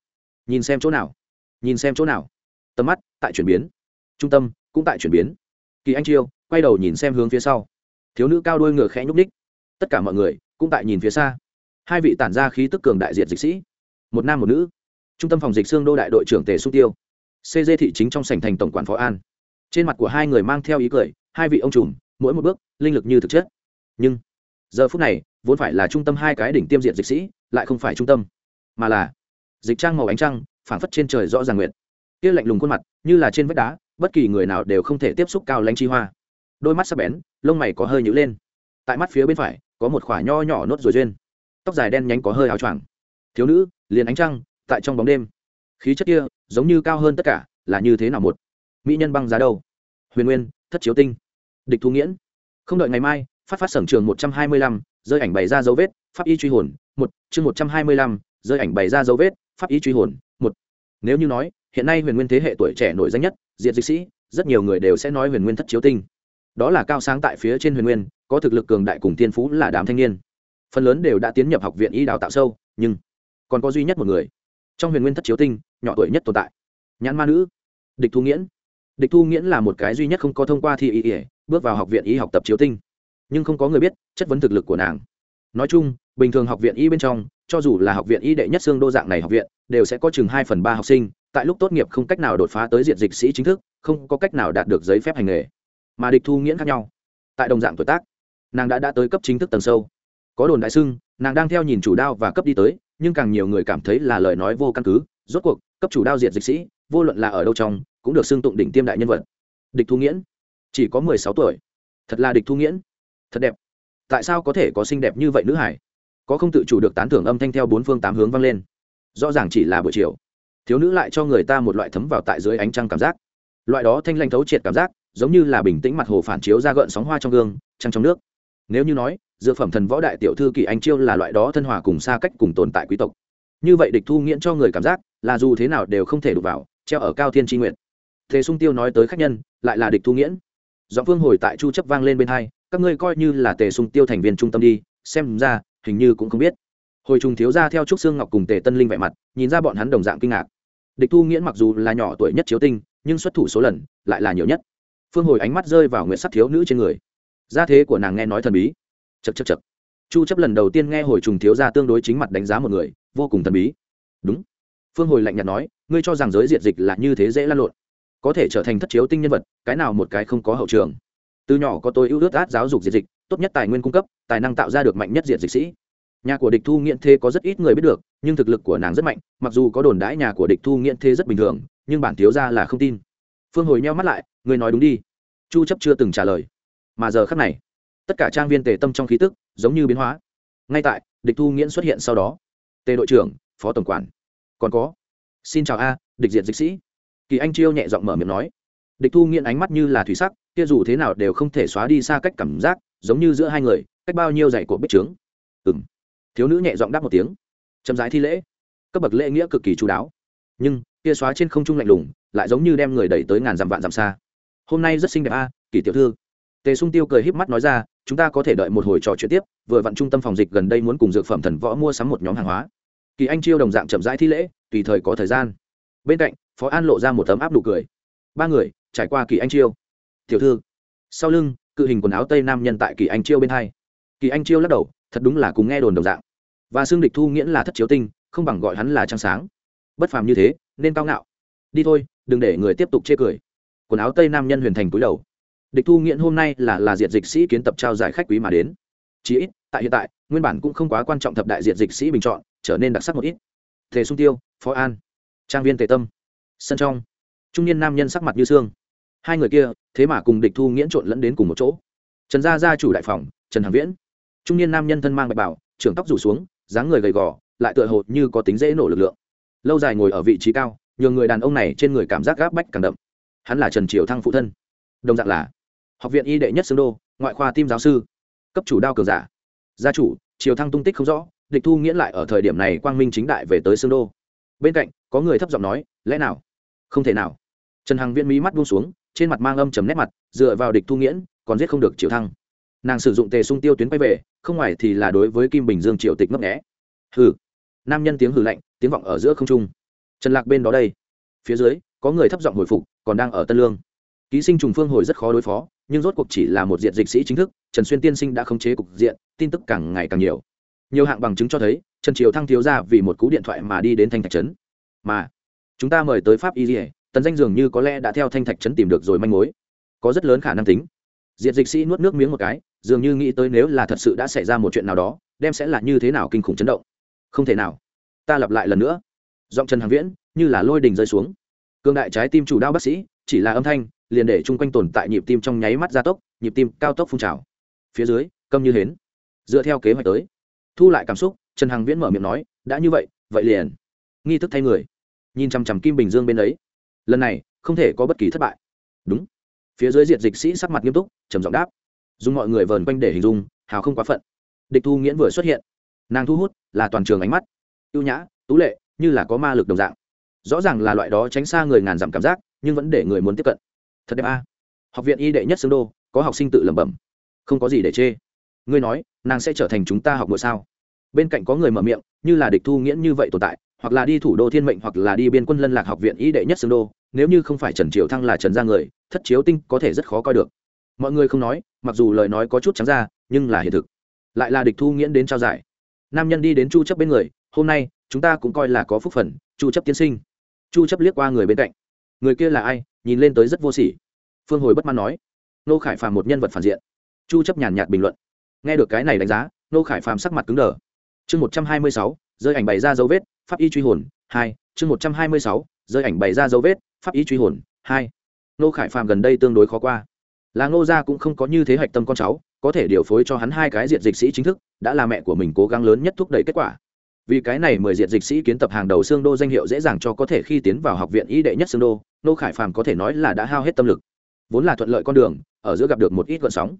Nhìn xem chỗ nào? Nhìn xem chỗ nào? Tầm mắt tại chuyển biến. Trung tâm cũng tại chuyển biến. Kỳ anh chiêu, quay đầu nhìn xem hướng phía sau. Thiếu nữ cao đôi ngựa khẽ nhúc ních tất cả mọi người cũng tại nhìn phía xa. Hai vị tản ra khí tức cường đại diện dịch sĩ. Một nam, một nữ. Trung tâm phòng dịch xương đô đại đội trưởng tề xúc tiêu. Cg thị chính trong sảnh thành tổng quản phó an. Trên mặt của hai người mang theo ý cười, hai vị ông trùm, mỗi một bước, linh lực như thực chất nhưng giờ phút này vốn phải là trung tâm hai cái đỉnh tiêm diện dịch sĩ, lại không phải trung tâm, mà là dịch trang màu ánh trăng, phảng phất trên trời rõ ràng nguyện kia lạnh lùng khuôn mặt, như là trên vách đá, bất kỳ người nào đều không thể tiếp xúc cao lãnh chi hoa. Đôi mắt sắc bén, lông mày có hơi nhữ lên. Tại mắt phía bên phải, có một khoả nho nhỏ nốt rồi duyên. Tóc dài đen nhánh có hơi áo choàng. Thiếu nữ, liền ánh trăng, tại trong bóng đêm. Khí chất kia, giống như cao hơn tất cả, là như thế nào một? Mỹ nhân băng giá đâu? Huyền nguyên, thất chiếu tinh. Địch thu nghiễn. Không đợi ngày mai phát phát sưởng trường một trăm hai mươi lăm, rơi ảnh bày ra dấu vết, pháp y truy hồn, một, chương một trăm hai mươi lăm, rơi ảnh bày ra dấu vết, pháp y truy hồn, một. Nếu như nói, hiện nay huyền nguyên thế hệ tuổi trẻ nổi danh nhất, diệt dịch sĩ, rất nhiều người đều sẽ nói huyền nguyên thất chiếu tinh. Đó là cao sáng tại phía trên huyền nguyên, có thực lực cường đại cùng tiên phú là đám thanh niên. Phần lớn đều đã tiến nhập học viện y đào tạo sâu, nhưng còn có duy nhất một người. Trong huyền nguyên thất chiếu tinh, nhỏ tuổi nhất tồn tại. Nhãn ma nữ, địch thu nghiễn. Địch thu nghiễn là một cái duy nhất không có thông qua thi y ỉa bước vào học viện y học tập chiếu tinh nhưng không có người biết chất vấn thực lực của nàng. Nói chung bình thường học viện y bên trong cho dù là học viện y đệ nhất xương đô dạng này học viện đều sẽ có chừng hai phần ba học sinh tại lúc tốt nghiệp không cách nào đột phá tới diện dịch sĩ chính thức không có cách nào đạt được giấy phép hành nghề mà địch thu nghiễn khác nhau. Tại đồng dạng tuổi tác nàng đã đã tới cấp chính thức tầng sâu. Có đồn đại sưng, nàng đang theo nhìn chủ đao và cấp đi tới nhưng càng nhiều người cảm thấy là lời nói vô căn cứ rốt cuộc cấp chủ đao diện dịch sĩ vô luận là ở đâu trong cũng được xưng tụng đỉnh tiêm đại nhân vật. Địch thu nghiễn chỉ có mười sáu tuổi. Thật là địch thu nghiễn thật đẹp. Tại sao có thể có xinh đẹp như vậy nữ hải? Có không tự chủ được tán thưởng âm thanh theo bốn phương tám hướng vang lên. Rõ ràng chỉ là buổi chiều. Thiếu nữ lại cho người ta một loại thấm vào tại dưới ánh trăng cảm giác. Loại đó thanh lanh thấu triệt cảm giác, giống như là bình tĩnh mặt hồ phản chiếu ra gợn sóng hoa trong gương, trăng trong nước. Nếu như nói, dược phẩm thần võ đại tiểu thư kỳ anh chiêu là loại đó thân hòa cùng xa cách cùng tồn tại quý tộc. Như vậy địch thu nghiễn cho người cảm giác, là dù thế nào đều không thể đụng vào, treo ở cao thiên tri nguyện thế sung tiêu nói tới khách nhân, lại là địch thu nghiễn. Giọng phương hồi tại chu chấp vang lên bên hai các ngươi coi như là tề sung tiêu thành viên trung tâm đi, xem ra, hình như cũng không biết. Hồi trùng thiếu ra theo trúc xương ngọc cùng tề tân linh vẻ mặt, nhìn ra bọn hắn đồng dạng kinh ngạc. Địch thu nghiễn mặc dù là nhỏ tuổi nhất chiếu tinh, nhưng xuất thủ số lần, lại là nhiều nhất. Phương hồi ánh mắt rơi vào nguyện sắc thiếu nữ trên người. Gia thế của nàng nghe nói thần bí. Chật chật chật chu chấp lần đầu tiên nghe hồi trùng thiếu ra tương đối chính mặt đánh giá một người, vô cùng thần bí. Đúng. Phương hồi lạnh nhạt nói, ngươi cho rằng giới diệt dịch là như thế dễ lan lộn. Có thể trở thành thất chiếu tinh nhân vật, cái nào một cái không có hậu trường từ nhỏ có tôi ưu ước át giáo dục diệt dịch, tốt nhất tài nguyên cung cấp, tài năng tạo ra được mạnh nhất diệt dịch sĩ. Nhà của địch thu nghiện thế có rất ít người biết được, nhưng thực lực của nàng rất mạnh, mặc dù có đồn đãi nhà của địch thu nghiện thế rất bình thường, nhưng bản thiếu ra là không tin. Phương hồi nheo mắt lại người nói đúng đi. Chu chấp chưa từng trả lời. Mà giờ khắc này, tất cả trang viên tề tâm trong khí tức giống như biến hóa. Ngay tại, địch thu nghiễn xuất hiện sau đó. Tề đội trưởng, phó tổng quản. Còn có. Xin chào a, địch diệt dịch sĩ. Kỳ anh chiêu nhẹ giọng mở miệng nói địch thu nghiện ánh mắt như là thủy sắc, kia dù thế nào đều không thể xóa đi xa cách cảm giác, giống như giữa hai người, cách bao nhiêu dạy của bích trướng. Ừng thiếu nữ nhẹ giọng đáp một tiếng. Chậm rãi thi lễ. Cấp bậc lễ nghĩa cực kỳ chú đáo. Nhưng, kia xóa trên không trung lạnh lùng, lại giống như đem người đẩy tới ngàn dặm vạn dặm xa. Hôm nay rất xinh đẹp a kỳ tiểu thư. Tề sung tiêu cười híp mắt nói ra, chúng ta có thể đợi một hồi trò chuyện tiếp, vừa vặn trung tâm phòng dịch gần đây muốn cùng dược phẩm thần võ mua sắm một nhóm hàng hóa. Kỳ anh chiêu đồng dạng chậm rãi thi lễ, tùy thời có thời gian. Bên cạnh, phó an lộ ra một tấm áp nụ cười. Ba người trải qua kỳ anh chiêu. Tiểu thư, sau lưng, cự hình quần áo tây nam nhân tại kỳ anh chiêu bên hai. Kỳ anh chiêu lắc đầu, thật đúng là cùng nghe đồn đồng dạng. Và xương địch thu nghiễn là thất chiếu tinh, không bằng gọi hắn là trăng sáng. Bất phàm như thế, nên cao ngạo. Đi thôi, đừng để người tiếp tục chê cười. Quần áo tây nam nhân huyền thành cúi đầu. Địch thu nghiễn hôm nay là là diện dịch sĩ kiến tập trao giải khách quý mà đến. Chí ít, tại hiện tại, nguyên bản cũng không quá quan trọng thập đại diện dịch sĩ bình chọn, trở nên đặc sắc một ít. Thể sung tiêu, phó an. Trang viên tề tâm. Sân trong. Trung niên nam nhân sắc mặt như xương hai người kia, thế mà cùng địch thu nghiễn trộn lẫn đến cùng một chỗ. Trần gia gia chủ đại phòng, trần hằng viễn. Trung niên nam nhân thân mang bạch bảo trưởng tóc rủ xuống, dáng người gầy gò, lại tựa hồ như có tính dễ nổ lực lượng. Lâu dài ngồi ở vị trí cao nhờ người đàn ông này trên người cảm giác gáp bách càng đậm. Hắn là trần triều thăng phụ thân. Đồng dạng là học viện y đệ nhất xương đô, ngoại khoa tim giáo sư, cấp chủ đao cường giả. Gia chủ, triều thăng tung tích không rõ, địch thu nghiễn lại ở thời điểm này quang minh chính đại về tới xương đô. Bên cạnh, có người thấp giọng nói, lẽ nào? Không thể nào. Trần hằng viễn mí mắt buông xuống trên mặt mang âm trầm nét mặt, dựa vào địch thu nghiễn, còn giết không được triệu thăng. Nàng sử dụng tề sung tiêu tuyến quay về, không ngoài thì là đối với kim bình dương triệu tịch ngấp nghẽ hừ. Nam nhân tiếng hừ lạnh, tiếng vọng ở giữa không trung. Trần lạc bên đó đây. Phía dưới, có người thấp giọng hồi phục, còn đang ở tân lương. Ký sinh trùng phương hồi rất khó đối phó, nhưng rốt cuộc chỉ là một diện dịch sĩ chính thức, trần xuyên tiên sinh đã khống chế cục diện, tin tức càng ngày càng nhiều. Nhiều hạng bằng chứng cho thấy, trần triều thăng thiếu ra vì một cú điện thoại mà đi đến thanh thạch trấn. Mà, chúng ta mời tới pháp y dỉa tần danh dường như có lẽ đã theo thanh thạch trấn tìm được rồi manh mối. Có rất lớn khả năng tính. Diệt dịch sĩ nuốt nước miếng một cái, dường như nghĩ tới nếu là thật sự đã xảy ra một chuyện nào đó, đem sẽ là như thế nào kinh khủng chấn động. Không thể nào. Ta lặp lại lần nữa. Giọng trần hàng viễn như là lôi đình rơi xuống. Cương đại trái tim chủ đao bác sĩ, chỉ là âm thanh, liền để chung quanh tồn tại nhịp tim trong nháy mắt gia tốc, nhịp tim cao tốc phun trào. Phía dưới, câm như hến. Dựa theo kế hoạch tới. Thu lại cảm xúc, trần hằng viễn mở miệng nói, đã như vậy vậy liền. Nghi thức thay người. Nhìn chằm chằm kim bình dương bên ấy lần này không thể có bất kỳ thất bại. Đúng. Phía dưới diệt dịch sĩ sắc mặt nghiêm túc, trầm giọng đáp. Dùng mọi người vờn quanh để hình dung, hào không quá phận. Địch thu nghiễn vừa xuất hiện. Nàng thu hút là toàn trường ánh mắt. Ưu nhã, tú lệ, như là có ma lực đồng dạng. Rõ ràng là loại đó tránh xa người ngàn dặm cảm giác, nhưng vẫn để người muốn tiếp cận. Thật đẹp a. Học viện y đệ nhất xương đô, có học sinh tự lẩm bẩm. Không có gì để chê. Ngươi nói, nàng sẽ trở thành chúng ta học nội sao? Bên cạnh có người mở miệng, như là địch thu nghiễn như vậy tồn tại hoặc là đi thủ đô thiên mệnh hoặc là đi biên quân lân lạc học viện y đệ nhất xương đô nếu như không phải trần triều thăng là trần gia người thất chiếu tinh có thể rất khó coi được. Mọi người không nói mặc dù lời nói có chút trắng ra nhưng là hiện thực. Lại là địch thu nghiễn đến trao giải. Nam nhân đi đến chu chấp bên người hôm nay chúng ta cũng coi là có phúc phần chu chấp tiên sinh. Chu chấp liếc qua người bên cạnh. Người kia là ai? Nhìn lên tới rất vô sỉ. Phương hồi bất mãn nói. Nô khải phàm một nhân vật phản diện. Chu chấp nhàn nhạt bình luận. Nghe được cái này đánh giá nô khải phàm sắc mặt cứng đờ. Chương 126, rơi ảnh bày ra dấu vết pháp y truy hồn hai chương 126, rơi ảnh bày ra dấu vết pháp y truy hồn hai. Nô khải phàm gần đây tương đối khó qua. Là ngô gia cũng không có như thế hạch tâm con cháu có thể điều phối cho hắn hai cái diện dịch sĩ chính thức đã là mẹ của mình cố gắng lớn nhất thúc đẩy kết quả. Vì cái này mười diện dịch sĩ kiến tập hàng đầu xương đô danh hiệu dễ dàng cho có thể khi tiến vào học viện y đệ nhất xương đô nô khải phàm có thể nói là đã hao hết tâm lực. Vốn là thuận lợi con đường ở giữa gặp được một ít gợn sóng.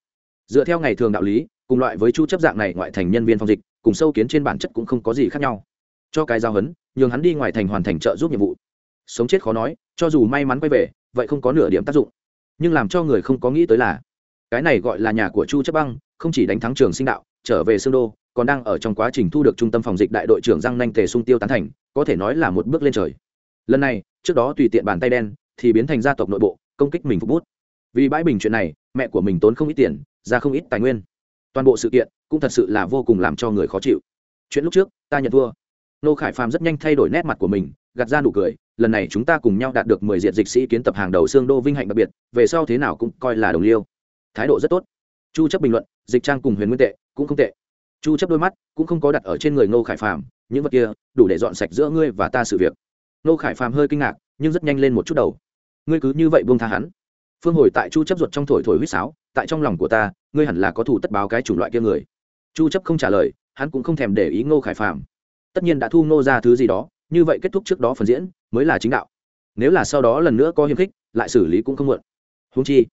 Dựa theo ngày thường đạo lý cùng loại với chu chấp dạng này ngoại thành nhân viên phòng dịch cùng sâu kiến trên bản chất cũng không có gì khác nhau cho cái giao hấn, nhường hắn đi ngoài thành hoàn thành trợ giúp nhiệm vụ. Sống chết khó nói, cho dù may mắn quay về, vậy không có nửa điểm tác dụng. Nhưng làm cho người không có nghĩ tới là, cái này gọi là nhà của chu chấp băng, không chỉ đánh thắng trường sinh đạo, trở về xương đô, còn đang ở trong quá trình thu được trung tâm phòng dịch đại đội trưởng giang nanh tề sung tiêu tán thành, có thể nói là một bước lên trời. Lần này, trước đó tùy tiện bàn tay đen, thì biến thành gia tộc nội bộ, công kích mình phục bút. Vì bãi bình chuyện này, mẹ của mình tốn không ít tiền, ra không ít tài nguyên. Toàn bộ sự kiện cũng thật sự là vô cùng làm cho người khó chịu. Chuyện lúc trước, ta nhận thua nô khải phàm rất nhanh thay đổi nét mặt của mình, gạt ra nụ cười, lần này chúng ta cùng nhau đạt được mười diện dịch sĩ kiến tập hàng đầu xương đô vinh hạnh đặc biệt, về sau thế nào cũng coi là đồng liêu. Thái độ rất tốt. Chu chấp bình luận, dịch trang cùng huyền nguyên tệ, cũng không tệ. Chu chấp đôi mắt, cũng không có đặt ở trên người Nô khải phàm, những vật kia, đủ để dọn sạch giữa ngươi và ta sự việc. Nô khải phàm hơi kinh ngạc, nhưng rất nhanh lên một chút đầu. Ngươi cứ như vậy buông tha hắn. Phương hồi tại chu chấp ruột trong thổi thổi huýt sáo, tại trong lòng của ta, ngươi hẳn là có thủ tất báo cái chủng loại kia người. Chu chấp không trả lời, hắn cũng không thèm để ý ngô khải phàm tất nhiên đã thu ngô ra thứ gì đó, như vậy kết thúc trước đó phần diễn mới là chính đạo. Nếu là sau đó lần nữa có hiềm khích, lại xử lý cũng không muộn. Húng chi,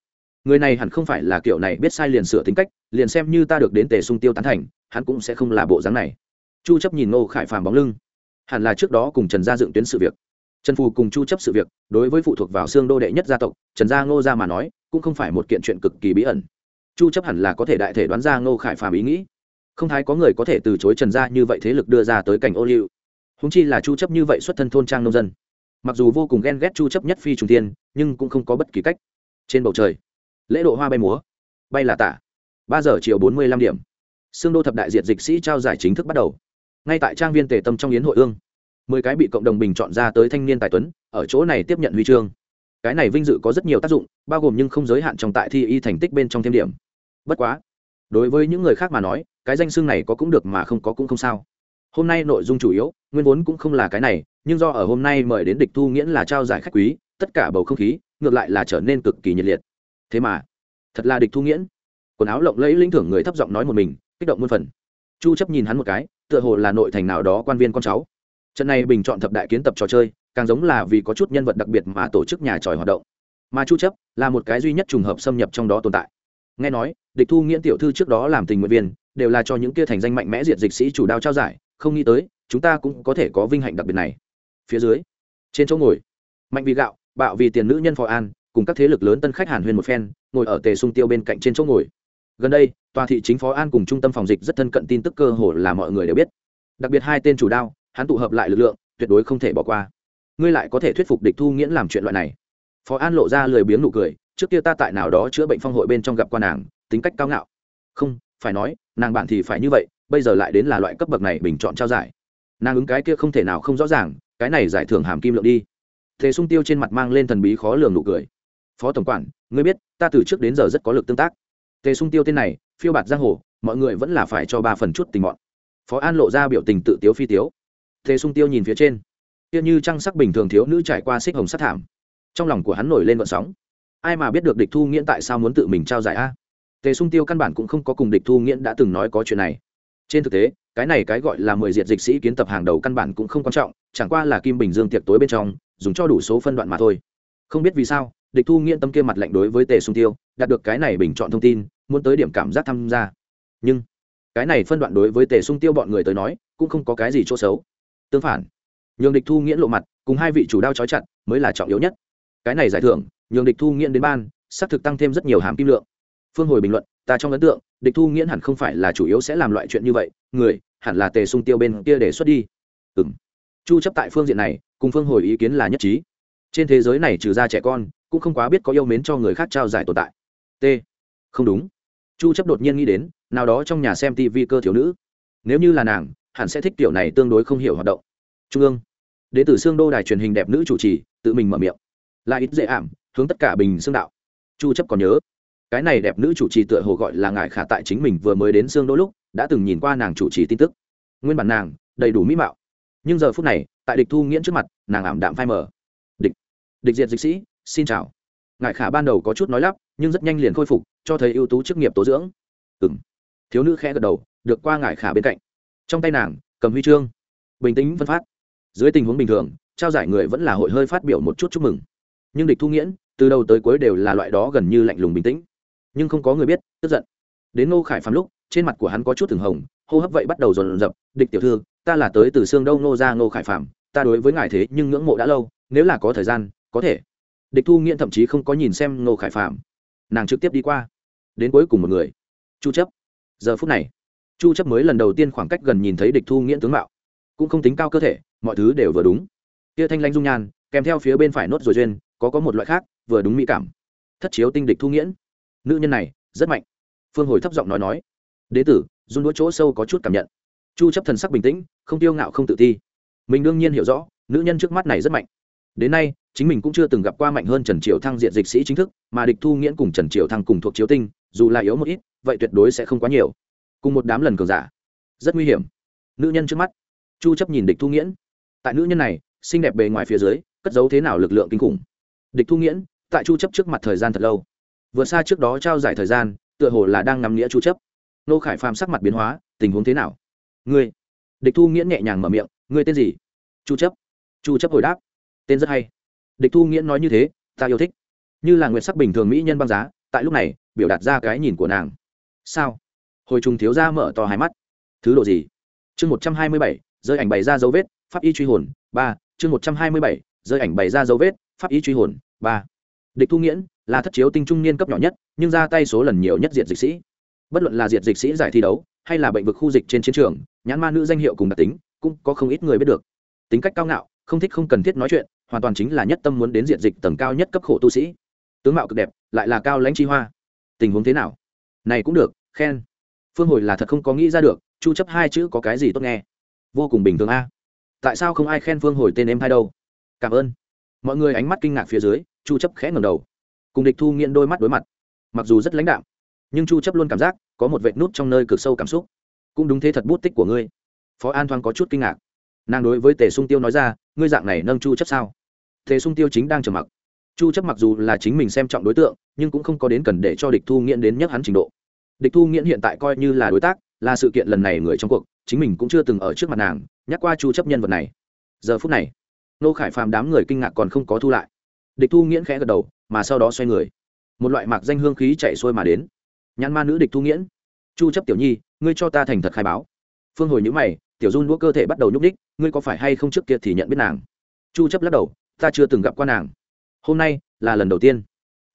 người này hẳn không phải là kiểu này biết sai liền sửa tính cách, liền xem như ta được đến tề sung tiêu tán thành, hắn cũng sẽ không là bộ dáng này. Chu chấp nhìn ngô khải phàm bóng lưng. Hẳn là trước đó cùng trần gia dựng tuyến sự việc. Trần phù cùng chu chấp sự việc, đối với phụ thuộc vào xương đô đệ nhất gia tộc, trần gia ngô gia mà nói, cũng không phải một kiện chuyện cực kỳ bí ẩn. Chu chấp hẳn là có thể đại thể đoán ra ngô khải phàm ý nghĩ không thái có người có thể từ chối trần gia như vậy thế lực đưa ra tới cảnh ô liu. Húng chi là chu chấp như vậy xuất thân thôn trang nông dân. Mặc dù vô cùng ghen ghét chu chấp nhất phi trùng tiên, nhưng cũng không có bất kỳ cách. Trên bầu trời, lễ độ hoa bay múa, bay là tả. Ba giờ chiều bốn mươi lăm điểm. Xương đô thập đại diệt dịch sĩ trao giải chính thức bắt đầu. Ngay tại trang viên tề tâm trong yến hội ương, mười cái bị cộng đồng bình chọn ra tới thanh niên tài tuấn, ở chỗ này tiếp nhận huy chương. Cái này vinh dự có rất nhiều tác dụng, bao gồm nhưng không giới hạn trong tại thi y thành tích bên trong thêm điểm. Bất quá đối với những người khác mà nói, cái danh xưng này có cũng được mà không có cũng không sao. Hôm nay nội dung chủ yếu, nguyên vốn cũng không là cái này, nhưng do ở hôm nay mời đến địch thu nghiễn là trao giải khách quý, tất cả bầu không khí, ngược lại là trở nên cực kỳ nhiệt liệt. Thế mà, thật là địch thu nghiễn. Quần áo lộng lẫy linh thưởng người thấp giọng nói một mình, kích động muôn phần. Chu chấp nhìn hắn một cái, tựa hồ là nội thành nào đó quan viên con cháu. Trận này bình chọn thập đại kiến tập trò chơi, càng giống là vì có chút nhân vật đặc biệt mà tổ chức nhà tròi hoạt động. Mà chu chấp là một cái duy nhất trùng hợp xâm nhập trong đó tồn tại nghe nói, địch thu nghiễn tiểu thư trước đó làm tình nguyện viên, đều là cho những kia thành danh mạnh mẽ diệt dịch sĩ chủ đao trao giải, không nghĩ tới, chúng ta cũng có thể có vinh hạnh đặc biệt này. Phía dưới, trên chỗ ngồi, mạnh vì gạo, bạo vì tiền nữ nhân phò an, cùng các thế lực lớn tân khách hàn huyên một phen, ngồi ở tề sung tiêu bên cạnh trên chỗ ngồi. Gần đây, tòa thị chính phó an cùng trung tâm phòng dịch rất thân cận tin tức cơ hồ là mọi người đều biết. Đặc biệt hai tên chủ đao, hắn tụ hợp lại lực lượng, tuyệt đối không thể bỏ qua. Ngươi lại có thể thuyết phục địch thu nghiễn làm chuyện loại này. Phó an lộ ra lười biếng nụ cười trước kia ta tại nào đó chữa bệnh phong hội bên trong gặp qua nàng, tính cách cao ngạo. Không, phải nói, nàng bạn thì phải như vậy, bây giờ lại đến là loại cấp bậc này bình chọn trao giải. Nàng ứng cái kia không thể nào không rõ ràng, cái này giải thưởng hàm kim lượng đi. Thế sung tiêu trên mặt mang lên thần bí khó lường nụ cười. Phó tổng quản, ngươi biết, ta từ trước đến giờ rất có lực tương tác. Tề sung tiêu tên này, phiêu bạt giang hồ, mọi người vẫn là phải cho ba phần chút tình mọn phó an lộ ra biểu tình tự tiếu phi tiếu. Tề sung tiêu nhìn phía trên. Kia như trăng sắc bình thường thiếu nữ trải qua xích hồng sát thảm. Trong lòng của hắn nổi lên vận sóng ai mà biết được địch thu nghiễn tại sao muốn tự mình trao giải a? Tề sung tiêu căn bản cũng không có cùng địch thu nghiễn đã từng nói có chuyện này. Trên thực tế, cái này cái gọi là mười diệt dịch sĩ kiến tập hàng đầu căn bản cũng không quan trọng, chẳng qua là kim bình dương tiệc tối bên trong, dùng cho đủ số phân đoạn mà thôi. Không biết vì sao, địch thu nghiễn tâm kia mặt lạnh đối với tề sung tiêu, đạt được cái này bình chọn thông tin, muốn tới điểm cảm giác tham gia. Nhưng, cái này phân đoạn đối với tề sung tiêu bọn người tới nói, cũng không có cái gì chỗ xấu. Tương phản, nhường địch thu nghiễn lộ mặt, cùng hai vị chủ đao trói chặt mới là trọng yếu nhất. Cái này giải thưởng nhường địch thu nghiễn đến ban, xác thực tăng thêm rất nhiều hàm kim lượng. Phương hồi bình luận, ta trong ấn tượng, địch thu nghiễn hẳn không phải là chủ yếu sẽ làm loại chuyện như vậy, người, hẳn là tề sung tiêu bên kia đề xuất đi. Ừ m chu chấp tại phương diện này, cùng phương hồi ý kiến là nhất trí. Trên thế giới này trừ ra trẻ con, cũng không quá biết có yêu mến cho người khác trao giải tồn tại. T. Không đúng. Chu chấp đột nhiên nghĩ đến, nào đó trong nhà xem tv cơ thiếu nữ. Nếu như là nàng, hẳn sẽ thích tiểu này tương đối không hiểu hoạt động. Trung ương. Đến từ xương đô đài truyền hình đẹp nữ chủ trì, tự mình mở miệng. Là ít dễ ảm hướng tất cả bình xương đạo. Chu chấp còn nhớ, cái này đẹp nữ chủ trì tựa hồ gọi là ngài khả tại chính mình vừa mới đến xương đô lúc, đã từng nhìn qua nàng chủ trì tin tức. Nguyên bản nàng, đầy đủ mỹ mạo. Nhưng giờ phút này, tại địch thu nghiễn trước mặt, nàng ảm đạm phai mờ. Địch địch diệt dịch sĩ, xin chào. Ngài khả ban đầu có chút nói lắp, nhưng rất nhanh liền khôi phục, cho thấy ưu tú chức nghiệp tố dưỡng. Ừm. Thiếu nữ khẽ gật đầu, được qua ngài khả bên cạnh. Trong tay nàng, cầm huy chương. Bình tĩnh phân phát. Dưới tình huống bình thường, trao giải người vẫn là hội hơi phát biểu một chút chúc mừng. Nhưng địch thu nghiễn từ đầu tới cuối đều là loại đó gần như lạnh lùng bình tĩnh. Nhưng không có người biết, tức giận. Đến ngô khải phàm lúc, trên mặt của hắn có chút thường hồng, hô hấp vậy bắt đầu dồn dập, địch tiểu thư, ta là tới từ xương đâu ngô ra ngô khải phàm, ta đối với ngài thế nhưng ngưỡng mộ đã lâu, nếu là có thời gian, có thể. Địch thu nghiện thậm chí không có nhìn xem ngô khải phàm. Nàng trực tiếp đi qua. Đến cuối cùng một người. Chu chấp. Giờ phút này, chu chấp mới lần đầu tiên khoảng cách gần nhìn thấy địch thu nghiễn tướng mạo. Cũng không tính cao cơ thể, mọi thứ đều vừa đúng. Kia thanh lãnh dung nhan kèm theo phía bên phải nốt rồi duyên, có có một loại khác, vừa đúng mỹ cảm. Thất chiếu tinh địch thu nghiễn. Nữ nhân này, rất mạnh. Phương hồi thấp giọng nói nói. Đế tử, run đũa chỗ sâu có chút cảm nhận. Chu chấp thần sắc bình tĩnh, không tiêu ngạo không tự ti. Mình đương nhiên hiểu rõ, nữ nhân trước mắt này rất mạnh. Đến nay, chính mình cũng chưa từng gặp qua mạnh hơn trần triều thăng diện dịch sĩ chính thức, mà địch thu nghiễn cùng trần triều thăng cùng thuộc chiếu tinh, dù là yếu một ít, vậy tuyệt đối sẽ không quá nhiều. Cùng một đám lần cường giả, rất nguy hiểm. Nữ nhân trước mắt. Chu chấp nhìn địch thu nghiễn. Tại nữ nhân này, xinh đẹp bề ngoài phía dưới cất giấu thế nào lực lượng kinh khủng. Địch thu nghiễn tại chu chấp trước mặt thời gian thật lâu. Vừa xa trước đó trao giải thời gian tựa hồ là đang ngắm nghĩa chu chấp. Nô khải phàm sắc mặt biến hóa tình huống thế nào? Ngươi. Địch thu nghiễn nhẹ nhàng mở miệng ngươi tên gì? Chu chấp. Chu chấp hồi đáp. Tên rất hay. Địch thu nghiễn nói như thế ta yêu thích. Như là nguyệt sắc bình thường mỹ nhân băng giá tại lúc này biểu đạt ra cái nhìn của nàng. Sao? Hồi trùng thiếu gia mở to hai mắt. Thứ độ gì? Chương 127, rơi ảnh bày ra dấu vết pháp y truy hồn. Ba chương 127, rơi ảnh bày ra dấu vết, pháp ý truy hồn, ba. Địch thu nghiễn là thất chiếu tinh trung niên cấp nhỏ nhất, nhưng ra tay số lần nhiều nhất diệt dịch sĩ. Bất luận là diệt dịch sĩ giải thi đấu, hay là bệnh vực khu dịch trên chiến trường, nhãn ma nữ danh hiệu cùng đặc tính, cũng có không ít người biết được. Tính cách cao ngạo, không thích không cần thiết nói chuyện, hoàn toàn chính là nhất tâm muốn đến diện dịch tầng cao nhất cấp khổ tu sĩ. Tướng mạo cực đẹp, lại là cao lãnh chi hoa. Tình huống thế nào? Này cũng được, khen. Phương hồi là thật không có nghĩ ra được, chu chấp hai chữ có cái gì tốt nghe. Vô cùng bình thường a. Tại sao không ai khen phương hồi tên em hai đâu? Cảm ơn. Mọi người ánh mắt kinh ngạc phía dưới, chu chấp khẽ ngẩng đầu. Cùng địch thu nghiện đôi mắt đối mặt. Mặc dù rất lãnh đạm, nhưng chu chấp luôn cảm giác có một vệt nút trong nơi cực sâu cảm xúc. Cũng đúng thế thật bút tích của ngươi. Phó an thoáng có chút kinh ngạc. Nàng đối với tề sung tiêu nói ra, ngươi dạng này nâng chu chấp sao? Tề sung tiêu chính đang trầm mặc. Chu chấp mặc dù là chính mình xem trọng đối tượng, nhưng cũng không có đến cần để cho địch thu nghiện đến nhất hắn trình độ. Địch thu nghiện hiện tại coi như là đối tác, là sự kiện lần này người trong cuộc, chính mình cũng chưa từng ở trước mặt nàng, nhắc qua chu chấp nhân vật này. Giờ phút này nô khải phàm đám người kinh ngạc còn không có thu lại. Địch thu nghiễn khẽ gật đầu, mà sau đó xoay người. Một loại mạc danh hương khí chạy xuôi mà đến. Nhãn ma nữ địch thu nghiễn. Chu chấp tiểu nhi, ngươi cho ta thành thật khai báo. Phương hồi nhữ mày, tiểu run đũa cơ thể bắt đầu nhúc đích ngươi có phải hay không trước kia thì nhận biết nàng? Chu chấp lắc đầu, ta chưa từng gặp qua nàng. Hôm nay là lần đầu tiên.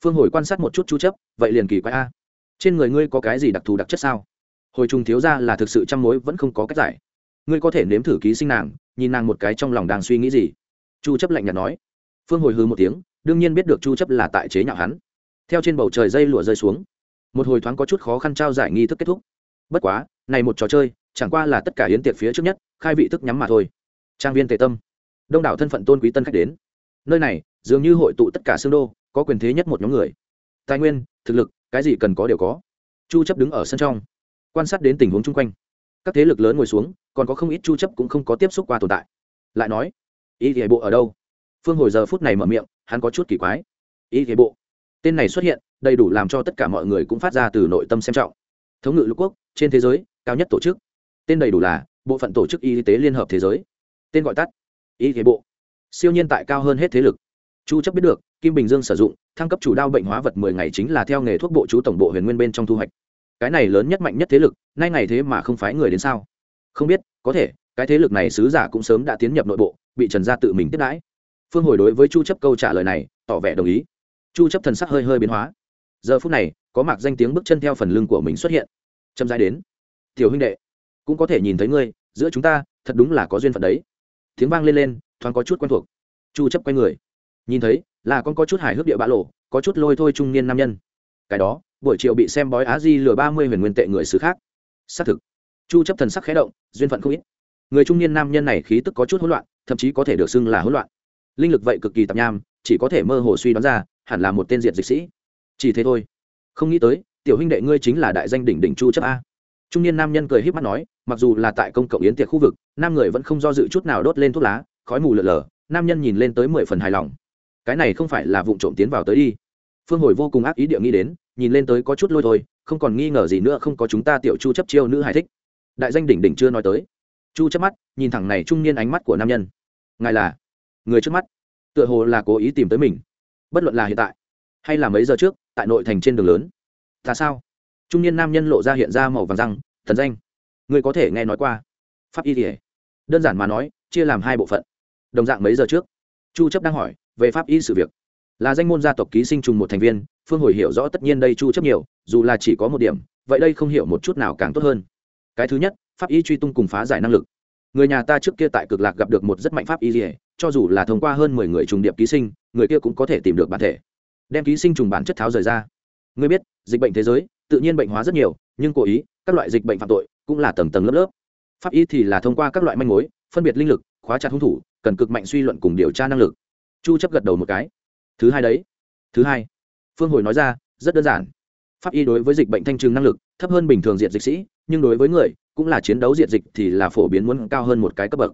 Phương hồi quan sát một chút chu chấp, vậy liền kỳ quái a. Trên người ngươi có cái gì đặc thù đặc chất sao? Hồi trùng thiếu ra là thực sự chăm mối vẫn không có cách giải. Ngươi có thể nếm thử ký sinh nàng, nhìn nàng một cái trong lòng đang suy nghĩ gì? Chu chấp lạnh nhạt nói. Phương hồi hư một tiếng, đương nhiên biết được chu chấp là tại chế nhạo hắn. Theo trên bầu trời dây lụa rơi xuống, một hồi thoáng có chút khó khăn trao giải nghi thức kết thúc. Bất quá, này một trò chơi, chẳng qua là tất cả yến tiệc phía trước nhất, khai vị thức nhắm mà thôi. Trang viên tề tâm. Đông đảo thân phận tôn quý tân khách đến. Nơi này, dường như hội tụ tất cả xương đô, có quyền thế nhất một nhóm người. Tài nguyên, thực lực, cái gì cần có đều có. Chu chấp đứng ở sân trong, quan sát đến tình huống chung quanh. Các thế lực lớn ngồi xuống, còn có không ít chu chấp cũng không có tiếp xúc qua tồn tại. Lại nói y thể bộ ở đâu? Phương hồi giờ phút này mở miệng, hắn có chút kỳ quái. Y thể bộ. Tên này xuất hiện, đầy đủ làm cho tất cả mọi người cũng phát ra từ nội tâm xem trọng. Thống ngự lục quốc, trên thế giới, cao nhất tổ chức. Tên đầy đủ là, bộ phận tổ chức y tế liên hợp thế giới. Tên gọi tắt, y thế bộ. Siêu nhiên tại cao hơn hết thế lực. Chu chấp biết được, kim bình dương sử dụng, thăng cấp chủ đao bệnh hóa vật 10 ngày chính là theo nghề thuốc bộ chú tổng bộ huyền nguyên bên trong thu hoạch. Cái này lớn nhất mạnh nhất thế lực, nay ngày thế mà không phái người đến sao? Không biết, có thể, cái thế lực này sứ giả cũng sớm đã tiến nhập nội bộ bị trần gia tự mình tiếp đãi. Phương hồi đối với chu chấp câu trả lời này, tỏ vẻ đồng ý. Chu chấp thần sắc hơi hơi biến hóa. Giờ phút này, có mặc danh tiếng bước chân theo phần lưng của mình xuất hiện. Chậm rãi đến. Tiểu huynh đệ, cũng có thể nhìn thấy ngươi, giữa chúng ta, thật đúng là có duyên phận đấy. Tiếng vang lên lên, thoáng có chút quen thuộc. Chu chấp quay người. Nhìn thấy, là con có chút hài hước địa bã lộ, có chút lôi thôi trung niên nam nhân. Cái đó, buổi chiều bị xem bói á di lừa ba mươi huyền nguyên tệ người xứ khác. Xác thực. Chu chấp thần sắc khẽ động, duyên phận không ít. Người trung niên nam nhân này khí tức có chút hỗn loạn thậm chí có thể được xưng là hỗn loạn. Linh lực vậy cực kỳ tạp nham, chỉ có thể mơ hồ suy đoán ra, hẳn là một tên diện dịch sĩ. Chỉ thế thôi. Không nghĩ tới, tiểu huynh đệ ngươi chính là đại danh đỉnh đỉnh chu chấp a. Trung niên nam nhân cười híp mắt nói, mặc dù là tại công cộng yến tiệc khu vực, nam người vẫn không do dự chút nào đốt lên thuốc lá, khói mù lờ lờ, nam nhân nhìn lên tới mười phần hài lòng. Cái này không phải là vụ trộm tiến vào tới đi. Phương hồi vô cùng ác ý địa nghĩ đến, nhìn lên tới có chút lôi thôi, không còn nghi ngờ gì nữa không có chúng ta tiểu chu chấp chiêu nữ hài thích. Đại danh đỉnh đỉnh chưa nói tới. Chu chấp mắt, nhìn thẳng này trung niên ánh mắt của nam nhân ngài là người trước mắt, tựa hồ là cố ý tìm tới mình, bất luận là hiện tại hay là mấy giờ trước, tại nội thành trên đường lớn. Ta sao? Trung niên nam nhân lộ ra hiện ra màu vàng răng, thần danh. Người có thể nghe nói qua? Pháp y thể đơn giản mà nói, chia làm hai bộ phận. Đồng dạng mấy giờ trước. Chu chấp đang hỏi về pháp y sự việc. Là danh môn gia tộc ký sinh trùng một thành viên, phương hồi hiểu rõ tất nhiên đây chu chấp nhiều, dù là chỉ có một điểm, vậy đây không hiểu một chút nào càng tốt hơn. Cái thứ nhất, pháp y truy tung cùng phá giải năng lực người nhà ta trước kia tại cực lạc gặp được một rất mạnh pháp y dỉa cho dù là thông qua hơn mười người trùng điệp ký sinh, người kia cũng có thể tìm được bản thể. Đem ký sinh trùng bản chất tháo rời ra. Ngươi biết, dịch bệnh thế giới, tự nhiên bệnh hóa rất nhiều, nhưng cố ý, các loại dịch bệnh phạm tội cũng là tầng tầng lớp lớp. Pháp y thì là thông qua các loại manh mối, phân biệt linh lực, khóa chặt hung thủ, cần cực mạnh suy luận cùng điều tra năng lực. Chu chấp gật đầu một cái. Thứ hai đấy. Thứ hai. Phương hồi nói ra, rất đơn giản. Pháp y đối với dịch bệnh thanh trừng năng lực, thấp hơn bình thường diện dịch sĩ, nhưng đối với người cũng là chiến đấu diện dịch thì là phổ biến muốn cao hơn một cái cấp bậc.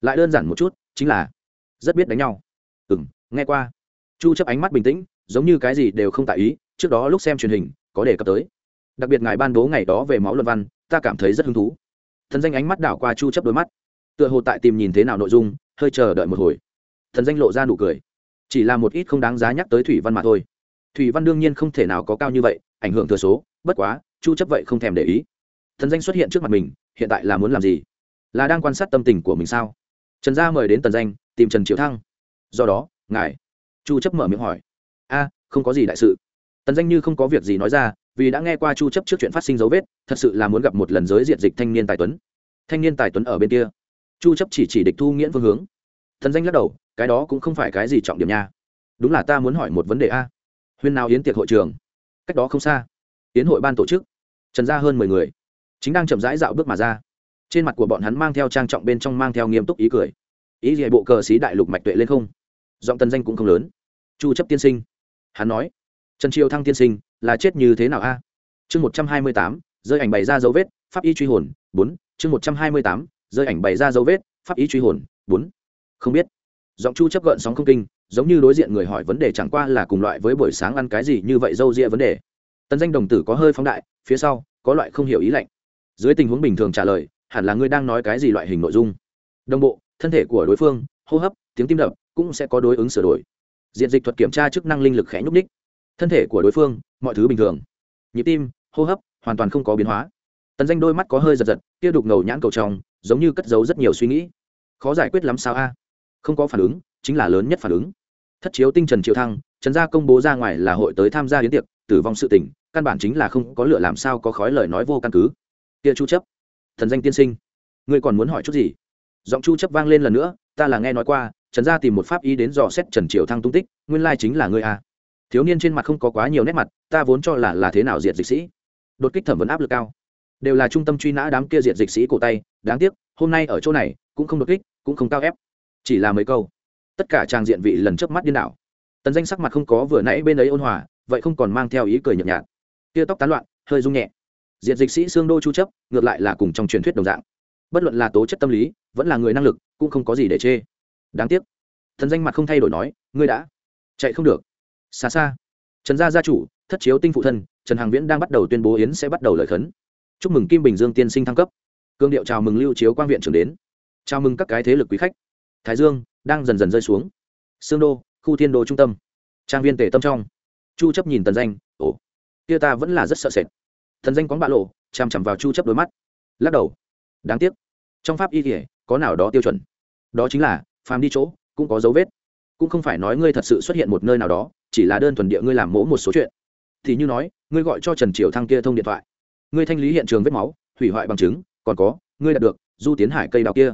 Lại đơn giản một chút, chính là rất biết đánh nhau. Ừ m nghe qua. Chu chấp ánh mắt bình tĩnh, giống như cái gì đều không tại ý, trước đó lúc xem truyền hình, có đề cập tới. Đặc biệt ngài ban bố ngày đó về máu luận văn, ta cảm thấy rất hứng thú. Thần danh ánh mắt đảo qua chu chấp đôi mắt. Tựa hồ tại tìm nhìn thế nào nội dung, hơi chờ đợi một hồi. Thần danh lộ ra nụ cười. Chỉ là một ít không đáng giá nhắc tới thủy văn mà thôi. Thủy văn đương nhiên không thể nào có cao như vậy, ảnh hưởng thừa số, bất quá, chu chấp vậy không thèm để ý thần danh xuất hiện trước mặt mình, hiện tại là muốn làm gì? Là đang quan sát tâm tình của mình sao? Trần gia mời đến tần danh, tìm trần triệu thăng. Do đó, ngài. Chu chấp mở miệng hỏi. A, không có gì đại sự. Tần danh như không có việc gì nói ra, vì đã nghe qua chu chấp trước chuyện phát sinh dấu vết, thật sự là muốn gặp một lần giới diện dịch thanh niên tài tuấn. Thanh niên tài tuấn ở bên kia. Chu chấp chỉ chỉ địch thu nghiễn phương hướng. Thần danh lắc đầu, cái đó cũng không phải cái gì trọng điểm nha. Đúng là ta muốn hỏi một vấn đề a. Huyên nào yến tiệc hội trường? Cách đó không xa. Yến hội ban tổ chức. Trần gia hơn 10 người chính đang chậm rãi dạo bước mà ra. Trên mặt của bọn hắn mang theo trang trọng, bên trong mang theo nghiêm túc ý cười. Ý gì bộ cờ xí đại lục mạch tuệ lên không? Giọng tần danh cũng không lớn. Chu chấp tiên sinh. Hắn nói. Trần triều thăng tiên sinh, là chết như thế nào a? Chương một trăm hai mươi tám, rơi ảnh bày ra dấu vết, pháp y truy hồn, bốn. Chương một trăm hai mươi tám, rơi ảnh bày ra dấu vết, pháp y truy hồn, bốn. Không biết. Giọng chu chấp gợn sóng không kinh, giống như đối diện người hỏi vấn đề chẳng qua là cùng loại với buổi sáng ăn cái gì như vậy dâu ria vấn đề. Tân danh đồng tử có hơi phóng đại, phía sau, có loại không hiểu ý lạnh dưới tình huống bình thường trả lời, hẳn là ngươi đang nói cái gì loại hình nội dung. Đồng bộ, thân thể của đối phương, hô hấp, tiếng tim đập cũng sẽ có đối ứng sửa đổi. Diện dịch thuật kiểm tra chức năng linh lực khẽ nhúc ních thân thể của đối phương, mọi thứ bình thường. Nhịp tim, hô hấp, hoàn toàn không có biến hóa. Tần danh đôi mắt có hơi giật giật, kia đục ngầu nhãn cầu trong, giống như cất giấu rất nhiều suy nghĩ. Khó giải quyết lắm sao a? Không có phản ứng, chính là lớn nhất phản ứng. Thất chiếu tinh trần triệu thăng, trần gia công bố ra ngoài là hội tới tham gia hiến tiệc, tử vong sự tỉnh căn bản chính là không có lựa làm sao có khói lời nói vô căn cứ kia chu chấp. Thần danh tiên sinh, ngươi còn muốn hỏi chút gì? Giọng chu chấp vang lên lần nữa, ta là nghe nói qua, trần gia tìm một pháp y đến dò xét trần triều thăng tung tích, nguyên lai chính là ngươi à? thiếu niên trên mặt không có quá nhiều nét mặt, ta vốn cho là là thế nào diệt dịch sĩ. Đột kích thẩm vấn áp lực cao. Đều là trung tâm truy nã đám kia diệt dịch sĩ cổ tay, đáng tiếc, hôm nay ở chỗ này, cũng không đột kích, cũng không cao ép. Chỉ là mấy câu. Tất cả trang diện vị lần trước mắt điên đảo. Tần danh sắc mặt không có vừa nãy bên ấy ôn hòa, vậy không còn mang theo ý cười nhợt nhạt. Kia tóc tán loạn, hơi rung nhẹ diệt dịch sĩ xương đô chu chấp, ngược lại là cùng trong truyền thuyết đồng dạng. Bất luận là tố chất tâm lý, vẫn là người năng lực, cũng không có gì để chê. Đáng tiếc. Thần danh mặt không thay đổi nói, ngươi đã chạy không được. Xa xa, trần gia gia chủ, thất chiếu tinh phụ thân, trần hàng viễn đang bắt đầu tuyên bố yến sẽ bắt đầu lời khấn. Chúc mừng kim bình dương tiên sinh thăng cấp. Cương điệu chào mừng lưu chiếu quang viện trưởng đến. Chào mừng các cái thế lực quý khách. Thái dương đang dần dần rơi xuống. Sương đô, khu thiên đô trung tâm. Trang viên tể tâm trong. Chu chấp nhìn tần danh, ồ, kia ta vẫn là rất sợ sệt thần danh quán bạ lộ, chằm chằm vào chu chấp đôi mắt. Lắc đầu. Đáng tiếc. Trong pháp y kể có nào đó tiêu chuẩn? Đó chính là, phàm đi chỗ, cũng có dấu vết. Cũng không phải nói ngươi thật sự xuất hiện một nơi nào đó, chỉ là đơn thuần địa ngươi làm mỗ một số chuyện. Thì như nói, ngươi gọi cho trần triều thăng kia thông điện thoại. Ngươi thanh lý hiện trường vết máu, hủy hoại bằng chứng, còn có, ngươi đạt được, du tiến hải cây đào kia.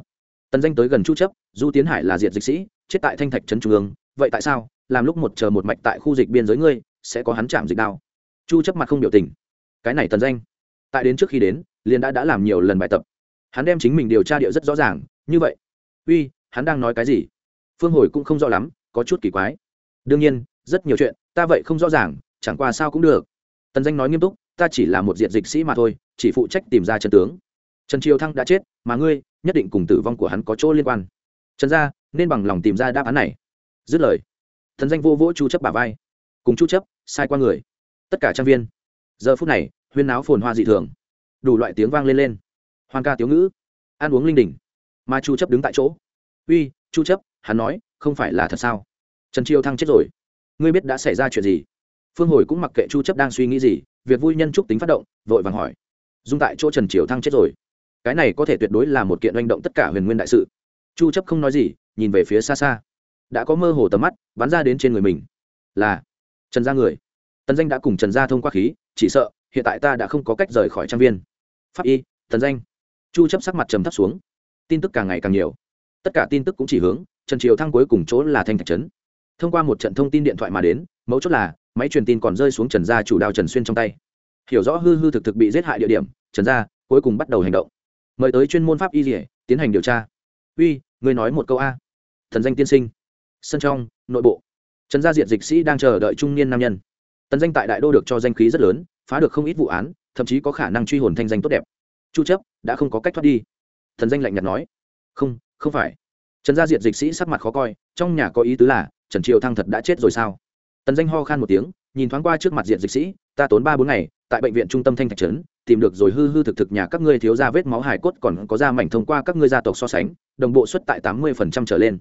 Tần danh tới gần chu chấp, du tiến hải là diệt dịch sĩ, chết tại thanh thạch trấn trung ương. Vậy tại sao, làm lúc một chờ một mạch tại khu dịch biên giới ngươi, sẽ có hắn chạm dịch đao? Chu chấp mặt không biểu tình cái này tần danh. Tại đến trước khi đến, liền đã đã làm nhiều lần bài tập. Hắn đem chính mình điều tra điệu rất rõ ràng, như vậy. Uy, hắn đang nói cái gì? Phương hồi cũng không rõ lắm, có chút kỳ quái. Đương nhiên, rất nhiều chuyện, ta vậy không rõ ràng, chẳng qua sao cũng được. Tần danh nói nghiêm túc, ta chỉ là một diện dịch sĩ mà thôi, chỉ phụ trách tìm ra chân tướng. Trần triều thăng đã chết, mà ngươi, nhất định cùng tử vong của hắn có chỗ liên quan. Trần gia, nên bằng lòng tìm ra đáp án này. Dứt lời thần danh vô vỗ chu chấp bà vai. Cùng chu chấp, sai qua người. Tất cả trang viên giờ phút này, huyên náo phồn hoa dị thường. Đủ loại tiếng vang lên lên. Hoan ca tiếu ngữ, ăn uống linh đình. Mà chu chấp đứng tại chỗ. Uy, chu chấp, hắn nói, không phải là thật sao? Trần triều thăng chết rồi. Ngươi biết đã xảy ra chuyện gì? Phương hồi cũng mặc kệ chu chấp đang suy nghĩ gì, việc vui nhân chúc tính phát động, vội vàng hỏi. Dung tại chỗ trần triều thăng chết rồi. Cái này có thể tuyệt đối là một kiện oanh động tất cả huyền nguyên đại sự. Chu chấp không nói gì, nhìn về phía xa xa. Đã có mơ hồ tầm mắt, bắn ra đến trên người mình. Là trần gia người tần danh đã cùng trần gia thông qua khí, chỉ sợ, hiện tại ta đã không có cách rời khỏi trang viên. Pháp y, tần danh. Chu chấp sắc mặt trầm thấp xuống. Tin tức càng ngày càng nhiều. Tất cả tin tức cũng chỉ hướng, trần triều thăng cuối cùng chỗ là thanh thạch trấn. Thông qua một trận thông tin điện thoại mà đến, mấu chốt là, máy truyền tin còn rơi xuống trần gia chủ đao trần xuyên trong tay. Hiểu rõ hư hư thực thực bị giết hại địa điểm, trần gia cuối cùng bắt đầu hành động. Mời tới chuyên môn pháp y dỉa tiến hành điều tra. Uy người nói một câu a. Thần danh tiên sinh. Sân trong, nội bộ. Trần gia diện dịch sĩ đang chờ đợi trung niên nam nhân tần danh tại đại đô được cho danh khí rất lớn, phá được không ít vụ án, thậm chí có khả năng truy hồn thanh danh tốt đẹp. Chu chấp, đã không có cách thoát đi. Thần danh lạnh nhạt nói. Không không phải. Trần gia diệt dịch sĩ sắc mặt khó coi, trong nhà có ý tứ là, trần triều thăng thật đã chết rồi sao? Tần danh ho khan một tiếng, nhìn thoáng qua trước mặt diệt dịch sĩ, ta tốn ba bốn ngày, tại bệnh viện trung tâm thanh thạch trấn, tìm được rồi hư hư thực thực nhà các ngươi thiếu ra vết máu hải cốt còn có ra mảnh thông qua các ngươi gia tộc so sánh, đồng bộ xuất tại tám mươi trở lên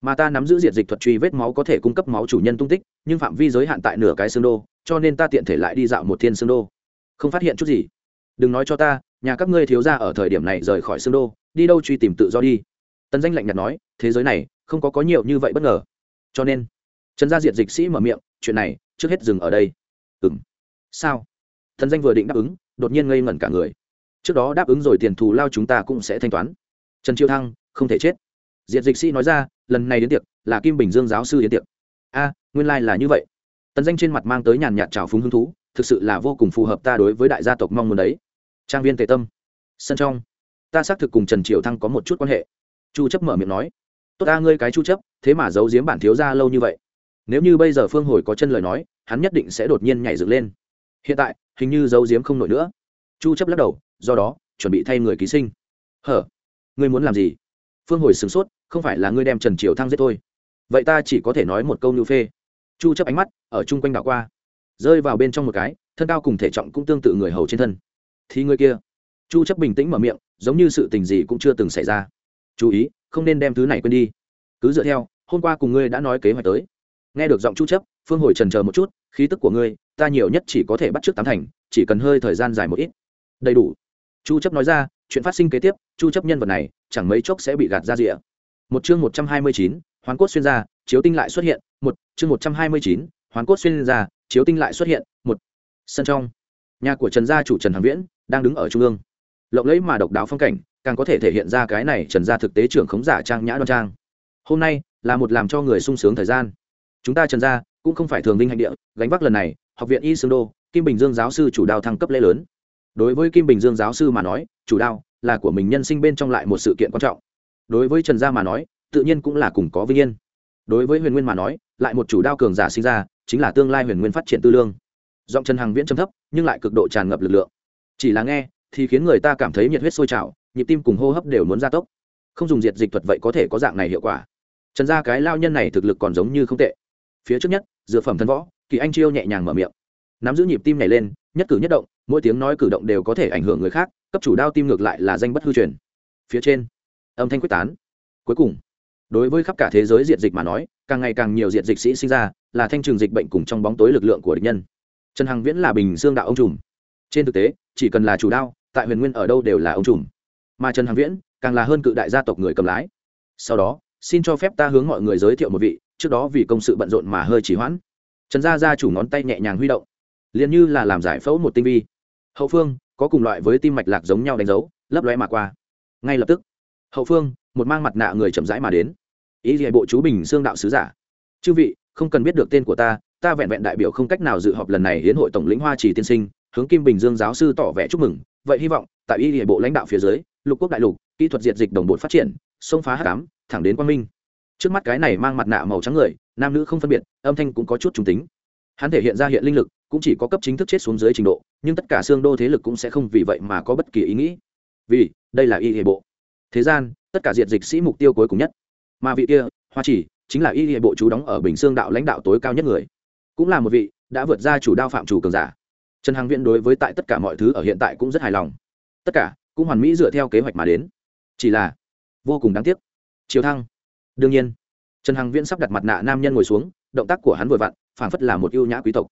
mà ta nắm giữ diệt dịch thuật truy vết máu có thể cung cấp máu chủ nhân tung tích, nhưng phạm vi giới hạn tại nửa cái xương đô, cho nên ta tiện thể lại đi dạo một thiên xương đô. Không phát hiện chút gì. Đừng nói cho ta, nhà các ngươi thiếu ra ở thời điểm này rời khỏi xương đô, đi đâu truy tìm tự do đi. Tần danh lạnh nhạt nói, thế giới này, không có có nhiều như vậy bất ngờ. Cho nên, trần gia diệt dịch sĩ mở miệng, chuyện này, trước hết dừng ở đây. Ừng sao? Thần danh vừa định đáp ứng, đột nhiên ngây ngẩn cả người. Trước đó đáp ứng rồi tiền thù lao chúng ta cũng sẽ thanh toán. Trần chiêu thăng, không thể chết diệt dịch sĩ nói ra, lần này đến tiệc, là kim bình dương giáo sư đến tiệc. A, nguyên lai、like、là như vậy. Tần danh trên mặt mang tới nhàn nhạt trào phúng hứng thú, thực sự là vô cùng phù hợp ta đối với đại gia tộc mong muốn đấy. Trang viên tề tâm, sân trong, ta xác thực cùng trần triều thăng có một chút quan hệ. Chu chấp mở miệng nói, tốt ta, ngươi cái chu chấp, thế mà giấu giếm bản thiếu gia lâu như vậy. Nếu như bây giờ phương hồi có chân lời nói, hắn nhất định sẽ đột nhiên nhảy dựng lên. Hiện tại, hình như giấu giếm không nổi nữa. Chu chấp lắc đầu, do đó, chuẩn bị thay người ký sinh. Hở, ngươi muốn làm gì? Phương hồi sửng sốt không phải là ngươi đem trần triều thăng giết thôi. Vậy ta chỉ có thể nói một câu như phê. Chu chấp ánh mắt ở chung quanh đảo qua, rơi vào bên trong một cái, thân cao cùng thể trọng cũng tương tự người hầu trên thân. Thì người kia, chu chấp bình tĩnh mở miệng, giống như sự tình gì cũng chưa từng xảy ra. Chú ý, không nên đem thứ này quên đi. Cứ dựa theo, hôm qua cùng ngươi đã nói kế hoạch tới. Nghe được giọng chu chấp, phương hồi trần chờ một chút, khí tức của ngươi, ta nhiều nhất chỉ có thể bắt trước tám thành, chỉ cần hơi thời gian dài một ít. Đầy đủ. Chu chấp nói ra, chuyện phát sinh kế tiếp, chu chấp nhân vật này, chẳng mấy chốc sẽ bị gạt ra rìa một chương 129, hoàn cốt xuyên ra chiếu tinh lại xuất hiện một chương 129, hoàn cốt xuyên ra chiếu tinh lại xuất hiện một. Sân trong. Nhà của trần gia chủ trần hằng viễn đang đứng ở trung ương. Lộng lẫy mà độc đáo phong cảnh càng có thể thể hiện ra cái này trần gia thực tế trưởng khống giả trang nhã đoan trang. Hôm nay là một làm cho người sung sướng thời gian. Chúng ta trần gia cũng không phải thường vinh hạnh địa gánh vác lần này học viện y sương đô kim bình dương giáo sư chủ đao thăng cấp lễ lớn. Đối với kim bình dương giáo sư mà nói chủ đao là của mình nhân sinh bên trong lại một sự kiện quan trọng đối với trần gia mà nói, tự nhiên cũng là cùng có vinh yên. Đối với huyền nguyên mà nói, lại một chủ đao cường giả sinh ra, chính là tương lai huyền nguyên phát triển tư lương. Giọng trần hằng viễn trầm thấp, nhưng lại cực độ tràn ngập lực lượng. Chỉ là nghe, thì khiến người ta cảm thấy nhiệt huyết sôi trào, nhịp tim cùng hô hấp đều muốn gia tốc. Không dùng diệt dịch thuật vậy có thể có dạng này hiệu quả. Trần gia cái lao nhân này thực lực còn giống như không tệ. Phía trước nhất dựa phẩm thân võ, kỳ anh chiêu nhẹ nhàng mở miệng. Nắm giữ nhịp tim này lên, nhất cử nhất động, mỗi tiếng nói cử động đều có thể ảnh hưởng người khác, cấp chủ đao tim ngược lại là danh bất hư truyền. Phía trên âm thanh quyết tán. Cuối cùng, đối với khắp cả thế giới diệt dịch mà nói, càng ngày càng nhiều diệt dịch sĩ sinh ra, là thanh trừng dịch bệnh cùng trong bóng tối lực lượng của địch nhân. Trần hằng viễn là bình dương đạo ông trùm. Trên thực tế, chỉ cần là chủ đao, tại huyền nguyên ở đâu đều là ông trùm. Mà trần hằng viễn càng là hơn cự đại gia tộc người cầm lái. Sau đó, xin cho phép ta hướng mọi người giới thiệu một vị, trước đó vì công sự bận rộn mà hơi chỉ hoãn. Trần gia gia chủ ngón tay nhẹ nhàng huy động. Liền như là làm giải phẫu một tinh vi. Hậu phương, có cùng loại với tim mạch lạc giống nhau đánh dấu, lấp lóe mà qua. Ngay lập tức hậu phương, một mang mặt nạ người chậm rãi mà đến. Ý gì bộ chú bình xương đạo sứ giả? Chư vị, không cần biết được tên của ta ta vẹn vẹn đại biểu không cách nào dự họp lần này hiến hội tổng lĩnh hoa trì tiên sinh, hướng kim bình dương giáo sư tỏ vẻ chúc mừng. Vậy hy vọng, tại y hệ bộ lãnh đạo phía dưới, lục quốc đại lục, kỹ thuật diệt dịch đồng bộ phát triển xông phá h tám thẳng đến quang minh. Trước mắt cái này mang mặt nạ màu trắng người, nam nữ không phân biệt, âm thanh cũng có chút trung tính. Hắn thể hiện ra hiện linh lực, cũng chỉ có cấp chính thức chết xuống dưới trình độ, nhưng tất cả xương đô thế lực cũng sẽ không vì vậy mà có bất kỳ ý nghĩ. Vì, đây là y hệ bộ? Thế gian, tất cả diệt dịch sĩ mục tiêu cuối cùng nhất. Mà vị kia, hoa chỉ, chính là y hệ bộ chú đóng ở bình xương đạo lãnh đạo tối cao nhất người. Cũng là một vị đã vượt ra chủ đao phạm chủ cường giả. Trần hằng viễn đối với tại tất cả mọi thứ ở hiện tại cũng rất hài lòng. Tất cả cũng hoàn mỹ dựa theo kế hoạch mà đến. Chỉ là vô cùng đáng tiếc. Chiều thăng. Đương nhiên, trần hằng viễn sắp đặt mặt nạ nam nhân ngồi xuống, động tác của hắn vừa vặn, phảng phất là một ưu nhã quý tộc.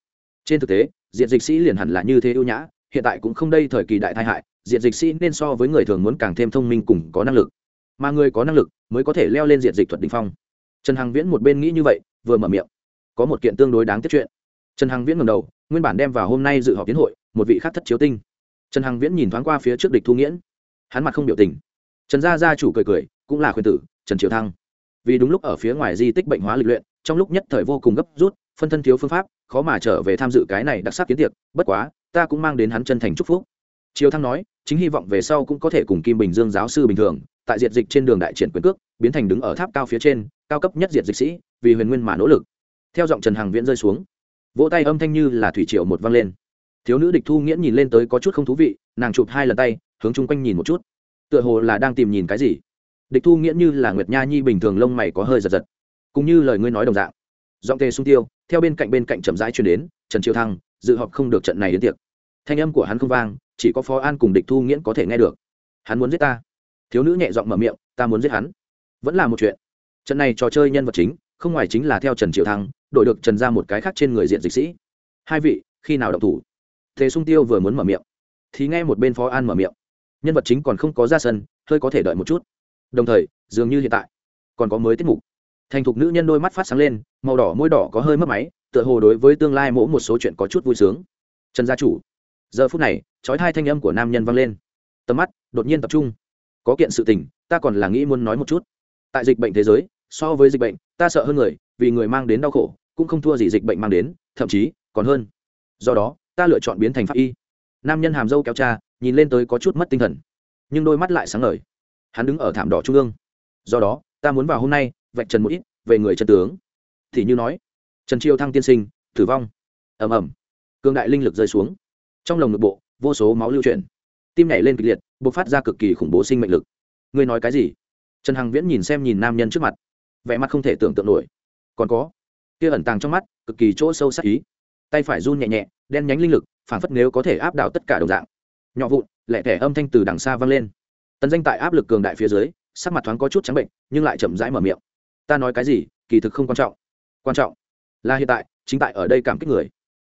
Trên thực tế diện dịch sĩ liền hẳn là như thế ưu nhã, hiện tại cũng không đây thời kỳ đại tai hại diện dịch sĩ nên so với người thường muốn càng thêm thông minh cùng có năng lực. Mà người có năng lực mới có thể leo lên diện dịch thuật đình phong. Trần hằng viễn một bên nghĩ như vậy, vừa mở miệng. Có một kiện tương đối đáng tiếc chuyện. Trần hằng viễn ngầm đầu, nguyên bản đem vào hôm nay dự họp tiến hội, một vị khác thất chiếu tinh. Trần hằng viễn nhìn thoáng qua phía trước địch thu nghiễn. Hắn mặt không biểu tình. Trần gia gia chủ cười cười, cũng là khuyên tử, trần triều thăng. Vì đúng lúc ở phía ngoài di tích bệnh hóa lịch luyện, trong lúc nhất thời vô cùng gấp rút, phân thân thiếu phương pháp, khó mà trở về tham dự cái này đặc sắc kiến tiệc. Bất quá, ta cũng mang đến hắn chân thành chúc phúc triều thăng nói, chính hy vọng về sau cũng có thể cùng kim bình dương giáo sư bình thường, tại diệt dịch trên đường đại triển quyền cước, biến thành đứng ở tháp cao phía trên, cao cấp nhất diệt dịch sĩ, vì huyền nguyên mà nỗ lực. Theo giọng trần hằng viễn rơi xuống, vỗ tay âm thanh như là thủy triệu một vang lên. Thiếu nữ địch thu nghiễn nhìn lên tới có chút không thú vị, nàng chụp hai lần tay, hướng chung quanh nhìn một chút. Tựa hồ là đang tìm nhìn cái gì. Địch thu nghiễn như là nguyệt nha nhi bình thường lông mày có hơi giật giật. Cũng như lời ngươi nói đồng dạng. Giọng tề sung tiêu, theo bên cạnh bên cạnh chậm rãi truyền đến, trần triều thăng, dự họp không được trận này đến tiệc. Thanh âm của hắn không vang chỉ có phó an cùng địch thu nghiễn có thể nghe được. Hắn muốn giết ta. Thiếu nữ nhẹ giọng mở miệng, ta muốn giết hắn. Vẫn là một chuyện. Trận này trò chơi nhân vật chính, không ngoài chính là theo trần triệu thăng, đổi được trần ra một cái khác trên người diện dịch sĩ. Hai vị, khi nào động thủ? Thế sung tiêu vừa muốn mở miệng. Thì nghe một bên phó an mở miệng. Nhân vật chính còn không có ra sân, hơi có thể đợi một chút. Đồng thời, dường như hiện tại, còn có mới tiết mục. Thành thục nữ nhân đôi mắt phát sáng lên, màu đỏ môi đỏ có hơi mất máy, tựa hồ đối với tương lai mỗ một số chuyện có chút vui sướng. Trần gia chủ giờ phút này trói hai thanh âm của nam nhân vang lên. Tầm mắt đột nhiên tập trung. Có kiện sự tình, ta còn là nghĩ muốn nói một chút. Tại dịch bệnh thế giới, so với dịch bệnh, ta sợ hơn người, vì người mang đến đau khổ, cũng không thua gì dịch bệnh mang đến, thậm chí còn hơn. Do đó, ta lựa chọn biến thành pháp y. Nam nhân hàm dâu kéo cha, nhìn lên tới có chút mất tinh thần. Nhưng đôi mắt lại sáng ngời. Hắn đứng ở thảm đỏ trung ương. Do đó, ta muốn vào hôm nay, vạch trần một ít về người chân tướng. Thì như nói, trần triều thăng tiên sinh, tử vong. Ầm ầm. Cương đại linh lực rơi xuống trong lồng ngực bộ, vô số máu lưu chuyển. Tim nhảy lên kịch liệt b ộ c phát ra cực kỳ khủng bố sinh mệnh lực. Ngươi nói cái gì? Trần hằng viễn nhìn xem nhìn nam nhân trước mặt, vẻ mặt không thể tưởng tượng nổi. Còn có, kia ẩn tàng trong mắt, cực kỳ chỗ sâu sắc ý. Tay phải run nhẹ nhẹ, đen nhánh linh lực, phản phất nếu có thể áp đảo tất cả đồng dạng. Nhỏ vụn lẹ thẻ âm thanh từ đằng xa vang lên. Tần danh tại áp lực cường đại phía dưới, sắc mặt thoáng có chút trắng bệnh, nhưng lại chậm rãi mở miệng. Ta nói cái gì, kỳ thực không quan trọng. Quan trọng là hiện tại, chính tại ở đây cảm kích người.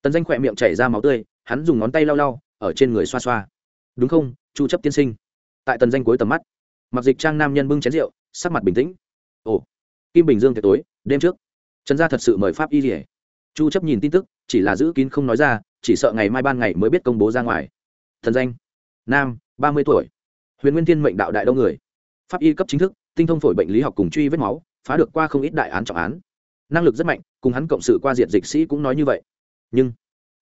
Tần danh khỏe miệng chảy ra máu tươi hắn dùng ngón tay lau lau, ở trên người xoa xoa. Đúng không, chu chấp tiên sinh? Tại tần danh cuối tầm mắt, mặc dịch trang nam nhân bưng chén rượu, sắc mặt bình tĩnh. Ồ, kim bình dương tiệc tối, đêm trước. Trần gia thật sự mời pháp y rỉa chu chấp nhìn tin tức, chỉ là giữ kín không nói ra, chỉ sợ ngày mai ban ngày mới biết công bố ra ngoài. Thần danh, nam, ba mươi tuổi. Huyền nguyên thiên mệnh đạo đại đông người. Pháp y cấp chính thức, tinh thông phổi bệnh lý học cùng truy vết máu, phá được qua không ít đại án trọng án. Năng lực rất mạnh, cùng hắn cộng sự qua diện dịch sĩ cũng nói như vậy. Nhưng,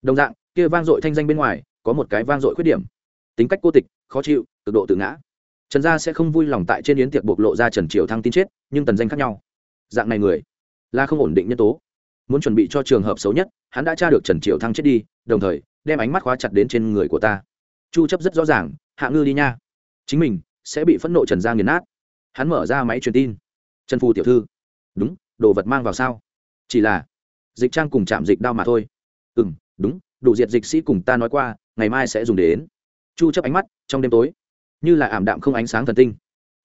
đồng dạng kia vang dội thanh danh bên ngoài, có một cái vang dội khuyết điểm. Tính cách cô tịch, khó chịu, cực độ tự ngã. Trần gia sẽ không vui lòng tại trên yến tiệc bộc lộ ra trần triều thăng tin chết, nhưng tần danh khác nhau. Dạng này người, là không ổn định nhân tố. Muốn chuẩn bị cho trường hợp xấu nhất, hắn đã tra được trần triều thăng chết đi, đồng thời, đem ánh mắt khóa chặt đến trên người của ta. Chu chấp rất rõ ràng, hạ ngư đi nha. Chính mình sẽ bị phẫn nộ trần gia nghiền nát. Hắn mở ra máy truyền tin. Trần phù tiểu thư. Đúng, đồ vật mang vào sao? Chỉ là dịch trang cùng chạm dịch đau mà thôi. Ừ đúng đủ diệt dịch sĩ cùng ta nói qua, ngày mai sẽ dùng đến. Chu chấp ánh mắt, trong đêm tối, như là ảm đạm không ánh sáng thần tinh.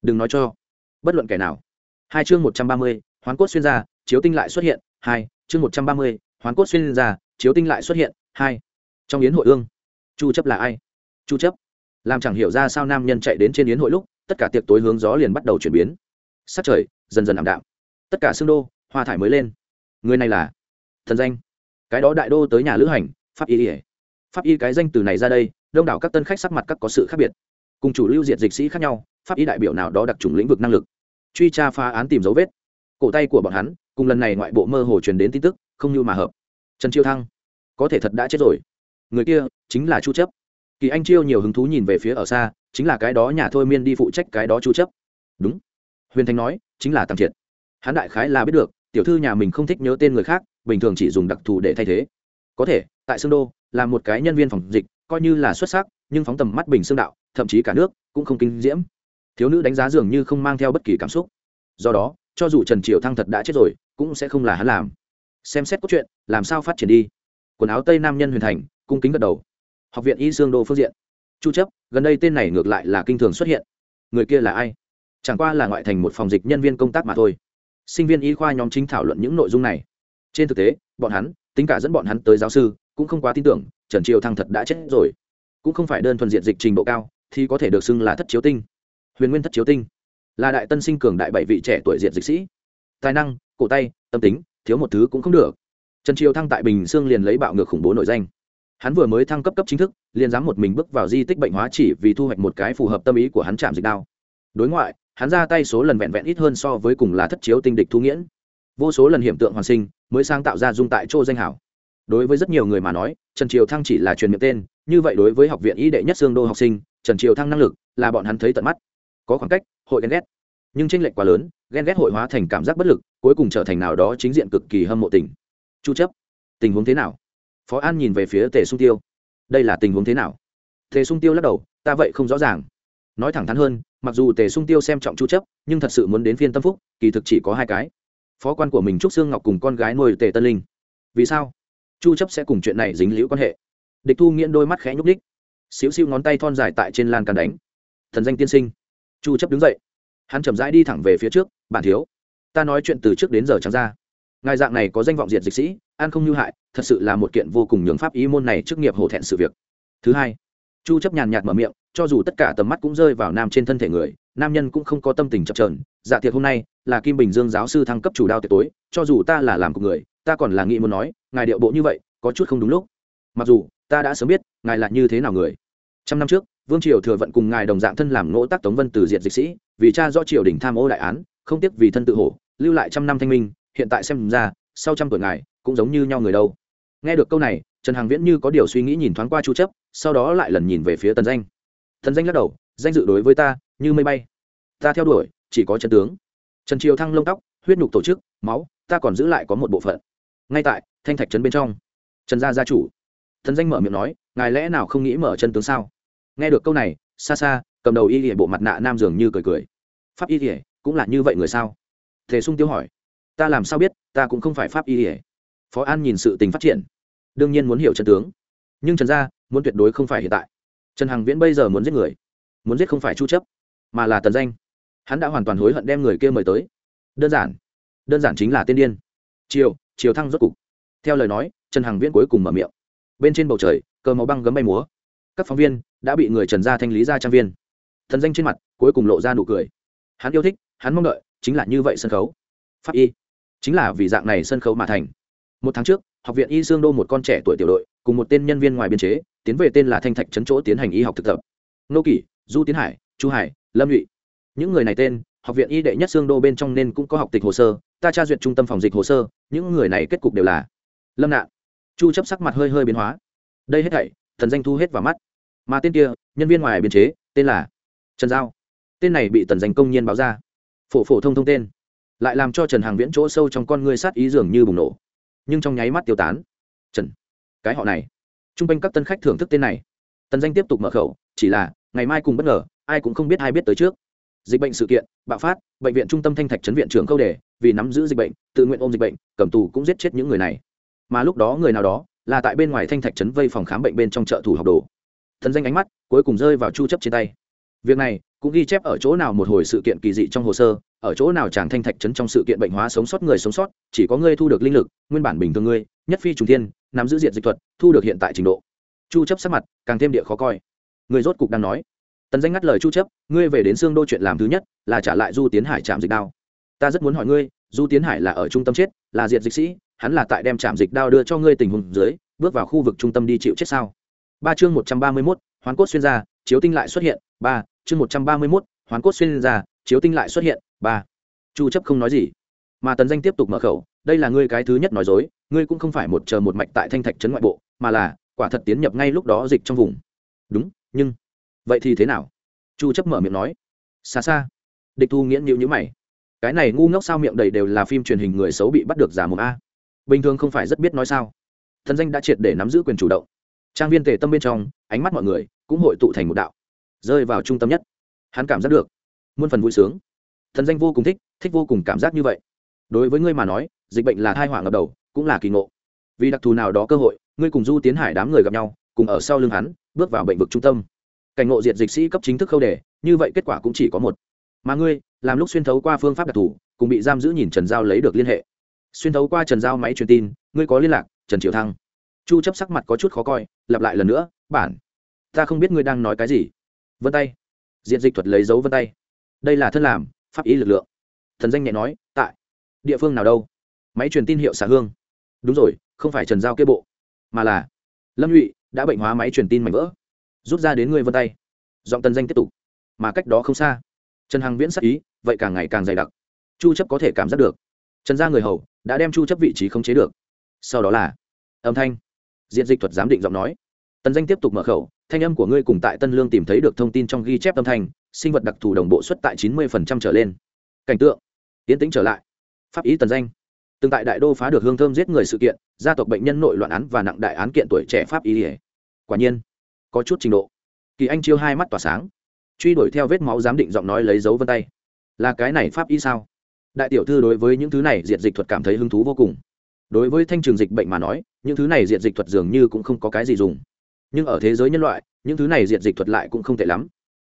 Đừng nói cho bất luận kẻ nào. Hai chương một trăm ba mươi, hoán cốt xuyên ra, chiếu tinh lại xuất hiện, hai, chương một trăm ba mươi, hoán cốt xuyên ra, chiếu tinh lại xuất hiện, hai. Trong yến hội ương, chu chấp là ai? Chu chấp, làm chẳng hiểu ra sao nam nhân chạy đến trên yến hội lúc, tất cả tiệc tối hướng gió liền bắt đầu chuyển biến. Sắc trời dần dần ảm đạm. Tất cả xương đô, hoa thải mới lên. Người này là thần danh. Cái đó đại đô tới nhà lữ hành pháp y ỉa pháp y cái danh từ này ra đây, đông đảo các tân khách sắc mặt các có sự khác biệt. Cùng chủ lưu diệt dịch sĩ khác nhau, pháp y đại biểu nào đó đặc trùng lĩnh vực năng lực. Truy tra phá án tìm dấu vết. Cổ tay của bọn hắn, cùng lần này ngoại bộ mơ hồ truyền đến tin tức, không như mà hợp. Trần chiêu thăng, có thể thật đã chết rồi. Người kia, chính là chu chấp. Kỳ anh chiêu nhiều hứng thú nhìn về phía ở xa, chính là cái đó nhà thôi miên đi phụ trách cái đó chu chấp. Đúng. Huyền thanh nói, chính là tăng triệt. Hắn đại khái là biết được, tiểu thư nhà mình không thích nhớ tên người khác, bình thường chỉ dùng đặc thù để thay thế có thể, tại sương đô, là một cái nhân viên phòng dịch, coi như là xuất sắc, nhưng phóng tầm mắt bình xương đạo, thậm chí cả nước cũng không kinh diễm. Thiếu nữ đánh giá dường như không mang theo bất kỳ cảm xúc. Do đó, cho dù trần triệu thăng thật đã chết rồi, cũng sẽ không là hắn làm. Xem xét cốt truyện, làm sao phát triển đi. Quần áo tây nam nhân huyền thành, cung kính gật đầu. Học viện y sương đô phương diện. Chu chấp, gần đây tên này ngược lại là kinh thường xuất hiện. Người kia là ai? Chẳng qua là ngoại thành một phòng dịch nhân viên công tác mà thôi. Sinh viên y khoa nhóm chính thảo luận những nội dung này. Trên thực tế, bọn hắn tính cả dẫn bọn hắn tới giáo sư, cũng không quá tin tưởng, trần triều thăng thật đã chết rồi. Cũng không phải đơn thuần diện dịch trình độ cao, thì có thể được xưng là thất chiếu tinh. Huyền nguyên thất chiếu tinh. Là đại tân sinh cường đại bảy vị trẻ tuổi diện dịch sĩ. Tài năng, cổ tay, tâm tính, thiếu một thứ cũng không được. Trần triều thăng tại bình sương liền lấy bạo ngược khủng bố nội danh. Hắn vừa mới thăng cấp cấp chính thức, liền dám một mình bước vào di tích bệnh hóa chỉ vì thu hoạch một cái phù hợp tâm ý của hắn chạm dịch đao. Đối ngoại, hắn ra tay số lần vẹn vẹn ít hơn so với cùng là thất chiếu tinh địch thu nghiễn vô số lần hiểm tượng hoàn sinh mới sáng tạo ra dung tại chỗ danh hảo. Đối với rất nhiều người mà nói, trần triều thăng chỉ là truyền miệng tên, như vậy đối với học viện y đệ nhất xương đô học sinh, trần triều thăng năng lực là bọn hắn thấy tận mắt. Có khoảng cách, hội ghen ghét. Nhưng tranh lệch quá lớn, ghen ghét hội hóa thành cảm giác bất lực, cuối cùng trở thành nào đó chính diện cực kỳ hâm mộ tình. Chu chấp, tình huống thế nào? Phó an nhìn về phía tề sung tiêu. Đây là tình huống thế nào? Tề sung tiêu lắc đầu, ta vậy không rõ ràng. Nói thẳng thắn hơn, mặc dù tề sung tiêu xem trọng chu chấp, nhưng thật sự muốn đến phiên tâm phúc, kỳ thực chỉ có hai cái phó quan của mình trúc sương ngọc cùng con gái nuôi tề tân linh. Vì sao? Chu chấp sẽ cùng chuyện này dính liễu quan hệ. Địch thu nghiễn đôi mắt khẽ nhúc đích xíu xiu ngón tay thon dài tại trên lan can đánh. Thần danh tiên sinh. Chu chấp đứng dậy. Hắn chậm rãi đi thẳng về phía trước, bản thiếu, ta nói chuyện từ trước đến giờ chẳng ra. Ngài dạng này có danh vọng diệt dịch sĩ an không như hại, thật sự là một kiện vô cùng nhường pháp ý môn này chức nghiệp hổ thẹn sự việc. Thứ hai, chu chấp nhàn nhạt mở miệng, cho dù tất cả tầm mắt cũng rơi vào nam trên thân thể người, nam nhân cũng không có tâm tình chập chờn dạ tiệc hôm nay là kim bình dương giáo sư thăng cấp chủ đao tiệc tối, cho dù ta là làm của người, ta còn là nghĩ muốn nói, ngài điệu bộ như vậy, có chút không đúng lúc. Mặc dù, ta đã sớm biết, ngài là như thế nào người. Trăm năm trước, vương triều thừa vận cùng ngài đồng dạng thân làm ngỗ tác tống vân từ diện dịch sĩ, vì cha do triều đình tham ô đại án, không tiếc vì thân tự hổ, lưu lại trăm năm thanh minh, hiện tại xem ra, sau trăm tuổi ngài, cũng giống như nhau người đâu. Nghe được câu này, trần hằng viễn như có điều suy nghĩ nhìn thoáng qua chu chấp, sau đó lại lần nhìn về phía tần danh. Tần danh lắc đầu, danh dự đối với ta, như mây bay. Ta theo đuổi chỉ có chân tướng. Trần triều thăng lông tóc, huyết nhục tổ chức, máu, ta còn giữ lại có một bộ phận. Ngay tại, thanh thạch trấn bên trong. Trần gia gia chủ. Thần danh mở miệng nói, ngài lẽ nào không nghĩ mở chân tướng sao? Nghe được câu này, xa xa, cầm đầu y hệ bộ mặt nạ nam dường như cười cười. Pháp y hệ cũng là như vậy người sao? Thế sung tiêu hỏi. Ta làm sao biết, ta cũng không phải pháp y hệ phó an nhìn sự tình phát triển. Đương nhiên muốn hiểu chân tướng. Nhưng trần gia muốn tuyệt đối không phải hiện tại. Trần hằng viễn bây giờ muốn giết người. Muốn giết không phải chu chấp, mà là tần danh hắn đã hoàn toàn hối hận đem người kia mời tới. Đơn giản. Đơn giản chính là tiên điên. Chiều chiều thăng rốt cục. Theo lời nói, trần hằng viễn cuối cùng mở miệng. Bên trên bầu trời, cờ màu băng gấm bay múa. Các phóng viên đã bị người trần gia thanh lý ra trang viên. Thần danh trên mặt, cuối cùng lộ ra nụ cười. Hắn yêu thích, hắn mong đợi, chính là như vậy sân khấu. Pháp y. Chính là vì dạng này sân khấu mà thành. Một tháng trước, học viện y sương đô một con trẻ tuổi tiểu đội, cùng một tên nhân viên ngoài biên chế, tiến về tên là thanh thạch trấn chỗ tiến hành y học thực tập. Nô kỷ, du tiến hải, chu hải, lâm nhụy những người này tên, học viện y đệ nhất xương đô bên trong nên cũng có học tịch hồ sơ, ta tra duyệt trung tâm phòng dịch hồ sơ, những người này kết cục đều là lâm nạn. Chu chấp sắc mặt hơi hơi biến hóa. Đây hết thảy, thần danh thu hết vào mắt. Mà tên kia, nhân viên ngoài biên chế, tên là trần giao. Tên này bị tần danh công nhiên báo ra. Phổ phổ thông thông tên. Lại làm cho trần hàng viễn chỗ sâu trong con ngươi sát ý dường như bùng nổ. Nhưng trong nháy mắt tiêu tán. Trần, cái họ này. T r u n g quanh các tân khách thưởng thức tên này. Tần danh tiếp tục mở khẩu, chỉ là, ngày mai cùng bất ngờ, ai cũng không biết ai biết tới trước dịch bệnh sự kiện, bạo phát, bệnh viện trung tâm thanh thạch chấn viện trưởng câu đề, vì nắm giữ dịch bệnh, tự nguyện ôm dịch bệnh, cầm tù cũng giết chết những người này. Mà lúc đó người nào đó là tại bên ngoài thanh thạch chấn vây phòng khám bệnh bên trong chợ thủ học đồ. Thần danh ánh mắt cuối cùng rơi vào chu chấp trên tay. Việc này cũng ghi chép ở chỗ nào một hồi sự kiện kỳ dị trong hồ sơ, ở chỗ nào chàng thanh thạch chấn trong sự kiện bệnh hóa sống sót người sống sót, chỉ có ngươi thu được linh lực, nguyên bản bình thường ngươi, nhất phi trùng thiên, nắm giữ diện dịch thuật, thu được hiện tại trình độ. Chu chấp sắc mặt càng thêm địa khó coi. Người rốt cục đang nói tần danh ngắt lời chu chấp ngươi về đến xương đô chuyện làm thứ nhất là trả lại du tiến hải chạm dịch đao. Ta rất muốn hỏi ngươi du tiến hải là ở trung tâm chết là diệt dịch sĩ hắn là tại đem chạm dịch đao đưa cho ngươi tình huống dưới bước vào khu vực trung tâm đi chịu chết sao? Ba chương 131, hoán cốt xuyên ra chiếu tinh lại xuất hiện ba chương một trăm ba mươi mốt hoán cốt xuyên ra chiếu tinh lại xuất hiện ba. Chu chấp không nói gì mà tần danh tiếp tục mở khẩu đây là ngươi cái thứ nhất nói dối ngươi cũng không phải một chờ một mạch tại thanh thạch trấn ngoại bộ mà là quả thật tiến nhập ngay lúc đó dịch trong vùng. Đúng nhưng vậy thì thế nào? Chu chấp mở miệng nói. Xa xa. Địch thu nghiễn nhíu nhíu mày. Cái này ngu ngốc sao miệng đầy đều là phim truyền hình người xấu bị bắt được giả mồm a. Bình thường không phải rất biết nói sao. Thần danh đã triệt để nắm giữ quyền chủ động. Trang viên tề tâm bên trong, ánh mắt mọi người cũng hội tụ thành một đạo. Rơi vào trung tâm nhất. Hắn cảm giác được. Muôn phần vui sướng. Thần danh vô cùng thích thích vô cùng cảm giác như vậy. Đối với ngươi mà nói, dịch bệnh là thai họa ngập đầu, cũng là kỳ ngộ. Vì đặc thù nào đó cơ hội, ngươi cùng du tiến hải đám người gặp nhau, cùng ở sau lưng hắn, bước vào bệnh vực trung tâm cảnh ngộ diệt dịch sĩ cấp chính thức khâu đề, như vậy kết quả cũng chỉ có một. Mà ngươi, làm lúc xuyên thấu qua phương pháp đặc thù, cùng bị giam giữ nhìn trần giao lấy được liên hệ. Xuyên thấu qua trần giao máy truyền tin, ngươi có liên lạc, trần triệu thăng. Chu chấp sắc mặt có chút khó coi, lặp lại lần nữa, bản, ta không biết ngươi đang nói cái gì. Vân tay. Diện dịch thuật lấy dấu vân tay. Đây là thân làm, pháp ý lực lượng. Thần danh nhẹ nói, tại, địa phương nào đâu? Máy truyền tin hiệu xả hương. Đúng rồi, không phải trần giao kia bộ, mà là lâm nhụy đã bệnh hóa máy truyền tin mảnh vỡ rút ra đến ngươi vân tay. Giọng tần danh tiếp tục. Mà cách đó không xa. Trần hằng viễn sắc ý, vậy càng ngày càng dày đặc. Chu chấp có thể cảm giác được. Trần gia người hầu đã đem chu chấp vị trí không chế được. Sau đó là âm thanh. Diện dịch thuật giám định giọng nói. Tần danh tiếp tục mở khẩu, thanh âm của ngươi cùng tại tân lương tìm thấy được thông tin trong ghi chép âm thanh, sinh vật đặc thù đồng bộ xuất tại chín mươi trở lên. Cảnh tượng. Tiến tĩnh trở lại. Pháp ý tần danh. Từng tại đại đô phá được hương thơm giết người sự kiện, gia tộc bệnh nhân nội loạn án và nặng đại án kiện tuổi trẻ pháp ý. Ỉa quả nhiên có chút trình độ. Kỳ anh chiêu hai mắt tỏa sáng, truy đuổi theo vết máu giám định giọng nói lấy dấu vân tay. Là cái này pháp y sao? Đại tiểu thư đối với những thứ này diệt dịch thuật cảm thấy hứng thú vô cùng. Đối với thanh trường dịch bệnh mà nói, những thứ này diệt dịch thuật dường như cũng không có cái gì dùng. Nhưng ở thế giới nhân loại, những thứ này diệt dịch thuật lại cũng không tệ lắm.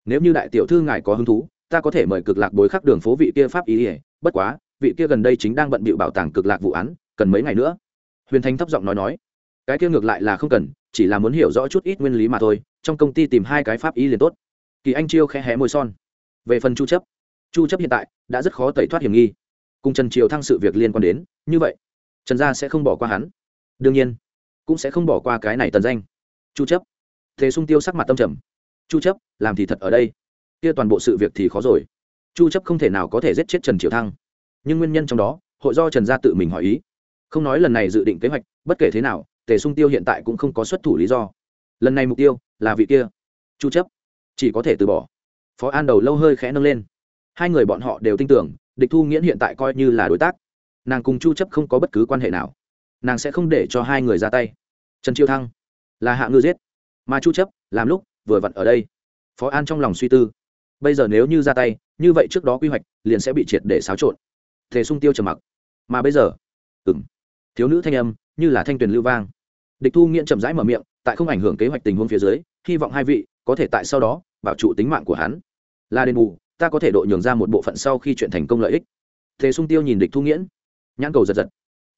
Nếu như đại tiểu thư ngài có hứng thú, ta có thể mời cực lạc bối khắc đường phố vị kia pháp ý ỉa bất quá, vị kia gần đây chính đang bận bịu bảo tàng cực lạc vụ án, cần mấy ngày nữa? Huyền thanh thấp giọng nói nói cái kia ngược lại là không cần, chỉ là muốn hiểu rõ chút ít nguyên lý mà thôi, trong công ty tìm hai cái pháp ý liền tốt. Kỳ anh chiêu khẽ hé môi son. Về phần chu chấp chu chấp hiện tại đã rất khó tẩy thoát hiểm nghi. Cùng trần triều thăng sự việc liên quan đến, như vậy, trần gia sẽ không bỏ qua hắn. Đương nhiên, cũng sẽ không bỏ qua cái này tần danh. Chu chấp, thế sung tiêu sắc mặt tâm trầm. Chu chấp, làm thì thật ở đây. Kia toàn bộ sự việc thì khó rồi. Chu chấp không thể nào có thể giết chết trần triều thăng. Nhưng nguyên nhân trong đó, hội do trần gia tự mình hỏi ý. Không nói lần này dự định kế hoạch, bất kể thế nào tề sung tiêu hiện tại cũng không có xuất thủ lý do. Lần này mục tiêu là vị kia, chu chấp. Chỉ có thể từ bỏ. Phó an đầu lâu hơi khẽ nâng lên. Hai người bọn họ đều tin tưởng, địch thu nghiễn hiện tại coi như là đối tác. Nàng cùng chu chấp không có bất cứ quan hệ nào. Nàng sẽ không để cho hai người ra tay. Trần chiêu thăng là hạ ngư giết. Mà chu chấp làm lúc vừa vặn ở đây. Phó an trong lòng suy tư. Bây giờ nếu như ra tay, như vậy trước đó quy hoạch liền sẽ bị triệt để xáo trộn. Thể sung tiêu trầm mặc. Mà bây giờ? Ừm. Thiếu nữ thanh âm như là thanh tuyền lưu vang. Địch thu nghiện chậm rãi mở miệng, tại không ảnh hưởng kế hoạch tình huống phía dưới, hy vọng hai vị có thể tại sau đó bảo trụ tính mạng của hắn. Là đền bù, ta có thể độ nhường ra một bộ phận sau khi chuyện thành công lợi ích. Thế sung tiêu nhìn địch thu nghiễn, nhãn cầu giật giật.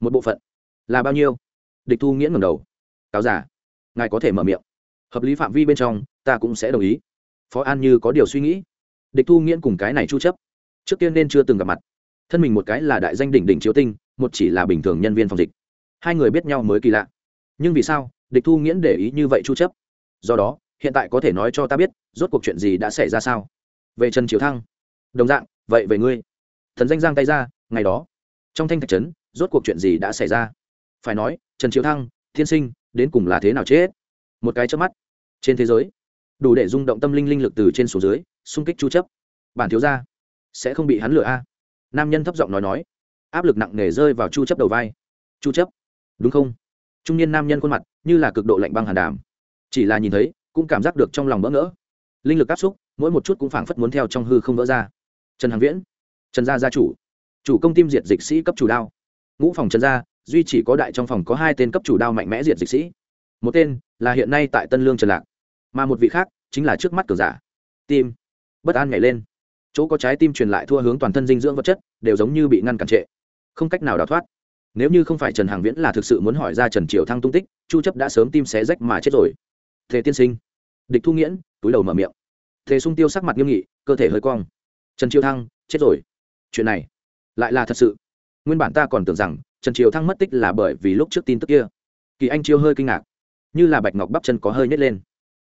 Một bộ phận là bao nhiêu? Địch thu nghiễn ngầm đầu. Cáo giả, ngài có thể mở miệng. Hợp lý phạm vi bên trong, ta cũng sẽ đồng ý. Phó an như có điều suy nghĩ. Địch thu nghiễn cùng cái này chu chấp. Trước tiên nên chưa từng gặp mặt. Thân mình một cái là đại danh đỉnh đỉnh chiếu tinh, một chỉ là bình thường nhân viên phòng dịch hai người biết nhau mới kỳ lạ. Nhưng vì sao, địch thu nghiễn để ý như vậy chu chấp? Do đó, hiện tại có thể nói cho ta biết, rốt cuộc chuyện gì đã xảy ra sao? Về trần triều thăng. Đồng dạng, vậy về ngươi. Thần danh giang tay ra, ngày đó. Trong thanh thạch trấn, rốt cuộc chuyện gì đã xảy ra? Phải nói, trần triều thăng, thiên sinh, đến cùng là thế nào chết? Một cái chớp mắt. Trên thế giới, đủ để rung động tâm linh linh lực từ trên xuống dưới, xung kích chu chấp. Bản thiếu gia, sẽ không bị hắn lừa a? Nam nhân thấp giọng nói nói. Áp lực nặng nề rơi vào chu chấp đầu vai. Chu chấp đúng không? Trung niên nam nhân khuôn mặt như là cực độ lạnh băng hàn đàm. Chỉ là nhìn thấy, cũng cảm giác được trong lòng bỡ ngỡ. Linh lực áp xúc, mỗi một chút cũng phảng phất muốn theo trong hư không vỡ ra. Trần hằng viễn, trần gia gia chủ. Chủ công tim diệt dịch sĩ cấp chủ đao. Ngũ phòng trần gia, duy chỉ có đại trong phòng có hai tên cấp chủ đao mạnh mẽ diệt dịch sĩ. Một tên là hiện nay tại tân lương trần lạc, mà một vị khác chính là trước mắt cường giả. Tim. Bất an nhảy lên. Chỗ có trái tim truyền lại thua hướng toàn thân dinh dưỡng vật chất, đều giống như bị ngăn cản trệ. Không cách nào đào thoát nếu như không phải trần hàng viễn là thực sự muốn hỏi ra trần triều thăng tung tích, chu chấp đã sớm tim xé rách mà chết rồi. Thế tiên sinh. Địch thu nghiễn, túi đầu mở miệng. Thế sung tiêu sắc mặt nghiêm nghị, cơ thể hơi cong. Trần triều thăng, chết rồi. Chuyện này, lại là thật sự. Nguyên bản ta còn tưởng rằng trần triều thăng mất tích là bởi vì lúc trước tin tức kia. Kỳ anh chiêu hơi kinh ngạc. Như là bạch ngọc bắp chân có hơi nhét lên.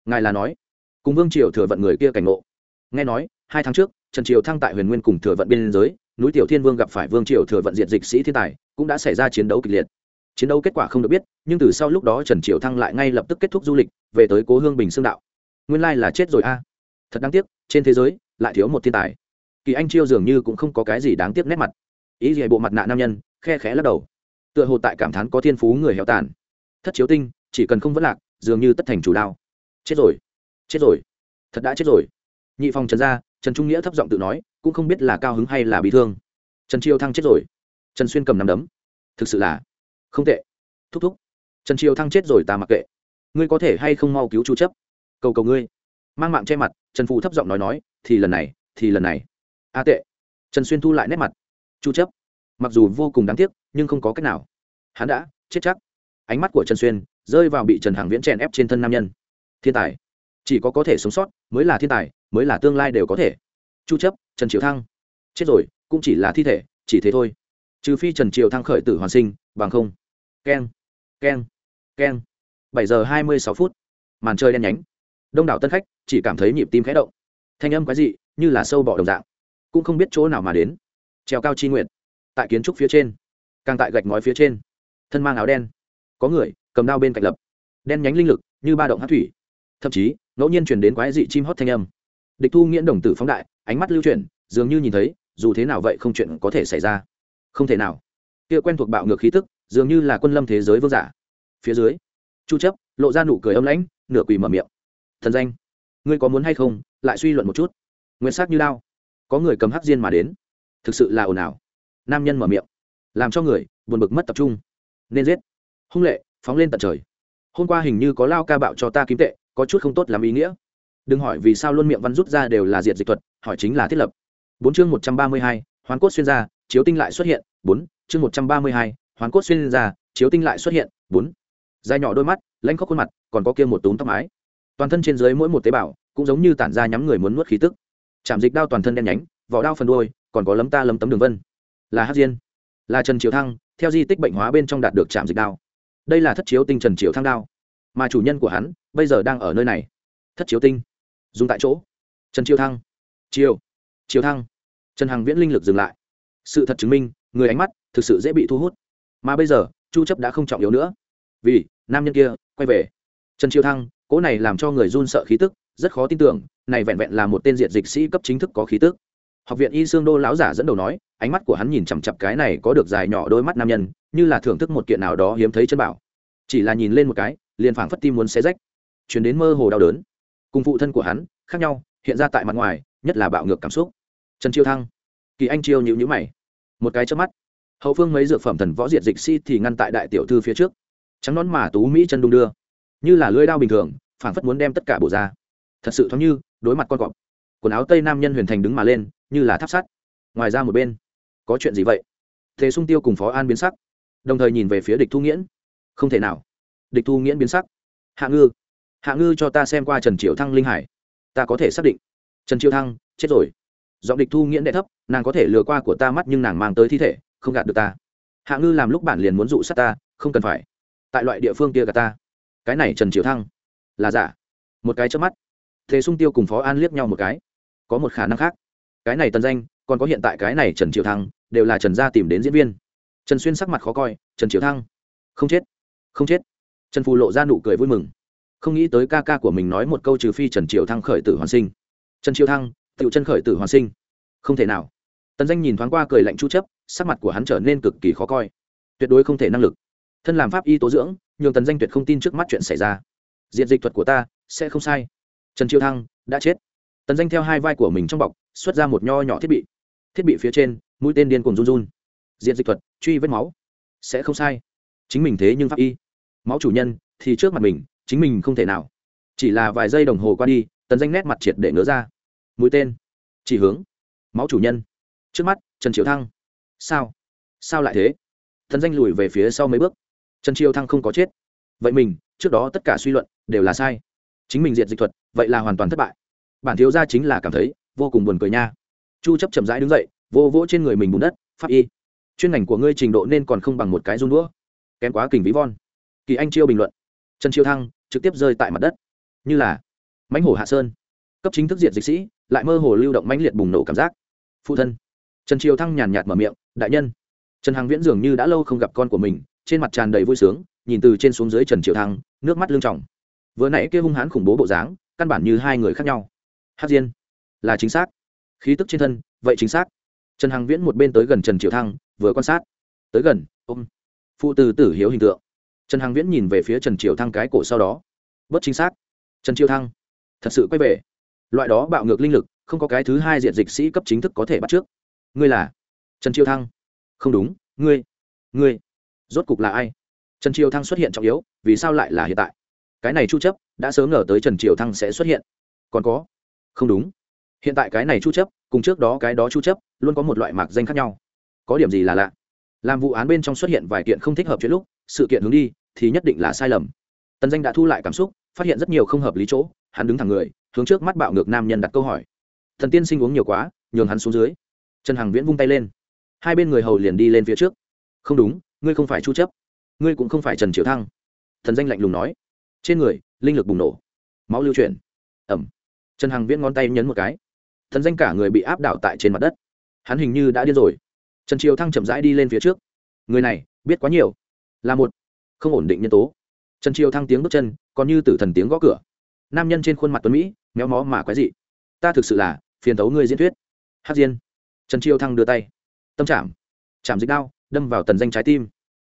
Ngài là nói, cùng vương triều thừa vận người kia cảnh ngộ. Nghe nói, hai tháng trước, trần triều thăng tại huyền nguyên cùng thừa vận biên giới, núi tiểu thiên vương gặp phải vương triều thừa vận diện dịch sĩ thiên tài cũng đã xảy ra chiến đấu kịch liệt. Chiến đấu kết quả không được biết, nhưng từ sau lúc đó trần triều thăng lại ngay lập tức kết thúc du lịch, về tới cố hương bình xương đạo. Nguyên lai là chết rồi a. Thật đáng tiếc, trên thế giới, lại thiếu một thiên tài. Kỳ anh chiêu dường như cũng không có cái gì đáng tiếc nét mặt. Ý gì bộ mặt nạ nam nhân, khe khẽ lắc đầu. Tựa hồ tại cảm thán có thiên phú người héo tàn. Thất chiếu tinh, chỉ cần không vất lạc, dường như tất thành chủ đao chết rồi chết rồi, thật đã chết rồi. Nhị phòng trần gia, trần trung nghĩa thấp giọng tự nói, cũng không biết là cao hứng hay là bị thương. Trần triều thăng chết rồi trần xuyên cầm nắm đấm. Thực sự là không tệ. Thúc thúc. Trần triều thăng chết rồi ta mặc kệ. Ngươi có thể hay không mau cứu chu chấp? Cầu cầu ngươi. Mang mạng che mặt, trần phụ thấp giọng nói nói, thì lần này, thì lần này. A tệ. Trần xuyên thu lại nét mặt. Chu chấp. Mặc dù vô cùng đáng tiếc, nhưng không có cách nào. Hắn đã chết chắc. Ánh mắt của trần xuyên rơi vào bị trần hàng viễn chèn ép trên thân nam nhân. Thiên tài. Chỉ có có thể sống sót, mới là thiên tài, mới là tương lai đều có thể. Chu chấp, trần triều thăng. Chết rồi, cũng chỉ là thi thể, chỉ thế thôi trừ phi trần triều thăng khởi tử hoàn sinh, bằng không. Keng keng keng. Bảy giờ hai mươi sáu phút. Màn chơi đen nhánh. Đông đảo tân khách chỉ cảm thấy nhịp tim khẽ động. Thanh âm quái dị, như là sâu bỏ đồng dạng. Cũng không biết chỗ nào mà đến. Treo cao chi nguyện tại kiến trúc phía trên. Càng tại gạch ngói phía trên. Thân mang áo đen. Có người, cầm đao bên cạnh lập. Đen nhánh linh lực, như ba động hát thủy. Thậm chí, ngẫu nhiên chuyển đến quái dị chim hót thanh âm. Địch thu nghiễn đồng tử phóng đại, ánh mắt lưu chuyển, dường như nhìn thấy, dù thế nào vậy không chuyện có thể xảy ra không thể nào. Kia quen thuộc bạo ngược khí tức, dường như là quân lâm thế giới vương giả. Phía dưới, chu chấp lộ ra nụ cười âm lãnh, nửa quỳ mở miệng. Thần danh, ngươi có muốn hay không, lại suy luận một chút. Nguyên sắc như đao, có người cầm hắc diên mà đến. Thực sự là ồn ào. Nam nhân mở miệng, làm cho người buồn bực mất tập trung. Nên giết. Hung lệ, phóng lên tận trời. Hôm qua hình như có lao ca bạo cho ta kiếm tệ, có chút không tốt làm ý nghĩa. Đừng hỏi vì sao luôn miệng văn rút ra đều là diệt dịch thuật, hỏi chính là thiết lập. Bốn chương một trăm ba mươi hai hoàn cốt xuyên ra chiếu tinh lại xuất hiện, bốn, chương một trăm ba mươi hai, hoàn cốt xuyên ra, chiếu tinh lại xuất hiện, bốn. Dài nhỏ đôi mắt, lanh khóc khuôn mặt, còn có kia một túm tóc mái. Toàn thân trên dưới mỗi một tế bào, cũng giống như tản ra nhắm người muốn nuốt khí tức. Chạm dịch đao toàn thân đen nhánh, vỏ đao phần đuôi, còn có lấm ta lấm tấm đường vân. Là hát diên. Là trần triều thăng, theo di tích bệnh hóa bên trong đạt được chạm dịch đao. Đây là thất chiếu tinh trần triều thăng đao. Mà chủ nhân của hắn, bây giờ đang ở nơi này. Thất chiếu tinh. Dùng tại chỗ. Trần triều thăng. Triều. Triều thăng. Trần hằng viễn linh lực dừng lại sự thật chứng minh, người ánh mắt thực sự dễ bị thu hút. Mà bây giờ, chu chấp đã không trọng yếu nữa. Vì, nam nhân kia, quay về. Trần Chiêu thăng, cố này làm cho người run sợ khí tức, rất khó tin tưởng, này vẹn vẹn là một tên diện dịch sĩ cấp chính thức có khí tức. Học viện y xương đô lão giả dẫn đầu nói, ánh mắt của hắn nhìn chằm chặp cái này có được dài nhỏ đôi mắt nam nhân, như là thưởng thức một kiện nào đó hiếm thấy chân bảo. Chỉ là nhìn lên một cái, liền phảng phất tim muốn xé rách. Chuyển đến mơ hồ đau đớn. Cùng phụ thân của hắn, khác nhau, hiện ra tại mặt ngoài, nhất là bạo ngược cảm xúc. Trần chiêu thăng. Kỳ anh chiêu nhịu nhữ mày một cái trước mắt. Hậu phương mấy dược phẩm thần võ diệt dịch si thì ngăn tại đại tiểu thư phía trước. Trắng nón mà tú mỹ chân đung đưa. Như là lưỡi đao bình thường, phảng phất muốn đem tất cả bổ ra. Thật sự thoáng như, đối mặt con cọp. Quần áo tây nam nhân huyền thành đứng mà lên, như là tháp sắt. Ngoài ra một bên, có chuyện gì vậy? Thế sung tiêu cùng phó an biến sắc. Đồng thời nhìn về phía địch thu nghiễn. Không thể nào. Địch thu nghiễn biến sắc. Hạ ngư. Hạ ngư cho ta xem qua trần triệu thăng linh hải. Ta có thể xác định. Trần triệu thăng, chết rồi giọng địch thu nghiễn đệ thấp, nàng có thể lừa qua của ta mắt nhưng nàng mang tới thi thể, không gạt được ta. Hạ ngư làm lúc bản liền muốn dụ sát ta, không cần phải. Tại loại địa phương kia gạt ta. Cái này trần triệu thăng. Là giả. Một cái trước mắt. Thế sung tiêu cùng phó an liếc nhau một cái. Có một khả năng khác. Cái này tần danh, còn có hiện tại cái này trần triệu thăng, đều là trần gia tìm đến diễn viên. Trần xuyên sắc mặt khó coi, trần triệu thăng, không chết không chết. Trần phù lộ ra nụ cười vui mừng. Không nghĩ tới ca ca của mình nói một câu trừ phi trần triệu thăng khởi tử hoàn sinh. Trần triệu thăng tựu chân khởi tử hoàn sinh. Không thể nào. Tần danh nhìn thoáng qua cười lạnh chu chấp, sắc mặt của hắn trở nên cực kỳ khó coi. Tuyệt đối không thể năng lực. Thân làm pháp y tố dưỡng, nhường tần danh tuyệt không tin trước mắt chuyện xảy ra. Diện dịch thuật của ta, sẽ không sai. Trần triệu thăng, đã chết. Tần danh theo hai vai của mình trong bọc, xuất ra một nho nhỏ thiết bị. Thiết bị phía trên, mũi tên điên cùng run run. Diện dịch thuật, truy vết máu. Sẽ không sai. Chính mình thế nhưng pháp y. Máu chủ nhân, thì trước mặt mình, chính mình không thể nào. Chỉ là vài giây đồng hồ qua đi, tần danh nét mặt triệt để ngớ ra mũi tên. Chỉ hướng. Máu chủ nhân. Trước mắt, trần triệu thăng. Sao? Sao lại thế? Thần danh lùi về phía sau mấy bước. Trần triều thăng không có chết. Vậy mình, trước đó tất cả suy luận, đều là sai. Chính mình diện dịch thuật, vậy là hoàn toàn thất bại. Bản thiếu gia chính là cảm thấy, vô cùng buồn cười nha. Chu chấp chậm rãi đứng dậy, vô vỗ trên người mình bùn đất, pháp y. Chuyên ngành của ngươi trình độ nên còn không bằng một cái run đũa. Kém quá kình ví von. Kỳ anh chiêu bình luận. Trần chiêu thăng trực tiếp rơi tại mặt đất. Như là mãnh hổ hạ sơn. Cấp chính thức diện dịch sĩ lại mơ hồ lưu động mãnh liệt bùng nổ cảm giác. Phụ thân. Trần triều thăng nhàn nhạt mở miệng, đại nhân. Trần hằng viễn dường như đã lâu không gặp con của mình, trên mặt tràn đầy vui sướng, nhìn từ trên xuống dưới trần triều thăng, nước mắt lưng tròng vừa nãy kia hung hãn khủng bố bộ dáng, căn bản như hai người khác nhau. Hát diên. Là chính xác. Khí tức trên thân, vậy chính xác. Trần hằng viễn một bên tới gần trần triều thăng, vừa quan sát. Tới gần, ôm. Phụ từ tử hiếu hình tượng. Trần hằng viễn nhìn về phía trần triều thăng cái cổ sau đó. Bất chính xác. Trần triều thăng. Thật sự quay về loại đó bạo ngược linh lực, không có cái thứ hai diện dịch sĩ cấp chính thức có thể bắt trước. Ngươi là trần triều thăng. Không đúng, ngươi ngươi rốt cục là ai? Trần triều thăng xuất hiện trọng yếu, vì sao lại là hiện tại? Cái này chu chấp, đã sớm ngờ tới trần triều thăng sẽ xuất hiện. Còn có? Không đúng. Hiện tại cái này chu chấp, cùng trước đó cái đó chu chấp, luôn có một loại mạc danh khác nhau. Có điểm gì là lạ? Làm vụ án bên trong xuất hiện vài kiện không thích hợp chuyện lúc, sự kiện hướng đi, thì nhất định là sai lầm. Tần danh đã thu lại cảm xúc, phát hiện rất nhiều không hợp lý chỗ, hắn đứng thẳng người hướng trước mắt bạo ngược nam nhân đặt câu hỏi. Thần tiên sinh uống nhiều quá, nhường hắn xuống dưới. Trần hằng viễn vung tay lên. Hai bên người hầu liền đi lên phía trước. Không đúng, ngươi không phải chu chấp. Ngươi cũng không phải trần triệu thăng. Thần danh lạnh lùng nói. Trên người, linh lực bùng nổ. Máu lưu chuyển. Ẩm. Trần hằng viễn ngón tay nhấn một cái. Thần danh cả người bị áp đảo tại trên mặt đất. Hắn hình như đã điên rồi. Trần triều thăng chậm rãi đi lên phía trước. Người này, biết quá nhiều. Là một không ổn định nhân tố. Trần triều thăng tiếng bước chân, còn như tử thần tiếng gõ cửa. Nam nhân trên khuôn mặt tuấn mỹ méo mó mà quái dị. Ta thực sự là phiền tấu ngươi diễn thuyết. Hát diên. Trần Chiêu thăng đưa tay. Tâm chạm chạm dịch đao đâm vào tần danh trái tim.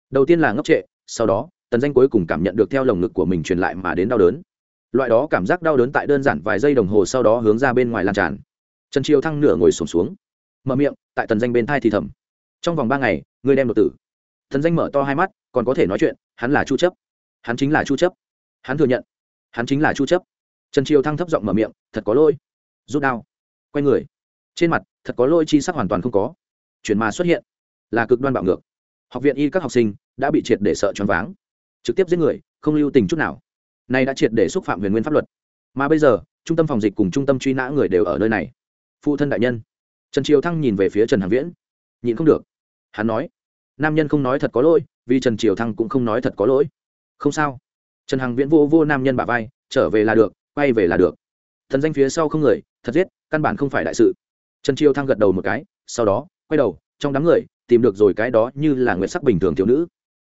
Đầu tiên là ngốc trệ sau đó tần danh cuối cùng cảm nhận được theo lồng ngực của mình truyền lại mà đến đau đớn. Loại đó cảm giác đau đớn tại đơn giản vài giây đồng hồ sau đó hướng ra bên ngoài lan tràn. Trần Chiêu thăng nửa ngồi sổm xuống, xuống mở miệng tại tần danh bên thai thì thầm. Trong vòng ba ngày ngươi đem đột tử. Tần danh mở to hai mắt còn có thể nói chuyện hắn là chu chấp. Hắn chính là chu chấp. Hắn thừa nhận. Hắn chính là chu chấp trần triều thăng thấp giọng mở miệng, thật có lỗi. Rút đao. Quay người. Trên mặt, thật có lỗi chi sắc hoàn toàn không có. Chuyển mà xuất hiện. Là cực đoan bạo ngược. Học viện y các học sinh đã bị triệt để sợ choáng váng. Trực tiếp giết người, không lưu tình chút nào. Nay đã triệt để xúc phạm huyền nguyên pháp luật. Mà bây giờ, trung tâm phòng dịch cùng trung tâm truy nã người đều ở nơi này. Phụ thân đại nhân. Trần triều thăng nhìn về phía trần hằng viễn. Nhịn không được. Hắn nói, nam nhân không nói thật có lỗi, vì trần triều thăng cũng không nói thật có lỗi. Không sao. Trần hằng viễn vô vô nam nhân bà vai, trở về là được quay về là được. Thần danh phía sau không người, thật giết, căn bản không phải đại sự. Trần triều thăng gật đầu một cái, sau đó, quay đầu, trong đám người, tìm được rồi cái đó như là nguyện sắc bình thường thiếu nữ.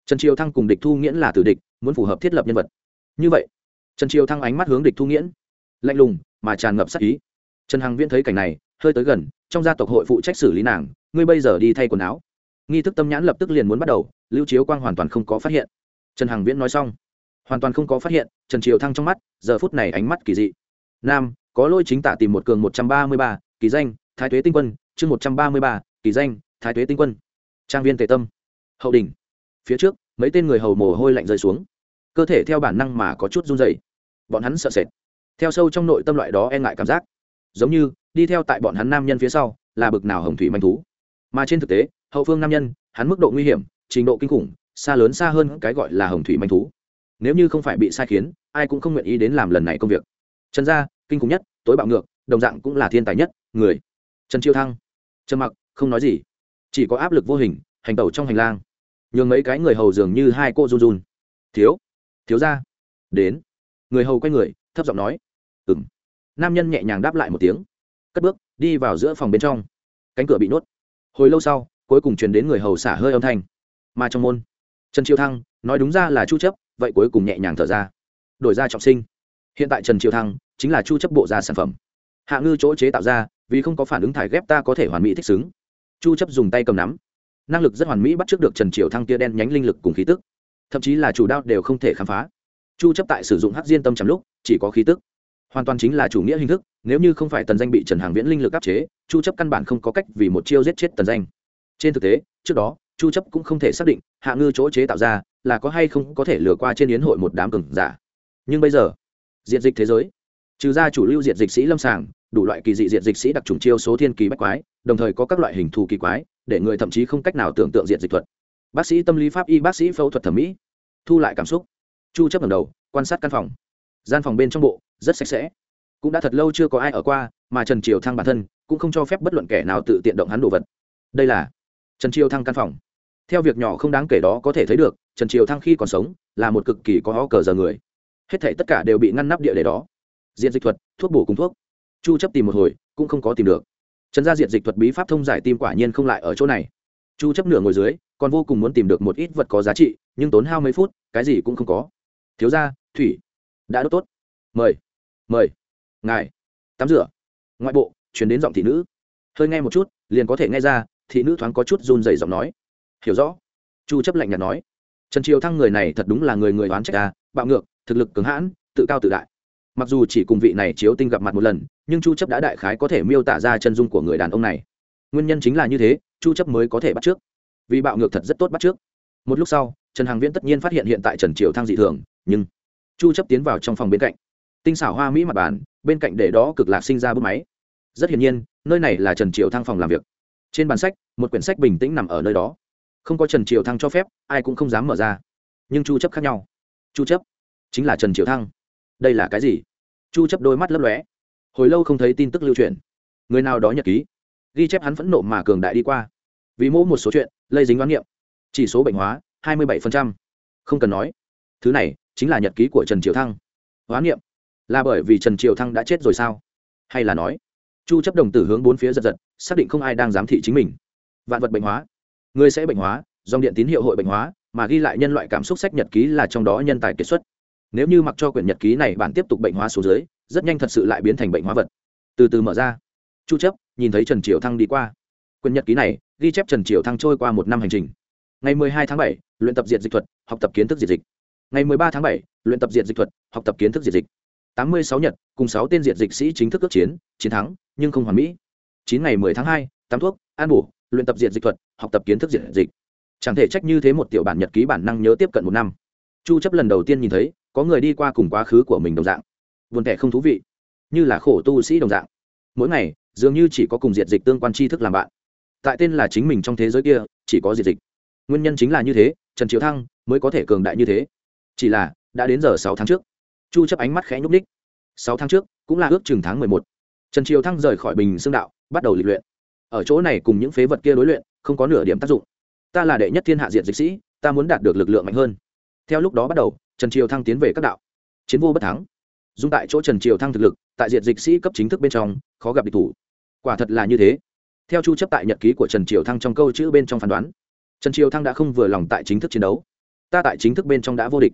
Trần triều thăng cùng địch thu nghiễn là tử địch, muốn phù hợp thiết lập nhân vật. Như vậy, trần triều thăng ánh mắt hướng địch thu nghiễn, lạnh lùng, mà tràn ngập sắc ý. Trần hằng viễn thấy cảnh này, hơi tới gần, trong gia tộc hội phụ trách xử lý nàng, ngươi bây giờ đi thay quần áo. Nghi thức tâm nhãn lập tức liền muốn bắt đầu, lưu chiếu quang hoàn toàn không có phát hiện. Trần hằng viễn nói xong hoàn toàn không có phát hiện, trần triều thăng trong mắt, giờ phút này ánh mắt kỳ dị. Nam, có lôi chính tả tìm một cường một trăm ba mươi ba, kỳ danh, thái tuế tinh quân, chương một trăm ba mươi ba, kỳ danh, thái tuế tinh quân. Trang viên tề tâm. Hậu đình phía trước, mấy tên người hầu mồ hôi lạnh rơi xuống. Cơ thể theo bản năng mà có chút run dày bọn hắn sợ sệt. Theo sâu trong nội tâm loại đó e ngại cảm giác. Giống như, đi theo tại bọn hắn nam nhân phía sau, là bực nào hồng thủy manh thú. Mà trên thực tế, hậu phương nam nhân, hắn mức độ nguy hiểm, trình độ kinh khủng, xa lớn xa hơn cái gọi là hồng thủy manh thú nếu như không phải bị sai khiến, ai cũng không nguyện ý đến làm lần này công việc. Trần gia, kinh khủng nhất, tối bạo ngược, đồng dạng cũng là thiên tài nhất, người. Trần chiêu thăng. Trần mặc, không nói gì. Chỉ có áp lực vô hình, hành tẩu trong hành lang. Nhường mấy cái người hầu dường như hai cô run run. Thiếu thiếu ra đến. Người hầu quay người, thấp giọng nói. Ừng nam nhân nhẹ nhàng đáp lại một tiếng. Cất bước, đi vào giữa phòng bên trong. Cánh cửa bị nuốt hồi lâu sau, cuối cùng truyền đến người hầu xả hơi âm thanh. Mà trong môn. Trần Chiêu thăng, nói đúng ra là chu chấp vậy cuối cùng nhẹ nhàng thở ra. Đổi ra trọng sinh. Hiện tại trần triều thăng chính là chu chấp bộ ra sản phẩm. Hạ ngư chỗ chế tạo ra, vì không có phản ứng thải ghép ta có thể hoàn mỹ thích xứng. Chu chấp dùng tay cầm nắm. Năng lực rất hoàn mỹ bắt trước được trần triều thăng tia đen nhánh linh lực cùng khí tức. Thậm chí là chủ đao đều không thể khám phá. Chu chấp tại sử dụng hắc diên tâm chấm lúc, chỉ có khí tức. Hoàn toàn chính là chủ nghĩa hình thức, nếu như không phải tần danh bị trần hàng viễn linh lực áp chế, chu chấp căn bản không có cách vì một chiêu giết chết tần danh. Trên thực tế, trước đó, chu chấp cũng không thể xác định hạ ngư chỗ chế tạo ra là có hay không có thể lừa qua trên yến hội một đám cường giả. Nhưng bây giờ, diệt dịch thế giới, trừ ra chủ lưu diệt dịch sĩ lâm sàng, đủ loại kỳ dị diệt dịch sĩ đặc trùng chiêu số thiên kỳ bách quái, đồng thời có các loại hình thù kỳ quái, để người thậm chí không cách nào tưởng tượng diệt dịch thuật. Bác sĩ tâm lý pháp y, bác sĩ phẫu thuật thẩm mỹ, thu lại cảm xúc. Chu chấp ngẩng đầu, quan sát căn phòng. Gian phòng bên trong bộ, rất sạch sẽ. Cũng đã thật lâu chưa có ai ở qua, mà trần triều thăng bản thân cũng không cho phép bất luận kẻ nào tự tiện động hắn đồ vật. Đây là trần triều thăng căn phòng theo việc nhỏ không đáng kể đó có thể thấy được, trần triều thăng khi còn sống là một cực kỳ có ho cờ giờ người. Hết thể tất cả đều bị ngăn nắp địa để đó. Diện dịch thuật, thuốc bổ cùng thuốc. Chu chấp tìm một hồi, cũng không có tìm được. Trần gia diện dịch thuật bí pháp thông giải tim quả nhiên không lại ở chỗ này. Chu chấp nửa ngồi dưới, còn vô cùng muốn tìm được một ít vật có giá trị, nhưng tốn hao mấy phút, cái gì cũng không có. Thiếu gia, thủy. Đã đốt tốt. Mời. Mời. Ngài. Tắm rửa. Ngoại bộ, chuyển đến giọng thị nữ. Hơi nghe một chút, liền có thể nghe ra, thị nữ thoáng có chút run rẩy giọng nói hiểu rõ. Chu chấp lạnh nhạt nói. Trần triều thăng người này thật đúng là người người đoán trách ta, bạo ngược, thực lực cứng hãn, tự cao tự đại. Mặc dù chỉ cùng vị này chiếu tinh gặp mặt một lần, nhưng chu chấp đã đại khái có thể miêu tả ra chân dung của người đàn ông này. Nguyên nhân chính là như thế, chu chấp mới có thể bắt trước. Vì bạo ngược thật rất tốt bắt trước. Một lúc sau, trần hằng viễn tất nhiên phát hiện hiện tại trần triều thăng dị thường, nhưng chu chấp tiến vào trong phòng bên cạnh. Tinh xảo hoa mỹ mặt bàn, bên cạnh để đó cực lạc sinh ra bút máy. Rất hiển nhiên, nơi này là trần triều thăng phòng làm việc. Trên bàn sách, một quyển sách bình tĩnh nằm ở nơi đó không có trần triều thăng cho phép, ai cũng không dám mở ra. Nhưng chu chấp khác nhau. Chu chấp chính là trần triều thăng. Đây là cái gì? Chu chấp đôi mắt lấp lóe. Hồi lâu không thấy tin tức lưu truyền. Người nào đó nhật ký. Ghi chép hắn phẫn nộ mà cường đại đi qua. Vì mỗi một số chuyện, lây dính đoán nghiệm. chỉ số bệnh hóa 27%. không cần nói. Thứ này chính là nhật ký của trần triều thăng. Đoán nghiệm. là bởi vì trần triều thăng đã chết rồi sao? Hay là nói, chu chấp đồng tử hướng bốn phía giật giật, xác định không ai đang giám thị chính mình. Vạn vật bệnh hóa người sẽ bệnh hóa dòng điện tín hiệu hội bệnh hóa mà ghi lại nhân loại cảm xúc sách nhật ký là trong đó nhân tài kiệt xuất. Nếu như mặc cho quyển nhật ký này bạn tiếp tục bệnh hóa số dưới rất nhanh thật sự lại biến thành bệnh hóa vật. Từ từ mở ra. Chu chấp nhìn thấy trần triều thăng đi qua. Quyển nhật ký này ghi chép trần triều thăng trôi qua một năm hành trình. Ngày 12 tháng 7, luyện tập diệt dịch thuật học tập kiến thức diệt dịch. Ngày 13 tháng 7, luyện tập diệt dịch thuật học tập kiến thức diệt dịch. 86 nhật cùng 6 tên diệt dịch sĩ chính thức ước chiến chiến thắng nhưng không hoàn mỹ. 9 ngày 10 tháng 2, tắm thuốc an bổ luyện tập diện dịch thuật, học tập kiến thức diện dịch. Chẳng thể trách như thế một tiểu bản nhật ký bản năng nhớ tiếp cận một năm. Chu chấp lần đầu tiên nhìn thấy, có người đi qua cùng quá khứ của mình đồng dạng. Buồn tẻ không thú vị, như là khổ tu sĩ đồng dạng. Mỗi ngày, dường như chỉ có cùng diệt dịch tương quan tri thức làm bạn. Tại tên là chính mình trong thế giới kia, chỉ có diệt dịch. Nguyên nhân chính là như thế, trần chiếu thăng mới có thể cường đại như thế. Chỉ là, đã đến giờ sáu tháng trước. Chu chấp ánh mắt khẽ nhúc ních sáu tháng trước cũng là ước chừng tháng mười một. Trần triều thăng rời khỏi bình xương đạo, bắt đầu lịch luyện ở chỗ này cùng những phế vật kia đối luyện, không có nửa điểm tác dụng. Ta là đệ nhất thiên hạ diện dịch sĩ, ta muốn đạt được lực lượng mạnh hơn. Theo lúc đó bắt đầu, trần triều thăng tiến về các đạo. Chiến vô bất thắng. Dung tại chỗ trần triều thăng thực lực, tại diện dịch sĩ cấp chính thức bên trong, khó gặp địch thủ. Quả thật là như thế. Theo chu chấp tại nhật ký của trần triều thăng trong câu chữ bên trong phán đoán, trần triều thăng đã không vừa lòng tại chính thức chiến đấu. Ta tại chính thức bên trong đã vô địch.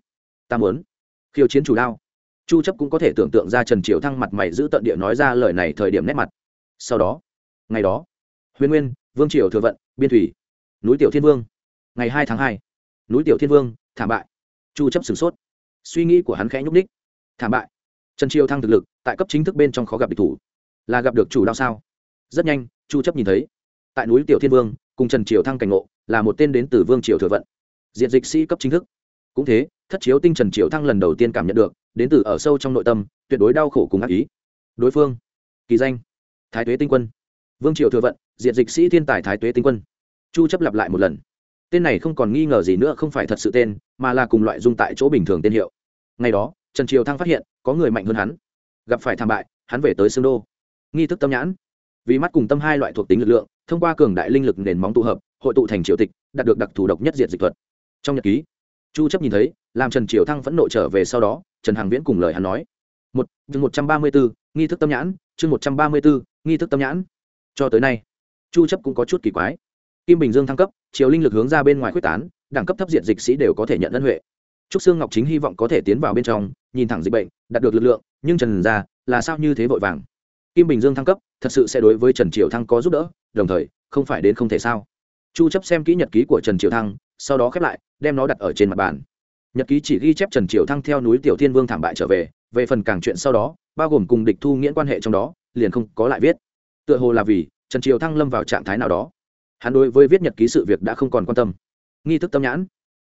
Ta muốn khiêu chiến chủ đao. Chu chấp cũng có thể tưởng tượng ra trần triều thăng mặt mày giữ tận địa nói ra lời này thời điểm nét mặt. Sau đó, ngày đó huyền nguyên, vương triều thừa vận, biên thủy. Núi tiểu thiên vương. Ngày hai tháng hai. Núi tiểu thiên vương, thảm bại. Chu chấp sửng sốt. Suy nghĩ của hắn khẽ nhúc ních thảm bại. Trần triều thăng thực lực, tại cấp chính thức bên trong khó gặp địch thủ. Là gặp được chủ đạo sao? Rất nhanh, chu chấp nhìn thấy. Tại núi tiểu thiên vương, cùng trần triều thăng cảnh ngộ, là một tên đến từ vương triều thừa vận. Diện dịch sĩ cấp chính thức. Cũng thế, thất chiếu tinh trần triều thăng lần đầu tiên cảm nhận được, đến từ ở sâu trong nội tâm, tuyệt đối đau khổ cùng ác ý. Đối phương. Kỳ danh. Thái tuế tinh quân. Vương triều thừa vận diện dịch sĩ thiên tài thái tuế tinh quân. Chu chấp lặp lại một lần. Tên này không còn nghi ngờ gì nữa, không phải thật sự tên, mà là cùng loại dung tại chỗ bình thường tên hiệu. Ngày đó, trần triều thăng phát hiện, có người mạnh hơn hắn. Gặp phải thảm bại, hắn về tới xương đô. Nghi thức tâm nhãn. Vì mắt cùng tâm hai loại thuộc tính lực lượng, thông qua cường đại linh lực nền móng tụ hợp, hội tụ thành triều tịch, đạt được đặc thù độc nhất diệt dịch thuật. Trong nhật ký, chu chấp nhìn thấy, làm trần triều thăng vẫn nộ trở về sau đó, trần hằng viễn cùng lời hắn nói. Một, chương một trăm ba mươi bốn nghi thức tâm nhãn, chương một trăm ba mươi bốn nghi thức tâm nhãn. Cho tới nay chu chấp cũng có chút kỳ quái. Kim bình dương thăng cấp, chiều linh lực hướng ra bên ngoài quyết tán, đẳng cấp thấp diện dịch sĩ đều có thể nhận ân huệ. Trúc xương ngọc chính hy vọng có thể tiến vào bên trong, nhìn thẳng dịch bệnh, đạt được lực lượng, nhưng trần ra là sao như thế vội vàng? Kim bình dương thăng cấp, thật sự sẽ đối với trần triều thăng có giúp đỡ, đồng thời, không phải đến không thể sao? Chu chấp xem kỹ nhật ký của trần triều thăng, sau đó khép lại, đem nó đặt ở trên mặt bàn. Nhật ký chỉ ghi chép trần triều thăng theo núi tiểu thiên vương thảm bại trở về về phần càng chuyện sau đó, bao gồm cùng địch thu nghiễn quan hệ trong đó, liền không có lại viết. Tựa hồ là vì trần triều thăng lâm vào trạng thái nào đó. Hắn đối với viết nhật ký sự việc đã không còn quan tâm. Nghi thức tâm nhãn.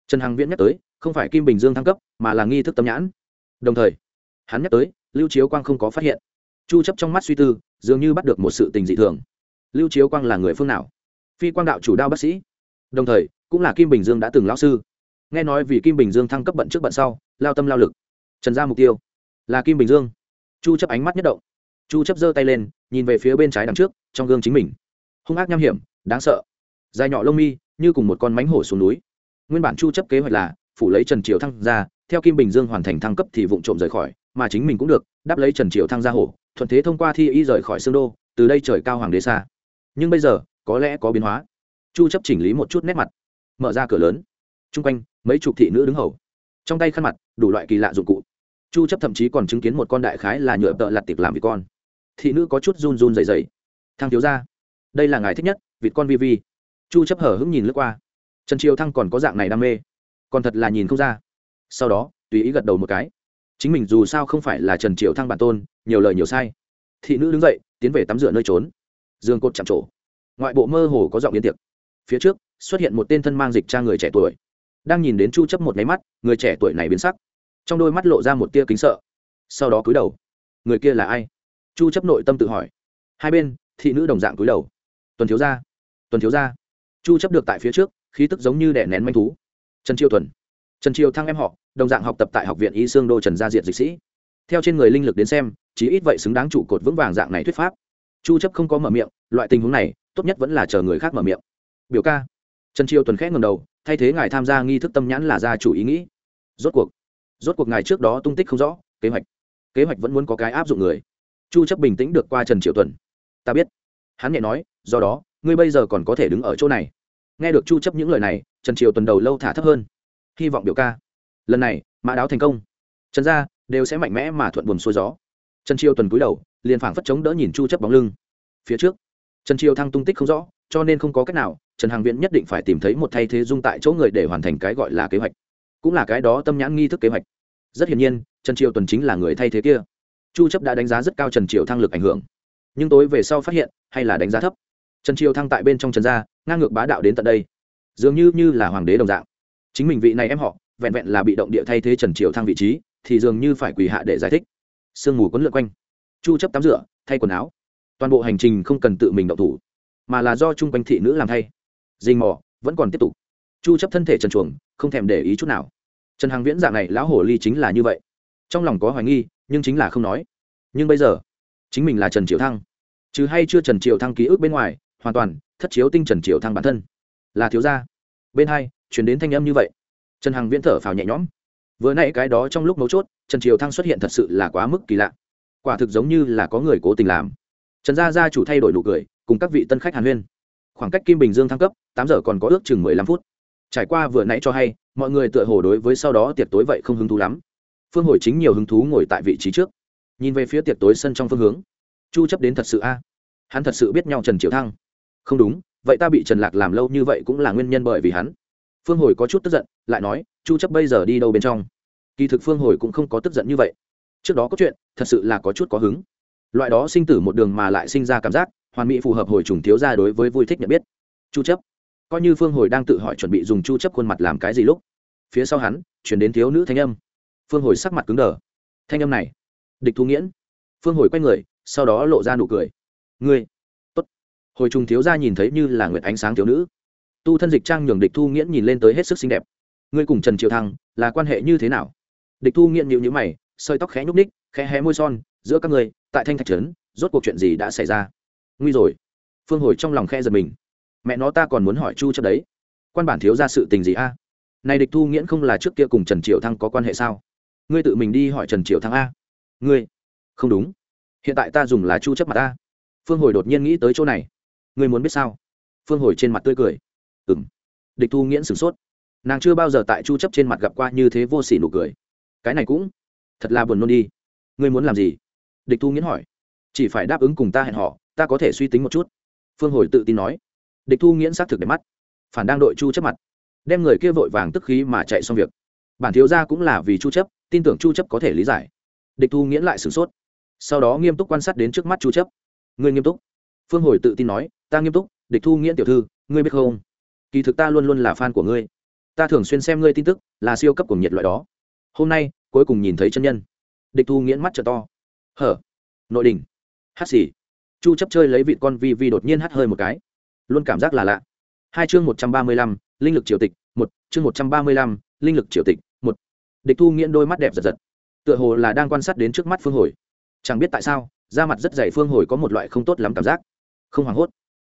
Trần hằng viễn nhắc tới, không phải kim bình dương thăng cấp, mà là nghi thức tâm nhãn. Đồng thời, hắn nhắc tới, lưu chiếu quang không có phát hiện. Chu chấp trong mắt suy tư, dường như bắt được một sự tình dị thường. Lưu chiếu quang là người phương nào? Phi quang đạo chủ đao bác sĩ. Đồng thời, cũng là kim bình dương đã từng lão sư. Nghe nói vì kim bình dương thăng cấp bận trước bận sau, lao tâm lao lực. Trần ra mục tiêu. Là kim bình dương. Chu chấp ánh mắt nhất động chu chấp giơ tay lên, nhìn về phía bên trái đằng trước, trong gương chính mình. Hung ác nham hiểm, đáng sợ. Dài nhỏ lông mi, như cùng một con mánh hổ xuống núi. Nguyên bản chu chấp kế hoạch là, phủ lấy trần triều thăng ra, theo kim bình dương hoàn thành thăng cấp thì vụng trộm rời khỏi, mà chính mình cũng được, đáp lấy trần triều thăng ra hổ, thuận thế thông qua thi y rời khỏi xương đô, từ đây trời cao hoàng đế xa. Nhưng bây giờ, có lẽ có biến hóa. Chu chấp chỉnh lý một chút nét mặt. Mở ra cửa lớn. Trung quanh, mấy chục thị nữ đứng hầu. Trong tay khăn mặt, đủ loại kỳ lạ dụng cụ. Chu chấp thậm chí còn chứng kiến một con đại khái là nhựa tợ lặt tiệc làm vì con thị nữ có chút run run rẩy rẩy. Thăng thiếu gia, đây là ngài thích nhất, vịt con vi vi. Chu chấp hở hững nhìn lướt qua. Trần triều thăng còn có dạng này đam mê. Còn thật là nhìn không ra. Sau đó, tùy ý gật đầu một cái. Chính mình dù sao không phải là trần triều thăng bản tôn, nhiều lời nhiều sai. Thị nữ đứng dậy, tiến về tắm rửa nơi trốn. Dương cột chạm trổ. Ngoại bộ mơ hồ có giọng yên tiệc. Phía trước, xuất hiện một tên thân mang dịch cha người trẻ tuổi. Đang nhìn đến chu chấp một máy mắt, người trẻ tuổi này biến sắc. Trong đôi mắt lộ ra một tia kính sợ. Sau đó cúi đầu. Người kia là ai? Chu chấp nội tâm tự hỏi. Hai bên, thị nữ đồng dạng cúi đầu. Tuần thiếu gia, tuần thiếu gia. Chu chấp được tại phía trước, khí tức giống như đè nén manh thú. Trần chiêu tuần, trần chiêu thăng em họ, đồng dạng học tập tại học viện y xương đô trần gia diện dịch sĩ. Theo trên người linh lực đến xem, chí ít vậy xứng đáng trụ cột vững vàng dạng này thuyết pháp. Chu chấp không có mở miệng, loại tình huống này, tốt nhất vẫn là chờ người khác mở miệng. Biểu ca. Trần triều tuần khẽ ngầm đầu, thay thế ngài tham gia nghi thức tâm nhãn là gia chủ ý nghĩ. Rốt cuộc rốt cuộc ngài trước đó tung tích không rõ, kế hoạch. Kế hoạch vẫn muốn có cái áp dụng người chu chấp bình tĩnh được qua trần Triệu tuần. Ta biết. Hắn nhẹ nói, do đó, ngươi bây giờ còn có thể đứng ở chỗ này. Nghe được chu chấp những lời này, trần Triệu tuần đầu lâu thả thấp hơn. Hy vọng biểu ca, lần này, mã đáo thành công. Trần gia đều sẽ mạnh mẽ mà thuận buồm xuôi gió. Trần Triệu tuần cúi đầu, liền phảng phất chống đỡ nhìn chu chấp bóng lưng. Phía trước, trần Triệu thăng tung tích không rõ, cho nên không có cách nào, trần hàng viễn nhất định phải tìm thấy một thay thế dung tại chỗ người để hoàn thành cái gọi là kế hoạch. Cũng là cái đó tâm nhãn nghi thức kế hoạch. Rất hiển nhiên, trần Triệu tuần chính là người thay thế kia chu chấp đã đánh giá rất cao trần triều thăng lực ảnh hưởng. Nhưng tối về sau phát hiện, hay là đánh giá thấp. Trần triều thăng tại bên trong trần gia, ngang ngược bá đạo đến tận đây. Dường như như là hoàng đế đồng dạng. Chính mình vị này em họ, vẹn vẹn là bị động địa thay thế trần triều thăng vị trí, thì dường như phải quỳ hạ để giải thích. Sương mù quấn lượn quanh. Chu chấp tắm rửa, thay quần áo. Toàn bộ hành trình không cần tự mình động thủ, mà là do chung quanh thị nữ làm thay. Dình mò, vẫn còn tiếp tục. Chu chấp thân thể trần chuồng, không thèm để ý chút nào. Trần hằng viễn dạng này, lão hổ ly chính là như vậy. Trong lòng có hoài nghi nhưng chính là không nói. Nhưng bây giờ, chính mình là trần triệu thăng. Chứ hay chưa trần triệu thăng ký ức bên ngoài, hoàn toàn thất chiếu tinh trần triệu thăng bản thân. Là thiếu gia. Bên hai chuyển đến thanh âm như vậy. Trần hằng viễn thở phào nhẹ nhõm. Vừa nãy cái đó trong lúc mấu chốt, trần triều thăng xuất hiện thật sự là quá mức kỳ lạ. Quả thực giống như là có người cố tình làm. Trần gia gia chủ thay đổi nụ cười, cùng các vị tân khách hàn huyên. Khoảng cách kim bình dương thăng cấp, tám giờ còn có ước chừng mười lăm phút. Trải qua vừa nãy cho hay, mọi người tựa hồ đối với sau đó tiệc tối vậy không hứng thú lắm phương hồi chính nhiều hứng thú ngồi tại vị trí trước, nhìn về phía tiệc tối sân trong phương hướng. Chu chấp đến thật sự a? Hắn thật sự biết nhau trần triệu thăng. Không đúng, vậy ta bị trần lạc làm lâu như vậy cũng là nguyên nhân bởi vì hắn. Phương hồi có chút tức giận, lại nói, chu chấp bây giờ đi đâu bên trong? Kỳ thực phương hồi cũng không có tức giận như vậy. Trước đó có chuyện, thật sự là có chút có hứng. Loại đó sinh tử một đường mà lại sinh ra cảm giác, hoàn mỹ phù hợp hồi trùng thiếu gia đối với vui thích nhận biết. Chu chấp. Coi như phương hồi đang tự hỏi chuẩn bị dùng chu chấp khuôn mặt làm cái gì lúc, phía sau hắn, chuyển đến thiếu nữ thanh âm phương hồi sắc mặt cứng đờ. Thanh âm này, địch thu nghiễn. Phương hồi quay người, sau đó lộ ra nụ cười. Ngươi, tốt. Hồi trùng thiếu ra nhìn thấy như là nguyệt ánh sáng thiếu nữ. Tu thân dịch trang nhường địch thu nghiễn nhìn lên tới hết sức xinh đẹp. Ngươi cùng trần Triệu thăng, là quan hệ như thế nào? Địch thu nghiễn nhịu nhữ mày, sợi tóc khẽ nhúc ních khẽ hé môi son, giữa các người, tại thanh thạch trấn, rốt cuộc chuyện gì đã xảy ra? Nguy rồi. Phương hồi trong lòng khe giật mình. Mẹ nó ta còn muốn hỏi chu chấp đấy. Quan bản thiếu ra sự tình gì a? Này địch thu nghiễn không là trước kia cùng trần Triệu thăng có quan hệ sao? Ngươi tự mình đi hỏi trần triều thăng a. Ngươi? Không đúng. Hiện tại ta dùng là chu chấp mặt ta phương hồi đột nhiên nghĩ tới chỗ này. Ngươi muốn biết sao? Phương hồi trên mặt tươi cười. Ừm. Địch thu nghiễn sửng sốt. Nàng chưa bao giờ tại chu chấp trên mặt gặp qua như thế vô sỉ nụ cười. Cái này cũng thật là buồn nôn đi. Ngươi muốn làm gì? Địch thu nghiễn hỏi. Chỉ phải đáp ứng cùng ta hẹn họ ta có thể suy tính một chút. Phương hồi tự tin nói. Địch thu nghiễn xác thực để mắt. Phản đang đội chu chấp mặt. Đem người kia vội vàng tức khí mà chạy xong việc. Bản thiếu gia cũng là vì chu chấp tin tưởng chu chấp có thể lý giải. Địch thu nghiễn lại sửng sốt. Sau đó nghiêm túc quan sát đến trước mắt chu chấp. Ngươi nghiêm túc. Phương hồi tự tin nói, ta nghiêm túc, địch thu nghiễn tiểu thư, ngươi biết không? Kỳ thực ta luôn luôn là fan của ngươi. Ta thường xuyên xem ngươi tin tức, là siêu cấp cùng nhiệt loại đó. Hôm nay, cuối cùng nhìn thấy chân nhân. Địch thu nghiễn mắt trợ to. Hở? Nội đình? Hát xì? Chu chấp chơi lấy vịt con vi vi đột nhiên hắt hơi một cái. Luôn cảm giác là lạ. Hai chương một trăm ba mươi lăm, linh lực triều tịch, một, chương một trăm ba mươi lăm, linh lực triều tịch địch thu nghiễn đôi mắt đẹp giật giật. Tựa hồ là đang quan sát đến trước mắt phương hồi. Chẳng biết tại sao, da mặt rất dày phương hồi có một loại không tốt lắm cảm giác. Không hoảng hốt.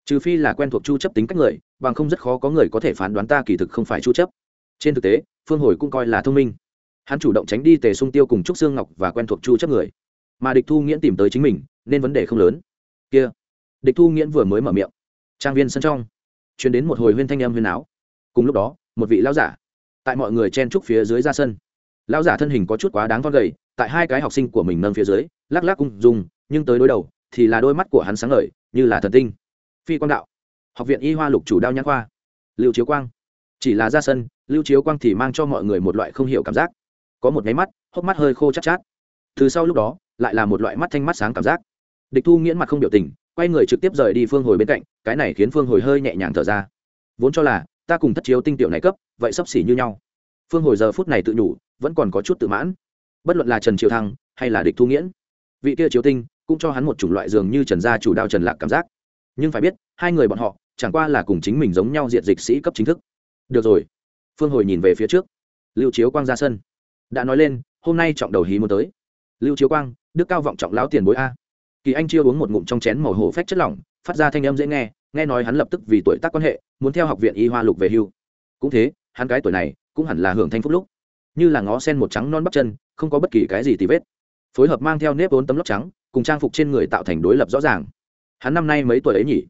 Trừ phi là quen thuộc chu chấp tính cách người, bằng không rất khó có người có thể phán đoán ta kỳ thực không phải chu chấp. Trên thực tế, phương hồi cũng coi là thông minh. Hắn chủ động tránh đi tề sung tiêu cùng trúc xương ngọc và quen thuộc chu chấp người. Mà địch thu nghiễn tìm tới chính mình, nên vấn đề không lớn. Kia. Địch thu nghiễn vừa mới mở miệng. Trang viên sân trong. Chuyển đến một hồi huyên thanh âm huyên áo. Cùng lúc đó, một vị lão giả. Tại mọi người chen trúc phía dưới ra sân lão giả thân hình có chút quá đáng con gầy, tại hai cái học sinh của mình nâng phía dưới, lắc lắc cung dùng nhưng tới đối đầu, thì là đôi mắt của hắn sáng ngời, như là thần tinh. Phi quang đạo, học viện y hoa lục chủ đao nhãn khoa, lưu chiếu quang. Chỉ là ra sân, lưu chiếu quang thì mang cho mọi người một loại không hiểu cảm giác. Có một máy mắt, hốc mắt hơi khô chát chát. Từ sau lúc đó, lại là một loại mắt thanh mắt sáng cảm giác. Địch thu nghiễn mặt không biểu tình, quay người trực tiếp rời đi phương hồi bên cạnh, cái này khiến phương hồi hơi nhẹ nhàng thở ra. Vốn cho là, ta cùng thất chiếu tinh tiểu này cấp, vậy sắp xỉ như nhau. Phương hồi giờ phút này tự nhủ vẫn còn có chút tự mãn. Bất luận là trần triều thăng hay là địch thu nghiễn, vị kia chiếu tinh cũng cho hắn một chủng loại dường như trần gia chủ đao trần lạc cảm giác. Nhưng phải biết, hai người bọn họ chẳng qua là cùng chính mình giống nhau diện dịch sĩ cấp chính thức. Được rồi. Phương hồi nhìn về phía trước. Lưu chiếu quang ra sân. Đã nói lên, hôm nay trọng đầu hí muốn tới. Lưu chiếu quang, đức cao vọng trọng lão tiền bối a. Kỳ anh chưa uống một ngụm trong chén màu hổ phách chất lỏng, phát ra thanh âm dễ nghe nghe nói hắn lập tức vì tuổi tác quan hệ, muốn theo học viện y hoa lục về hưu. Cũng thế, hắn cái tuổi này cũng hẳn là hưởng thanh phúc lúc như là ngó sen một trắng non bắp chân, không có bất kỳ cái gì tì vết. Phối hợp mang theo nếp vốn tấm lóc trắng, cùng trang phục trên người tạo thành đối lập rõ ràng. Hắn năm nay mấy tuổi ấy nhỉ?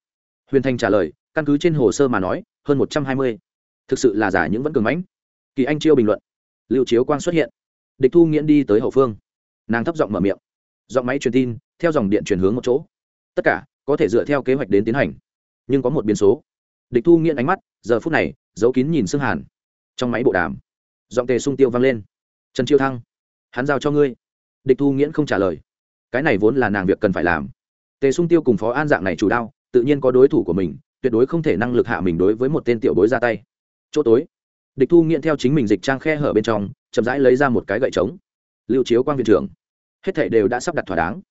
Huyền thanh trả lời, căn cứ trên hồ sơ mà nói, hơn một trăm hai mươi. Thực sự là giả những vẫn cường mãnh. Kỳ anh chiêu bình luận. Liệu chiếu quang xuất hiện. Địch thu nghiễn đi tới hậu phương. Nàng thấp giọng mở miệng. Giọng máy truyền tin, theo dòng điện chuyển hướng một chỗ. Tất cả, có thể dựa theo kế hoạch đến tiến hành. Nhưng có một biến số. Địch thu nghiễn ánh mắt, giờ phút này, giấu kín nhìn xương hàn. Trong máy bộ đàm giọng tề sung tiêu vang lên. Trần chiêu thăng, hắn giao cho ngươi. Địch thu nghiễn không trả lời. Cái này vốn là nàng việc cần phải làm. Tề sung tiêu cùng phó an dạng này chủ đao, tự nhiên có đối thủ của mình, tuyệt đối không thể năng lực hạ mình đối với một tên tiểu bối ra tay. Chỗ tối, địch thu nghiện theo chính mình dịch trang khe hở bên trong, chậm rãi lấy ra một cái gậy trống. Lưu chiếu quang viện trưởng. Hết thảy đều đã sắp đặt thỏa đáng.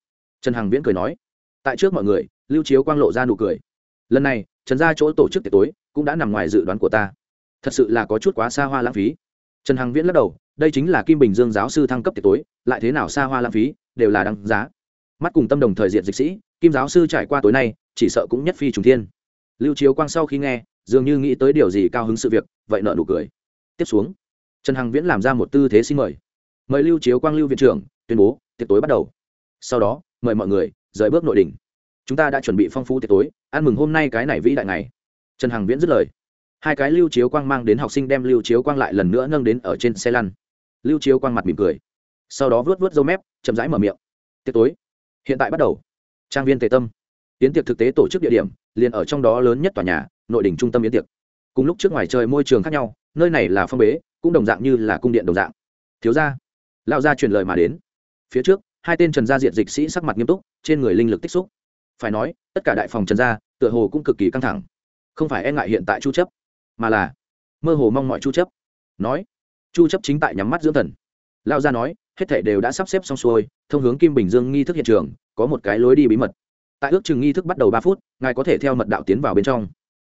Trần hằng viễn cười nói. Tại trước mọi người, lưu chiếu quang lộ ra nụ cười. Lần này, trần ra chỗ tổ chức tiệc tối cũng đã nằm ngoài dự đoán của ta. Thật sự là có chút quá xa hoa lãng phí trần hằng viễn lắc đầu, đây chính là kim bình dương giáo sư thăng cấp tiệc tối, lại thế nào xa hoa lãng phí, đều là đăng giá. Mắt cùng tâm đồng thời diện dịch sĩ, kim giáo sư trải qua tối nay, chỉ sợ cũng nhất phi trùng thiên. Lưu chiếu quang sau khi nghe, dường như nghĩ tới điều gì cao hứng sự việc, vậy nợ nụ cười. Tiếp xuống, trần hằng viễn làm ra một tư thế xin mời. Mời lưu chiếu quang lưu viện trưởng, tuyên bố, tiệc tối bắt đầu. Sau đó, mời mọi người, rời bước nội đình chúng ta đã chuẩn bị phong phú tiệc tối, ăn mừng hôm nay cái này vĩ đại ngày. Trần hằng viễn dứt lời hai cái lưu chiếu quang mang đến học sinh đem lưu chiếu quang lại lần nữa nâng đến ở trên xe lăn. Lưu chiếu quang mặt mỉm cười. Sau đó vớt vớt dâu mép, chậm rãi mở miệng. Tiệc tối, hiện tại bắt đầu. Trang viên tề tâm. Yến tiệc thực tế tổ chức địa điểm, liền ở trong đó lớn nhất tòa nhà, nội đỉnh trung tâm yến tiệc. Cùng lúc trước ngoài trời môi trường khác nhau, nơi này là phong bế, cũng đồng dạng như là cung điện đồng dạng. Thiếu gia. Lão gia truyền lời mà đến. Phía trước, hai tên trần gia diện dịch sĩ sắc mặt nghiêm túc, trên người linh lực tích xúc. Phải nói, tất cả đại phòng trần gia, tựa hồ cũng cực kỳ căng thẳng. Không phải e ngại hiện tại chu chấp mà là mơ hồ mong mọi chu chấp. Nói, chu chấp chính tại nhắm mắt dưỡng thần. Lao gia nói, hết thảy đều đã sắp xếp xong xuôi, thông hướng kim bình dương nghi thức hiện trường, có một cái lối đi bí mật. Tại ước chừng nghi thức bắt đầu ba phút, ngài có thể theo mật đạo tiến vào bên trong.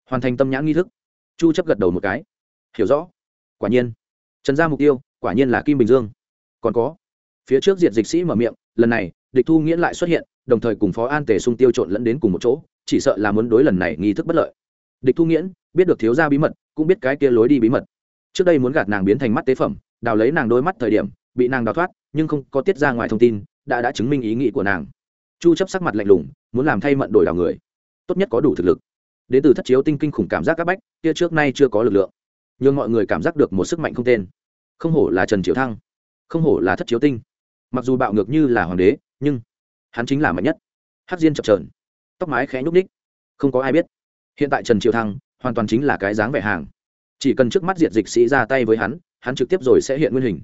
Hoàn thành tâm nhãn nghi thức. Chu chấp gật đầu một cái. Hiểu rõ. Quả nhiên. Trần gia mục tiêu, quả nhiên là kim bình dương. Còn có, phía trước diệt dịch sĩ mở miệng, lần này, địch thu nghiễn lại xuất hiện, đồng thời cùng phó an tề sung tiêu trộn lẫn đến cùng một chỗ, chỉ sợ là muốn đối lần này nghi thức bất lợi địch thu nghiễn biết được thiếu gia bí mật, cũng biết cái kia lối đi bí mật. Trước đây muốn gạt nàng biến thành mắt tế phẩm, đào lấy nàng đôi mắt thời điểm, bị nàng đào thoát, nhưng không có tiết ra ngoài thông tin, đã đã chứng minh ý nghĩ của nàng. Chu chấp sắc mặt lạnh lùng, muốn làm thay mận đổi đào người. Tốt nhất có đủ thực lực. Đến từ thất chiếu tinh kinh khủng cảm giác các bách, kia trước nay chưa có lực lượng. Nhưng mọi người cảm giác được một sức mạnh không tên. Không hổ là trần triều thăng. Không hổ là thất chiếu tinh. Mặc dù bạo ngược như là hoàng đế, nhưng hắn chính là mạnh nhất. Hắc diên chập trờn tóc mái khẽ nhúc ních không có ai biết hiện tại trần triều thăng hoàn toàn chính là cái dáng vẻ hàng. Chỉ cần trước mắt diệt dịch sĩ ra tay với hắn hắn trực tiếp rồi sẽ hiện nguyên hình.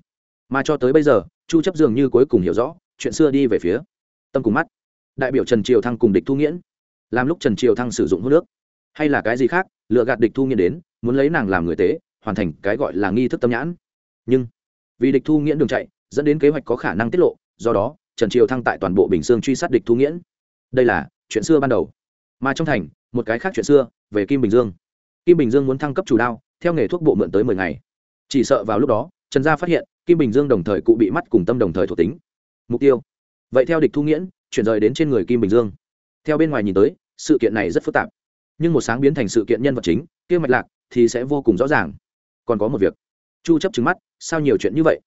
Mà cho tới bây giờ, chu chấp dường như cuối cùng hiểu rõ, chuyện xưa đi về phía. Tâm cùng mắt. Đại biểu trần triều thăng cùng địch thu nghiễn. Làm lúc trần triều thăng sử dụng hút nước. Hay là cái gì khác lựa gạt địch thu nghiễn đến, muốn lấy nàng làm người tế, hoàn thành cái gọi là nghi thức tâm nhãn. Nhưng, vì địch thu nghiễn đường chạy, dẫn đến kế hoạch có khả năng tiết lộ, do đó, trần triều thăng tại toàn bộ bình dương truy sát địch thu nghiễn. Đây là chuyện xưa ban đầu mà trong thành, một cái khác chuyện xưa, về kim bình dương. Kim bình dương muốn thăng cấp chủ đao, theo nghề thuốc bộ mượn tới mười ngày. Chỉ sợ vào lúc đó, trần gia phát hiện, kim bình dương đồng thời cụ bị mắt cùng tâm đồng thời thuộc tính. Mục tiêu. Vậy theo địch thu nghiễn, chuyển rời đến trên người kim bình dương. Theo bên ngoài nhìn tới, sự kiện này rất phức tạp. Nhưng một sáng biến thành sự kiện nhân vật chính, kia mạch lạc, thì sẽ vô cùng rõ ràng. Còn có một việc. Chu chấp trứng mắt, sao nhiều chuyện như vậy?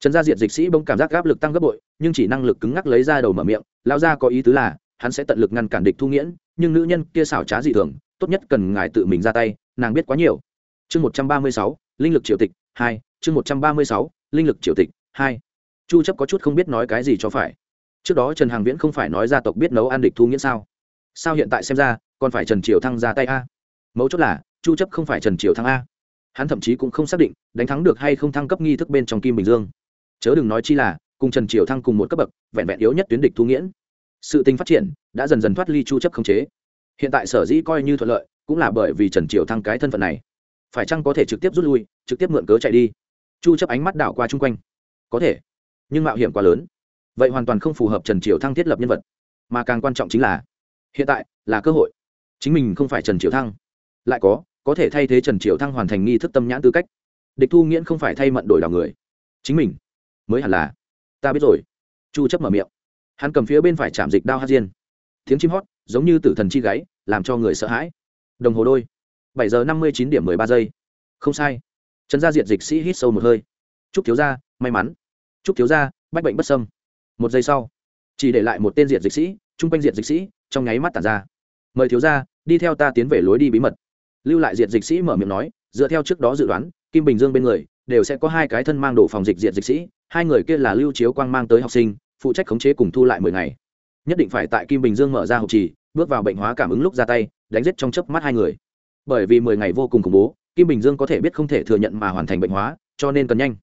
Trần gia diệt dịch sĩ bông cảm giác áp lực tăng gấp bội, nhưng chỉ năng lực cứng ngắc lấy ra đầu mở miệng lao ra có ý tứ là, hắn sẽ tận lực ngăn cản địch thu nghiễn nhưng nữ nhân kia xảo trá dị thường, tốt nhất cần ngài tự mình ra tay, nàng biết quá nhiều. Chương một trăm ba mươi sáu, linh lực triều tịch hai, chương một trăm ba mươi sáu, linh lực triều tịch hai. Chu chấp có chút không biết nói cái gì cho phải. Trước đó trần hàng viễn không phải nói gia tộc biết nấu ăn địch thu nghĩa sao? Sao hiện tại xem ra, còn phải trần triều thăng ra tay a? Mấu chốt là, chu chấp không phải trần triều thăng a. Hắn thậm chí cũng không xác định, đánh thắng được hay không thăng cấp nghi thức bên trong kim bình dương. Chớ đừng nói chi là, cùng trần triều thăng cùng một cấp bậc, vẹn vẹn yếu nhất tuyến địch thu nghiễn sự tình phát triển đã dần dần thoát ly chu chấp khống chế. Hiện tại sở dĩ coi như thuận lợi, cũng là bởi vì trần triều thăng cái thân phận này. Phải chăng có thể trực tiếp rút lui, trực tiếp mượn cớ chạy đi? Chu chấp ánh mắt đảo qua chung quanh. Có thể, nhưng mạo hiểm quá lớn. Vậy hoàn toàn không phù hợp trần triều thăng thiết lập nhân vật. Mà càng quan trọng chính là, hiện tại là cơ hội. Chính mình không phải trần triều thăng. Lại có có thể thay thế trần triều thăng hoàn thành nghi thức tâm nhãn tư cách. Địch thu nghiễn không phải thay mận đổi đảo người. Chính mình, mới hẳn là, ta biết rồi. Chu chấp mở miệng. Hắn cầm phía bên phải chạm dịch đao hát diên tiếng chim hót, giống như tử thần chi gáy, làm cho người sợ hãi. Đồng hồ đôi. Bảy giờ năm mươi chín điểm mười ba giây. Không sai. Trần gia diệt dịch sĩ hít sâu một hơi. Chúc thiếu gia, may mắn. Chúc thiếu gia, bách bệnh bất sâm một giây sau, chỉ để lại một tên diệt dịch sĩ, chung quanh diệt dịch sĩ, trong nháy mắt tàn ra. Mời thiếu gia, đi theo ta tiến về lối đi bí mật. Lưu lại diệt dịch sĩ mở miệng nói, dựa theo trước đó dự đoán, kim bình dương bên người đều sẽ có hai cái thân mang đồ phòng dịch diệt dịch sĩ, hai người kia là lưu chiếu quang mang tới học sinh, phụ trách khống chế cùng thu lại mười ngày nhất định phải tại kim bình dương mở ra hậu trì, bước vào bệnh hóa cảm ứng lúc ra tay, đánh giết trong chớp mắt hai người. Bởi vì mười ngày vô cùng khủng bố, kim bình dương có thể biết không thể thừa nhận mà hoàn thành bệnh hóa, cho nên cần nhanh.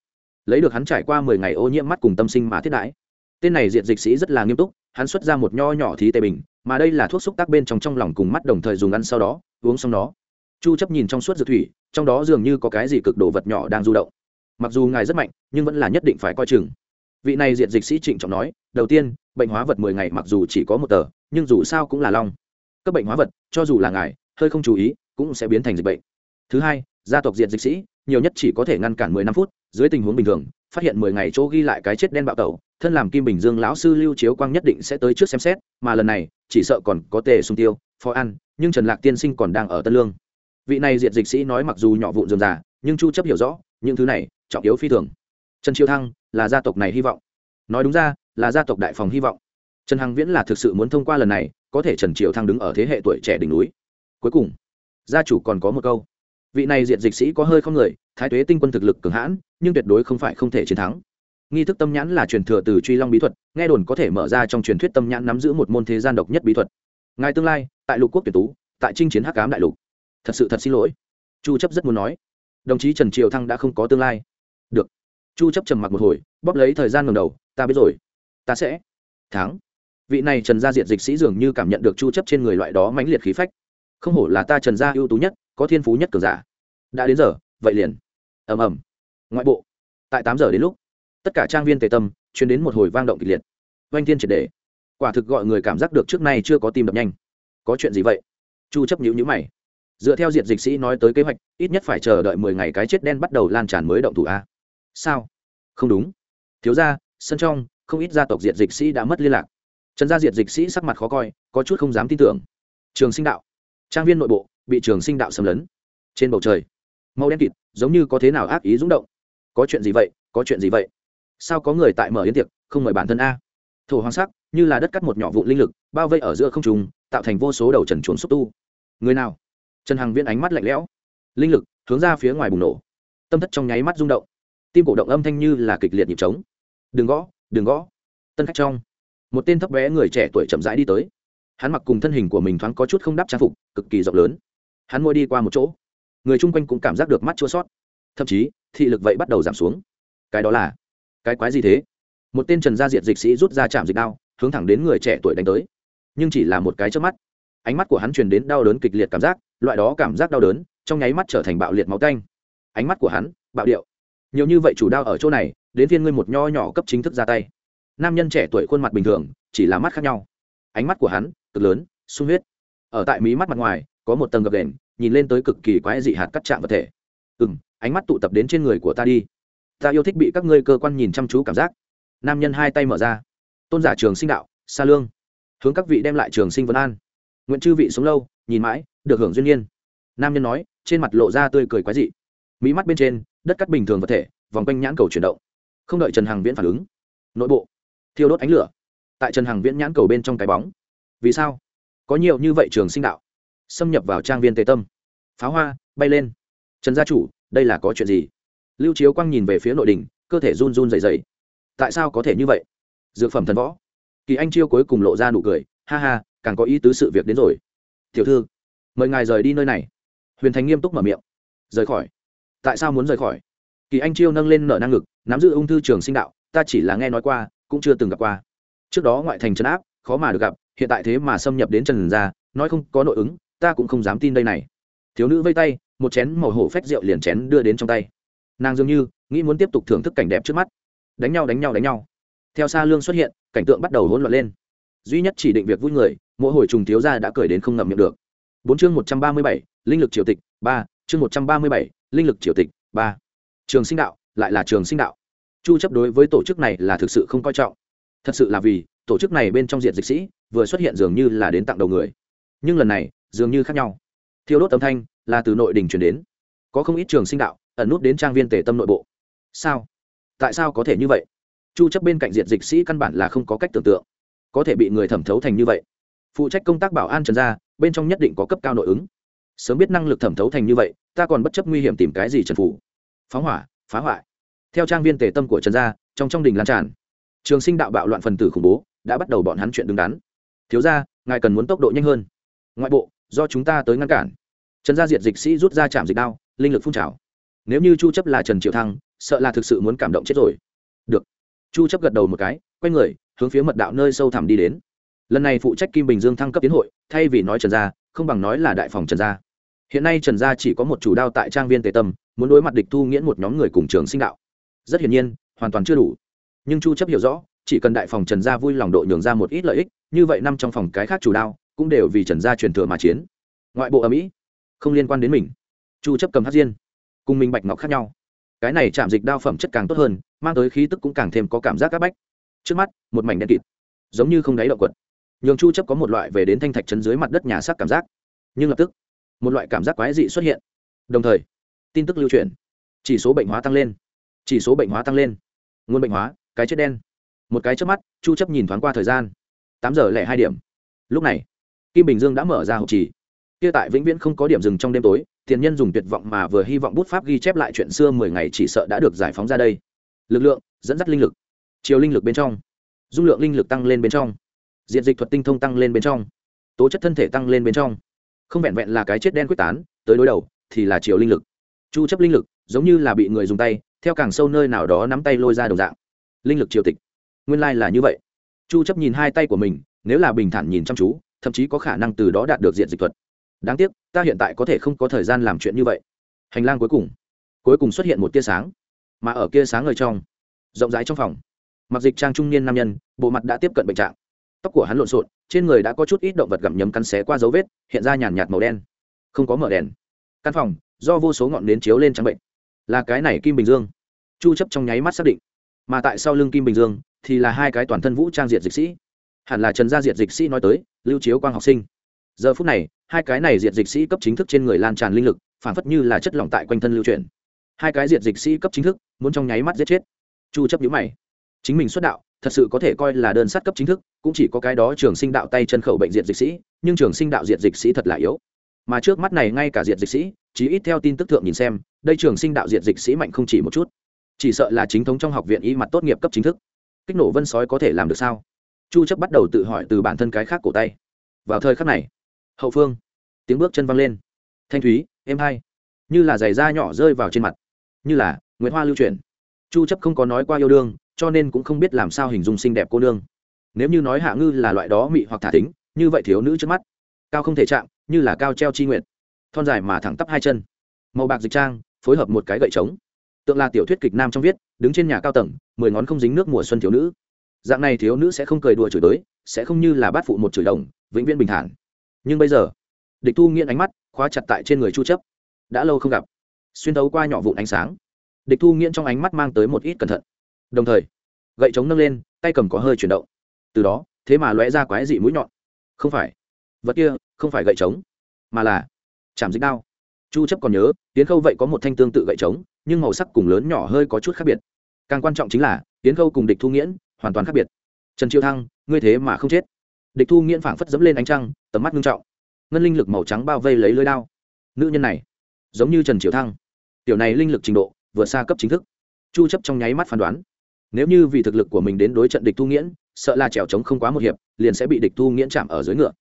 Lấy được hắn trải qua mười ngày ô nhiễm mắt cùng tâm sinh mà thiết đãi. Tên này diện dịch sĩ rất là nghiêm túc, hắn xuất ra một nho nhỏ thí tê bình, mà đây là thuốc xúc tác bên trong trong lòng cùng mắt đồng thời dùng ăn sau đó, uống xong nó. chu chấp nhìn trong suốt dược thủy, trong đó dường như có cái gì cực đồ vật nhỏ đang du động. Mặc dù ngài rất mạnh, nhưng vẫn là nhất định phải coi chừng. Vị này diện dịch sĩ trịnh trọng nói, đầu tiên bệnh hóa vật mười ngày mặc dù chỉ có một tờ, nhưng dù sao cũng là long. Các bệnh hóa vật, cho dù là ngài, hơi không chú ý, cũng sẽ biến thành dịch bệnh. Thứ hai, gia tộc diện dịch sĩ, nhiều nhất chỉ có thể ngăn cản mười năm phút. Dưới tình huống bình thường, phát hiện mười ngày chỗ ghi lại cái chết đen bạo tẩu, thân làm kim bình dương lão sư lưu chiếu quang nhất định sẽ tới trước xem xét, mà lần này, chỉ sợ còn có tề sung tiêu, phó ăn, nhưng trần lạc tiên sinh còn đang ở tân lương. Vị này diệt dịch sĩ nói mặc dù nhỏ vụn dườm già, nhưng chu chấp hiểu rõ, những thứ này, trọng yếu phi thường. Trần chiêu thăng là gia tộc này hy vọng. Nói đúng ra là gia tộc đại phòng hy vọng. Trần hằng viễn là thực sự muốn thông qua lần này, có thể trần triều thăng đứng ở thế hệ tuổi trẻ đỉnh núi. Cuối cùng, gia chủ còn có một câu. Vị này diện dịch sĩ có hơi không người, thái tuế tinh quân thực lực cường hãn, nhưng tuyệt đối không phải không thể chiến thắng. Nghi thức tâm nhãn là truyền thừa từ truy long bí thuật, nghe đồn có thể mở ra trong truyền thuyết tâm nhãn nắm giữ một môn thế gian độc nhất bí thuật. Ngài tương lai, tại lục quốc tuyển tú, tại chinh chiến hắc cám đại lục. Thật sự thật xin lỗi. Chu chấp rất muốn nói. Đồng chí trần triều thăng đã không có tương lai. Được. Chu chấp trầm mặc một hồi, bóp lấy thời gian ngầm đầu, ta biết rồi ta sẽ. Thắng. Vị này trần gia diệt dịch sĩ dường như cảm nhận được chu chấp trên người loại đó mãnh liệt khí phách. Không hổ là ta trần gia ưu tú nhất, có thiên phú nhất cường giả. Đã đến giờ, vậy liền. Ầm ầm. Ngoại bộ. Tại 8 giờ đến lúc, tất cả trang viên tề tâm, truyền đến một hồi vang động kịch liệt. Oanh thiên triệt để quả thực gọi người cảm giác được trước nay chưa có tim đập nhanh. Có chuyện gì vậy? Chu chấp nhíu nhíu mày. Dựa theo diệt dịch sĩ nói tới kế hoạch, ít nhất phải chờ đợi 10 ngày cái chết đen bắt đầu lan tràn mới động thủ a. Sao? Không đúng. Thiếu gia, sân trong không ít gia tộc diệt dịch sĩ đã mất liên lạc. Trần gia diệt dịch sĩ sắc mặt khó coi, có chút không dám tin tưởng. Trường sinh đạo. Trang viên nội bộ, bị trường sinh đạo xâm lấn. Trên bầu trời, màu đen kịt, giống như có thế nào ác ý rúng động. Có chuyện gì vậy? Có chuyện gì vậy? Sao có người tại mở yến tiệc, không mời bản thân a? Thổ hoang sắc, như là đất cắt một nhỏ vụ linh lực, bao vây ở giữa không trùng tạo thành vô số đầu trần chuồn xúc tu. Người nào? Trần hằng viễn ánh mắt lạnh lẽo. Linh lực, hướng ra phía ngoài bùng nổ. Tâm thất trong nháy mắt rung động. Tim cổ động âm thanh như là kịch liệt nhịp trống. Đừng gõ đừng gõ. Tân khách trong. Một tên thấp bé người trẻ tuổi chậm rãi đi tới. Hắn mặc cùng thân hình của mình thoáng có chút không đáp trang phục, cực kỳ rộng lớn. Hắn môi đi qua một chỗ. Người chung quanh cũng cảm giác được mắt chua sót thậm chí, thị lực vậy bắt đầu giảm xuống. Cái đó là, cái quái gì thế? Một tên trần gia diệt dịch sĩ rút ra chạm dịch đao, hướng thẳng đến người trẻ tuổi đánh tới. Nhưng chỉ là một cái trước mắt. Ánh mắt của hắn truyền đến đau đớn kịch liệt cảm giác, loại đó cảm giác đau đớn, trong nháy mắt trở thành bạo liệt máu canh ánh mắt của hắn, bạo điệu nhiều như vậy chủ đao ở chỗ này, đến phiên ngươi một nho nhỏ cấp chính thức ra tay. Nam nhân trẻ tuổi khuôn mặt bình thường, chỉ là mắt khác nhau. Ánh mắt của hắn, cực lớn, sung huyết. Ở tại mí mắt mặt ngoài, có một tầng gập đèn nhìn lên tới cực kỳ quái dị hạt cắt chạm vật thể. Ừ m ánh mắt tụ tập đến trên người của ta đi. Ta yêu thích bị các ngươi cơ quan nhìn chăm chú cảm giác. Nam nhân hai tay mở ra. Tôn giả trường sinh đạo xa lương. Hướng các vị đem lại trường sinh vân an. Nguyện chư vị sống lâu, nhìn mãi, được hưởng duyên nhiên. Nam nhân nói, trên mặt lộ ra tươi cười quái dị. Mỹ mắt bên trên đất cắt bình thường vật thể, vòng quanh nhãn cầu chuyển động. Không đợi trần hằng viễn phản ứng, nội bộ, thiêu đốt ánh lửa. Tại trần hằng viễn nhãn cầu bên trong cái bóng. Vì sao? Có nhiều như vậy trường sinh đạo. Xâm nhập vào trang viên tề tâm. Pháo hoa, bay lên. Trần gia chủ, đây là có chuyện gì? Lưu chiếu quang nhìn về phía nội đình cơ thể run run dày dày tại sao có thể như vậy? Dược phẩm thần võ. Kỳ anh chiêu cuối cùng lộ ra nụ cười, ha ha, càng có ý tứ sự việc đến rồi. Tiểu thư, mời ngài rời đi nơi này. Huyền thành nghiêm túc mở miệng. Rời khỏi tại sao muốn rời khỏi? Kỳ anh chiêu nâng lên nở năng ngực, nắm giữ ung thư trường sinh đạo, ta chỉ là nghe nói qua, cũng chưa từng gặp qua. Trước đó ngoại thành trấn áp, khó mà được gặp, hiện tại thế mà xâm nhập đến trần gia, nói không có nội ứng, ta cũng không dám tin đây này. Thiếu nữ vây tay, một chén màu hổ phách rượu liền chén đưa đến trong tay. Nàng dường như nghĩ muốn tiếp tục thưởng thức cảnh đẹp trước mắt. Đánh nhau đánh nhau đánh nhau. Theo xa lương xuất hiện, cảnh tượng bắt đầu hỗn loạn lên. Duy nhất chỉ định việc vui người, mỗi hồi trùng thiếu gia đã cười đến không ngậm miệng được. Bốn chương một trăm ba mươi bảy, linh lực triều tịch, ba chương một trăm ba mươi bảy, linh lực triều tịch, ba. Trường sinh đạo, lại là trường sinh đạo. Chu chấp đối với tổ chức này là thực sự không coi trọng. Thật sự là vì, tổ chức này bên trong diện dịch sĩ, vừa xuất hiện dường như là đến tặng đầu người. Nhưng lần này, dường như khác nhau. Thiêu đốt âm thanh, là từ nội đình truyền đến. Có không ít trường sinh đạo, ẩn nút đến trang viên tề tâm nội bộ. Sao? Tại sao có thể như vậy? Chu chấp bên cạnh diện dịch sĩ căn bản là không có cách tưởng tượng. Có thể bị người thẩm thấu thành như vậy. Phụ trách công tác bảo an trần gia, bên trong nhất định có cấp cao nội ứng sớm biết năng lực thẩm thấu thành như vậy, ta còn bất chấp nguy hiểm tìm cái gì trần phủ phóng hỏa, phá hoại. Theo trang viên tề tâm của trần gia, trong trong đình lan tràn, trường sinh đạo bạo loạn phần tử khủng bố đã bắt đầu bọn hắn chuyện đứng đắn. Thiếu ra ngài cần muốn tốc độ nhanh hơn. Ngoại bộ, do chúng ta tới ngăn cản. Trần gia diệt dịch sĩ rút ra chạm dịch đao, linh lực phun trào. Nếu như chu chấp là trần triệu thăng, sợ là thực sự muốn cảm động chết rồi. Được. Chu chấp gật đầu một cái, quay người, hướng phía mật đạo nơi sâu thẳm đi đến. Lần này phụ trách kim bình dương thăng cấp tiến hội, thay vì nói trần gia, không bằng nói là đại phòng trần gia hiện nay trần gia chỉ có một chủ đao tại trang viên tề tâm, muốn đối mặt địch thu nghiễn một nhóm người cùng trường sinh đạo. Rất hiển nhiên, hoàn toàn chưa đủ. Nhưng chu chấp hiểu rõ, chỉ cần đại phòng trần gia vui lòng độ nhường ra một ít lợi ích, như vậy năm trong phòng cái khác chủ đao cũng đều vì trần gia truyền thừa mà chiến. Ngoại bộ ở mỹ không liên quan đến mình. Chu chấp cầm hát diên, cùng mình bạch ngọc khác nhau. Cái này chạm dịch đao phẩm chất càng tốt hơn, mang tới khí tức cũng càng thêm có cảm giác áp bách. Trước mắt, một mảnh đen kịt, giống như không đáy động quật. Nhường chu chấp có một loại về đến thanh thạch trấn dưới mặt đất nhà xác cảm giác. Nhưng lập tức một loại cảm giác quái dị xuất hiện. Đồng thời, tin tức lưu truyền. Chỉ số bệnh hóa tăng lên. Chỉ số bệnh hóa tăng lên. Nguồn bệnh hóa, cái chết đen. Một cái trước mắt, chu chấp nhìn thoáng qua thời gian. Tám giờ lẻ hai điểm. Lúc này, kim bình dương đã mở ra hậu trì kia tại vĩnh viễn không có điểm dừng trong đêm tối, tiền nhân dùng tuyệt vọng mà vừa hy vọng bút pháp ghi chép lại chuyện xưa mười ngày chỉ sợ đã được giải phóng ra đây. Lực lượng, dẫn dắt linh lực. Chiều linh lực bên trong. Dung lượng linh lực tăng lên bên trong. Diện dịch thuật tinh thông tăng lên bên trong. Tố chất thân thể tăng lên bên trong không vẹn vẹn là cái chết đen quyết tán, tới đối đầu thì là chiều linh lực. Chu chấp linh lực giống như là bị người dùng tay, theo càng sâu nơi nào đó nắm tay lôi ra đồng dạng. Linh lực triều tịch. Nguyên lai là như vậy. Chu chấp nhìn hai tay của mình, nếu là bình thản nhìn chăm chú, thậm chí có khả năng từ đó đạt được diện dịch thuật. Đáng tiếc, ta hiện tại có thể không có thời gian làm chuyện như vậy. Hành lang cuối cùng. Cuối cùng xuất hiện một tia sáng. Mà ở kia sáng ngời trong, rộng rãi trong phòng, mặc dịch trang trung niên nam nhân, bộ mặt đã tiếp cận bệnh trạng tóc của hắn lộn xộn, trên người đã có chút ít động vật gặm nhấm cắn xé qua dấu vết, hiện ra nhàn nhạt màu đen. Không có mở đèn. Căn phòng, do vô số ngọn nến chiếu lên trắng bệnh. Là cái này kim bình dương. Chu chấp trong nháy mắt xác định. Mà tại sau lưng kim bình dương, thì là hai cái toàn thân vũ trang diệt dịch sĩ. Hẳn là trần gia diệt dịch sĩ nói tới, lưu chiếu quang học sinh. Giờ phút này, hai cái này diệt dịch sĩ cấp chính thức trên người lan tràn linh lực, phản phất như là chất lỏng tại quanh thân lưu truyền hai cái diệt dịch sĩ cấp chính thức, muốn trong nháy mắt giết chết. Chu chấp nhíu mày. Chính mình xuất đạo thật sự có thể coi là đơn sát cấp chính thức, cũng chỉ có cái đó trường sinh đạo tay chân khẩu bệnh diệt dịch sĩ, nhưng trường sinh đạo diệt dịch sĩ thật là yếu. Mà trước mắt này ngay cả diệt dịch sĩ chỉ ít theo tin tức thượng nhìn xem, đây trường sinh đạo diệt dịch sĩ mạnh không chỉ một chút, chỉ sợ là chính thống trong học viện y mặt tốt nghiệp cấp chính thức. Kích nổ vân sói có thể làm được sao? Chu chấp bắt đầu tự hỏi từ bản thân cái khác cổ tay. Vào thời khắc này, hậu phương, tiếng bước chân văng lên. Thanh thúy êm hai, như là giày da nhỏ rơi vào trên mặt, như là nguyễn hoa lưu truyền chu chấp không có nói qua yêu đương cho nên cũng không biết làm sao hình dung xinh đẹp cô nương. Nếu như nói hạ ngư là loại đó mị hoặc thả tính như vậy thiếu nữ trước mắt, cao không thể chạm, như là cao treo chi nguyện thon dài mà thẳng tắp hai chân, màu bạc dịch trang, phối hợp một cái gậy trống. Tượng là tiểu thuyết kịch nam trong viết, đứng trên nhà cao tầng, mười ngón không dính nước mùa xuân thiếu nữ. Dạng này thiếu nữ sẽ không cười đùa chửi tới sẽ không như là bát phụ một chửi đồng, vĩnh viễn bình thản. Nhưng bây giờ, địch thu nghiện ánh mắt, khóa chặt tại trên người chu chấp. Đã lâu không gặp, xuyên thấu qua nhỏ vụn ánh sáng. Địch thu nghiện trong ánh mắt mang tới một ít cẩn thận đồng thời, gậy chống nâng lên, tay cầm có hơi chuyển động. Từ đó, thế mà lóe ra quái dị mũi nhọn. Không phải. Vật kia, không phải gậy trống mà là chạm dịch đao. Chu chấp còn nhớ tiến khâu vậy có một thanh tương tự gậy trống nhưng màu sắc cùng lớn nhỏ hơi có chút khác biệt. Càng quan trọng chính là tiến khâu cùng địch thu nghiễn hoàn toàn khác biệt. Trần triệu thăng, ngươi thế mà không chết. Địch thu nghiễn phảng phất dẫm lên ánh trăng, tầm mắt nghiêm trọng. Ngân linh lực màu trắng bao vây lấy lưới đao. Nữ nhân này, giống như trần triều thăng. Tiểu này linh lực trình độ, vượt xa cấp chính thức. Chu chấp trong nháy mắt phán đoán nếu như vì thực lực của mình đến đối trận địch thu nghiễn, sợ là trèo trống không quá một hiệp, liền sẽ bị địch thu nghiễn chạm ở dưới ngựa.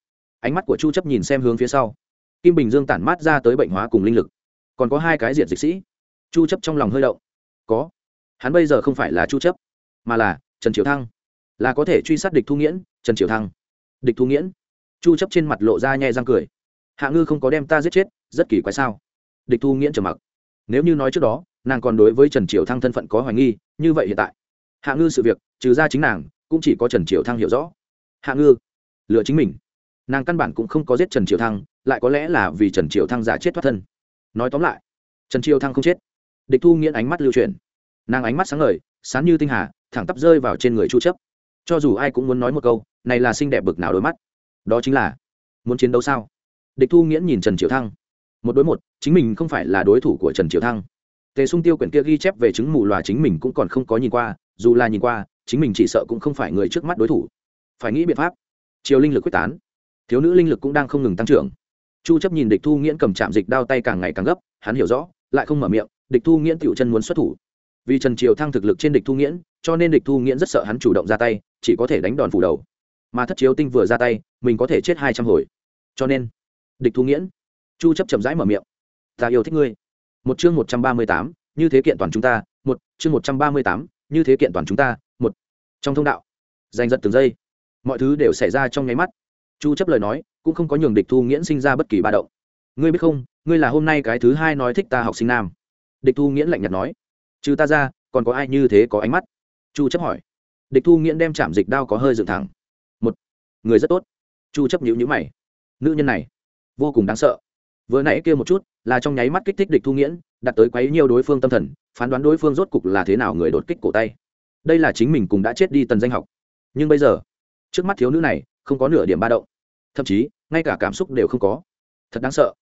Ánh mắt của chu chấp nhìn xem hướng phía sau. Kim bình dương tản mát ra tới bệnh hóa cùng linh lực. Còn có hai cái diện dịch sĩ. Chu chấp trong lòng hơi động. Có. Hắn bây giờ không phải là chu chấp, mà là trần triều thăng. Là có thể truy sát địch thu nghiễn, trần triều thăng. Địch thu nghiễn. Chu chấp trên mặt lộ ra nhẹ răng cười. Hạ ngư không có đem ta giết chết, rất kỳ quái sao? Địch thu nghiễn trầm mặc. Nếu như nói trước đó, nàng còn đối với trần triều thăng thân phận có hoài nghi, như vậy hiện tại hạ ngư sự việc, trừ ra chính nàng, cũng chỉ có trần triều thăng hiểu rõ. Hạ ngư lựa chính mình. Nàng căn bản cũng không có giết trần triều thăng, lại có lẽ là vì trần triều thăng giả chết thoát thân. Nói tóm lại, trần triều thăng không chết. Địch thu nghiễn ánh mắt lưu truyền nàng ánh mắt sáng ngời, sáng như tinh hà, thẳng tắp rơi vào trên người chu chấp. Cho dù ai cũng muốn nói một câu, này là xinh đẹp bực nào đôi mắt. Đó chính là, muốn chiến đấu sao? Địch thu nghiễn nhìn trần triều thăng. Một đối một, chính mình không phải là đối thủ của trần triều thăng. Tề sung tiêu quyển kia ghi chép về chứng mù lòa chính mình cũng còn không có nhìn qua dù là nhìn qua, chính mình chỉ sợ cũng không phải người trước mắt đối thủ. Phải nghĩ biện pháp. Chiều linh lực quyết tán. Thiếu nữ linh lực cũng đang không ngừng tăng trưởng. Chu chấp nhìn địch thu nghiễn cầm chạm dịch đao tay càng ngày càng gấp, hắn hiểu rõ, lại không mở miệng, địch thu nghiễn tiểu chân muốn xuất thủ. Vì trần triều thăng thực lực trên địch thu nghiễn, cho nên địch thu nghiễn rất sợ hắn chủ động ra tay, chỉ có thể đánh đòn phủ đầu. Mà thất chiếu tinh vừa ra tay, mình có thể chết hai trăm hồi. Cho nên, địch thu nghiễn. Chu chấp chậm rãi mở miệng. Ta yêu thích ngươi. Một chương một trăm ba mươi tám, như thế kiện toàn chúng ta, một chương một trăm ba mươi tám như thế kiện toàn chúng ta, một, trong thông đạo, giành giật từng giây, mọi thứ đều xảy ra trong nháy mắt. Chu chấp lời nói, cũng không có nhường địch thu nghiễn sinh ra bất kỳ ba động. Ngươi biết không, ngươi là hôm nay cái thứ hai nói thích ta học sinh nam. Địch thu nghiễn lạnh nhạt nói, trừ ta ra, còn có ai như thế có ánh mắt? Chu chấp hỏi. Địch thu nghiễn đem chạm dịch đao có hơi dựng thẳng. Một, người rất tốt. Chu chấp nhíu nhíu mày. Nữ nhân này, vô cùng đáng sợ. Vừa nãy kia một chút, là trong nháy mắt kích thích địch thu nghiễn đặt tới quấy nhiều đối phương tâm thần, phán đoán đối phương rốt cục là thế nào người đột kích cổ tay. Đây là chính mình cũng đã chết đi tần danh học. Nhưng bây giờ, trước mắt thiếu nữ này, không có nửa điểm ba động. Thậm chí, ngay cả cảm xúc đều không có. Thật đáng sợ.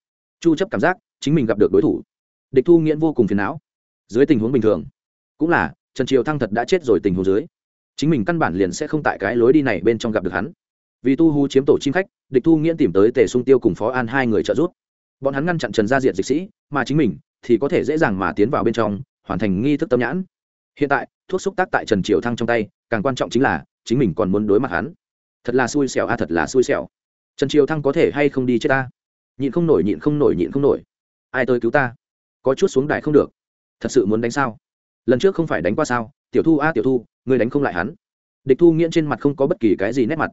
Chu chấp cảm giác, chính mình gặp được đối thủ. Địch thu nghiễn vô cùng phiền não. Dưới tình huống bình thường, cũng là, trần triều thăng thật đã chết rồi tình huống dưới. Chính mình căn bản liền sẽ không tại cái lối đi này bên trong gặp được hắn. Vì tu hú chiếm tổ chim khách, địch thu nghiễn tìm tới tề sung tiêu cùng phó an hai người trợ giúp. Bọn hắn ngăn chặn trần gia diệt dịch sĩ, mà chính mình thì có thể dễ dàng mà tiến vào bên trong, hoàn thành nghi thức tâm nhãn. Hiện tại, thuốc xúc tác tại trần triều thăng trong tay, càng quan trọng chính là, chính mình còn muốn đối mặt hắn. Thật là xui xẻo a, thật là xui xẻo. Trần triều thăng có thể hay không đi chết ta? Nhịn không nổi, nhịn không nổi, nhịn không nổi. Ai tới cứu ta? Có chút xuống đài không được. Thật sự muốn đánh sao? Lần trước không phải đánh qua sao? Tiểu thu a, tiểu thu người đánh không lại hắn. Địch thu nghiễn trên mặt không có bất kỳ cái gì nét mặt.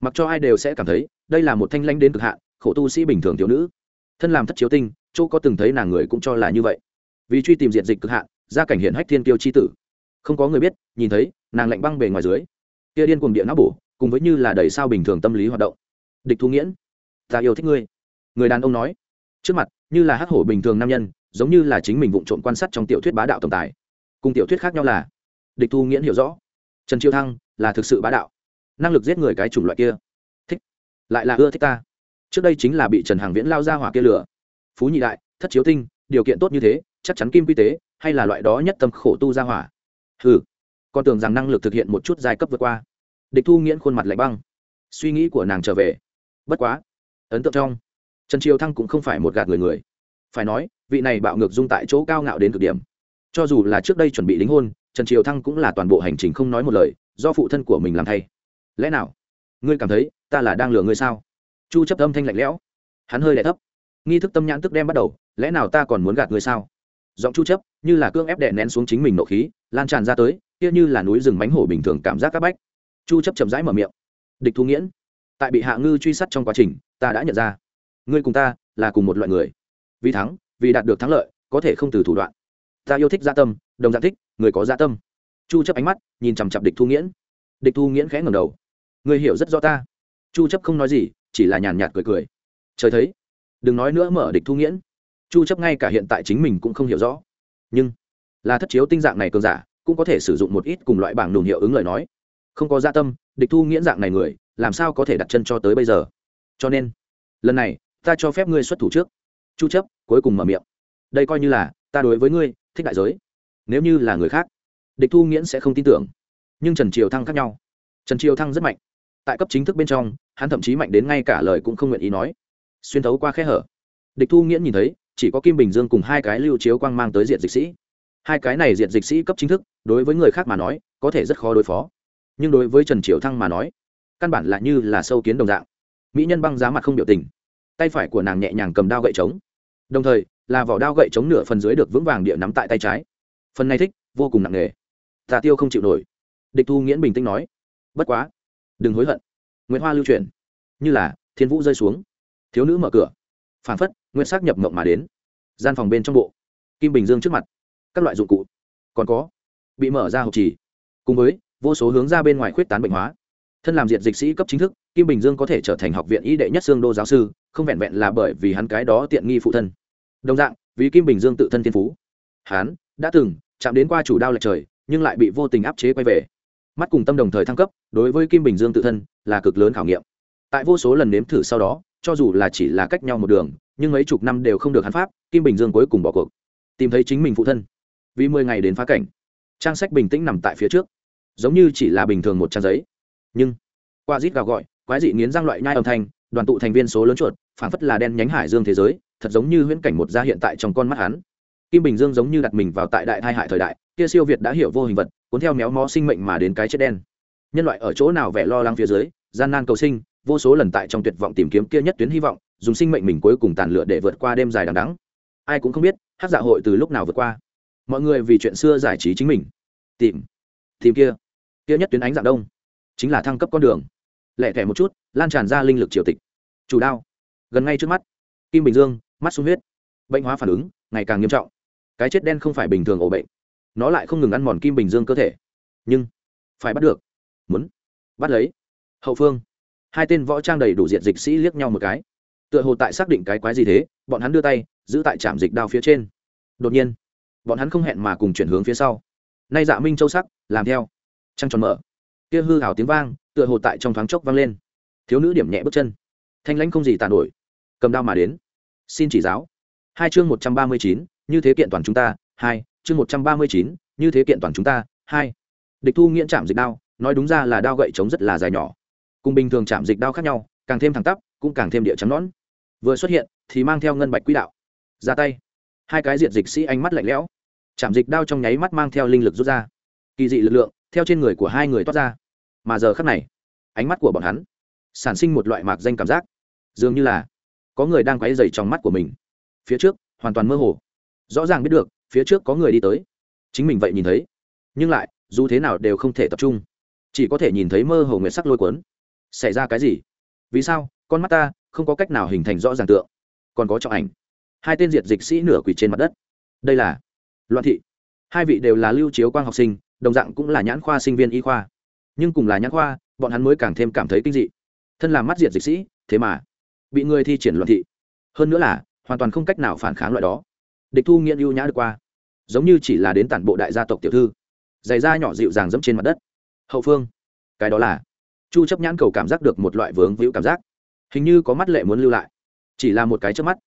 Mặc cho ai đều sẽ cảm thấy, đây là một thanh lanh đến cực hạn, khổ tu sĩ bình thường thiếu nữ. Thân làm thất chiếu tinh chỗ có từng thấy nàng người cũng cho là như vậy. Vì truy tìm diện dịch cực hạn, gia cảnh hiện hách thiên tiêu chi tử. Không có người biết, nhìn thấy, nàng lạnh băng bề ngoài dưới. Kia điên cuồng địa não bổ, cùng với như là đầy sao bình thường tâm lý hoạt động. Địch thu nghiễn, ta yêu thích ngươi. Người đàn ông nói. Trước mặt, như là hắc hổ bình thường nam nhân, giống như là chính mình vụng trộm quan sát trong tiểu thuyết bá đạo tổng tài. Cùng tiểu thuyết khác nhau là, địch thu nghiễn hiểu rõ. Trần chiêu thăng, là thực sự bá đạo. Năng lực giết người cái chủng loại kia. Thích. Lại là ưa thích ta. Trước đây chính là bị trần hàng viễn lao ra hỏa kia lửa phú nhị đại, thất chiếu tinh, điều kiện tốt như thế, chắc chắn kim quy tế, hay là loại đó nhất tâm khổ tu ra hỏa. Ừ con tưởng rằng năng lực thực hiện một chút giai cấp vượt qua. Địch thu nghiễn khuôn mặt lạnh băng. Suy nghĩ của nàng trở về. Bất quá, ấn tượng trong, trần triều thăng cũng không phải một gạt người người. Phải nói, vị này bạo ngược dung tại chỗ cao ngạo đến cực điểm. Cho dù là trước đây chuẩn bị đính hôn, trần triều thăng cũng là toàn bộ hành trình không nói một lời, do phụ thân của mình làm thay. Lẽ nào? Ngươi cảm thấy ta là đang lừa ngươi sao? Chu chấp âm thanh lạnh lẽo. Hắn hơi lại thấp nghi thức tâm nhãn tức đem bắt đầu, lẽ nào ta còn muốn gạt ngươi sao? Giọng chu chấp, như là cương ép đè nén xuống chính mình nộ khí, lan tràn ra tới, kia như là núi rừng mánh hổ bình thường cảm giác các bách. Chu chấp chậm rãi mở miệng. Địch thu nghiễn, tại bị hạ ngư truy sát trong quá trình, ta đã nhận ra, ngươi cùng ta là cùng một loại người. Vì thắng, vì đạt được thắng lợi, có thể không từ thủ đoạn. Ta yêu thích gia tâm, đồng dạng thích, người có gia tâm. Chu chấp ánh mắt, nhìn chằm chặp địch thu nghiễn. Địch thu nghiễn khẽ ngẩng đầu. Ngươi hiểu rất rõ ta. Chu chấp không nói gì, chỉ là nhàn nhạt cười cười. Trời thấy đừng nói nữa mở địch thu nghiễn. Chu chấp ngay cả hiện tại chính mình cũng không hiểu rõ. Nhưng là thất chiếu tinh dạng này cường giả, cũng có thể sử dụng một ít cùng loại bảng đùn hiệu ứng lời nói. Không có gia tâm, địch thu nghiễn dạng này người, làm sao có thể đặt chân cho tới bây giờ? Cho nên, lần này, ta cho phép ngươi xuất thủ trước. Chu chấp, cuối cùng mở miệng. Đây coi như là, ta đối với ngươi, thích đại giới. Nếu như là người khác, địch thu nghiễn sẽ không tin tưởng. Nhưng trần triều thăng khác nhau. Trần triều thăng rất mạnh. Tại cấp chính thức bên trong, hắn thậm chí mạnh đến ngay cả lời cũng không nguyện ý nói xuyên thấu qua khe hở. Địch thu nghiễn nhìn thấy, chỉ có kim bình dương cùng hai cái lưu chiếu quang mang tới diện dịch sĩ. Hai cái này diện dịch sĩ cấp chính thức, đối với người khác mà nói, có thể rất khó đối phó. Nhưng đối với trần triều thăng mà nói, căn bản là như là sâu kiến đồng dạng. Mỹ nhân băng giá mặt không biểu tình. Tay phải của nàng nhẹ nhàng cầm đao gậy trống. Đồng thời, là vỏ đao gậy trống nửa phần dưới được vững vàng địa nắm tại tay trái. Phần này thích, vô cùng nặng nề. Tà tiêu không chịu nổi. Địch thu nghiễn bình tĩnh nói, bất quá, đừng hối hận. Nguyễn hoa lưu truyền như là, thiên vũ rơi xuống thiếu nữ mở cửa. Phản phất nguyên sắc nhập mộng mà đến. Gian phòng bên trong bộ. Kim bình dương trước mặt. Các loại dụng cụ. Còn có. Bị mở ra hộp trì cùng với, vô số hướng ra bên ngoài khuyết tán bệnh hóa. Thân làm diện dịch sĩ cấp chính thức, kim bình dương có thể trở thành học viện y đệ nhất xương đô giáo sư, không vẹn vẹn là bởi vì hắn cái đó tiện nghi phụ thân. Đồng dạng, vì kim bình dương tự thân thiên phú. Hắn đã từng chạm đến qua chủ đao lệch trời, nhưng lại bị vô tình áp chế quay về. Mắt cùng tâm đồng thời thăng cấp, đối với kim bình dương tự thân là cực lớn khảo nghiệm. Tại vô số lần nếm thử sau đó cho dù là chỉ là cách nhau một đường, nhưng mấy chục năm đều không được hắn pháp, kim bình dương cuối cùng bỏ cuộc. Tìm thấy chính mình phụ thân. Vì mười ngày đến phá cảnh. Trang sách bình tĩnh nằm tại phía trước. Giống như chỉ là bình thường một trang giấy. Nhưng, qua rít gào gọi, quái dị nghiến răng loại nhai âm thanh, đoàn tụ thành viên số lớn chuột phản phất là đen nhánh hải dương thế giới, thật giống như huyễn cảnh một gia hiện tại trong con mắt hắn. Kim bình dương giống như đặt mình vào tại đại thai hại thời đại, kia siêu việt đã hiểu vô hình vật, cuốn theo méo mó sinh mệnh mà đến cái chết đen. Nhân loại ở chỗ nào vẻ lo lắng phía dưới, gian nan cầu sinh vô số lần tại trong tuyệt vọng tìm kiếm kia nhất tuyến hy vọng, dùng sinh mệnh mình cuối cùng tàn lửa để vượt qua đêm dài đằng đắng ai cũng không biết, hát dạ hội từ lúc nào vượt qua. Mọi người vì chuyện xưa giải trí chính mình. Tìm. Tìm kia. Kia nhất tuyến ánh dạng đông. Chính là thăng cấp con đường. Lẹ thẻ một chút, lan tràn ra linh lực triều tịch. Chủ đao. Gần ngay trước mắt. Kim bình dương, mắt sung huyết. Bệnh hóa phản ứng, ngày càng nghiêm trọng. Cái chết đen không phải bình thường ổ bệnh. Nó lại không ngừng ăn mòn kim bình dương cơ thể. Nhưng, phải bắt được. Muốn bắt lấy. Hậu phương hai tên võ trang đầy đủ diện dịch sĩ liếc nhau một cái. Tựa hồ tại xác định cái quái gì thế, bọn hắn đưa tay, giữ tại trạm dịch đao phía trên. Đột nhiên, bọn hắn không hẹn mà cùng chuyển hướng phía sau. Nay dạ minh châu sắc, làm theo. Trăng tròn mở. Kia hư hào tiếng vang, tựa hồ tại trong thoáng chốc vang lên. Thiếu nữ điểm nhẹ bước chân. Thanh lãnh không gì tàn nổi. Cầm đao mà đến. Xin chỉ giáo. Hai chương một trăm ba mươi chín, như thế kiện toàn chúng ta, hai, chương một trăm ba mươi chín, như thế kiện toàn chúng ta, hai. Địch thu nghiễn chạm dịch đao, nói đúng ra là đao gậy chống rất là dài nhỏ cùng bình thường chạm dịch đao khác nhau, càng thêm thẳng tắp, cũng càng thêm địa trắng nón vừa xuất hiện thì mang theo ngân bạch quỹ đạo. Ra tay. Hai cái diện dịch sĩ ánh mắt lạnh lẽo. Chạm dịch đao trong nháy mắt mang theo linh lực rút ra. Kỳ dị lực lượng theo trên người của hai người toát ra. Mà giờ khắc này, ánh mắt của bọn hắn sản sinh một loại mạc danh cảm giác. Dường như là có người đang quấy dày trong mắt của mình. Phía trước, hoàn toàn mơ hồ. Rõ ràng biết được, phía trước có người đi tới. Chính mình vậy nhìn thấy. Nhưng lại, dù thế nào đều không thể tập trung. Chỉ có thể nhìn thấy mơ hồ nguyệt sắc lôi cuốn xảy ra cái gì? Vì sao? Con mắt ta không có cách nào hình thành rõ ràng tượng. Còn có trọng ảnh. Hai tên diệt dịch sĩ nửa quỷ trên mặt đất. Đây là loạn thị. Hai vị đều là lưu chiếu quang học sinh, đồng dạng cũng là nhãn khoa sinh viên y khoa. Nhưng cùng là nhãn khoa, bọn hắn mới càng thêm cảm thấy kinh dị. Thân làm mắt diệt dịch sĩ, thế mà bị người thi triển loạn thị. Hơn nữa là, hoàn toàn không cách nào phản kháng loại đó. Địch thu nghiện ưu nhã được qua. Giống như chỉ là đến tản bộ đại gia tộc tiểu thư. Giày da nhỏ dịu dàng dẫm trên mặt đất. Hậu phương. Cái đó là chu chấp nhãn cầu cảm giác được một loại vướng víu cảm giác. Hình như có mắt lệ muốn lưu lại. Chỉ là một cái trước mắt.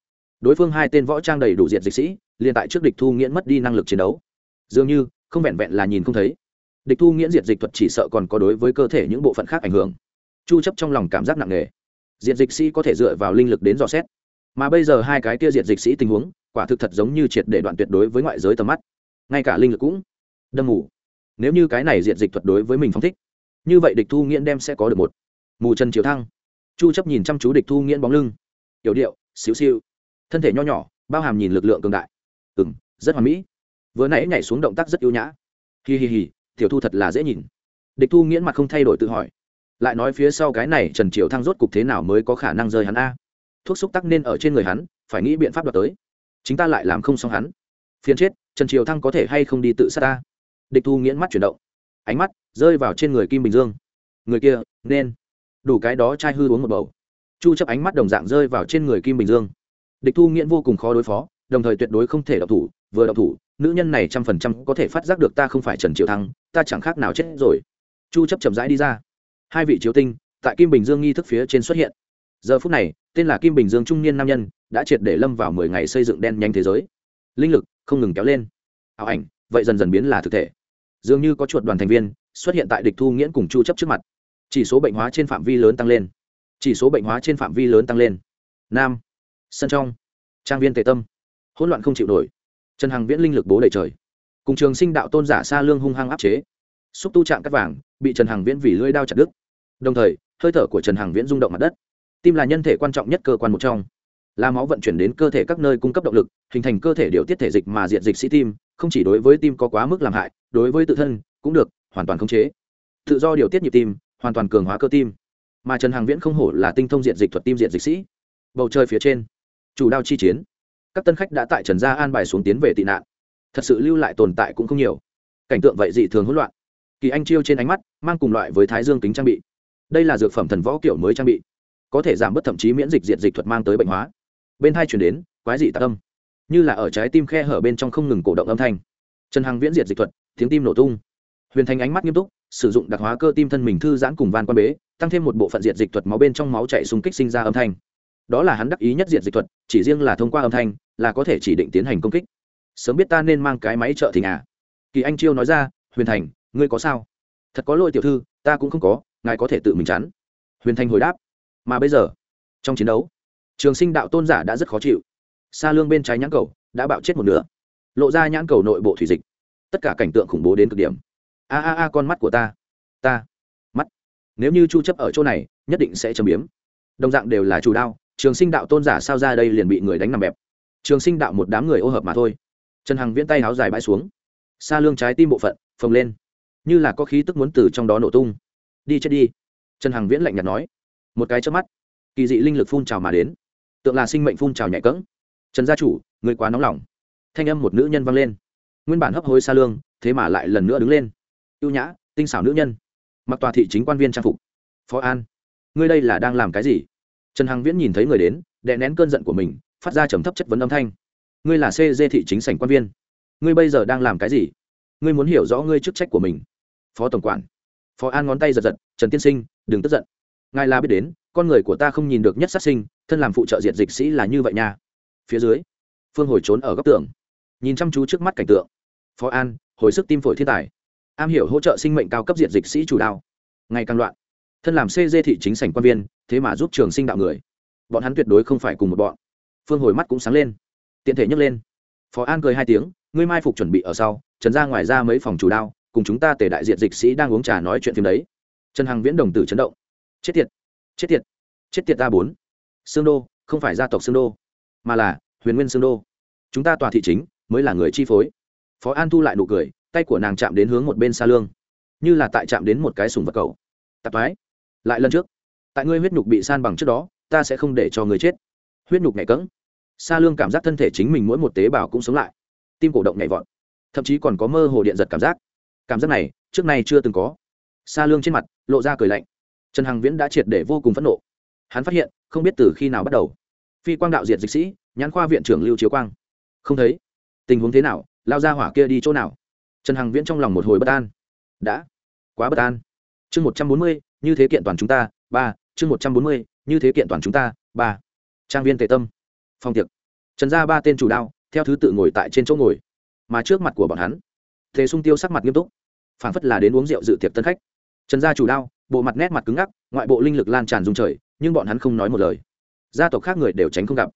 Đối phương hai tên võ trang đầy đủ diện dịch sĩ, liền tại trước địch thu nghiễn mất đi năng lực chiến đấu. Dường như, không vẹn vẹn là nhìn không thấy. Địch thu nghiễn diệt dịch thuật chỉ sợ còn có đối với cơ thể những bộ phận khác ảnh hưởng. Chu chấp trong lòng cảm giác nặng nề. Diệt dịch sĩ có thể dựa vào linh lực đến dò xét. Mà bây giờ hai cái kia diệt dịch sĩ tình huống, quả thực thật giống như triệt để đoạn tuyệt đối với ngoại giới tầm mắt. Ngay cả linh lực cũng đâm ngủ nếu như cái này diệt dịch thuật đối với mình phong thích như vậy địch thu nghiễn đem sẽ có được một. Mù chân chiều thăng. Chu chấp nhìn chăm chú địch thu nghiễn bóng lưng. Yểu điệu, xíu xiu thân thể nho nhỏ, bao hàm nhìn lực lượng cường đại. Ừm, rất hoàn mỹ. Vừa nãy nhảy xuống động tác rất yếu nhã. Hi hi hi, tiểu thu thật là dễ nhìn. Địch thu nghiễn mặt không thay đổi tự hỏi. Lại nói phía sau cái này trần triều thăng rốt cục thế nào mới có khả năng rơi hắn a? Thuốc xúc tắc nên ở trên người hắn, phải nghĩ biện pháp đoạt tới. Chính ta lại làm không xong hắn. Phiền chết, trần triều thăng có thể hay không đi tự sát ta địch thu nghiễn mắt chuyển động. Ánh mắt rơi vào trên người kim bình dương. Người kia, nên. Đủ cái đó trai hư uống một bầu. Chu chấp ánh mắt đồng dạng rơi vào trên người kim bình dương. Địch thu nghiễn vô cùng khó đối phó, đồng thời tuyệt đối không thể động thủ, vừa động thủ, nữ nhân này trăm phần trăm có thể phát giác được ta không phải trần triệu thăng, ta chẳng khác nào chết rồi. Chu chấp chậm rãi đi ra. Hai vị chiếu tinh, tại kim bình dương nghi thức phía trên xuất hiện. Giờ phút này, tên là kim bình dương trung niên nam nhân đã triệt để lâm vào 10 ngày xây dựng đen nhanh thế giới. Linh lực không ngừng kéo lên. Ảo ảnh, vậy dần dần biến là thực thể. Dường như có chuột đoàn thành viên xuất hiện tại địch thu nghiễn cùng chu chấp trước mặt. Chỉ số bệnh hóa trên phạm vi lớn tăng lên. Chỉ số bệnh hóa trên phạm vi lớn tăng lên. Nam. Sân trong. Trang viên tề tâm. Hỗn loạn không chịu nổi. Trần hằng viễn linh lực bố đầy trời. Cùng trường sinh đạo tôn giả xa lương hung hăng áp chế. Xúc tu chạm cắt vàng, bị trần hằng viễn vì lưỡi đao chặt đứt. Đồng thời, hơi thở của trần hằng viễn rung động mặt đất. Tim là nhân thể quan trọng nhất cơ quan một trong. Là máu vận chuyển đến cơ thể các nơi cung cấp động lực, hình thành cơ thể điều tiết thể dịch mà diện dịch sĩ tim, không chỉ đối với tim có quá mức làm hại, đối với tự thân cũng được hoàn toàn khống chế. Tự do điều tiết nhịp tim, hoàn toàn cường hóa cơ tim. Mà trần hằng viễn không hổ là tinh thông diện dịch thuật tim diện dịch sĩ. Bầu trời phía trên, chủ đao chi chiến. Các tân khách đã tại trần gia an bài xuống tiến về tị nạn. Thật sự lưu lại tồn tại cũng không nhiều. Cảnh tượng vậy dị thường hỗn loạn. Kỳ anh chiêu trên ánh mắt, mang cùng loại với thái dương kính trang bị. Đây là dược phẩm thần võ kiểu mới trang bị. Có thể giảm bớt thậm chí miễn dịch diện dịch thuật mang tới bệnh hóa. Bên hai chuyển đến, quái dị tạc âm. Như là ở trái tim khe hở bên trong không ngừng cổ động âm thanh. Trần hằng viễn diệt dịch thuật, tiếng tim nổ tung huyền thành ánh mắt nghiêm túc, sử dụng đặc hóa cơ tim thân mình thư giãn cùng van quan bế, tăng thêm một bộ phận diện dịch thuật máu bên trong máu chạy xung kích sinh ra âm thanh. Đó là hắn đắc ý nhất diện dịch thuật, chỉ riêng là thông qua âm thanh, là có thể chỉ định tiến hành công kích. Sớm biết ta nên mang cái máy trợ thình à? Kỳ anh chiêu nói ra, huyền thành, ngươi có sao? Thật có lỗi tiểu thư, ta cũng không có, ngài có thể tự mình chắn. Huyền thành hồi đáp, mà bây giờ, trong chiến đấu, trường sinh đạo tôn giả đã rất khó chịu. Xa lương bên trái nhãn cầu đã bạo chết một nửa, lộ ra nhãn cầu nội bộ thủy dịch. Tất cả cảnh tượng khủng bố đến cực điểm a a a con mắt của ta. Ta. Mắt. Nếu như chu chấp ở chỗ này, nhất định sẽ châm biếm. Đồng dạng đều là chủ đao trường sinh đạo tôn giả sao ra đây liền bị người đánh nằm bẹp. Trường sinh đạo một đám người ô hợp mà thôi. Trần hằng viễn tay háo dài bãi xuống. Xa lương trái tim bộ phận, phồng lên. Như là có khí tức muốn từ trong đó nổ tung. Đi chết đi. Trần hằng viễn lạnh nhạt nói. Một cái chớp mắt, kỳ dị linh lực phun trào mà đến. Tượng là sinh mệnh phun trào nhạy cẫng. Trần gia chủ, người quá nóng lòng. Thanh âm một nữ nhân vang lên. Nguyên bản hấp hối xa lương, thế mà lại lần nữa đứng lên ưu nhã, tinh xảo nữ nhân. Mặc tòa thị chính quan viên trang phục. Phó an, ngươi đây là đang làm cái gì? Trần hằng viễn nhìn thấy người đến, đè nén cơn giận của mình, phát ra trầm thấp chất vấn âm thanh. Ngươi là cg thị chính sảnh quan viên. Ngươi bây giờ đang làm cái gì? Ngươi muốn hiểu rõ ngươi chức trách của mình. Phó tổng quản. Phó an ngón tay giật giật, trần tiên sinh, đừng tức giận. Ngài là biết đến, con người của ta không nhìn được nhất sát sinh, thân làm phụ trợ diệt dịch sĩ là như vậy nha. Phía dưới, phương hồi trốn ở góc tường, nhìn chăm chú trước mắt cảnh tượng. Phó an, hồi sức tim phổi thiên tài am hiểu hỗ trợ sinh mệnh cao cấp diệt dịch sĩ chủ đạo. Ngày càng loạn. Thân làm cg thị chính sảnh quan viên, thế mà giúp trường sinh đạo người. Bọn hắn tuyệt đối không phải cùng một bọn. Phương hồi mắt cũng sáng lên. Tiện thể nhấc lên. Phó an cười hai tiếng, ngươi mai phục chuẩn bị ở sau, trần ra ngoài ra mấy phòng chủ đao cùng chúng ta tể đại diện dịch sĩ đang uống trà nói chuyện phim đấy. Trần hằng viễn đồng tử chấn động. Chết tiệt chết tiệt chết tiệt ta bốn. Sương đô, không phải gia tộc sương đô, mà là huyền nguyên sương đô. Chúng ta tòa thị chính mới là người chi phối. Phó an thu lại nụ cười tay của nàng chạm đến hướng một bên xa lương, như là tại chạm đến một cái sùng vật cầu. Tạp thoái, lại lần trước, tại ngươi huyết nhục bị san bằng trước đó, ta sẽ không để cho người chết. Huyết nhục nhảy cẫng. Xa lương cảm giác thân thể chính mình mỗi một tế bào cũng sống lại. Tim cổ động nhảy vọt. Thậm chí còn có mơ hồ điện giật cảm giác. Cảm giác này, trước nay chưa từng có. Xa lương trên mặt, lộ ra cười lạnh. Trần hằng viễn đã triệt để vô cùng phẫn nộ. Hắn phát hiện, không biết từ khi nào bắt đầu, phi quang đạo diệt dịch sĩ, nhãn khoa viện trưởng lưu chiếu quang. Không thấy. Tình huống thế nào? Lao ra hỏa kia đi chỗ nào? Trần hằng viễn trong lòng một hồi bất an. Đã. Quá bất an. Chương một trăm bốn mươi, như thế kiện toàn chúng ta, ba. Chương một trăm bốn mươi, như thế kiện toàn chúng ta, ba. Trang viên tề tâm. Phong tiệc. Trần ra ba tên chủ đao theo thứ tự ngồi tại trên chỗ ngồi. Mà trước mặt của bọn hắn thế sung tiêu sắc mặt nghiêm túc phản phất là đến uống rượu dự tiệc tân khách. Trần gia chủ đao bộ mặt nét mặt cứng ngắc, ngoại bộ linh lực lan tràn dung trời, nhưng bọn hắn không nói một lời. Gia tộc khác người đều tránh không gặp.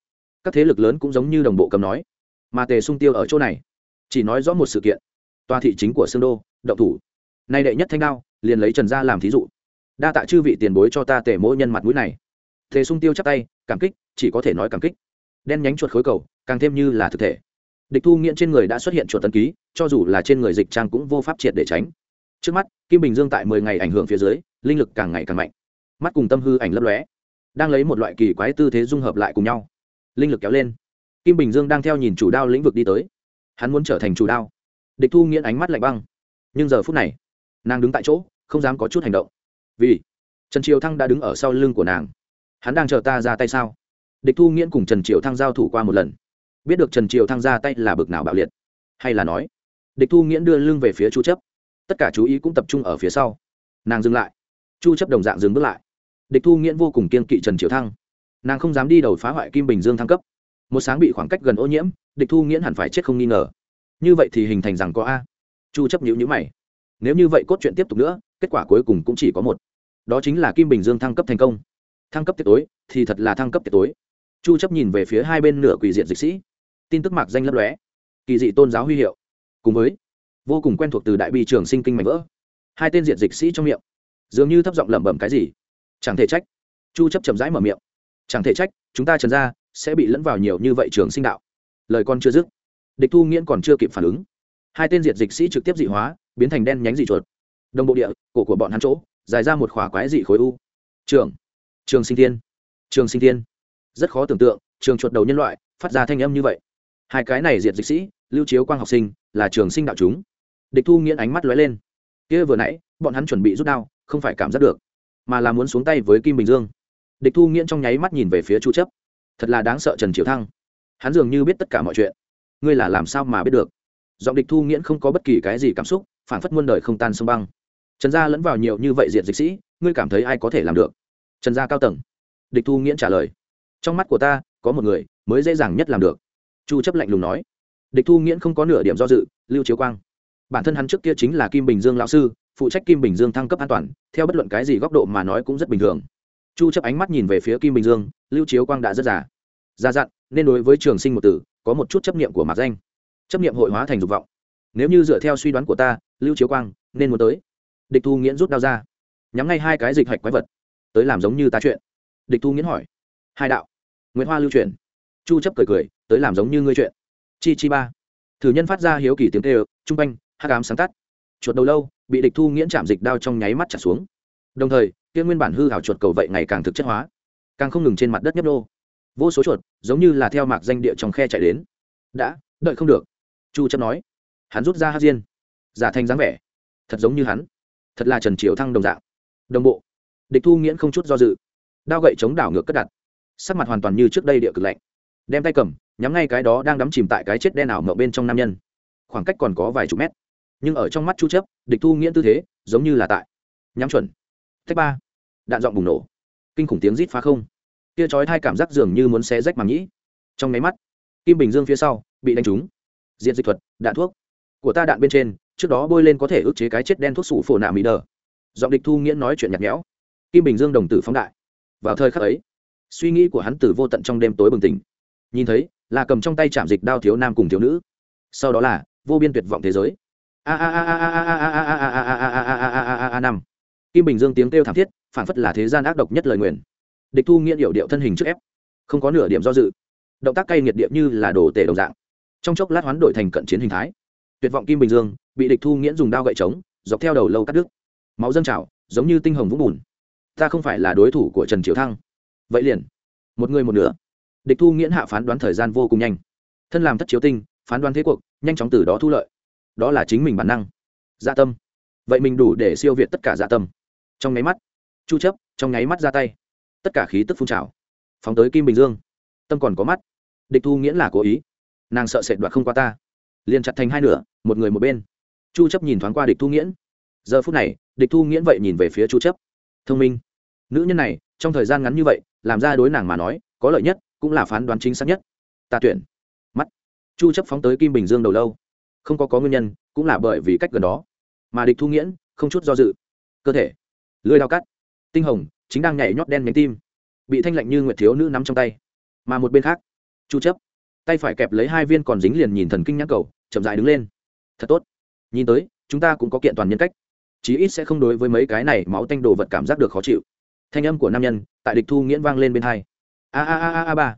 Các thế lực lớn cũng giống như đồng bộ cầm nói. Mà tề sung tiêu ở chỗ này, chỉ nói rõ một sự kiện tòa thị chính của sương đô, động thủ. Nay đệ nhất thanh đao, liền lấy trần gia làm thí dụ. Đa tạ chư vị tiền bối cho ta tề mỗi nhân mặt mũi này. Thế sung tiêu chắc tay, cảm kích, chỉ có thể nói cảm kích. Đen nhánh chuột khối cầu, càng thêm như là thực thể. Địch thu nghiện trên người đã xuất hiện chuột tấn ký, cho dù là trên người dịch trang cũng vô pháp triệt để tránh. Trước mắt, kim bình dương tại mười ngày ảnh hưởng phía dưới, linh lực càng ngày càng mạnh. Mắt cùng tâm hư ảnh lấp lóe, đang lấy một loại kỳ quái tư thế dung hợp lại cùng nhau. Linh lực kéo lên. Kim bình dương đang theo nhìn chủ đao lĩnh vực đi tới. Hắn muốn trở thành chủ đao địch thu nghiễn ánh mắt lạnh băng. Nhưng giờ phút này, nàng đứng tại chỗ, không dám có chút hành động. Vì trần triều thăng đã đứng ở sau lưng của nàng. Hắn đang chờ ta ra tay sao? Địch thu nghiễn cùng trần triều thăng giao thủ qua một lần. Biết được trần triều thăng ra tay là bực nào bạo liệt. Hay là nói, địch thu nghiễn đưa lưng về phía chu chấp. Tất cả chú ý cũng tập trung ở phía sau. Nàng dừng lại. Chu chấp đồng dạng dừng bước lại. Địch thu nghiễn vô cùng kiên kỵ trần triều thăng. Nàng không dám đi đầu phá hoại kim bình dương thăng cấp. Một sáng bị khoảng cách gần ô nhiễm, địch thu nghiễn hẳn phải chết không nghi ngờ như vậy thì hình thành rằng có a. Chu chấp nhữ nhữ mày. Nếu như vậy cốt truyện tiếp tục nữa, kết quả cuối cùng cũng chỉ có một. Đó chính là kim bình dương thăng cấp thành công. Thăng cấp tuyệt tối, thì thật là thăng cấp tuyệt tối. Chu chấp nhìn về phía hai bên nửa quỷ diện dịch sĩ. Tin tức mạc danh lấp lóe. Kỳ dị tôn giáo huy hiệu. Cùng với, vô cùng quen thuộc từ đại bi trường sinh kinh mảnh vỡ. Hai tên diện dịch sĩ trong miệng. Dường như thấp giọng lẩm bẩm cái gì. Chẳng thể trách. Chu chấp chậm rãi mở miệng. Chẳng thể trách, chúng ta trần ra sẽ bị lẫn vào nhiều như vậy trường sinh đạo. Lời con chưa dứt địch thu nghiễn còn chưa kịp phản ứng. Hai tên diệt dịch sĩ trực tiếp dị hóa, biến thành đen nhánh dị chuột. Đồng bộ địa, cổ của bọn hắn chỗ, dài ra một khỏa quái dị khối u. Trường trường sinh thiên, trường sinh thiên. Rất khó tưởng tượng, trường chuột đầu nhân loại, phát ra thanh âm như vậy. Hai cái này diệt dịch sĩ, lưu chiếu quang học sinh, là trường sinh đạo chúng. Địch thu nghiễn ánh mắt lóe lên. Kia vừa nãy, bọn hắn chuẩn bị rút đao, không phải cảm giác được, mà là muốn xuống tay với kim bình dương. Địch thu nghiễn trong nháy mắt nhìn về phía chu chấp. Thật là đáng sợ trần triều thăng. Hắn dường như biết tất cả mọi chuyện ngươi là làm sao mà biết được? Giọng địch thu nghiễn không có bất kỳ cái gì cảm xúc phản phất muôn đời không tan sông băng. Trần gia lẫn vào nhiều như vậy diện dịch sĩ, ngươi cảm thấy ai có thể làm được? Trần gia cao tầng. Địch thu nghiễn trả lời. Trong mắt của ta, có một người mới dễ dàng nhất làm được. Chu chấp lạnh lùng nói. Địch thu nghiễn không có nửa điểm do dự, lưu chiếu quang. Bản thân hắn trước kia chính là kim bình dương lão sư, phụ trách kim bình dương thăng cấp an toàn, theo bất luận cái gì góc độ mà nói cũng rất bình thường. Chu chấp ánh mắt nhìn về phía kim bình dương, lưu chiếu quang đã rất già. Già dặn, nên đối với trường sinh một tử có một chút chấp niệm của mạc danh. Chấp niệm hội hóa thành dục vọng. Nếu như dựa theo suy đoán của ta, lưu chiếu quang, nên muốn tới. Địch thu nghiễn rút đao ra. Nhắm ngay hai cái dịch hạch quái vật. Tới làm giống như ta chuyện. Địch thu nghiễn hỏi. Hai đạo. Nguyễn hoa lưu chuyển. Chu chấp cười cười, tới làm giống như ngươi chuyện. Chi chi ba. Thử nhân phát ra hiếu kỳ tiếng kêu, trung quanh, hắc ám sáng tắt. Chuột đầu lâu, bị địch thu nghiễn chạm dịch đao trong nháy mắt trả xuống. Đồng thời, kia nguyên bản hư hảo chuột cầu vậy ngày càng thực chất hóa. Càng không ngừng trên mặt đất nhấp nô vô số chuột, giống như là theo mạc danh địa trong khe chạy đến. Đã, đợi không được. Chu chấp nói. Hắn rút ra hát diên, giả thành dáng vẻ. Thật giống như hắn. Thật là trần triều thăng đồng dạng. Đồng bộ. Địch thu nghiễn không chút do dự. Đao gậy chống đảo ngược cất đặt. Sắc mặt hoàn toàn như trước đây địa cực lạnh. Đem tay cầm, nhắm ngay cái đó đang đắm chìm tại cái chết đen ảo mậu bên trong nam nhân. Khoảng cách còn có vài chục mét. Nhưng ở trong mắt chu chấp địch thu nghiễn tư thế, giống như là tại. Nhắm chuẩn. Thách ba. Đạn giọng bùng nổ. Kinh khủng tiếng rít phá không kia chói hai cảm giác dường như muốn xé rách màng nhĩ trong máy mắt kim bình dương phía sau bị đánh trúng diện dịch thuật đạn thuốc của ta đạn bên trên trước đó bôi lên có thể ức chế cái chết đen thuốc sủ phổ nạ mỹ đờ giọng địch thu nghiễn nói chuyện nhạt nhẽo kim bình dương đồng tử phóng đại vào thời khắc ấy suy nghĩ của hắn từ vô tận trong đêm tối bừng tỉnh nhìn thấy là cầm trong tay chạm dịch đao thiếu nam cùng thiếu nữ sau đó là vô biên tuyệt vọng thế giới a a a a a a a a a a a a a a a a a năm kim bình dương tiếng kêu thảm thiết phản phất là thế gian ác độc nhất lời nguyền địch thu nghiện hiệu điệu thân hình trước ép, không có nửa điểm do dự. Động tác cay nghiệt điệp như là đồ tể đồng dạng. Trong chốc lát hoán đổi thành cận chiến hình thái. Tuyệt vọng kim bình dương bị địch thu nghiễn dùng đao gậy trống dọc theo đầu lâu cắt đứt. Máu dâng trào, giống như tinh hồng vũng bùn. Ta không phải là đối thủ của trần triều thăng. Vậy liền, một người một nửa. Địch thu nghiễn hạ phán đoán thời gian vô cùng nhanh. Thân làm thất chiếu tinh, phán đoán thế cuộc, nhanh chóng từ đó thu lợi. Đó là chính mình bản năng. Dạ tâm. Vậy mình đủ để siêu việt tất cả dạ tâm. Trong nháy mắt, chu chấp, trong nháy mắt ra tay tất cả khí tức phun trào. Phóng tới kim bình dương. Tâm còn có mắt. Địch thu nghiễn là cố ý. Nàng sợ sệt đoạt không qua ta. Liền chặt thành hai nửa, một người một bên. Chu chấp nhìn thoáng qua địch thu nghiễn. Giờ phút này, địch thu nghiễn vậy nhìn về phía chu chấp. Thông minh. Nữ nhân này, trong thời gian ngắn như vậy, làm ra đối nàng mà nói, có lợi nhất, cũng là phán đoán chính xác nhất. Ta tuyển. Mắt. Chu chấp phóng tới kim bình dương đầu lâu. Không có có nguyên nhân, cũng là bởi vì cách gần đó. Mà địch thu nghiễn, không chút do dự. Cơ thể. Lưỡi dao cắt. Tinh hồng chính đang nhảy nhót đen nhánh tim. Bị thanh lạnh như nguyệt thiếu nữ nắm trong tay. Mà một bên khác, chu chấp, tay phải kẹp lấy hai viên còn dính liền nhìn thần kinh nhãn cầu, chậm rãi đứng lên. Thật tốt. Nhìn tới, chúng ta cũng có kiện toàn nhân cách. Chí ít sẽ không đối với mấy cái này máu tanh đồ vật cảm giác được khó chịu. Thanh âm của nam nhân, tại địch thu nghiễn vang lên bên hai. A a a a a ba.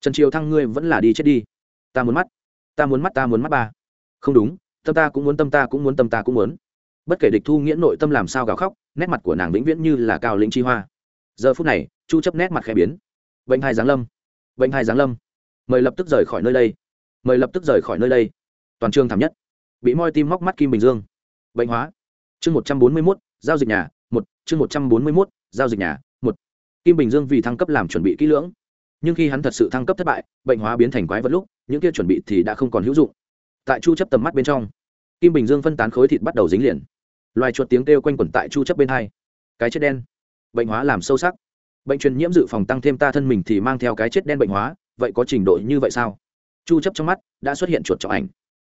Trần triều thăng ngươi vẫn là đi chết đi. Ta muốn mắt. Ta muốn mắt, ta muốn mắt ba. Không đúng, tâm ta cũng muốn, tâm ta cũng muốn, tâm ta cũng muốn bất kể địch thu nghĩa nội tâm làm sao gào khóc nét mặt của nàng vĩnh viễn như là cao lĩnh chi hoa. Giờ phút này chu chấp nét mặt khẽ biến. Bệnh hai giáng lâm. Bệnh hai giáng lâm. Mời lập tức rời khỏi nơi đây. Mời lập tức rời khỏi nơi đây. Toàn trường thảm nhất. Bị moi tim móc mắt kim bình dương. Bệnh hóa. Chương một trăm bốn mươi 141, giao dịch nhà một. Chương một trăm bốn mươi 141, giao dịch nhà một. Kim bình dương vì thăng cấp làm chuẩn bị kỹ lưỡng. Nhưng khi hắn thật sự thăng cấp thất bại bệnh hóa biến thành quái vật lúc những kia chuẩn bị thì đã không còn hữu dụng. Tại chu chấp tầm mắt bên trong kim bình dương phân tán khối thịt bắt đầu dính liền loài chuột tiếng kêu quanh quẩn tại chu chấp bên hai. Cái chết đen. Bệnh hóa làm sâu sắc. Bệnh truyền nhiễm dự phòng tăng thêm ta thân mình thì mang theo cái chết đen bệnh hóa, vậy có trình độ như vậy sao? Chu chấp trong mắt đã xuất hiện chuột trọng ảnh.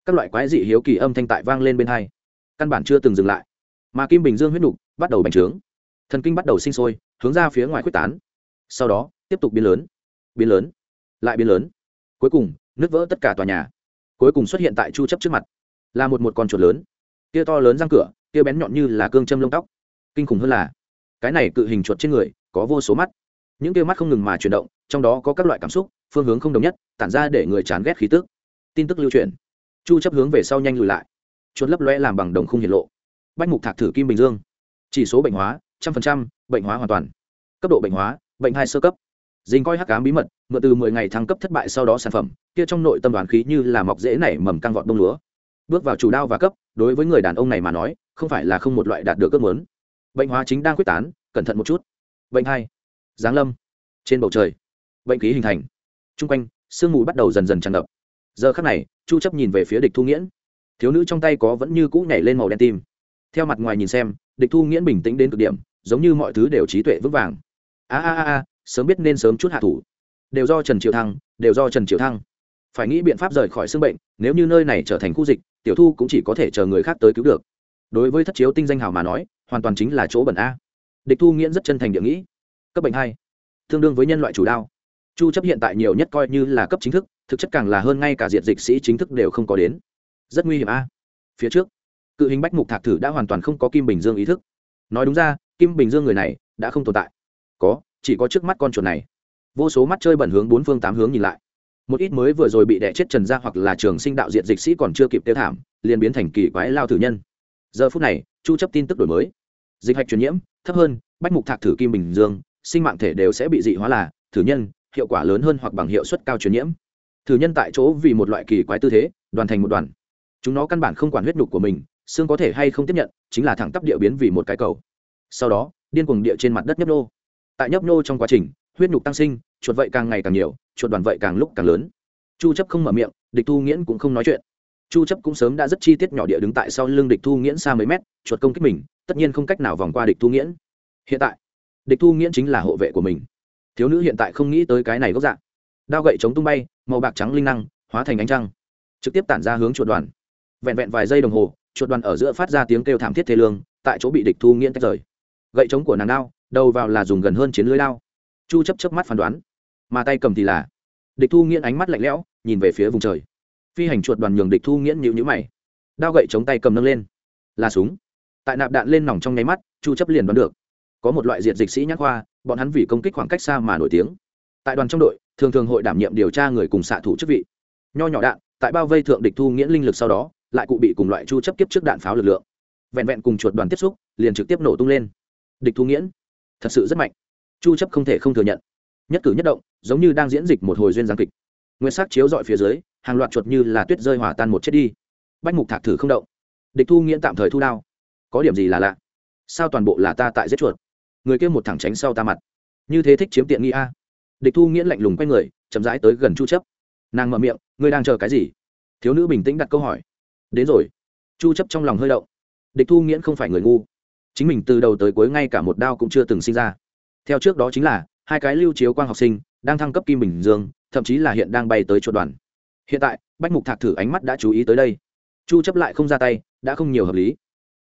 Các loại quái dị hiếu kỳ âm thanh tại vang lên bên hai. Căn bản chưa từng dừng lại. Mà kim bình dương huyết nục bắt đầu bành trướng. Thần kinh bắt đầu sinh sôi, hướng ra phía ngoài quyết tán. Sau đó, tiếp tục biến lớn. Biến lớn. Lại biến lớn. Cuối cùng, nứt vỡ tất cả tòa nhà. Cuối cùng xuất hiện tại chu chấp trước mặt. Là một một con chuột lớn. Kia to lớn răng cửa kia bén nhọn như là cương châm lông tóc. Kinh khủng hơn là, cái này cự hình chuột trên người có vô số mắt. Những kia mắt không ngừng mà chuyển động, trong đó có các loại cảm xúc, phương hướng không đồng nhất, tản ra để người chán ghét khí tức. Tin tức lưu truyền. Chu chấp hướng về sau nhanh lùi lại. Chuột lấp lóe làm bằng đồng không hiện lộ. Bách mục thạc thử kim bình dương. Chỉ số bệnh hóa, trăm phần trăm, bệnh hóa hoàn toàn. Cấp độ bệnh hóa, bệnh hai sơ cấp. Dính coi hắc ám bí mật, mượn từ mười ngày thăng cấp thất bại sau đó sản phẩm, kia trong nội tâm đoàn khí như là mọc dễ nảy mầm căng vọt đông lúa. Bước vào chủ đao và cấp, đối với người đàn ông này mà nói không phải là không một loại đạt được ước muốn. Bệnh hóa chính đang quyết tán, cẩn thận một chút. Bệnh hai, giáng lâm. Trên bầu trời, bệnh khí hình thành. T r u n g quanh, sương mù bắt đầu dần dần tràn ngập. Giờ khắc này, chu chấp nhìn về phía địch thu nghiễn. Thiếu nữ trong tay có vẫn như cũ nhảy lên màu đen tim. Theo mặt ngoài nhìn xem, địch thu nghiễn bình tĩnh đến cực điểm, giống như mọi thứ đều trí tuệ vững vàng. A a a a, sớm biết nên sớm chút hạ thủ. Đều do trần triệu thăng, đều do trần triệu thăng. Phải nghĩ biện pháp rời khỏi xương bệnh, nếu như nơi này trở thành khu dịch, tiểu thu cũng chỉ có thể chờ người khác tới cứu được đối với thất chiếu tinh danh hào mà nói, hoàn toàn chính là chỗ bẩn a. Địch thu nghiễn rất chân thành địa nghĩ. Cấp bệnh hai, tương đương với nhân loại chủ đao. Chu chấp hiện tại nhiều nhất coi như là cấp chính thức, thực chất càng là hơn ngay cả diện dịch sĩ chính thức đều không có đến. Rất nguy hiểm a. Phía trước, cự hình bách mục thạc thử đã hoàn toàn không có kim bình dương ý thức. Nói đúng ra, kim bình dương người này đã không tồn tại. Có, chỉ có trước mắt con chuột này. Vô số mắt chơi bẩn hướng bốn phương tám hướng nhìn lại. Một ít mới vừa rồi bị đẻ chết trần ra hoặc là trường sinh đạo diện dịch sĩ còn chưa kịp tiêu thảm, liền biến thành kỳ quái lao thử nhân giờ phút này, chu chấp tin tức đổi mới. Dịch hạch truyền nhiễm, thấp hơn, bách mục thạc thử kim bình dương, sinh mạng thể đều sẽ bị dị hóa là, thử nhân, hiệu quả lớn hơn hoặc bằng hiệu suất cao truyền nhiễm. Thử nhân tại chỗ vì một loại kỳ quái tư thế, đoàn thành một đoàn. Chúng nó căn bản không quản huyết nhục của mình, xương có thể hay không tiếp nhận, chính là thẳng tắp địa biến vì một cái cầu. Sau đó, điên cuồng địa trên mặt đất nhấp nô. Tại nhấp nô trong quá trình, huyết nhục tăng sinh, chuột vậy càng ngày càng nhiều, chuột đoàn vậy càng lúc càng lớn. Chu chấp không mở miệng, địch thu nghiễn cũng không nói chuyện chu chấp cũng sớm đã rất chi tiết nhỏ địa đứng tại sau lưng địch thu nghiễn xa mấy mét, chuột công kích mình, tất nhiên không cách nào vòng qua địch thu nghiễn. Hiện tại, địch thu nghiễn chính là hộ vệ của mình. Thiếu nữ hiện tại không nghĩ tới cái này gốc dạng. Đao gậy chống tung bay, màu bạc trắng linh năng, hóa thành ánh trăng, trực tiếp tản ra hướng chuột đoàn. Vẹn vẹn vài giây đồng hồ, chuột đoàn ở giữa phát ra tiếng kêu thảm thiết thế lương, tại chỗ bị địch thu nghiễn tách rời. Gậy chống của nàng đao, đầu vào là dùng gần hơn chiến lưới đao. Chu chấp chớp mắt phán đoán, mà tay cầm thì là. Địch thu nghiễn ánh mắt lạnh lẽo, nhìn về phía vùng trời phi hành chuột đoàn nhường địch thu nghiễn nhịu nhữ mày. Đao gậy chống tay cầm nâng lên. Là súng. Tại nạp đạn lên nòng trong nháy mắt, chu chấp liền đoán được. Có một loại diệt dịch sĩ nhắc khoa, bọn hắn vì công kích khoảng cách xa mà nổi tiếng. Tại đoàn trong đội, thường thường hội đảm nhiệm điều tra người cùng xạ thủ chức vị. Nho nhỏ đạn, tại bao vây thượng địch thu nghiễn linh lực sau đó, lại cụ bị cùng loại chu chấp kiếp trước đạn pháo lực lượng. Vẹn vẹn cùng chuột đoàn tiếp xúc, liền trực tiếp nổ tung lên. Địch thu nghiễn. Thật sự rất mạnh. Chu chấp không thể không thừa nhận. Nhất cử nhất động, giống như đang diễn dịch một hồi duyên giang kịch nguyên sắc chiếu dọi phía dưới, hàng loạt chuột như là tuyết rơi hòa tan một chết đi. Bách mục thạc thử không động. Địch thu nghiễn tạm thời thu đao. Có điểm gì là lạ? Sao toàn bộ là ta tại giết chuột? Người kia một thẳng tránh sau ta mặt. Như thế thích chiếm tiện nghi a. Địch thu nghiễn lạnh lùng quay người, chậm rãi tới gần chu chấp. Nàng mở miệng, ngươi đang chờ cái gì? Thiếu nữ bình tĩnh đặt câu hỏi. Đến rồi. Chu chấp trong lòng hơi động. Địch thu nghiễn không phải người ngu. Chính mình từ đầu tới cuối ngay cả một đao cũng chưa từng sinh ra. Theo trước đó chính là, hai cái lưu chiếu quang học sinh đang thăng cấp kim bình dương, thậm chí là hiện đang bay tới chuột đoàn. Hiện tại, bách mục thạc thử ánh mắt đã chú ý tới đây. Chu chấp lại không ra tay, đã không nhiều hợp lý.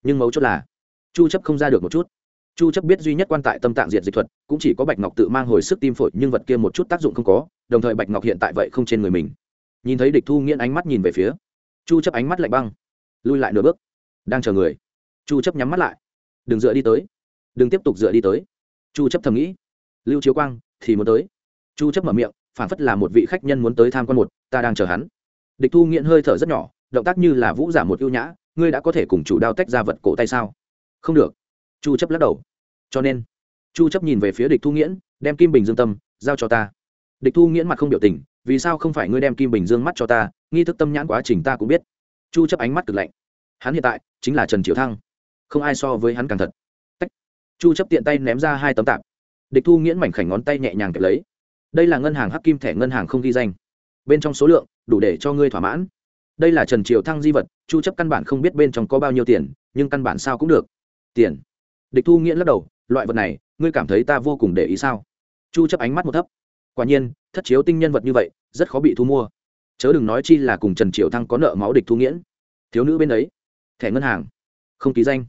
Nhưng mấu chốt là, chu chấp không ra được một chút. Chu chấp biết duy nhất quan tại tâm tạng diệt dịch thuật, cũng chỉ có bạch ngọc tự mang hồi sức tim phổi, nhưng vật kia một chút tác dụng không có, đồng thời bạch ngọc hiện tại vậy không trên người mình. Nhìn thấy địch thu nghiễn ánh mắt nhìn về phía, chu chấp ánh mắt lạnh băng, lui lại nửa bước. Đang chờ người. Chu chấp nhắm mắt lại. Đừng dựa đi tới. Đừng tiếp tục dựa đi tới. Chu chấp thầm nghĩ. Lưu chiếu quang, thì muốn tới chu chấp mở miệng phản phất là một vị khách nhân muốn tới tham quan một, ta đang chờ hắn. Địch thu nghiện hơi thở rất nhỏ, động tác như là vũ giả một ưu nhã, ngươi đã có thể cùng chủ đao tách ra vật cổ tay sao? Không được. Chu chấp lắc đầu. Cho nên, chu chấp nhìn về phía địch thu nghiễn đem kim bình dương tâm giao cho ta. Địch thu nghiễn mặt không biểu tình, vì sao không phải ngươi đem kim bình dương mắt cho ta, nghi thức tâm nhãn quá trình ta cũng biết. Chu chấp ánh mắt cực lạnh. Hắn hiện tại chính là trần triều thăng, không ai so với hắn càng thật. Tách. chu chấp tiện tay ném ra hai tấm tạp. Địch thu nghiễn mảnh khảnh ngón tay nhẹ nhàng kẹp lấy đây là ngân hàng hắc kim thẻ ngân hàng không ghi danh. Bên trong số lượng, đủ để cho ngươi thỏa mãn. Đây là trần triều thăng di vật, chu chấp căn bản không biết bên trong có bao nhiêu tiền, nhưng căn bản sao cũng được. Tiền. Địch thu nghiễn lắc đầu, loại vật này, ngươi cảm thấy ta vô cùng để ý sao? Chu chấp ánh mắt một thấp. Quả nhiên, thất chiếu tinh nhân vật như vậy, rất khó bị thu mua. Chớ đừng nói chi là cùng trần triều thăng có nợ máu địch thu nghiễn. Thiếu nữ bên đấy thẻ ngân hàng. Không ký danh.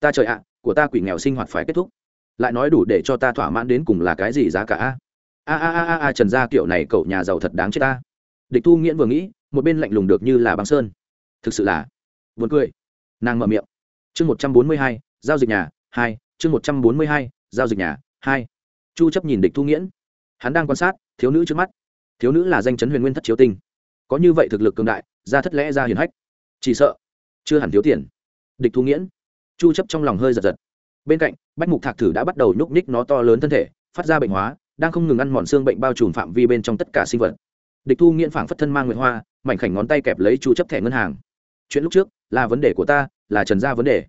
Ta trời ạ, của ta quỷ nghèo sinh hoạt phải kết thúc. Lại nói đủ để cho ta thỏa mãn đến cùng là cái gì giá cả a? A a a a trần gia kiểu này cậu nhà giàu thật đáng chết ta. Địch thu nghiễn vừa nghĩ, một bên lạnh lùng được như là băng sơn. Thực sự là buồn cười. Nàng mở miệng. Chương một trăm bốn mươi hai, giao dịch nhà, hai. Chương một trăm bốn mươi hai, giao dịch nhà, hai. Chu chấp nhìn địch thu nghiễn. Hắn đang quan sát, thiếu nữ trước mắt. Thiếu nữ là danh chấn huyền nguyên thất chiếu tinh. Có như vậy thực lực cường đại, ra thất lẽ ra hiền hách. Chỉ sợ, chưa hẳn thiếu tiền. Địch thu nghiễn. Chu chấp trong lòng hơi giật giật. Bên cạnh, bách mục thạc thử đã bắt đầu nhúc nhích nó to lớn thân thể, phát ra bệnh hóa đang không ngừng ăn mòn xương bệnh bao trùm phạm vi bên trong tất cả sinh vật. Địch thu nghiễn phảng phất thân mang nguyệt hoa, mảnh khảnh ngón tay kẹp lấy chu chấp thẻ ngân hàng. Chuyện lúc trước, là vấn đề của ta, là trần gia vấn đề.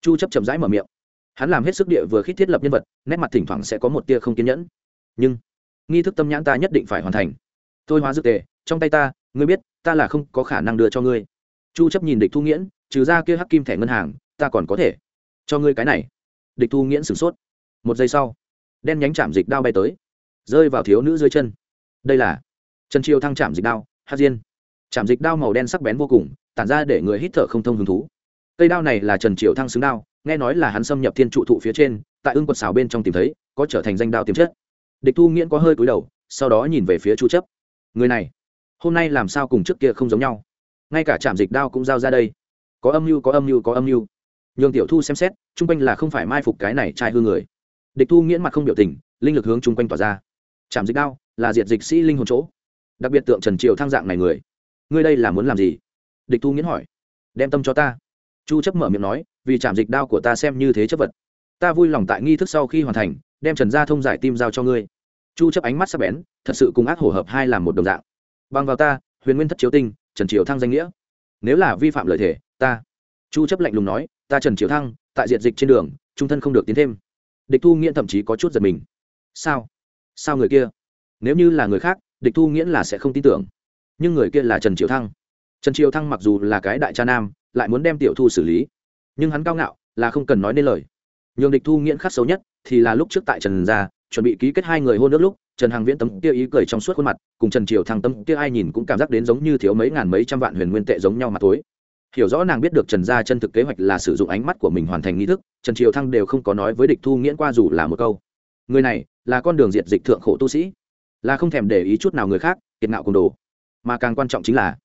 Chu chấp chậm rãi mở miệng. Hắn làm hết sức địa vừa khít thiết lập nhân vật, nét mặt thỉnh thoảng sẽ có một tia không kiên nhẫn. Nhưng, nghi thức tâm nhãn ta nhất định phải hoàn thành. Thôi hóa dược tề, trong tay ta, ngươi biết, ta là không có khả năng đưa cho ngươi. Chu chấp nhìn địch thu nghiễn, trừ ra kia hắc kim thẻ ngân hàng, ta còn có thể cho ngươi cái này. Địch thu nghiễn sửng sốt. Một giây sau, đen nhánh chạm dịch đao bay tới rơi vào thiếu nữ dưới chân. Đây là trần triều thăng chạm dịch đao, hát diên. Chạm dịch đao màu đen sắc bén vô cùng, tản ra để người hít thở không thông hứng thú. Cây đao này là trần triều thăng xứng đao, nghe nói là hắn xâm nhập thiên trụ thụ phía trên, tại ưng quật xào bên trong tìm thấy, có trở thành danh đao tiềm chất. Địch thu nghiễn có hơi cúi đầu, sau đó nhìn về phía chu chấp. Người này, hôm nay làm sao cùng trước kia không giống nhau? Ngay cả trạm dịch đao cũng giao ra đây. Có âm mưu, có âm mưu, có âm mưu. Nhường tiểu thu xem xét, chung quanh là không phải mai phục cái này trai hư người. Địch thu nghiễn mặt không biểu tình, linh lực hướng chung quanh tỏa ra chạm dịch đao là diệt dịch sĩ linh hồn chỗ. Đặc biệt tượng trần triều thang dạng này người. Ngươi đây là muốn làm gì? Địch thu nghiễn hỏi. Đem tâm cho ta. Chu chấp mở miệng nói, vì chạm dịch đao của ta xem như thế chấp vật. Ta vui lòng tại nghi thức sau khi hoàn thành, đem trần gia thông giải tim giao cho ngươi. Chu chấp ánh mắt sắc bén, thật sự cùng ác hổ hợp hai làm một đồng dạng. Bằng vào ta, huyền nguyên thất chiếu tinh, trần triều thăng danh nghĩa. Nếu là vi phạm lợi thể ta. Chu chấp lạnh lùng nói, ta trần triều thăng, tại diện dịch trên đường, trung thân không được tiến thêm. Địch thu nghiện thậm chí có chút giật mình. Sao? Sao người kia? Nếu như là người khác, địch thu nghiễn là sẽ không tin tưởng. Nhưng người kia là trần triều thăng. Trần triều thăng mặc dù là cái đại cha nam, lại muốn đem tiểu thu xử lý. Nhưng hắn cao ngạo, là không cần nói nên lời. Nhường địch thu nghiễn khắc xấu nhất thì là lúc trước tại trần gia, chuẩn bị ký kết hai người hôn nước lúc, trần hằng viễn tấm kia ý cười trong suốt khuôn mặt, cùng trần triều thăng tâm kia ai nhìn cũng cảm giác đến giống như thiếu mấy ngàn mấy trăm vạn huyền nguyên tệ giống nhau mà tối hiểu rõ nàng biết được trần gia chân thực kế hoạch là sử dụng ánh mắt của mình hoàn thành nghi thức, trần triều thăng đều không có nói với địch thu nghiễn qua dù là một câu. Người này là con đường diệt dịch thượng khổ tu sĩ, là không thèm để ý chút nào người khác, kiệt ngạo cùng đồ. Mà càng quan trọng chính là,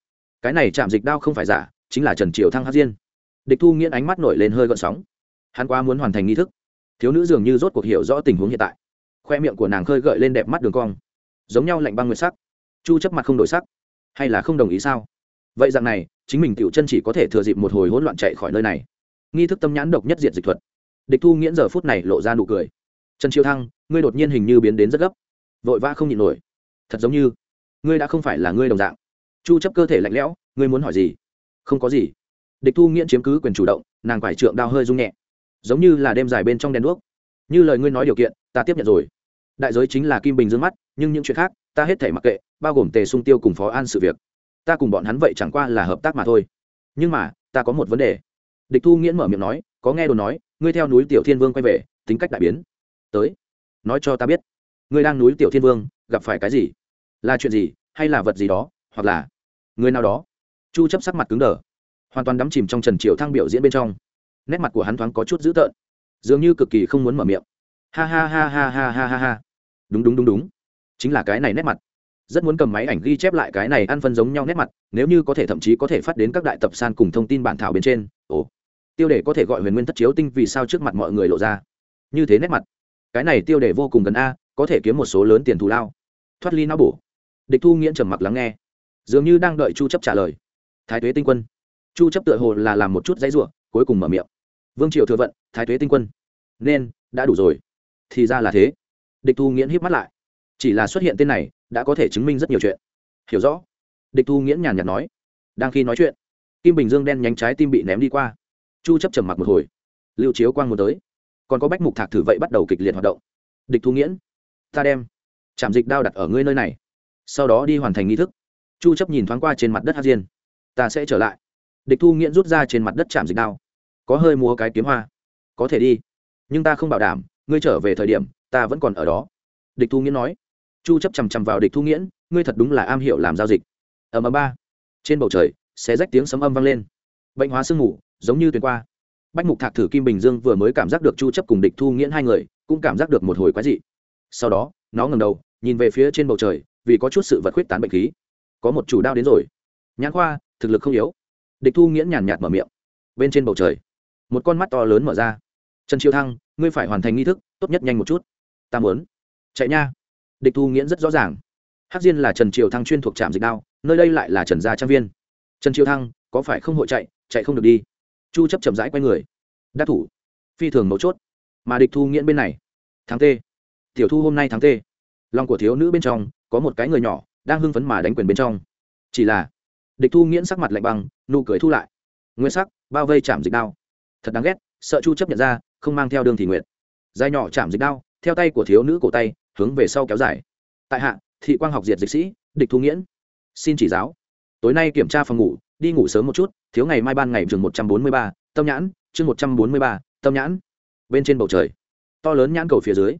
cái này chạm dịch đao không phải giả, chính là trần triều thăng hát diên. Địch thu nghiễn ánh mắt nổi lên hơi gọn sóng. Hắn quá muốn hoàn thành nghi thức. Thiếu nữ dường như rốt cuộc hiểu rõ tình huống hiện tại. Khoe miệng của nàng khơi gợi lên đẹp mắt đường cong. Giống nhau lạnh băng nguyệt sắc. Chu chấp mặt không đổi sắc. Hay là không đồng ý sao? Vậy dạng này, chính mình tiểu chân chỉ có thể thừa dịp một hồi hỗn loạn chạy khỏi nơi này. Nghi thức tâm nhãn độc nhất diệt dịch thuật. Địch thu nghiễn giờ phút này lộ ra nụ cười trần chiêu thăng, ngươi đột nhiên hình như biến đến rất gấp. Vội vã không nhịn nổi. Thật giống như, ngươi đã không phải là ngươi đồng dạng. Chu chấp cơ thể lạnh lẽo, ngươi muốn hỏi gì? Không có gì. Địch thu nghiễn chiếm cứ quyền chủ động, nàng quải trượng đao hơi rung nhẹ. Giống như là đêm dài bên trong đèn đuốc. Như lời ngươi nói điều kiện, ta tiếp nhận rồi. Đại giới chính là kim bình dương mắt, nhưng những chuyện khác, ta hết thể mặc kệ, bao gồm tề sung tiêu cùng phó an sự việc. Ta cùng bọn hắn vậy chẳng qua là hợp tác mà thôi. Nhưng mà, ta có một vấn đề. Địch thu nghiễn mở miệng nói, có nghe đồn nói, ngươi theo núi tiểu thiên vương quay về, tính cách đại biến tới. Nói cho ta biết, ngươi đang núi tiểu thiên vương, gặp phải cái gì? Là chuyện gì, hay là vật gì đó, hoặc là người nào đó? Chu chấp sắc mặt cứng đờ, hoàn toàn đắm chìm trong trần triều thăng biểu diễn bên trong. Nét mặt của hắn thoáng có chút dữ tợn, dường như cực kỳ không muốn mở miệng. Ha ha ha ha ha ha ha ha. Đúng đúng đúng đúng. Chính là cái này nét mặt. Rất muốn cầm máy ảnh ghi chép lại cái này ăn phân giống nhau nét mặt, nếu như có thể thậm chí có thể phát đến các đại tập san cùng thông tin bản thảo bên trên. Ồ. Tiêu đề có thể gọi huyền nguyên thất chiếu tinh vì sao trước mặt mọi người lộ ra. Như thế nét mặt cái này tiêu đề vô cùng gần a, có thể kiếm một số lớn tiền thù lao. Thoát ly não bổ. Địch thu nghiễn trầm mặc lắng nghe. Dường như đang đợi chu chấp trả lời. Thái tuế tinh quân. Chu chấp tựa hồ là làm một chút dãy rủa, cuối cùng mở miệng. Vương triều thừa vận, thái tuế tinh quân. Nên, đã đủ rồi. Thì ra là thế. Địch thu nghiễn híp mắt lại. Chỉ là xuất hiện tên này, đã có thể chứng minh rất nhiều chuyện. Hiểu rõ. Địch thu nghiễn nhàn nhạt nói. Đang khi nói chuyện, kim bình dương đen nhánh trái tim bị ném đi qua. Chu chấp trầm mặc một hồi. Lưu chiếu quang muốn tới còn có bách mục thạc thử vậy bắt đầu kịch liệt hoạt động. Địch thu nghiễn, ta đem chạm dịch đao đặt ở ngươi nơi này. Sau đó đi hoàn thành nghi thức. Chu chấp nhìn thoáng qua trên mặt đất hát diên. Ta sẽ trở lại. Địch thu nghiễn rút ra trên mặt đất chạm dịch đao. Có hơi múa cái kiếm hoa. Có thể đi. Nhưng ta không bảo đảm, ngươi trở về thời điểm, ta vẫn còn ở đó. Địch thu nghiễn nói. Chu chấp chằm chằm vào địch thu nghiễn, ngươi thật đúng là am hiểu làm giao dịch. Ở ầm ba. Trên bầu trời, xé rách tiếng sấm âm vang lên. Bệnh hóa sương ngủ giống như tuyền qua bách mục thạc thử kim bình dương vừa mới cảm giác được chu chấp cùng địch thu nghiễn hai người, cũng cảm giác được một hồi quái dị. Sau đó, nó ngẩng đầu, nhìn về phía trên bầu trời, vì có chút sự vật khuyết tán bệnh khí. Có một chủ đao đến rồi. Nhãn khoa, thực lực không yếu. Địch thu nghiễn nhàn nhạt mở miệng. Bên trên bầu trời, một con mắt to lớn mở ra. Trần chiêu thăng, ngươi phải hoàn thành nghi thức, tốt nhất nhanh một chút. Ta muốn. Chạy nha. Địch thu nghiễn rất rõ ràng. Hắc diên là trần triều thăng chuyên thuộc trạm dịch đao, nơi đây lại là trần gia trang viên. Trần triều thăng, có phải không hội chạy? Chạy không được đi chu chấp chậm rãi quay người. Đắc thủ. Phi thường mấu chốt. Mà địch thu nghiễn bên này. Thắng tê. Tiểu thu hôm nay thắng tê. Lòng của thiếu nữ bên trong, có một cái người nhỏ, đang hưng phấn mà đánh quyền bên trong. Chỉ là, địch thu nghiễn sắc mặt lạnh băng, nụ cười thu lại. Nguyên sắc, bao vây chạm dịch đao. Thật đáng ghét, sợ chu chấp nhận ra, không mang theo đường thì nguyện. Dài nhỏ chạm dịch đao, theo tay của thiếu nữ cổ tay, hướng về sau kéo dài. Tại hạ, thị quang học diệt dịch sĩ, địch thu nghiễn xin chỉ giáo. Tối nay kiểm tra phòng ngủ, đi ngủ sớm một chút thiếu ngày mai ban ngày trường một trăm bốn mươi ba, tâm nhãn, chương một trăm bốn mươi ba, tâm nhãn. Bên trên bầu trời, to lớn nhãn cầu phía dưới,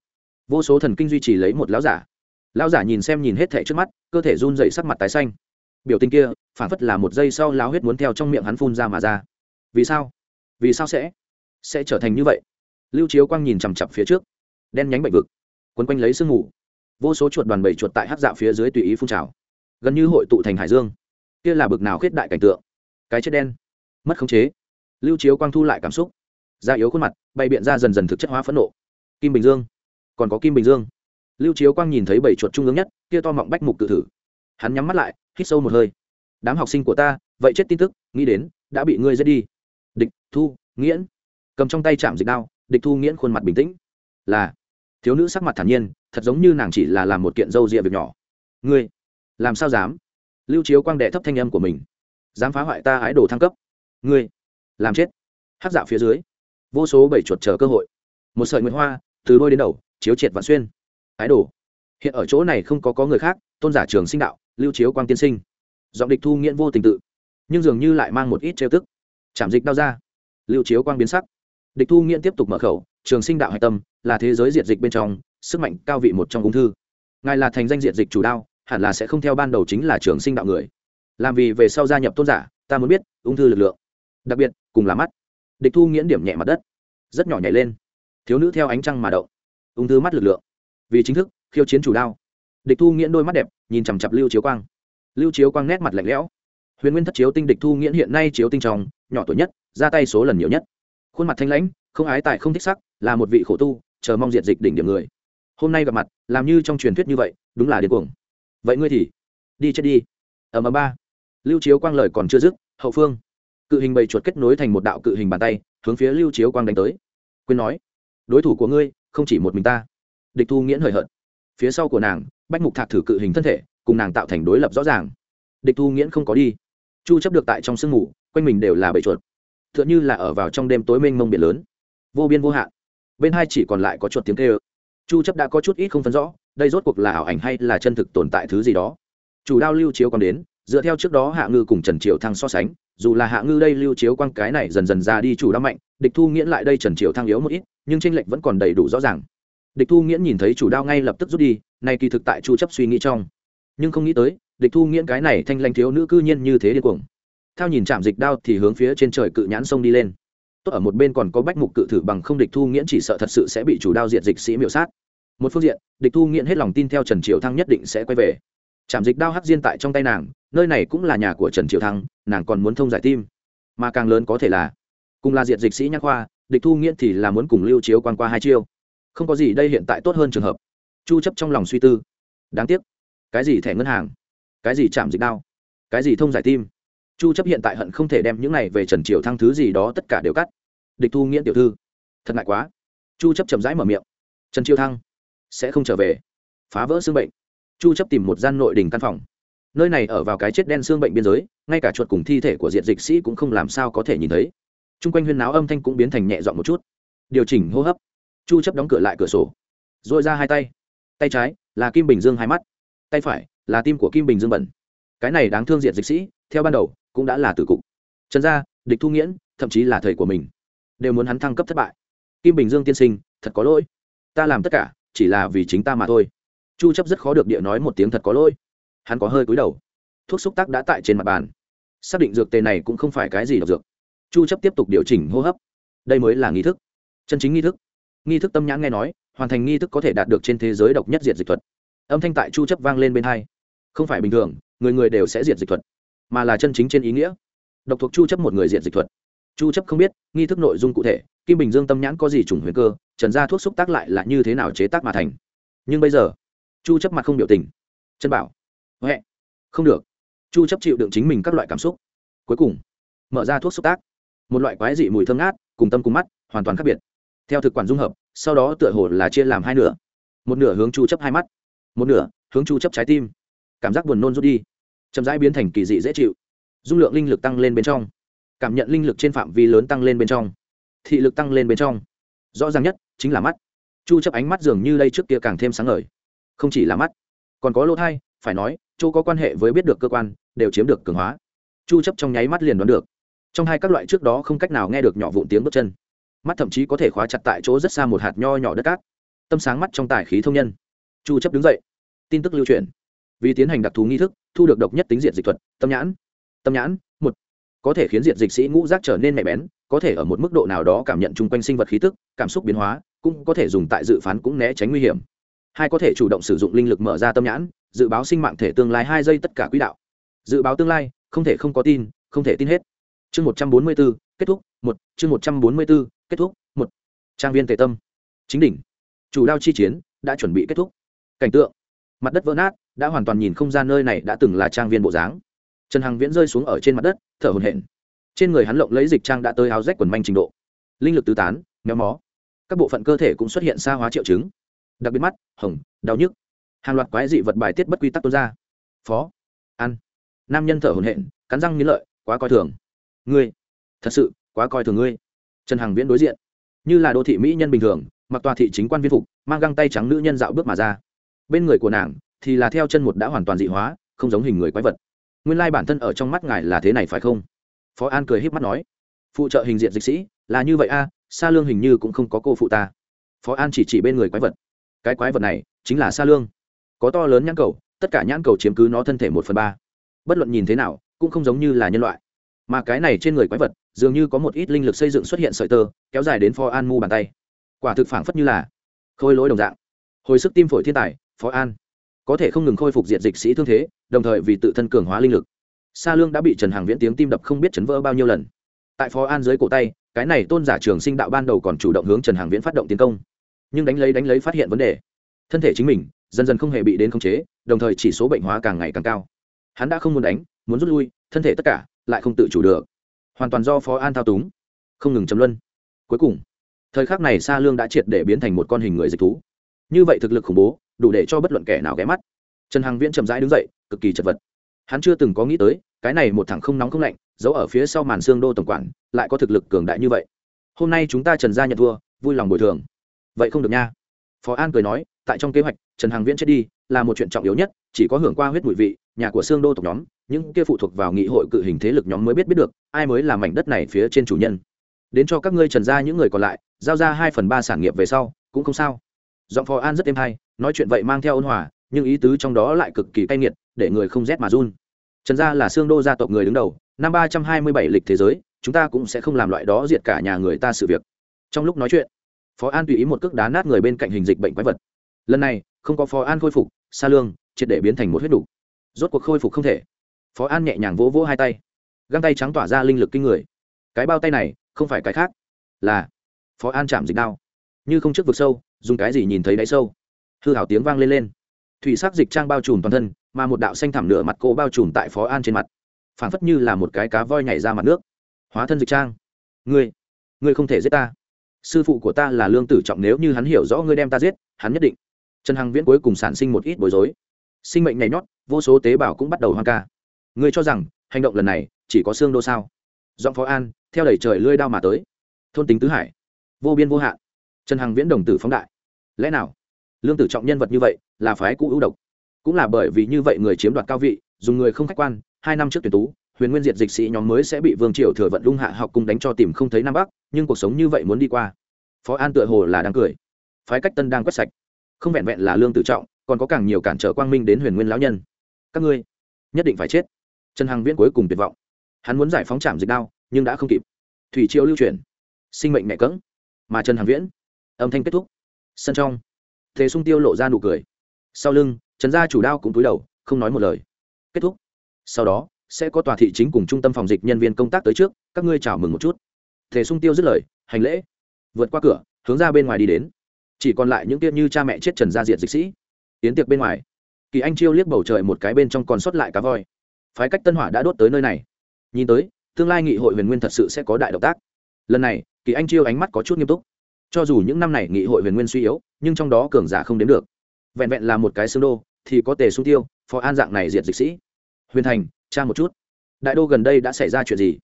vô số thần kinh duy trì lấy một lão giả. Lão giả nhìn xem nhìn hết thẻ trước mắt, cơ thể run dậy sắc mặt tái xanh. Biểu tình kia phản phất là một giây sau lao huyết muốn theo trong miệng hắn phun ra mà ra. Vì sao? Vì sao sẽ? Sẽ trở thành như vậy? Lưu chiếu quang nhìn chằm chặp phía trước. Đen nhánh bệnh vực, quấn quanh lấy sương mù. Vô số chuột đoàn bầy chuột tại hát dạo phía dưới tùy ý phun trào. Gần như hội tụ thành hải dương. Kia là bực nào khuyết đại cảnh tượng? Cái chết đen, mất khống chế, lưu chiếu quang thu lại cảm xúc, da yếu khuôn mặt bay biện ra dần dần thực chất hóa phẫn nộ. Kim bình dương, còn có kim bình dương. Lưu chiếu quang nhìn thấy bảy chuột trung ương nhất, kia to mọng bách mục tự thử. Hắn nhắm mắt lại, hít sâu một hơi. Đám học sinh của ta, vậy chết tin tức, nghĩ đến, đã bị ngươi giết đi. Địch thu nghiễn, cầm trong tay chạm dịch đao, địch thu nghiễn khuôn mặt bình tĩnh. Là, thiếu nữ sắc mặt thản nhiên, thật giống như nàng chỉ là làm một kiện dâu rịa việc nhỏ. Ngươi, làm sao dám? Lưu chiếu quang đệ thấp thanh âm của mình dám phá hoại ta ái đồ thăng cấp. Ngươi, làm chết. Hát dạo phía dưới. Vô số bảy chuột chờ cơ hội. Một sợi nguyệt hoa, từ đôi đến đầu, chiếu triệt vạn xuyên. Ái đồ. Hiện ở chỗ này không có có người khác, tôn giả trường sinh đạo, lưu chiếu quang tiên sinh. Giọng địch thu nghiện vô tình tự, nhưng dường như lại mang một ít trêu tức. Chạm dịch đau ra. Lưu chiếu quang biến sắc. Địch thu nghiện tiếp tục mở khẩu, trường sinh đạo hạch tâm, là thế giới diệt dịch bên trong, sức mạnh cao vị một trong ung thư. Ngài là thành danh diệt dịch chủ đao, hẳn là sẽ không theo ban đầu chính là trường sinh đạo người làm vì về sau gia nhập tôn giả, ta muốn biết, ung thư lực lượng, đặc biệt, cùng là mắt. Địch thu nghiễn điểm nhẹ mặt đất, rất nhỏ nhảy lên. Thiếu nữ theo ánh trăng mà động, ung thư mắt lực lượng. Vì chính thức, khiêu chiến chủ đao. Địch thu nghiễn đôi mắt đẹp, nhìn chằm chặp lưu chiếu quang. Lưu chiếu quang nét mặt lạnh lẽo. Huyền nguyên thất chiếu tinh địch thu nghiễn hiện nay chiếu tinh tròng nhỏ tuổi nhất, ra tay số lần nhiều nhất. Khuôn mặt thanh lãnh, không ái tại không thích sắc, là một vị khổ tu, chờ mong diệt dịch đỉnh điểm người. Hôm nay gặp mặt, làm như trong truyền thuyết như vậy, đúng là điên cuồng. Vậy ngươi thì, đi chết đi. Ở mà ba lưu chiếu quang lời còn chưa dứt, hậu phương, cự hình bầy chuột kết nối thành một đạo cự hình bàn tay, hướng phía lưu chiếu quang đánh tới. Quyên nói, đối thủ của ngươi, không chỉ một mình ta. Địch thu nghiễn hời hợt. Phía sau của nàng, bách mục thạc thử cự hình thân thể, cùng nàng tạo thành đối lập rõ ràng. Địch thu nghiễn không có đi. Chu chấp được tại trong sương mù, quanh mình đều là bầy chuột. Tựa như là ở vào trong đêm tối mênh mông biển lớn. Vô biên vô hạn. Bên hai chỉ còn lại có chuột tiếng kêu. Chu chấp đã có chút ít không phân rõ, đây rốt cuộc là ảo ảnh hay là chân thực tồn tại thứ gì đó. Chủ đao lưu chiếu còn đến dựa theo trước đó hạ ngư cùng trần triều thăng so sánh, dù là hạ ngư đây lưu chiếu quang cái này dần dần ra đi chủ đao mạnh, địch thu nghiễn lại đây trần triều thăng yếu một ít, nhưng tranh lệch vẫn còn đầy đủ rõ ràng. Địch thu nghiễn nhìn thấy chủ đao ngay lập tức rút đi nay kỳ thực tại chu chấp suy nghĩ trong. Nhưng không nghĩ tới, địch thu nghiễn cái này thanh lanh thiếu nữ cư nhiên như thế điên cuồng. Theo nhìn chạm dịch đao thì hướng phía trên trời cự nhãn sông đi lên. Tốt ở một bên còn có bách mục cự thử bằng không địch thu nghiễn chỉ sợ thật sự sẽ bị chủ đao diệt dịch sĩ miểu sát. Một phương diện, địch thu nghiễn hết lòng tin theo trần triều thăng nhất định sẽ quay về chạm dịch đao hắc diên tại trong tay nàng, nơi này cũng là nhà của trần triều thăng, nàng còn muốn thông giải tim. Mà càng lớn có thể là, cùng là diệt dịch sĩ nhắc khoa, địch thu nghiễn thì là muốn cùng lưu chiếu quan qua hai chiêu. Không có gì đây hiện tại tốt hơn trường hợp. Chu chấp trong lòng suy tư. Đáng tiếc. Cái gì thẻ ngân hàng? Cái gì chạm dịch đao? Cái gì thông giải tim? Chu chấp hiện tại hận không thể đem những này về trần triều thăng thứ gì đó tất cả đều cắt. Địch thu nghiễn tiểu thư. Thật ngại quá. Chu chấp chậm rãi mở miệng. Trần triều thăng, sẽ không trở về. Phá vỡ xương bệnh chu chấp tìm một gian nội đình căn phòng. Nơi này ở vào cái chết đen xương bệnh biên giới, ngay cả chuột cùng thi thể của diện dịch sĩ cũng không làm sao có thể nhìn thấy. Chung quanh huyên náo âm thanh cũng biến thành nhẹ dọn một chút. Điều chỉnh hô hấp. Chu chấp đóng cửa lại cửa sổ, rồi ra hai tay. Tay trái là kim bình dương hai mắt, tay phải là tim của kim bình dương bẩn. Cái này đáng thương diện dịch sĩ, theo ban đầu cũng đã là tử cục. Trần gia, địch thu nghiễn, thậm chí là thầy của mình, đều muốn hắn thăng cấp thất bại. Kim bình dương tiên sinh, thật có lỗi. Ta làm tất cả chỉ là vì chính ta mà thôi chu chấp rất khó được địa nói một tiếng thật có lỗi. Hắn có hơi cúi đầu. Thuốc xúc tác đã tại trên mặt bàn. Xác định dược tề này cũng không phải cái gì độc dược. Chu chấp tiếp tục điều chỉnh hô hấp. Đây mới là nghi thức. Chân chính nghi thức. Nghi thức tâm nhãn nghe nói, hoàn thành nghi thức có thể đạt được trên thế giới độc nhất diệt dịch thuật. Âm thanh tại chu chấp vang lên bên hai. Không phải bình thường, người người đều sẽ diệt dịch thuật, mà là chân chính trên ý nghĩa. Độc thuộc chu chấp một người diệt dịch thuật. Chu chấp không biết, nghi thức nội dung cụ thể, kim bình dương tâm nhãn có gì trùng huyền cơ, trần gia thuốc xúc tác lại là như thế nào chế tác mà thành. Nhưng bây giờ chu chấp mặt không biểu tình. Chân bảo. Huệ. Không được. Chu chấp chịu đựng chính mình các loại cảm xúc. Cuối cùng, mở ra thuốc xúc tác. Một loại quái dị mùi thơm ngát, cùng tâm cùng mắt, hoàn toàn khác biệt. Theo thực quản dung hợp, sau đó tựa hồ là chia làm hai nửa. Một nửa hướng chu chấp hai mắt, một nửa hướng chu chấp trái tim. Cảm giác buồn nôn rút đi. Chậm rãi biến thành kỳ dị dễ chịu. Dung lượng linh lực tăng lên bên trong. Cảm nhận linh lực trên phạm vi lớn tăng lên bên trong. Thị lực tăng lên bên trong. Rõ ràng nhất chính là mắt. Chu chấp ánh mắt dường như đây trước kia càng thêm sáng ngời không chỉ là mắt. Còn có lỗ thai, phải nói, chỗ có quan hệ với biết được cơ quan, đều chiếm được cường hóa. Chu chấp trong nháy mắt liền đoán được. Trong hai các loại trước đó không cách nào nghe được nhỏ vụn tiếng bước chân. Mắt thậm chí có thể khóa chặt tại chỗ rất xa một hạt nho nhỏ đất cát. Tâm sáng mắt trong tài khí thông nhân. Chu chấp đứng dậy. Tin tức lưu truyền. Vì tiến hành đặc thù nghi thức, thu được độc nhất tính diện dịch thuật, tâm nhãn. Tâm nhãn, một. Có thể khiến diện dịch sĩ ngũ giác trở nên nhạy bén, có thể ở một mức độ nào đó cảm nhận chung quanh sinh vật khí tức, cảm xúc biến hóa, cũng có thể dùng tại dự phán cũng né tránh nguy hiểm hai có thể chủ động sử dụng linh lực mở ra tâm nhãn, dự báo sinh mạng thể tương lai hai giây tất cả quỹ đạo. Dự báo tương lai, không thể không có tin, không thể tin hết. Chương một trăm bốn mươi b ố kết thúc, một, chương một trăm bốn mươi b ố kết thúc, một. Trang viên tề tâm. Chính đỉnh. Chủ đao chi chiến, đã chuẩn bị kết thúc. Cảnh tượng. Mặt đất vỡ nát, đã hoàn toàn nhìn không ra nơi này đã từng là trang viên bộ dáng. Trần hằng viễn rơi xuống ở trên mặt đất, thở hồn hển. Trên người hắn lộng lấy dịch trang đã tới áo rách quần manh trình độ. Linh lực tứ tán, méo mó. Các bộ phận cơ thể cũng xuất hiện xa hóa triệu chứng đặc biệt mắt hồng đau nhức. Hàng loạt quái dị vật bài tiết bất quy tắc tuôn ra. Phó ăn. Nam nhân thở hồn hển cắn răng nghiến lợi quá coi thường. Ngươi thật sự quá coi thường ngươi. Trần hằng viễn đối diện. Như là đô thị mỹ nhân bình thường mặc tòa thị chính quan viên phục mang găng tay trắng nữ nhân dạo bước mà ra. Bên người của nàng thì là theo chân một đã hoàn toàn dị hóa không giống hình người quái vật. Nguyên lai bản thân ở trong mắt ngài là thế này phải không? Phó an cười h í p mắt nói. Phụ trợ hình diện dịch sĩ là như vậy a à, lương hình như cũng không có cô phụ ta. Phó an chỉ chỉ bên người quái vật cái quái vật này chính là sa lương. Có to lớn nhãn cầu, tất cả nhãn cầu chiếm cứ nó thân thể một phần ba. Bất luận nhìn thế nào, cũng không giống như là nhân loại. Mà cái này trên người quái vật, dường như có một ít linh lực xây dựng xuất hiện sợi tơ, kéo dài đến phó an mu bàn tay. Quả thực phảng phất như là khôi lỗi đồng dạng. Hồi sức tim phổi thiên tài, phó an. Có thể không ngừng khôi phục diện dịch sĩ thương thế, đồng thời vì tự thân cường hóa linh lực. Sa lương đã bị trần hàng viễn tiếng tim đập không biết chấn vỡ bao nhiêu lần. Tại phó an dưới cổ tay, cái này tôn giả trường sinh đạo ban đầu còn chủ động hướng trần hàng viễn phát động tiến công nhưng đánh lấy đánh lấy phát hiện vấn đề. Thân thể chính mình dần dần không hề bị đến khống chế, đồng thời chỉ số bệnh hóa càng ngày càng cao. Hắn đã không muốn đánh, muốn rút lui, thân thể tất cả lại không tự chủ được. Hoàn toàn do phó an thao túng. Không ngừng chấm luân. Cuối cùng, thời khắc này sa lương đã triệt để biến thành một con hình người dịch thú. Như vậy thực lực khủng bố, đủ để cho bất luận kẻ nào ghé mắt. Trần hằng viễn chậm rãi đứng dậy, cực kỳ chật vật. Hắn chưa từng có nghĩ tới, cái này một thằng không nóng không lạnh, giấu ở phía sau màn xương đô tổng quản, lại có thực lực cường đại như vậy. Hôm nay chúng ta trần gia nhận thua, vui lòng bồi thường vậy không được nha. Phó an cười nói, tại trong kế hoạch, trần hằng viễn chết đi là một chuyện trọng yếu nhất, chỉ có hưởng qua huyết mùi vị, nhà của xương đô tộc nhóm, những kia phụ thuộc vào nghị hội cự hình thế lực nhóm mới biết biết được, ai mới là mảnh đất này phía trên chủ nhân. Đến cho các ngươi trần ra những người còn lại, giao ra hai phần ba sản nghiệp về sau, cũng không sao. Giọng phò an rất êm hay, nói chuyện vậy mang theo ôn hòa, nhưng ý tứ trong đó lại cực kỳ cay nghiệt, để người không rét mà run. Trần gia là xương đô gia tộc người đứng đầu, năm ba trăm hai mươi bảy lịch thế giới, chúng ta cũng sẽ không làm loại đó diệt cả nhà người ta sự việc. Trong lúc nói chuyện phó an tùy ý một cước đá nát người bên cạnh hình dịch bệnh quái vật. Lần này, không có phó an khôi phục xa lương, triệt để biến thành một huyết đủ rốt cuộc khôi phục không thể. Phó an nhẹ nhàng vỗ vỗ hai tay. Găng tay trắng tỏa ra linh lực kinh người. Cái bao tay này, không phải cái khác, là phó an chạm dịch đao. Như không trước vực sâu, dùng cái gì nhìn thấy đáy sâu. Hư hảo tiếng vang lên lên. Thủy sắc dịch trang bao trùm toàn thân, mà một đạo xanh thảm nửa mặt cô bao trùm tại phó an trên mặt. Phảng phất như là một cái cá voi nhảy ra mặt nước. Hóa thân dịch trang. Ngươi ngươi không thể giết ta sư phụ của ta là lương tử trọng, nếu như hắn hiểu rõ ngươi đem ta giết, hắn nhất định. Trần hằng viễn cuối cùng sản sinh một ít bối rối. Sinh mệnh nhảy nhót, vô số tế bào cũng bắt đầu hoang ca. Ngươi cho rằng, hành động lần này chỉ có xương đô sao? Giọng phó an, theo đẩy trời lươi đao mà tới. Thôn tính tứ hải. Vô biên vô hạn. Trần hằng viễn đồng tử phóng đại. Lẽ nào, lương tử trọng nhân vật như vậy là phái cũ ưu độc? Cũng là bởi vì như vậy người chiếm đoạt cao vị, dùng người không khách quan, hai năm trước tuyển tú huyền nguyên diệt dịch sĩ nhóm mới sẽ bị vương triều thừa vận lung hạ học cùng đánh cho tìm không thấy nam bắc, nhưng cuộc sống như vậy muốn đi qua. Phó an tựa hồ là đang cười. Phái cách tân đang quét sạch. Không vẹn vẹn là lương tử trọng, còn có càng nhiều cản trở quang minh đến huyền nguyên lão nhân. Các ngươi nhất định phải chết. Trần hằng viễn cuối cùng tuyệt vọng. Hắn muốn giải phóng trạm dịch đao, nhưng đã không kịp. Thủy triều lưu chuyển. Sinh mệnh mẹ cỡng mà trần hằng viễn, âm thanh kết thúc. Sân trong. Thế sung tiêu lộ ra nụ cười. Sau lưng, trần gia chủ đao cũng túi đầu, không nói một lời. Kết thúc. Sau đó sẽ có tòa thị chính cùng trung tâm phòng dịch nhân viên công tác tới trước, các ngươi chào mừng một chút. Thể sung tiêu dứt lời, hành lễ. Vượt qua cửa, hướng ra bên ngoài đi đến. Chỉ còn lại những tiết như cha mẹ chết trần gia diệt dịch sĩ. Tiến tiệc bên ngoài, kỳ anh chiêu liếc bầu trời một cái bên trong còn sót lại cá voi. Phái cách tân hỏa đã đốt tới nơi này. Nhìn tới, tương lai nghị hội huyền nguyên thật sự sẽ có đại động tác. Lần này, kỳ anh chiêu ánh mắt có chút nghiêm túc. Cho dù những năm này nghị hội huyền nguyên suy yếu, nhưng trong đó cường giả không đến được. Vẹn vẹn là một cái xương đô, thì có tề sung tiêu, phó an dạng này diệt dịch sĩ. Huyền thành tra một chút. Đại đô gần đây đã xảy ra chuyện gì?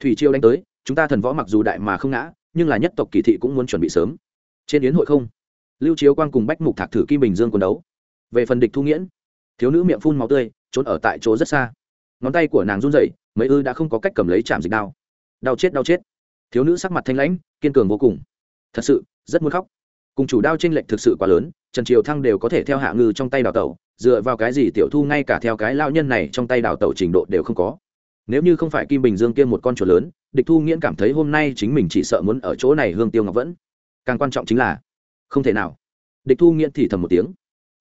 Thủy chiêu đánh tới, chúng ta thần võ mặc dù đại mà không ngã, nhưng là nhất tộc kỳ thị cũng muốn chuẩn bị sớm. Trên yến hội không? Lưu chiếu quang cùng bách mục thạc thử kim bình dương quần đấu. Về phần địch thu nghiễn, thiếu nữ miệng phun máu tươi, trốn ở tại chỗ rất xa. Ngón tay của nàng run rẩy, mấy ư đã không có cách cầm lấy chạm dịch đao. Đau chết đau chết. Thiếu nữ sắc mặt thanh lãnh, kiên cường vô cùng. Thật sự, rất muốn khóc. Cùng chủ đao tranh lệch thực sự quá lớn trần triều thăng đều có thể theo hạ ngư trong tay đào tẩu, dựa vào cái gì tiểu thu ngay cả theo cái lao nhân này trong tay đào tẩu trình độ đều không có. Nếu như không phải kim bình dương kia một con chuột lớn, địch thu nghiễn cảm thấy hôm nay chính mình chỉ sợ muốn ở chỗ này hương tiêu ngọc vẫn. Càng quan trọng chính là, không thể nào. Địch thu nghiễn thì thầm một tiếng.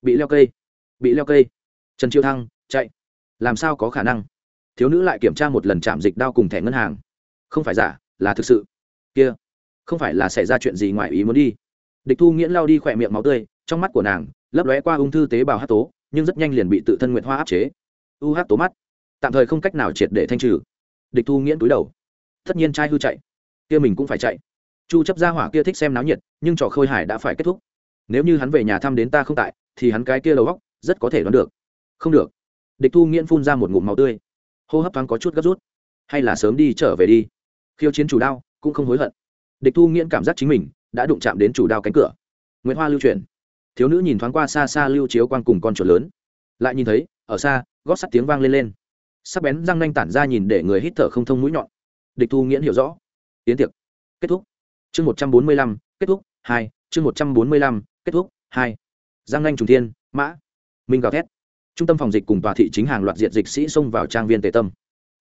Bị leo cây, bị leo cây. Trần triều thăng, chạy. Làm sao có khả năng? Thiếu nữ lại kiểm tra một lần chạm dịch đao cùng thẻ ngân hàng. Không phải giả, là thực sự. Kia, không phải là xảy ra chuyện gì ngoài ý muốn đi. Địch thu nghiễn lao đi khỏe miệng máu tươi trong mắt của nàng, lấp lóe qua ung thư tế bào hát tố, nhưng rất nhanh liền bị tự thân nguyện hoa áp chế. U hát tố mắt. Tạm thời không cách nào triệt để thanh trừ. Địch thu nghiễn túi đầu. Tất nhiên trai hư chạy. Kia mình cũng phải chạy. Chu chấp gia hỏa kia thích xem náo nhiệt, nhưng trò khôi hải đã phải kết thúc. Nếu như hắn về nhà thăm đến ta không tại, thì hắn cái kia đầu góc rất có thể đoán được. Không được. Địch thu nghiễn phun ra một ngụm máu tươi. Hô hấp thoáng có chút gấp rút. Hay là sớm đi trở về đi. Khiêu chiến chủ đao, cũng không hối hận. Địch thu nghiễn cảm giác chính mình đã đụng chạm đến chủ đao cánh cửa. Nguyễn hoa lưu truyền thiếu nữ nhìn thoáng qua xa xa lưu chiếu quang cùng con chuột lớn. Lại nhìn thấy, ở xa, gót sắt tiếng vang lên lên. Sắc bén răng nanh tản ra nhìn để người hít thở không thông mũi nhọn. Địch thu nghiễn hiểu rõ. Tiến tiệc. Kết thúc. Chương một trăm bốn mươi lăm, kết thúc, hai, chương một trăm bốn mươi lăm, kết thúc, hai. Giang nanh trùng thiên, mã. Minh gào thét. Trung tâm phòng dịch cùng tòa thị chính hàng loạt diện dịch sĩ xông vào trang viên tề tâm.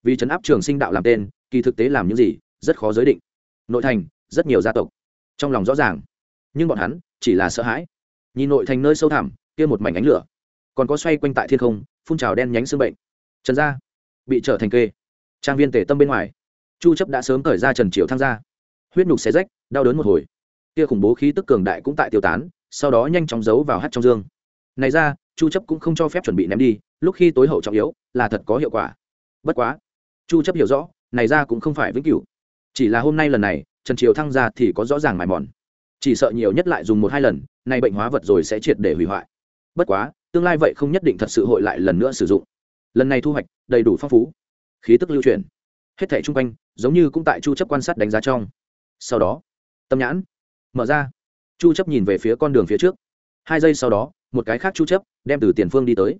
Vì trấn áp trường sinh đạo làm tên, kỳ thực tế làm những gì, rất khó giới định. Nội thành, rất nhiều gia tộc. Trong lòng rõ ràng. Nhưng bọn hắn chỉ là sợ hãi nhìn nội thành nơi sâu thẳm, kia một mảnh ánh lửa. Còn có xoay quanh tại thiên không, phun trào đen nhánh xương bệnh. Trần gia bị trở thành kê. Trang viên tể tâm bên ngoài. Chu chấp đã sớm thời ra trần triều tham gia. Huyết nhục xé rách, đau đớn một hồi. Kia khủng bố khí tức cường đại cũng tại tiêu tán, sau đó nhanh chóng giấu vào hắt trong dương. Này ra, chu chấp cũng không cho phép chuẩn bị ném đi, lúc khi tối hậu trọng yếu, là thật có hiệu quả. Bất quá, chu chấp hiểu rõ, này ra cũng không phải vĩnh cửu. Chỉ là hôm nay lần này, trần triều thăng ra thì có rõ ràng mài mòn chỉ sợ nhiều nhất lại dùng một hai lần, nay bệnh hóa vật rồi sẽ triệt để hủy hoại. Bất quá, tương lai vậy không nhất định thật sự hội lại lần nữa sử dụng. Lần này thu hoạch, đầy đủ phong phú. Khí tức lưu chuyển. Hết thẻ chung quanh, giống như cũng tại chu chấp quan sát đánh giá trong. Sau đó, tâm nhãn mở ra. Chu chấp nhìn về phía con đường phía trước. Hai giây sau đó, một cái khác chu chấp đem từ tiền phương đi tới.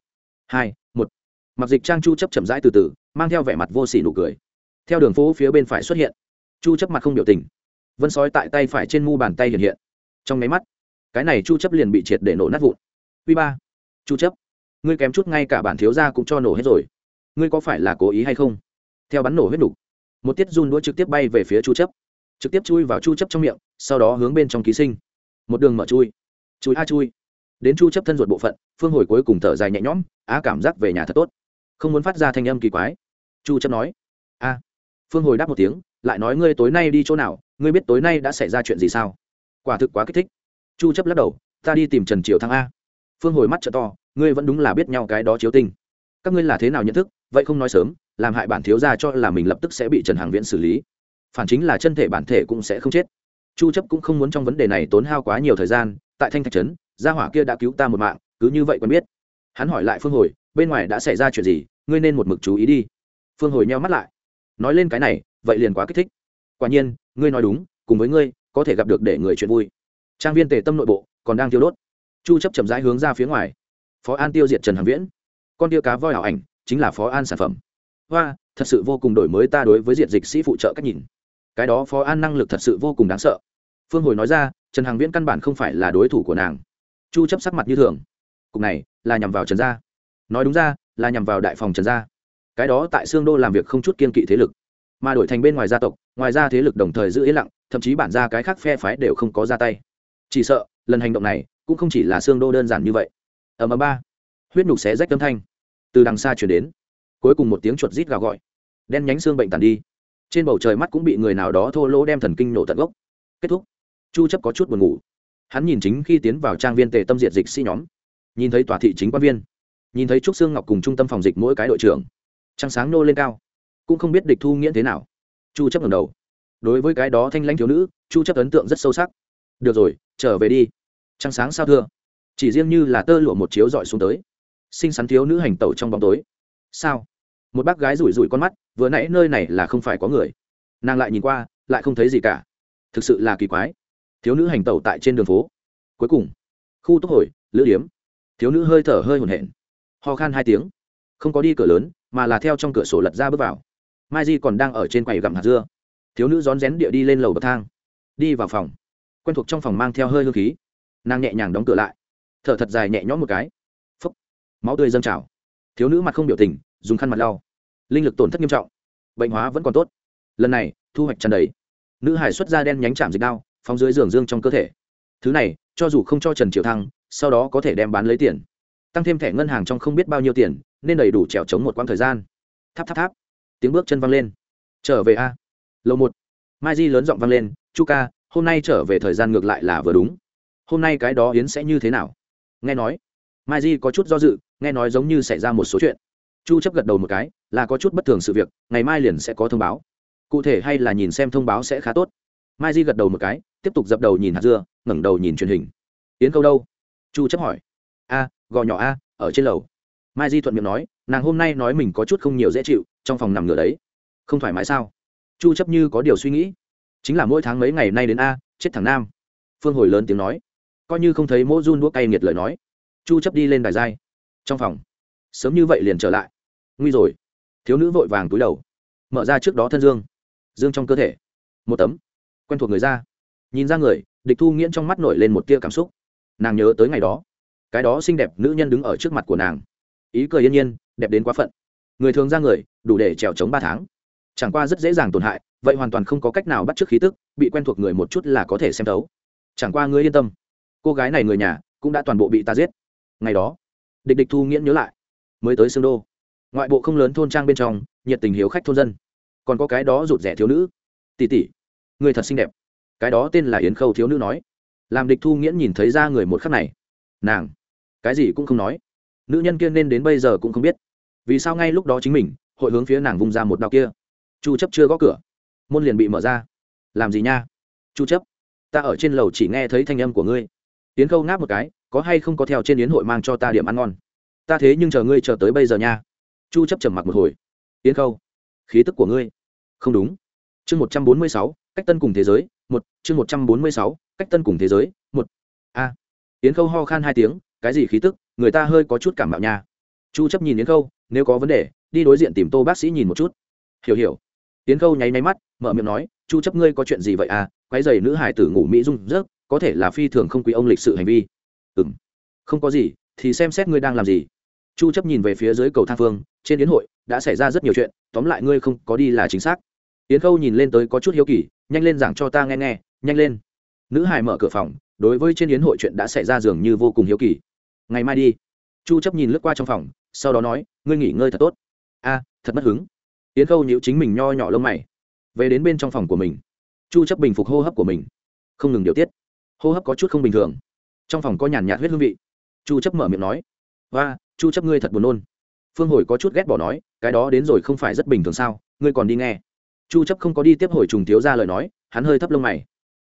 Hai, một. Mặc dịch trang chu chấp chậm rãi từ từ, mang theo vẻ mặt vô sỉ nụ cười. Theo đường phố phía bên phải xuất hiện, chu chấp mặt không biểu tình vân sói tại tay phải trên mu bàn tay hiện hiện. Trong máy mắt, cái này chu chấp liền bị triệt để nổ nát vụn. Uy ba, chu chấp, ngươi kém chút ngay cả bản thiếu gia cũng cho nổ hết rồi. Ngươi có phải là cố ý hay không? Theo bắn nổ huyết đủ một tiết run đũa trực tiếp bay về phía chu chấp. Trực tiếp chui vào chu chấp trong miệng, sau đó hướng bên trong ký sinh. Một đường mở chui. Chui a chui. Đến chu chấp thân ruột bộ phận, phương hồi cuối cùng thở dài nhẹ nhõm, á cảm giác về nhà thật tốt. Không muốn phát ra thanh âm kỳ quái. Chu chấp nói, a. Phương hồi đáp một tiếng, lại nói ngươi tối nay đi chỗ nào ngươi biết tối nay đã xảy ra chuyện gì sao? Quả thực quá kích thích. Chu chấp lắc đầu, ta đi tìm trần triều thăng a. Phương hồi mắt trợ to, ngươi vẫn đúng là biết nhau cái đó chiếu tinh các ngươi là thế nào nhận thức, vậy không nói sớm, làm hại bản thiếu gia cho là mình lập tức sẽ bị trần hàng viễn xử lý. Phản chính là chân thể bản thể cũng sẽ không chết. Chu chấp cũng không muốn trong vấn đề này tốn hao quá nhiều thời gian, tại thanh thạch trấn, gia hỏa kia đã cứu ta một mạng, cứ như vậy quen biết. Hắn hỏi lại phương hồi, bên ngoài đã xảy ra chuyện gì, ngươi nên một mực chú ý đi. Phương hồi nheo mắt lại. Nói lên cái này, vậy liền quá kích thích. Quả nhiên ngươi nói đúng, cùng với ngươi, có thể gặp được để người chuyện vui. Trang viên tề tâm nội bộ, còn đang tiêu đốt. Chu chấp chậm rãi hướng ra phía ngoài. Phó an tiêu diệt trần hằng viễn. Con tiêu cá voi ảo ảnh, chính là phó an sản phẩm. Hoa, thật sự vô cùng đổi mới ta đối với diệt dịch sĩ phụ trợ cách nhìn. Cái đó phó an năng lực thật sự vô cùng đáng sợ. Phương hồi nói ra, trần hằng viễn căn bản không phải là đối thủ của nàng. Chu chấp sắc mặt như thường. Cục này là nhằm vào trần gia. Nói đúng ra, là nhằm vào đại phòng trần gia. Cái đó tại xương đô làm việc không chút kiên kỵ thế lực mà đổi thành bên ngoài gia tộc, ngoài ra thế lực đồng thời giữ yên lặng, thậm chí bản ra cái khác phe phái đều không có ra tay. Chỉ sợ, lần hành động này cũng không chỉ là xương đô đơn giản như vậy. Ở ầm ba. Huyết nhục xé rách âm thanh. Từ đằng xa chuyển đến. Cuối cùng một tiếng chuột rít gào gọi. Đen nhánh xương bệnh tàn đi. Trên bầu trời mắt cũng bị người nào đó thô lỗ đem thần kinh nổ tận gốc. Kết thúc. Chu chấp có chút buồn ngủ. Hắn nhìn chính khi tiến vào trang viên tề tâm diệt dịch sĩ nhóm. Nhìn thấy tòa thị chính quan viên. Nhìn thấy trúc xương ngọc cùng trung tâm phòng dịch mỗi cái đội trưởng. Trăng sáng nô lên cao cũng không biết địch thu nghĩa thế nào. Chu chấp ngẩng đầu. Đối với cái đó thanh lãnh thiếu nữ, chu chấp ấn tượng rất sâu sắc. Được rồi, trở về đi. Trăng sáng sao thưa? Chỉ riêng như là tơ lụa một chiếu dọi xuống tới. Xinh xắn thiếu nữ hành tẩu trong bóng tối. Sao? Một bác gái rủi rủi con mắt, vừa nãy nơi này là không phải có người. Nàng lại nhìn qua, lại không thấy gì cả. Thực sự là kỳ quái. Thiếu nữ hành tẩu tại trên đường phố. Cuối cùng, khu tốc hồi, lữ điếm. Thiếu nữ hơi thở hơi hồn hển. Ho khan hai tiếng. Không có đi cửa lớn, mà là theo trong cửa sổ lật ra bước vào mai di còn đang ở trên quầy gặm hạt dưa. Thiếu nữ rón rén địa đi lên lầu bậc thang. Đi vào phòng. Quen thuộc trong phòng mang theo hơi hương khí. Nàng nhẹ nhàng đóng cửa lại. Thở thật dài nhẹ nhõm một cái. Phấp máu tươi dâng trào. Thiếu nữ mặt không biểu tình, dùng khăn mặt lau. Linh lực tổn thất nghiêm trọng. Bệnh hóa vẫn còn tốt. Lần này, thu hoạch tràn đầy. Nữ hải xuất ra đen nhánh chạm dịch đao phóng dưới giường dương trong cơ thể. Thứ này, cho dù không cho trần triệu thăng, sau đó có thể đem bán lấy tiền. Tăng thêm thẻ ngân hàng trong không biết bao nhiêu tiền, nên đầy đủ trèo chống một quãng thời gian. Tháp tháp tháp tiếng bước chân văng lên. Trở về a. Lầu một. Mai di lớn giọng văng lên, chu ca, hôm nay trở về thời gian ngược lại là vừa đúng. Hôm nay cái đó yến sẽ như thế nào? Nghe nói, mai di có chút do dự, nghe nói giống như xảy ra một số chuyện. Chu chấp gật đầu một cái, là có chút bất thường sự việc, ngày mai liền sẽ có thông báo. Cụ thể hay là nhìn xem thông báo sẽ khá tốt. Mai di gật đầu một cái, tiếp tục dập đầu nhìn hạt dưa, ngẩng đầu nhìn truyền hình. Yến câu đâu? Chu chấp hỏi. A, gò nhỏ a, ở trên lầu. Mai di thuận miệng nói, nàng hôm nay nói mình có chút không nhiều dễ chịu trong phòng nằm ngửa đấy. Không thoải mái sao? Chu chấp như có điều suy nghĩ. Chính là mỗi tháng mấy ngày nay đến a, chết thằng nam. Phương hồi lớn tiếng nói. Coi như không thấy mỗ run đuốc cay nghiệt lời nói. Chu chấp đi lên đài giai. Trong phòng. Sớm như vậy liền trở lại. Nguy rồi. Thiếu nữ vội vàng túi đầu. Mở ra trước đó thân dương. Dương trong cơ thể. Một tấm. Quen thuộc người ra nhìn ra người, địch thu nghiễn trong mắt nổi lên một tia cảm xúc. Nàng nhớ tới ngày đó. Cái đó xinh đẹp nữ nhân đứng ở trước mặt của nàng. Ý cười yên nhiên, đẹp đến quá phận người thường ra người, đủ để trèo chống ba tháng. Chẳng qua rất dễ dàng tổn hại, vậy hoàn toàn không có cách nào bắt t r ư ớ c khí tức, bị quen thuộc người một chút là có thể xem thấu. Chẳng qua ngươi yên tâm, cô gái này người nhà cũng đã toàn bộ bị ta giết. Ngày đó, địch địch thu nghiễn nhớ lại, mới tới xương đô. Ngoại bộ không lớn thôn trang bên trong, nhiệt tình hiếu khách thôn dân. Còn có cái đó rụt rẻ thiếu nữ. Tỉ tỉ người thật xinh đẹp. Cái đó tên là yến khâu thiếu nữ nói. Làm địch thu nghiễn nhìn thấy ra người một khắc này. Nàng, cái gì cũng không nói. Nữ nhân kia nên đến bây giờ cũng không biết vì sao ngay lúc đó chính mình hội hướng phía nàng vung ra một đạo kia? Chu chấp chưa gõ cửa. Môn liền bị mở ra. Làm gì nha? Chu chấp ta ở trên lầu chỉ nghe thấy thanh âm của ngươi. Yến khâu ngáp một cái có hay không có theo trên yến hội mang cho ta điểm ăn ngon? Ta thế nhưng chờ ngươi chờ tới bây giờ nha. Chu chấp trầm mặc một hồi. Yến khâu khí tức của ngươi. Không đúng. Chương 146, cách tân cùng thế giới một chương 146, cách tân cùng thế giới một. A. Yến khâu ho khan hai tiếng cái gì khí tức? Người ta hơi có chút cảm mạo nha chu chấp nhìn yến khâu, nếu có vấn đề, đi đối diện tìm tô bác sĩ nhìn một chút. Hiểu hiểu. Yến khâu nháy nháy mắt, mở miệng nói, chu chấp ngươi có chuyện gì vậy à? Quái giày nữ hải tử ngủ mỹ dung rớt, có thể là phi thường không quý ông lịch sự hành vi. Ừm, không có gì, thì xem xét ngươi đang làm gì. Chu chấp nhìn về phía dưới cầu thang phương, trên yến hội đã xảy ra rất nhiều chuyện, tóm lại ngươi không có đi là chính xác. Yến khâu nhìn lên tới có chút hiếu kỳ, nhanh lên giảng cho ta nghe nghe, nhanh lên. Nữ hải mở cửa phòng, đối với trên yến hội chuyện đã xảy ra dường như vô cùng hiếu kỳ. Ngày mai đi chu chấp nhìn lướt qua trong phòng, sau đó nói, ngươi nghỉ ngơi thật tốt. A, thật mất hứng. Yến khâu nhíu chính mình nho nhỏ lông mày, về đến bên trong phòng của mình. Chu chấp bình phục hô hấp của mình. Không ngừng điều tiết. Hô hấp có chút không bình thường. Trong phòng có nhàn nhạt huyết hương vị. Chu chấp mở miệng nói và chu chấp ngươi thật buồn nôn. Phương hồi có chút ghét bỏ nói, cái đó đến rồi không phải rất bình thường sao? Ngươi còn đi nghe. Chu chấp không có đi tiếp hồi trùng thiếu ra lời nói, hắn hơi thấp lông mày.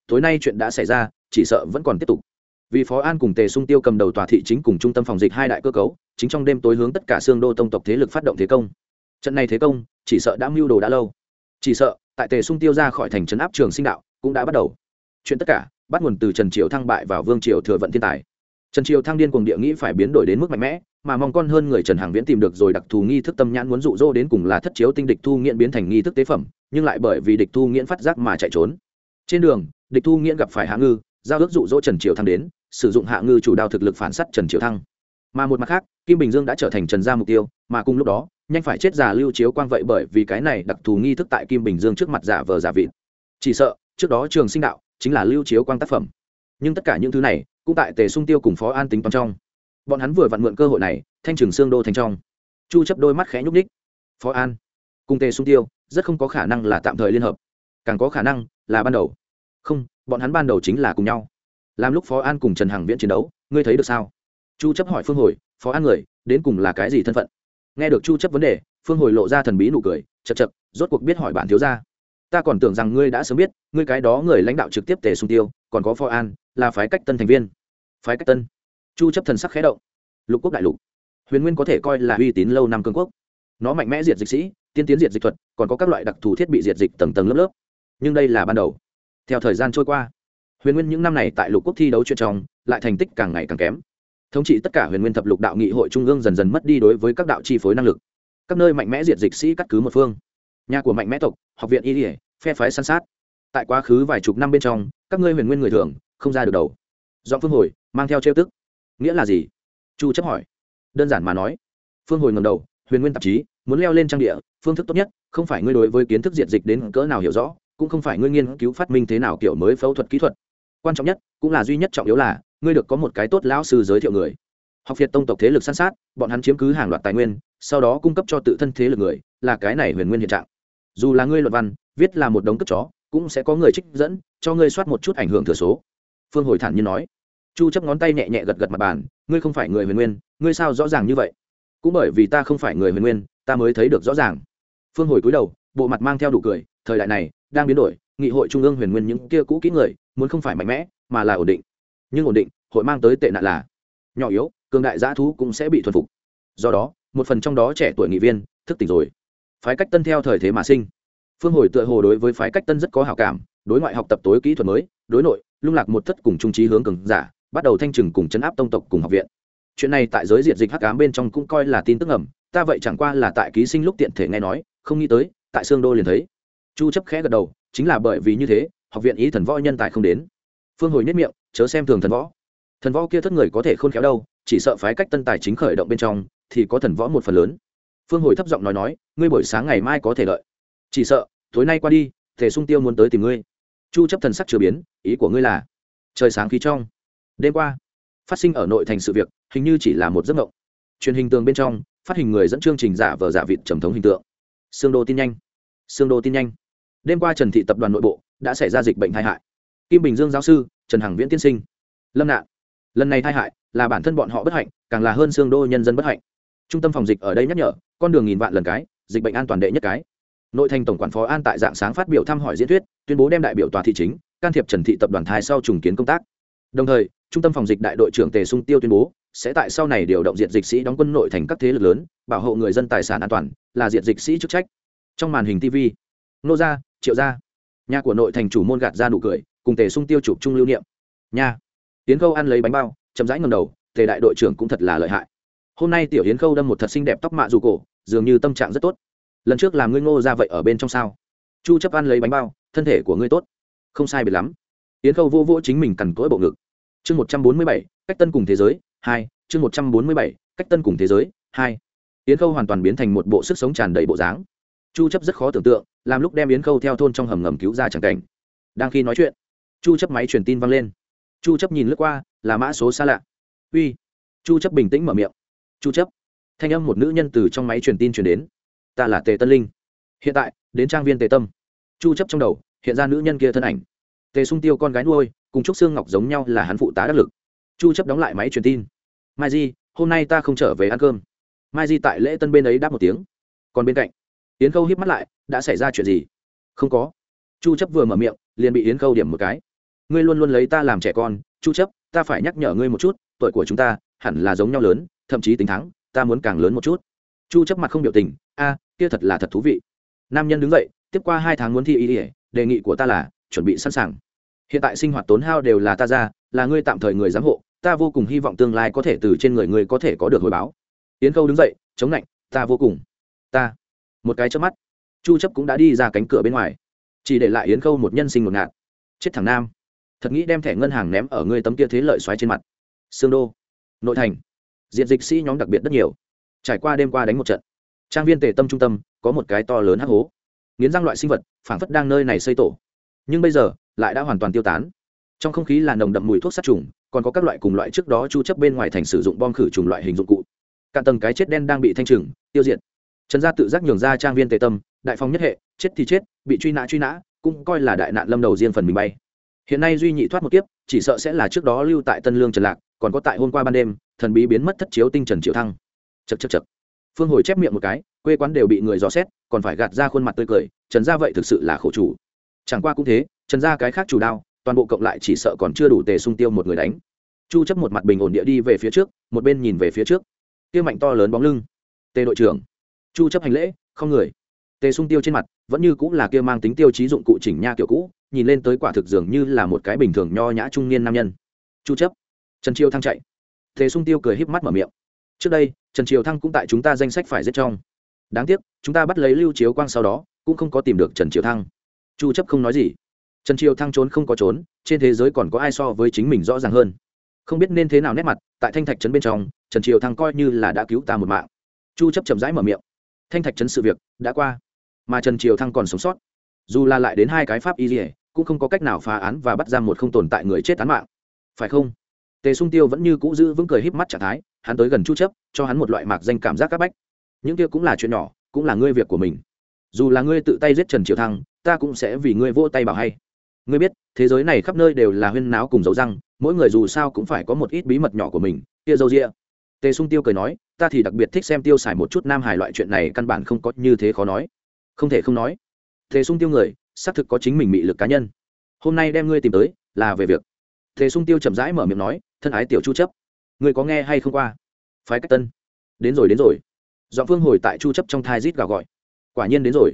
Tối nay chuyện đã xảy ra, chỉ sợ vẫn còn tiếp tục vì phó an cùng tề sung tiêu cầm đầu tòa thị chính cùng trung tâm phòng dịch hai đại cơ cấu, chính trong đêm tối hướng tất cả xương đô tông tộc thế lực phát động thế công. Trận này thế công, chỉ sợ đã mưu đồ đã lâu. Chỉ sợ, tại tề sung tiêu ra khỏi thành trấn áp trường sinh đạo, cũng đã bắt đầu. Chuyện tất cả, bắt nguồn từ trần triều thăng bại vào vương triều thừa vận thiên tài. Trần triều thăng điên cuồng địa nghĩ phải biến đổi đến mức mạnh mẽ, mà mong con hơn người trần hàng viễn tìm được rồi đặc thù nghi thức tâm nhãn muốn dụ dỗ đến cùng là thất chiếu tinh địch thu nghiễn biến thành nghi thức tế phẩm, nhưng lại bởi vì địch thu nghiễn phát giác mà chạy trốn. Trên đường, địch thu nghiễn gặp phải hạ ngư, giao ước dụ dỗ trần triều thăng đến sử dụng hạ ngư chủ đao thực lực phản s á t trần triều thăng. Mà một mặt khác, kim bình dương đã trở thành trần gia mục tiêu, mà cùng lúc đó, nhanh phải chết giả lưu chiếu quang vậy bởi vì cái này đặc thù nghi thức tại kim bình dương trước mặt giả vờ giả vịt. Chỉ sợ, trước đó trường sinh đạo chính là lưu chiếu quang tác phẩm. Nhưng tất cả những thứ này cũng tại tề sung tiêu cùng phó an tính toán trong. Bọn hắn vừa vặn mượn cơ hội này, thanh trường xương đô thành trong. Chu chấp đôi mắt khẽ nhúc ních phó an, cùng tề sung tiêu, rất không có khả năng là tạm thời liên hợp. Càng có khả năng là ban đầu. Không, bọn hắn ban đầu chính là cùng nhau làm lúc phó an cùng trần hằng viễn chiến đấu, ngươi thấy được sao? Chu chấp hỏi phương hồi, phó an người, đến cùng là cái gì thân phận? Nghe được chu chấp vấn đề, phương hồi lộ ra thần bí nụ cười chật chật rốt cuộc biết hỏi bản thiếu gia. Ta còn tưởng rằng ngươi đã sớm biết, ngươi cái đó người lãnh đạo trực tiếp tề sung tiêu, còn có phó an, là phái cách tân thành viên. Phái cách tân? Chu chấp thần sắc khẽ động. Lục quốc đại lục. Huyền nguyên có thể coi là uy tín lâu năm cường quốc. Nó mạnh mẽ diệt dịch sĩ, tiên tiến diệt dịch thuật, còn có các loại đặc thù thiết bị diệt dịch tầng tầng lớp lớp. Nhưng đây là ban đầu. Theo thời gian trôi qua huyền nguyên những năm này tại lục quốc thi đấu chuyện trong, lại thành tích càng ngày càng kém. Thống trị tất cả huyền nguyên thập lục đạo nghị hội trung ương dần dần mất đi đối với các đạo chi phối năng lực. Các nơi mạnh mẽ diệt dịch sĩ cắt cứ một phương. Nhà của mạnh mẽ tộc, học viện y ỉa phe phái săn sát. Tại quá khứ vài chục năm bên trong, các ngươi huyền nguyên người thường, không ra được đầu. Do phương hồi, mang theo trêu tức. Nghĩa là gì? Chu chấp hỏi. Đơn giản mà nói. Phương hồi ngầm đầu, huyền nguyên tạp chí, muốn leo lên trang địa, phương thức tốt nhất, không phải ngươi đối với kiến thức diệt dịch đến cỡ nào hiểu rõ, cũng không phải ngươi nghiên cứu phát minh thế nào kiểu mới phẫu thuật kỹ thuật quan trọng nhất cũng là duy nhất trọng yếu là ngươi được có một cái tốt lão sư giới thiệu người. Học việt tông tộc thế lực san sát, bọn hắn chiếm cứ hàng loạt tài nguyên, sau đó cung cấp cho tự thân thế lực người, là cái này huyền nguyên hiện trạng. Dù là ngươi luật văn, viết là một đống cất chó, cũng sẽ có người trích dẫn, cho ngươi soát một chút ảnh hưởng thừa số. Phương hồi thản nhiên nói. Chu chấp ngón tay nhẹ nhẹ gật gật mặt bàn, ngươi không phải người huyền nguyên, ngươi sao rõ ràng như vậy? Cũng bởi vì ta không phải người huyền nguyên, ta mới thấy được rõ ràng. Phương hồi cúi đầu, bộ mặt mang theo đủ cười, thời đại này đang biến đổi, nghị hội trung ương huyền nguyên những kia cũ kỹ người, muốn không phải mạnh mẽ, mà là ổn định. Nhưng ổn định, hội mang tới tệ nạn là nhỏ yếu, cường đại giã thú cũng sẽ bị thuần phục. Do đó, một phần trong đó trẻ tuổi nghị viên, thức tỉnh rồi. Phái cách tân theo thời thế mà sinh. Phương hồi tựa hồ đối với phái cách tân rất có hảo cảm, đối ngoại học tập tối kỹ thuật mới, đối nội, lung lạc một thất cùng trung trí hướng cường giả, bắt đầu thanh trừng cùng chấn áp tông tộc cùng học viện. Chuyện này tại giới diệt dịch hắc ám bên trong cũng coi là tin tức ẩm ta vậy chẳng qua là tại ký sinh lúc tiện thể nghe nói, không nghĩ tới, tại xương đô liền thấy chu chấp khẽ gật đầu, chính là bởi vì như thế, học viện ý thần võ nhân tài không đến. Phương hồi nhất miệng, chớ xem thường thần võ. Thần võ kia thất người có thể khôn khéo đâu, chỉ sợ phái cách tân tài chính khởi động bên trong, thì có thần võ một phần lớn. Phương hồi thấp giọng nói nói, ngươi buổi sáng ngày mai có thể lợi chỉ sợ, tối nay qua đi thể sung tiêu muốn tới tìm ngươi. Chu chấp thần sắc chưa biến, ý của ngươi là, trời sáng khí trong. Đêm qua, phát sinh ở nội thành sự việc, hình như chỉ là một giấc mộng. Truyền hình tường bên trong, phát hình người dẫn chương trình giả vờ giả vịt trầm thống hình tượng. Xương đô tin nhanh. Xương đô tin nhanh đêm qua trần thị tập đoàn nội bộ đã xảy ra dịch bệnh tai hại. Kim bình dương giáo sư, trần hằng viễn tiên sinh. Lâm nạn. Lần này tai hại là bản thân bọn họ bất hạnh, càng là hơn xương đô nhân dân bất hạnh. Trung tâm phòng dịch ở đây nhắc nhở, con đường nghìn vạn lần cái, dịch bệnh an toàn đệ nhất cái. Nội thành tổng quản phó an tại dạng sáng phát biểu thăm hỏi diễn thuyết, tuyên bố đem đại biểu tòa thị chính, can thiệp trần thị tập đoàn thai sau trùng kiến công tác. Đồng thời, trung tâm phòng dịch đại đội trưởng tề sung tiêu tuyên bố, sẽ tại sau này điều động diện dịch sĩ đóng quân nội thành các thế lực lớn, bảo hộ người dân tài sản an toàn, là diện dịch sĩ chức trách. Trong màn hình tv nô gia triệu gia. Nhà của nội thành chủ môn gạt ra nụ cười cùng tề sung tiêu chụp chung lưu niệm. Nhà tiến khâu ăn lấy bánh bao chậm rãi ngầm đầu tề đại đội trưởng cũng thật là lợi hại. Hôm nay tiểu hiến khâu đâm một thật xinh đẹp tóc mạ dù cổ dường như tâm trạng rất tốt. Lần trước làm ngươi ngô ra vậy ở bên trong sao? Chu chấp ăn lấy bánh bao thân thể của ngươi tốt. Không sai biệt lắm. Tiến khâu vô vô chính mình cằn cỗi bộ ngực. Chương 147, cách tân cùng thế giới hai chương 147, cách tân cùng thế giới hai. Tiến khâu hoàn toàn biến thành một bộ sức sống tràn đầy bộ dáng. Chu chấp rất khó tưởng tượng làm lúc đem yến khâu theo thôn trong hầm ngầm cứu ra chẳng cảnh. Đang khi nói chuyện, chu chấp máy truyền tin vang lên. Chu chấp nhìn lướt qua, là mã số xa lạ. Uy. Chu chấp bình tĩnh mở miệng. Chu chấp. Thanh âm một nữ nhân từ trong máy truyền tin truyền đến. Ta là tề tân linh. Hiện tại, đến trang viên tề tâm. Chu chấp trong đầu, hiện ra nữ nhân kia thân ảnh. Tề sung tiêu con gái nuôi, cùng trúc xương ngọc giống nhau là hắn phụ tá đắc lực. Chu chấp đóng lại máy truyền tin. Mai di, hôm nay ta không trở về ăn cơm. Mai di tại lễ tân bên ấy đáp một tiếng. Còn bên cạnh yến khâu híp mắt lại, đã xảy ra chuyện gì? Không có. Chu chấp vừa mở miệng, liền bị yến khâu điểm một cái. Ngươi luôn luôn lấy ta làm trẻ con, chu chấp, ta phải nhắc nhở ngươi một chút, tuổi của chúng ta hẳn là giống nhau lớn, thậm chí tính thắng, ta muốn càng lớn một chút. Chu chấp mặt không biểu tình, a, kia thật là thật thú vị. Nam nhân đứng dậy, tiếp qua hai tháng muốn thi ý ỉa đề nghị của ta là chuẩn bị sẵn sàng. Hiện tại sinh hoạt tốn hao đều là ta ra, là ngươi tạm thời người giám hộ, ta vô cùng hy vọng tương lai có thể từ trên người ngươi có thể có được hồi báo. Yến khâu đứng dậy, chống lạnh, ta vô cùng. Ta một cái chớp mắt, chu chấp cũng đã đi ra cánh cửa bên ngoài, chỉ để lại yến khâu một nhân sinh một ngạn chết thằng nam, thật nghĩ đem thẻ ngân hàng ném ở ngươi tấm kia thế lợi xoáy trên mặt. Sương đô, nội thành diện dịch sĩ nhóm đặc biệt rất nhiều. Trải qua đêm qua đánh một trận, trang viên tề tâm trung tâm có một cái to lớn hắc hố. Nghiến răng loại sinh vật, phảng phất đang nơi này xây tổ. Nhưng bây giờ, lại đã hoàn toàn tiêu tán. Trong không khí là nồng đậm mùi thuốc sát trùng, còn có các loại cùng loại trước đó chu chấp bên ngoài thành sử dụng bom khử trùng loại hình dụng cụ. Cả tầng cái chết đen đang bị thanh trừng, tiêu diệt trần gia tự giác nhường ra trang viên tề tâm, đại phong nhất hệ, chết thì chết, bị truy nã truy nã, cũng coi là đại nạn lâm đầu riêng phần mình bay. Hiện nay duy nhị thoát một kiếp, chỉ sợ sẽ là trước đó lưu tại tân lương trần lạc, còn có tại hôm qua ban đêm, thần bí biến mất thất chiếu tinh trần triệu thăng. Chật chật chật phương hồi chép miệng một cái, quê quán đều bị người dò xét, còn phải gạt ra khuôn mặt tươi cười, trần gia vậy thực sự là khổ chủ. Chẳng qua cũng thế, trần gia cái khác chủ đao, toàn bộ cộng lại chỉ sợ còn chưa đủ tề sung tiêu một người đánh. Chu chấp một mặt bình ổn địa đi về phía trước, một bên nhìn về phía trước. Tiêu mạnh to lớn bóng lưng. Tề đội trưởng chu chấp hành lễ, không người. Tề sung tiêu trên mặt vẫn như cũng là kia mang tính tiêu chí dụng cụ chỉnh nha kiểu cũ, nhìn lên tới quả thực dường như là một cái bình thường nho nhã trung niên nam nhân. Chu chấp. Trần triều thăng chạy. Tề sung tiêu cười híp mắt mở miệng. Trước đây, trần triều thăng cũng tại chúng ta danh sách phải giết trong. Đáng tiếc, chúng ta bắt lấy lưu chiếu quang sau đó, cũng không có tìm được trần triều thăng. Chu chấp không nói gì. Trần triều thăng trốn không có trốn, trên thế giới còn có ai so với chính mình rõ ràng hơn? Không biết nên thế nào nét mặt, tại thanh thạch trấn bên trong, trần triều thăng coi như là đã cứu ta một mạng. Chu chấp chậm rãi mở miệng thanh thạch trấn sự việc đã qua, mà trần triều thăng còn sống sót. Dù là lại đến hai cái pháp y dỉa cũng không có cách nào phá án và bắt giam một không tồn tại người chết án mạng. Phải không? Tề sung tiêu vẫn như cũ giữ vững cười híp mắt trạng thái, hắn tới gần chu chấp, cho hắn một loại mạc danh cảm giác các bách. Những kia cũng là chuyện nhỏ, cũng là ngươi việc của mình. Dù là ngươi tự tay giết trần triều thăng, ta cũng sẽ vì ngươi vô tay bảo hay. Ngươi biết, thế giới này khắp nơi đều là huyên náo cùng dấu răng, mỗi người dù sao cũng phải có một ít bí mật nhỏ của mình, kia dâu rịa tề sung tiêu cười nói, ta thì đặc biệt thích xem tiêu xài một chút nam Hải loại chuyện này, căn bản không có như thế khó nói. Không thể không nói. Tề sung tiêu người, xác thực có chính mình mị lực cá nhân. Hôm nay đem ngươi tìm tới, là về việc. Tề sung tiêu chậm rãi mở miệng nói, thân ái tiểu chu chấp, ngươi có nghe hay không qua? Phái cách tân. Đến rồi đến rồi. Dọn phương hồi tại chu chấp trong thai rít gào gọi. Quả nhiên đến rồi.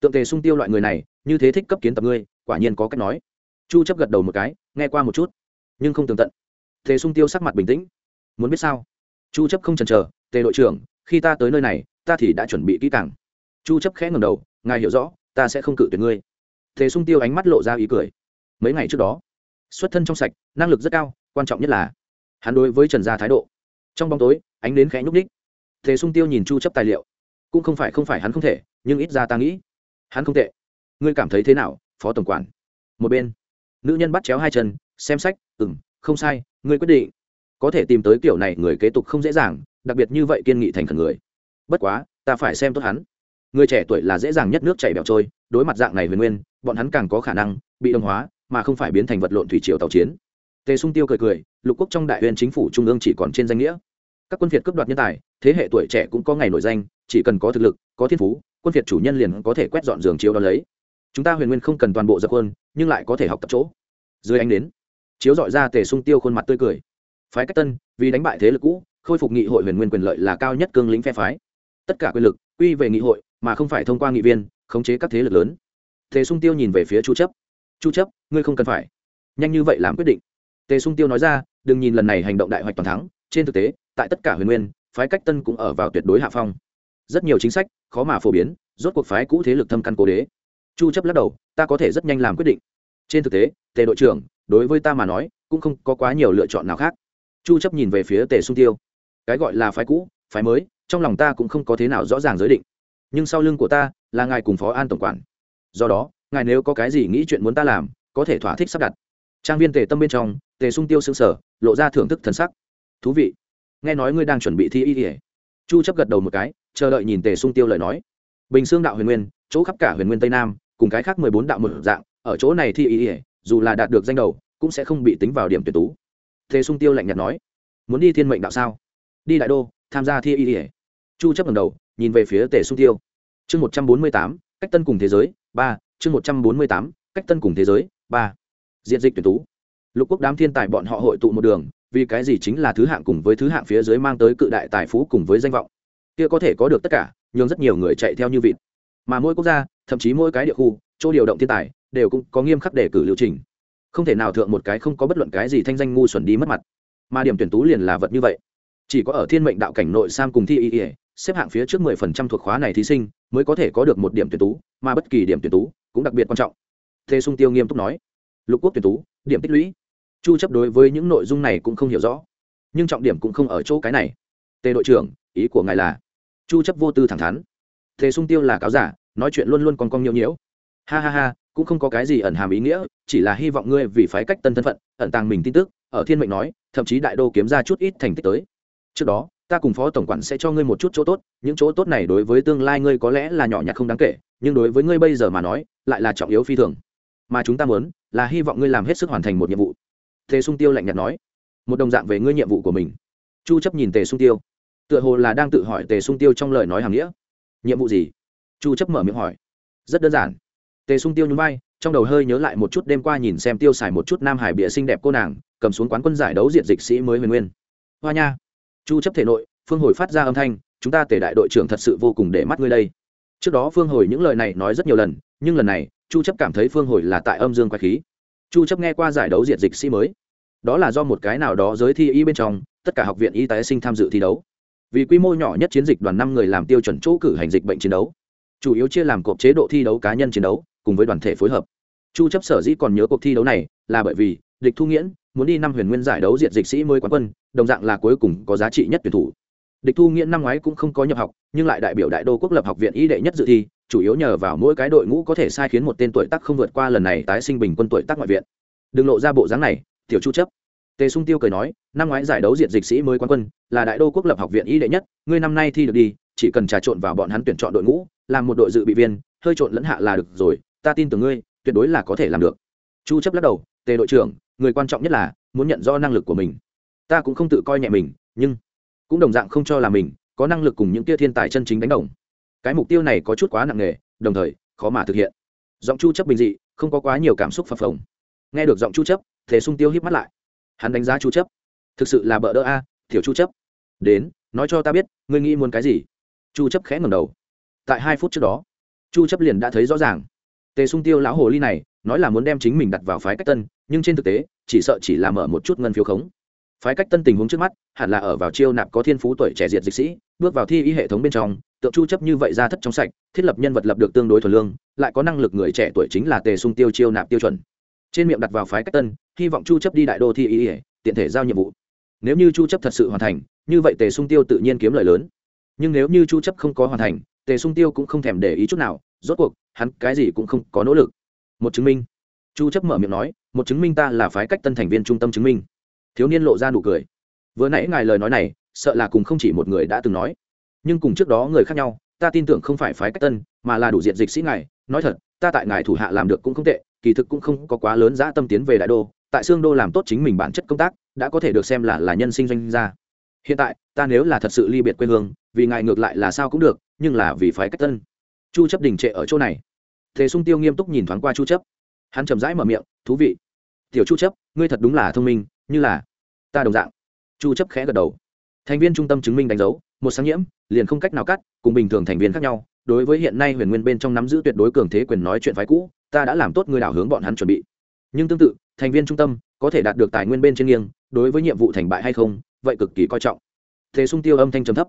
Tượng tề sung tiêu loại người này, như thế thích cấp kiến tập ngươi, quả nhiên có cách nói. Chu chấp gật đầu một cái, nghe qua một chút, nhưng không tường tận. Tề sung tiêu sắc mặt bình tĩnh. Muốn biết sao? Chu chấp không chần chờ, tề đội trưởng, khi ta tới nơi này, ta thì đã chuẩn bị kỹ càng. Chu chấp khẽ ngẩng đầu, ngài hiểu rõ, ta sẽ không cự tuyệt ngươi. Tề sung tiêu ánh mắt lộ ra ý cười. Mấy ngày trước đó, xuất thân trong sạch, năng lực rất cao, quan trọng nhất là hắn đối với trần gia thái độ. Trong bóng tối, ánh đến khẽ nhúc đích. tề sung tiêu nhìn chu chấp tài liệu. Cũng không phải không phải hắn không thể, nhưng ít ra ta nghĩ, hắn không tệ. Ngươi cảm thấy thế nào, phó tổng quản? Một bên, nữ nhân bắt chéo hai chân, xem sách, ừm, không sai, ngươi quyết định có thể tìm tới kiểu này người kế tục không dễ dàng, đặc biệt như vậy kiên nghị thành khẩn người. Bất quá, ta phải xem tốt hắn. Người trẻ tuổi là dễ dàng nhất nước chảy bẹo trôi, đối mặt dạng này huyền nguyên, bọn hắn càng có khả năng bị đồng hóa, mà không phải biến thành vật lộn thủy triều tàu chiến. Tề sung tiêu cười cười, lục quốc trong đại huyền chính phủ trung ương chỉ còn trên danh nghĩa. Các quân việt cướp đoạt nhân tài, thế hệ tuổi trẻ cũng có ngày nổi danh, chỉ cần có thực lực, có thiên phú, quân việt chủ nhân liền có thể quét dọn giường chiếu đó lấy. Chúng ta huyền nguyên không cần toàn bộ dập quân, nhưng lại có thể học tập chỗ. Dưới ánh đến chiếu dọi ra tề sung tiêu khuôn mặt tươi cười phái cách tân, vì đánh bại thế lực cũ, khôi phục nghị hội huyền nguyên quyền lợi là cao nhất cương lĩnh phe phái. Tất cả quyền lực quy về nghị hội, mà không phải thông qua nghị viên, khống chế các thế lực lớn. Tề sung tiêu nhìn về phía chu chấp. Chu chấp, ngươi không cần phải. Nhanh như vậy làm quyết định. Tề sung tiêu nói ra, đừng nhìn lần này hành động đại hoạch toàn thắng, trên thực tế, tại tất cả huyền nguyên, phái cách tân cũng ở vào tuyệt đối hạ phong. Rất nhiều chính sách, khó mà phổ biến, rốt cuộc phái cũ thế lực thâm căn cố đế. Chu chấp lắc đầu, ta có thể rất nhanh làm quyết định. Trên thực tế, tề đội trưởng, đối với ta mà nói, cũng không có quá nhiều lựa chọn nào khác chu chấp nhìn về phía tề sung tiêu. Cái gọi là phái cũ, phái mới, trong lòng ta cũng không có thế nào rõ ràng giới định. Nhưng sau lưng của ta là ngài cùng phó an tổng quản. Do đó, ngài nếu có cái gì nghĩ chuyện muốn ta làm, có thể thỏa thích sắp đặt. Trang viên tề tâm bên trong, tề sung tiêu sững sở lộ ra thưởng thức thần sắc. Thú vị. Nghe nói ngươi đang chuẩn bị thi y ỉa chu chấp gật đầu một cái, chờ đợi nhìn tề sung tiêu lời nói. Bình xương đạo huyền nguyên, chỗ khắp cả huyền nguyên tây nam, cùng cái khác 14 đạo một dạng, ở chỗ này thi y ỉa dù là đạt được danh đầu, cũng sẽ không bị tính vào điểm tuyển tú tề sung tiêu lạnh nhạt nói muốn đi thiên mệnh đạo sao? Đi đại đô tham gia thi y ỉa chu chấp ngẩng đầu nhìn về phía tề sung tiêu. Chương 148, cách tân cùng thế giới ba chương 148, cách tân cùng thế giới ba. Diện dịch tuyển tú. Lục quốc đám thiên tài bọn họ hội tụ một đường vì cái gì chính là thứ hạng cùng với thứ hạng phía dưới mang tới cự đại tài phú cùng với danh vọng. Kia có thể có được tất cả nhưng rất nhiều người chạy theo như vịt. Mà mỗi quốc gia thậm chí mỗi cái địa khu chỗ điều động thiên tài đều cũng có nghiêm khắc để cử liệu trình không thể nào thượng một cái không có bất luận cái gì thanh danh ngu xuẩn đi mất mặt. Mà điểm tuyển tú liền là vật như vậy. Chỉ có ở thiên mệnh đạo cảnh nội sam cùng thi y ỉa xếp hạng phía trước mười phần trăm thuộc khóa này thí sinh, mới có thể có được một điểm tuyển tú, mà bất kỳ điểm tuyển tú cũng đặc biệt quan trọng. Thế sung tiêu nghiêm túc nói. Lục quốc tuyển tú, điểm tích lũy. Chu chấp đối với những nội dung này cũng không hiểu rõ. Nhưng trọng điểm cũng không ở chỗ cái này. Tề đội trưởng, ý của ngài là? Chu chấp vô tư thẳng thắn. Thế sung tiêu là cáo giả, nói chuyện luôn luôn còn cong nhiễu nhiễu. Ha ha ha cũng không có cái gì ẩn hàm ý nghĩa, chỉ là hy vọng ngươi vì phái cách tân thân phận, ẩn tàng mình tin tức, ở thiên mệnh nói, thậm chí đại đô kiếm ra chút ít thành tích tới. Trước đó, ta cùng phó tổng quản sẽ cho ngươi một chút chỗ tốt, những chỗ tốt này đối với tương lai ngươi có lẽ là nhỏ nhặt không đáng kể, nhưng đối với ngươi bây giờ mà nói, lại là trọng yếu phi thường. Mà chúng ta muốn, là hy vọng ngươi làm hết sức hoàn thành một nhiệm vụ. Tề sung tiêu lạnh nhạt nói. Một đồng dạng về ngươi nhiệm vụ của mình. Chu chấp nhìn tề sung tiêu. Tựa hồ là đang tự hỏi tề sung tiêu trong lời nói hàng nghĩa. Nhiệm vụ gì? Chu chấp mở miệng hỏi. Rất đơn giản tề sung tiêu nhún vai, trong đầu hơi nhớ lại một chút đêm qua nhìn xem tiêu xài một chút nam hải bịa xinh đẹp cô nàng, cầm xuống quán quân giải đấu diện dịch sĩ mới huyền nguyên. Hoa nha. Chu chấp thể nội, phương hồi phát ra âm thanh, chúng ta tề đại đội trưởng thật sự vô cùng để mắt ngươi đây. Trước đó phương hồi những lời này nói rất nhiều lần, nhưng lần này, chu chấp cảm thấy phương hồi là tại âm dương quái khí. Chu chấp nghe qua giải đấu diện dịch sĩ mới. Đó là do một cái nào đó giới thi y bên trong, tất cả học viện y tế sinh tham dự thi đấu. Vì quy mô nhỏ nhất chiến dịch đoàn năm người làm tiêu chuẩn chỗ cử hành dịch bệnh chiến đấu. Chủ yếu chia làm cột chế độ thi đấu cá nhân chiến đấu cùng với đoàn thể phối hợp. Chu chấp sở dĩ còn nhớ cuộc thi đấu này là bởi vì địch thu nghiễn muốn đi năm huyền nguyên giải đấu diện dịch sĩ mới quán quân, đồng dạng là cuối cùng có giá trị nhất tuyển thủ. Địch thu nghiễn năm ngoái cũng không có nhập học, nhưng lại đại biểu đại đô quốc lập học viện y đệ nhất dự thi, chủ yếu nhờ vào mỗi cái đội ngũ có thể sai khiến một tên tuổi tác không vượt qua lần này tái sinh bình quân tuổi tác ngoại viện. Đừng lộ ra bộ dáng này, tiểu chu chấp. Tề sung tiêu cười nói, năm ngoái giải đấu diện dịch sĩ mới quán quân là đại đô quốc lập học viện y đệ nhất, ngươi năm nay thi được đi, chỉ cần trà trộn vào bọn hắn tuyển chọn đội ngũ, làm một đội dự bị viên, hơi trộn lẫn hạ là được rồi ta tin tưởng ngươi, tuyệt đối là có thể làm được. Chu chấp lắc đầu, tề đội trưởng, người quan trọng nhất là muốn nhận rõ năng lực của mình. Ta cũng không tự coi nhẹ mình, nhưng cũng đồng dạng không cho là mình có năng lực cùng những kia thiên tài chân chính đánh đồng. Cái mục tiêu này có chút quá nặng nề, đồng thời khó mà thực hiện. Giọng chu chấp bình dị, không có quá nhiều cảm xúc phập phồng. Nghe được giọng chu chấp thế sung tiêu híp mắt lại. Hắn đánh giá chu chấp. Thực sự là bợ đỡ a, tiểu chu chấp. Đến, nói cho ta biết, ngươi nghĩ muốn cái gì? Chu chấp khẽ ngẩng đầu. Tại hai phút trước đó, chu chấp liền đã thấy rõ ràng tề sung tiêu lão hồ ly này, nói là muốn đem chính mình đặt vào phái cách tân, nhưng trên thực tế, chỉ sợ chỉ là mở một chút ngân phiếu khống. Phái cách tân tình huống trước mắt, hẳn là ở vào chiêu nạp có thiên phú tuổi trẻ diệt dịch sĩ, bước vào thi y hệ thống bên trong, tượng chu chấp như vậy ra thất trong sạch, thiết lập nhân vật lập được tương đối thuần lương, lại có năng lực người trẻ tuổi chính là tề sung tiêu chiêu nạp tiêu chuẩn. Trên miệng đặt vào phái cách tân, hy vọng chu chấp đi đại đô thi y tiện thể giao nhiệm vụ. Nếu như chu chấp thật sự hoàn thành, như vậy tề sung tiêu tự nhiên kiếm lợi lớn. Nhưng nếu như chu chấp không có hoàn thành, tề sung tiêu cũng không thèm để ý chút nào rốt cuộc, hắn cái gì cũng không có nỗ lực. Một chứng minh. Chu chấp mở miệng nói, một chứng minh ta là phái cách tân thành viên trung tâm chứng minh. Thiếu niên lộ ra nụ cười. Vừa nãy ngài lời nói này, sợ là cùng không chỉ một người đã từng nói. Nhưng cùng trước đó người khác nhau, ta tin tưởng không phải phái cách tân, mà là đủ diện dịch sĩ ngài. Nói thật, ta tại ngài thủ hạ làm được cũng không tệ, kỳ thực cũng không có quá lớn dã tâm tiến về đại đô. Tại xương đô làm tốt chính mình bản chất công tác, đã có thể được xem là là nhân sinh doanh gia. Hiện tại, ta nếu là thật sự ly biệt quê hương, vì ngài ngược lại là sao cũng được, nhưng là vì phái cách tân chu chấp đình trệ ở chỗ này. Thế sung tiêu nghiêm túc nhìn thoáng qua chu chấp. Hắn chậm rãi mở miệng, thú vị. Tiểu chu chấp, ngươi thật đúng là thông minh, như là ta đồng dạng. Chu chấp khẽ gật đầu. Thành viên trung tâm chứng minh đánh dấu, một sáng nhiễm, liền không cách nào cắt, cùng bình thường thành viên khác nhau. Đối với hiện nay huyền nguyên bên trong nắm giữ tuyệt đối cường thế quyền nói chuyện phái cũ, ta đã làm tốt người đảo hướng bọn hắn chuẩn bị. Nhưng tương tự, thành viên trung tâm có thể đạt được tài nguyên bên trên nghiêng, đối với nhiệm vụ thành bại hay không, vậy cực kỳ coi trọng. Thế sung tiêu âm thanh trầm thấp.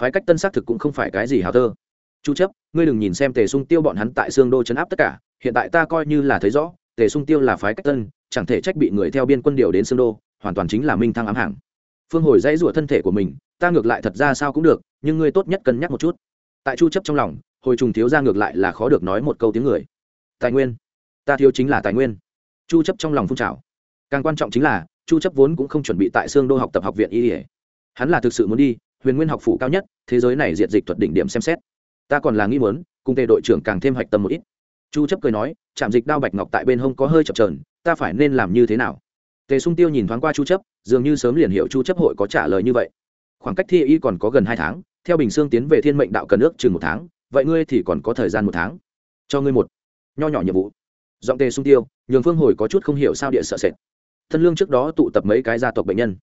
Phái cách tân xác thực cũng không phải cái gì hào thơ chu chấp, ngươi đừng nhìn xem tề sung tiêu bọn hắn tại xương đô chấn áp tất cả, hiện tại ta coi như là thấy rõ, tề sung tiêu là phái cách tân, chẳng thể trách bị người theo biên quân điều đến xương đô, hoàn toàn chính là minh thăng ám hàng phương hồi dãy rủa thân thể của mình, ta ngược lại thật ra sao cũng được, nhưng ngươi tốt nhất cân nhắc một chút. Tại chu chấp trong lòng, hồi trùng thiếu ra ngược lại là khó được nói một câu tiếng người. Tài nguyên. Ta thiếu chính là tài nguyên. Chu chấp trong lòng phun trào. Càng quan trọng chính là, chu chấp vốn cũng không chuẩn bị tại xương đô học tập học viện y. Hắn là thực sự muốn đi, huyền nguyên học phủ cao nhất, thế giới này diệt dịch thuật đỉnh điểm xem xét ta còn là nghĩ muốn, cùng tề đội trưởng càng thêm hạch tâm một ít. Chu chấp cười nói chạm dịch đao bạch ngọc tại bên hông có hơi chập chờn, ta phải nên làm như thế nào? Tề sung tiêu nhìn thoáng qua chu chấp, dường như sớm liền hiểu chu chấp hội có trả lời như vậy. Khoảng cách thi y còn có gần hai tháng, theo bình xương tiến về thiên mệnh đạo cần ước chừng một tháng, vậy ngươi thì còn có thời gian một tháng. Cho ngươi một nho nhỏ nhiệm vụ. Giọng tề sung tiêu, nhường phương hồi có chút không hiểu sao địa sợ sệt. Thân lương trước đó tụ tập mấy cái gia tộc bệnh nhân.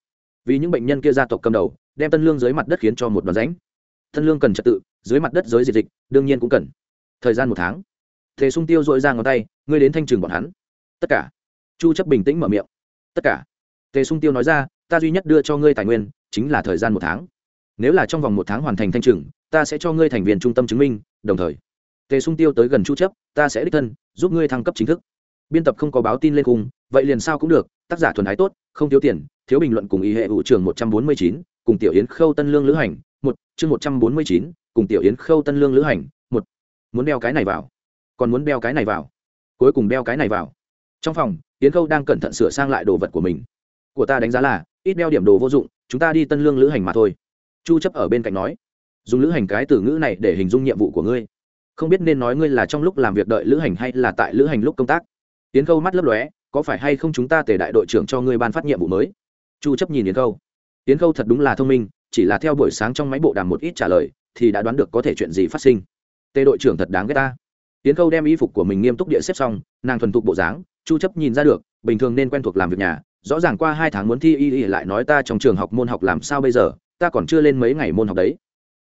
Vì những bệnh nhân kia gia tộc cầm đầu, đem tân lương dưới mặt đất khiến cho một đoàn ránh thân lương cần trật tự dưới mặt đất giới diệt dịch đương nhiên cũng cần thời gian một tháng. Thế sung tiêu dội ra ngón tay ngươi đến thanh trừng bọn hắn. Tất cả. Chu chấp bình tĩnh mở miệng. Tất cả. Tề sung tiêu nói ra ta duy nhất đưa cho ngươi tài nguyên chính là thời gian một tháng. Nếu là trong vòng một tháng hoàn thành thanh trừng ta sẽ cho ngươi thành viên trung tâm chứng minh đồng thời. Tề sung tiêu tới gần chu chấp ta sẽ đích thân giúp ngươi thăng cấp chính thức. Biên tập không có báo tin lên cùng vậy liền sao cũng được tác giả thuần ái tốt không thiếu tiền thiếu bình luận cùng ý hệ vụ trường 149, cùng tiểu yến khâu tân lương lữ hành một chương 149, cùng tiểu yến khâu tân lương lữ hành, một, muốn đeo cái này vào, còn muốn đeo cái này vào, cuối cùng đeo cái này vào. Trong phòng, yến khâu đang cẩn thận sửa sang lại đồ vật của mình. Của ta đánh giá là, ít đeo điểm đồ vô dụng, chúng ta đi tân lương lữ hành mà thôi. Chu chấp ở bên cạnh nói, dùng lữ hành cái từ ngữ này để hình dung nhiệm vụ của ngươi. Không biết nên nói ngươi là trong lúc làm việc đợi lữ hành hay là tại lữ hành lúc công tác. Yến khâu mắt lấp lóe, có phải hay không chúng ta tề đại đội trưởng cho ngươi ban phát nhiệm vụ mới? Chu chấp nhìn yến khâu. Yến khâu thật đúng là thông minh, chỉ là theo buổi sáng trong máy bộ đàm một ít trả lời thì đã đoán được có thể chuyện gì phát sinh. Tề đội trưởng thật đáng ghét ta. Tiến khâu đem y phục của mình nghiêm túc địa xếp xong, nàng thuần thục bộ dáng, chu chấp nhìn ra được, bình thường nên quen thuộc làm việc nhà, rõ ràng qua hai tháng muốn thi y y lại nói ta trong trường học môn học làm sao bây giờ, ta còn chưa lên mấy ngày môn học đấy.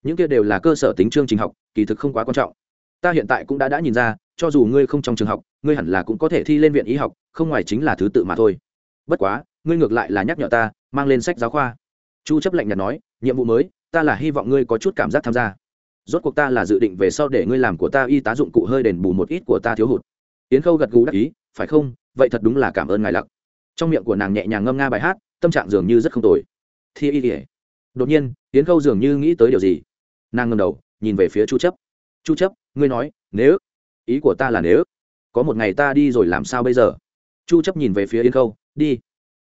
Những kia đều là cơ sở tính chương trình học, kỳ thực không quá quan trọng. Ta hiện tại cũng đã đã nhìn ra, cho dù ngươi không trong trường học, ngươi hẳn là cũng có thể thi lên viện y học, không ngoài chính là thứ tự mà thôi. Bất quá, ngươi ngược lại là nhắc nhở ta, mang lên sách giáo khoa. Chu chấp lạnh nhạt nói, nhiệm vụ mới ta là hy vọng ngươi có chút cảm giác tham gia. Rốt cuộc ta là dự định về sau để ngươi làm của ta y tá dụng cụ hơi đền bù một ít của ta thiếu hụt. Yến khâu gật gù đắc ý, phải không? Vậy thật đúng là cảm ơn ngài lặc. Trong miệng của nàng nhẹ nhàng ngâm nga bài hát, tâm trạng dường như rất không tồi. Thi y ỉa đột nhiên, yến khâu dường như nghĩ tới điều gì. Nàng ngầm đầu, nhìn về phía chu chấp. Chu chấp, ngươi nói, nếu, ý của ta là nếu, có một ngày ta đi rồi làm sao bây giờ? Chu chấp nhìn về phía yến khâu, đi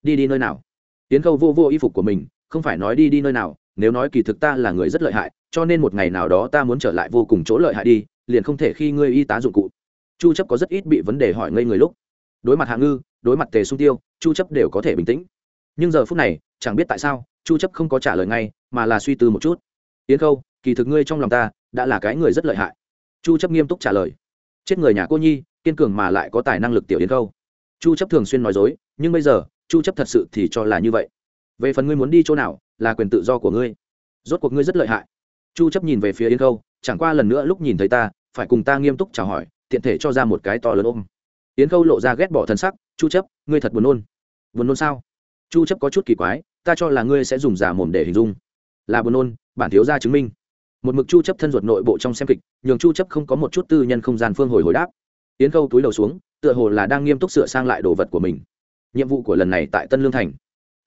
đi đi nơi nào? Yến khâu vô vô y phục của mình, không phải nói đi đi nơi nào nếu nói kỳ thực ta là người rất lợi hại, cho nên một ngày nào đó ta muốn trở lại vô cùng chỗ lợi hại đi, liền không thể khi ngươi y tá dụng cụ. Chu chấp có rất ít bị vấn đề hỏi ngây người lúc. Đối mặt hạ ngư, đối mặt tề sung tiêu, chu chấp đều có thể bình tĩnh. Nhưng giờ phút này, chẳng biết tại sao, chu chấp không có trả lời ngay, mà là suy tư một chút. Yến khâu, kỳ thực ngươi trong lòng ta đã là cái người rất lợi hại. Chu chấp nghiêm túc trả lời. Chết người nhà cô nhi, kiên cường mà lại có tài năng lực tiểu yến khâu. Chu chấp thường xuyên nói dối, nhưng bây giờ, chu chấp thật sự thì cho là như vậy về phần ngươi muốn đi chỗ nào, là quyền tự do của ngươi. Rốt cuộc ngươi rất lợi hại. Chu chấp nhìn về phía yến khâu, chẳng qua lần nữa lúc nhìn thấy ta, phải cùng ta nghiêm túc chào hỏi, tiện thể cho ra một cái to lớn ôm. Yến khâu lộ ra ghét bỏ thân sắc, chu chấp, ngươi thật buồn nôn. Buồn nôn sao? Chu chấp có chút kỳ quái, ta cho là ngươi sẽ dùng giả mồm để hình dung. Là buồn nôn, bản thiếu gia chứng minh. Một mực chu chấp thân ruột nội bộ trong xem kịch, nhường chu chấp không có một chút tư nhân không gian phương hồi hồi đáp. Yến khâu túi đầu xuống, tựa hồ là đang nghiêm túc sửa sang lại đồ vật của mình. Nhiệm vụ của lần này tại tân lương thành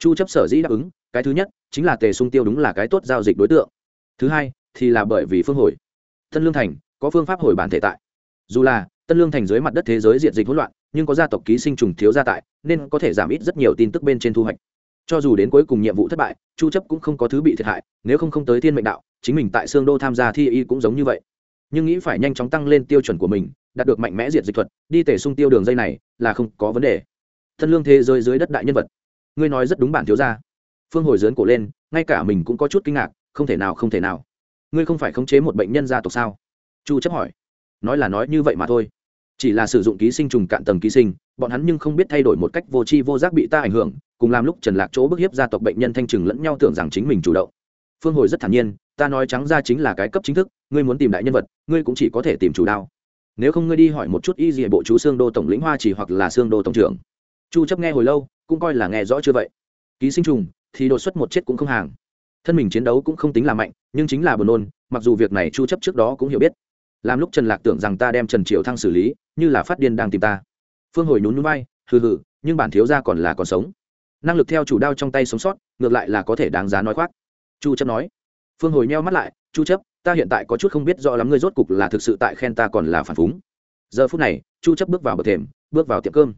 chu chấp sở dĩ đáp ứng, cái thứ nhất chính là tề sung tiêu đúng là cái tốt giao dịch đối tượng. Thứ hai thì là bởi vì phương hồi. Tân lương thành có phương pháp hồi bản thể tại. Dù là tân lương thành dưới mặt đất thế giới diện dịch hỗn loạn, nhưng có gia tộc ký sinh trùng thiếu gia tại, nên có thể giảm ít rất nhiều tin tức bên trên thu hoạch. Cho dù đến cuối cùng nhiệm vụ thất bại, chu chấp cũng không có thứ bị thiệt hại, nếu không không tới thiên mệnh đạo, chính mình tại xương đô tham gia thi y cũng giống như vậy. Nhưng nghĩ phải nhanh chóng tăng lên tiêu chuẩn của mình, đạt được mạnh mẽ diệt dịch thuật, đi tể sung tiêu đường dây này là không có vấn đề. Thân lương thế giới dưới đất đại nhân vật ngươi nói rất đúng bản thiếu gia. Phương hồi dớn cổ lên, ngay cả mình cũng có chút kinh ngạc, không thể nào, không thể nào. Ngươi không phải khống chế một bệnh nhân gia tộc sao? Chu chấp hỏi. Nói là nói như vậy mà thôi. Chỉ là sử dụng ký sinh trùng cạn tầng ký sinh, bọn hắn nhưng không biết thay đổi một cách vô tri vô giác bị ta ảnh hưởng, cùng làm lúc trần lạc chỗ bức hiếp gia tộc bệnh nhân thanh trừng lẫn nhau tưởng rằng chính mình chủ động. Phương hồi rất thản nhiên, ta nói trắng ra chính là cái cấp chính thức, ngươi muốn tìm đại nhân vật, ngươi cũng chỉ có thể tìm chủ đao nếu không ngươi đi hỏi một chút y gì bộ chú xương đô tổng lĩnh hoa chỉ hoặc là xương đô tổng trưởng chu chấp nghe hồi lâu, cũng coi là nghe rõ chưa vậy. Ký sinh trùng thì đột xuất một chết cũng không hàng. Thân mình chiến đấu cũng không tính là mạnh, nhưng chính là buồn nôn, mặc dù việc này chu chấp trước đó cũng hiểu biết. Làm lúc trần lạc tưởng rằng ta đem trần triều thăng xử lý, như là phát điên đang tìm ta. Phương hồi nhún nhún vai, hừ hừ, nhưng bản thiếu gia còn là còn sống. Năng lực theo chủ đao trong tay sống sót, ngược lại là có thể đáng giá nói khoác. Chu chấp nói. Phương hồi nheo mắt lại, chu chấp, ta hiện tại có chút không biết rõ lắm ngươi rốt cục là thực sự tại khen ta còn là phản phúng. Giờ phút này, chu chấp bước vào bờ thềm, bước vào tiệm cơm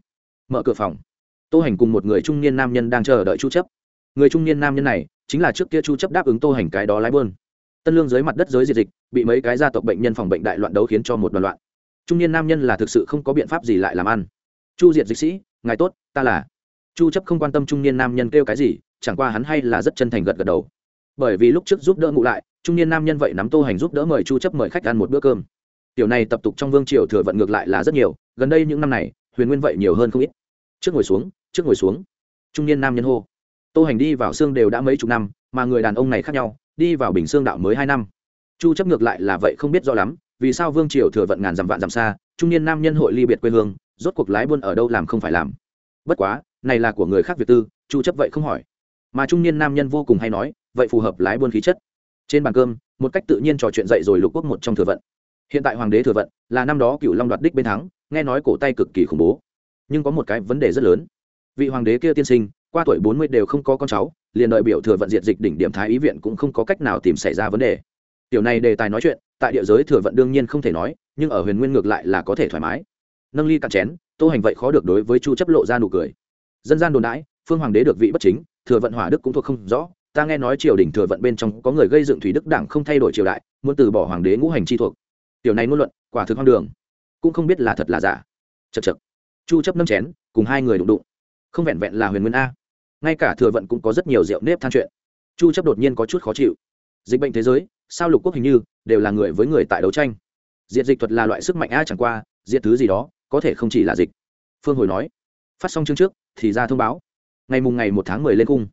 mở cửa phòng. Tô hành cùng một người trung niên nam nhân đang chờ đợi chu chấp. Người trung niên nam nhân này chính là trước kia chu chấp đáp ứng tô hành cái đó lái buôn tân lương dưới mặt đất giới diệt dịch, bị mấy cái gia tộc bệnh nhân phòng bệnh đại loạn đấu khiến cho một đoàn loạn. Trung niên nam nhân là thực sự không có biện pháp gì lại làm ăn. Chu diệt dịch sĩ, ngài tốt, ta là. Chu chấp không quan tâm trung niên nam nhân kêu cái gì, chẳng qua hắn hay là rất chân thành gật gật đầu. Bởi vì lúc trước giúp đỡ ngụ lại, trung niên nam nhân vậy nắm tô hành giúp đỡ mời chu chấp mời khách ăn một bữa cơm. Tiểu này tập tục trong vương triều thừa vận ngược lại là rất nhiều, gần đây những năm này huyền nguyên vậy nhiều hơn không ít. Trước ngồi xuống, trước ngồi xuống. Trung niên nam nhân hô. Tô hành đi vào xương đều đã mấy chục năm, mà người đàn ông này khác nhau, đi vào bình xương đạo mới hai năm. Chu chấp ngược lại là vậy không biết rõ lắm, vì sao vương triều thừa vận ngàn dặm vạn dặm xa, trung niên nam nhân hội ly biệt quê hương, rốt cuộc lái buôn ở đâu làm không phải làm. Bất quá, này là của người khác việt tư, chu chấp vậy không hỏi. Mà trung niên nam nhân vô cùng hay nói, vậy phù hợp lái buôn khí chất. Trên bàn cơm, một cách tự nhiên trò chuyện dậy rồi lục quốc một trong thừa vận hiện tại hoàng đế thừa vận, là năm đó cựu long đoạt đích bên thắng, nghe nói cổ tay cực kỳ khủng bố. Nhưng có một cái vấn đề rất lớn. Vị hoàng đế kia tiên sinh, qua tuổi bốn mươi đều không có con cháu, liền đợi biểu thừa vận diệt dịch đỉnh điểm thái ý viện cũng không có cách nào tìm xảy ra vấn đề. Tiểu này đề tài nói chuyện, tại địa giới thừa vận đương nhiên không thể nói, nhưng ở huyền nguyên ngược lại là có thể thoải mái. Nâng ly cạn chén, tô hành vậy khó được đối với chu chấp lộ ra nụ cười. Dân gian đồn đãi, phương hoàng đế được vị bất chính, thừa vận hỏa đức cũng thuộc không rõ, ta nghe nói triều đình thừa vận bên trong có người gây dựng thủy đức đảng không thay đổi triều đại, muốn từ bỏ hoàng đế ngũ hành chi thuộc tiểu này ngôn luận, quả thực hoang đường. Cũng không biết là thật là giả. Chật chật chu chấp nâm chén, cùng hai người đụng đụng. Không vẹn vẹn là huyền nguyên a. Ngay cả thừa vận cũng có rất nhiều rượu nếp than chuyện. Chu chấp đột nhiên có chút khó chịu. Dịch bệnh thế giới, sao lục quốc hình như, đều là người với người tại đấu tranh. Diệt dịch thuật là loại sức mạnh a chẳng qua, diệt thứ gì đó, có thể không chỉ là dịch. Phương hồi nói. Phát xong chương trước, thì ra thông báo. Ngày mùng ngày một tháng mười lên cung.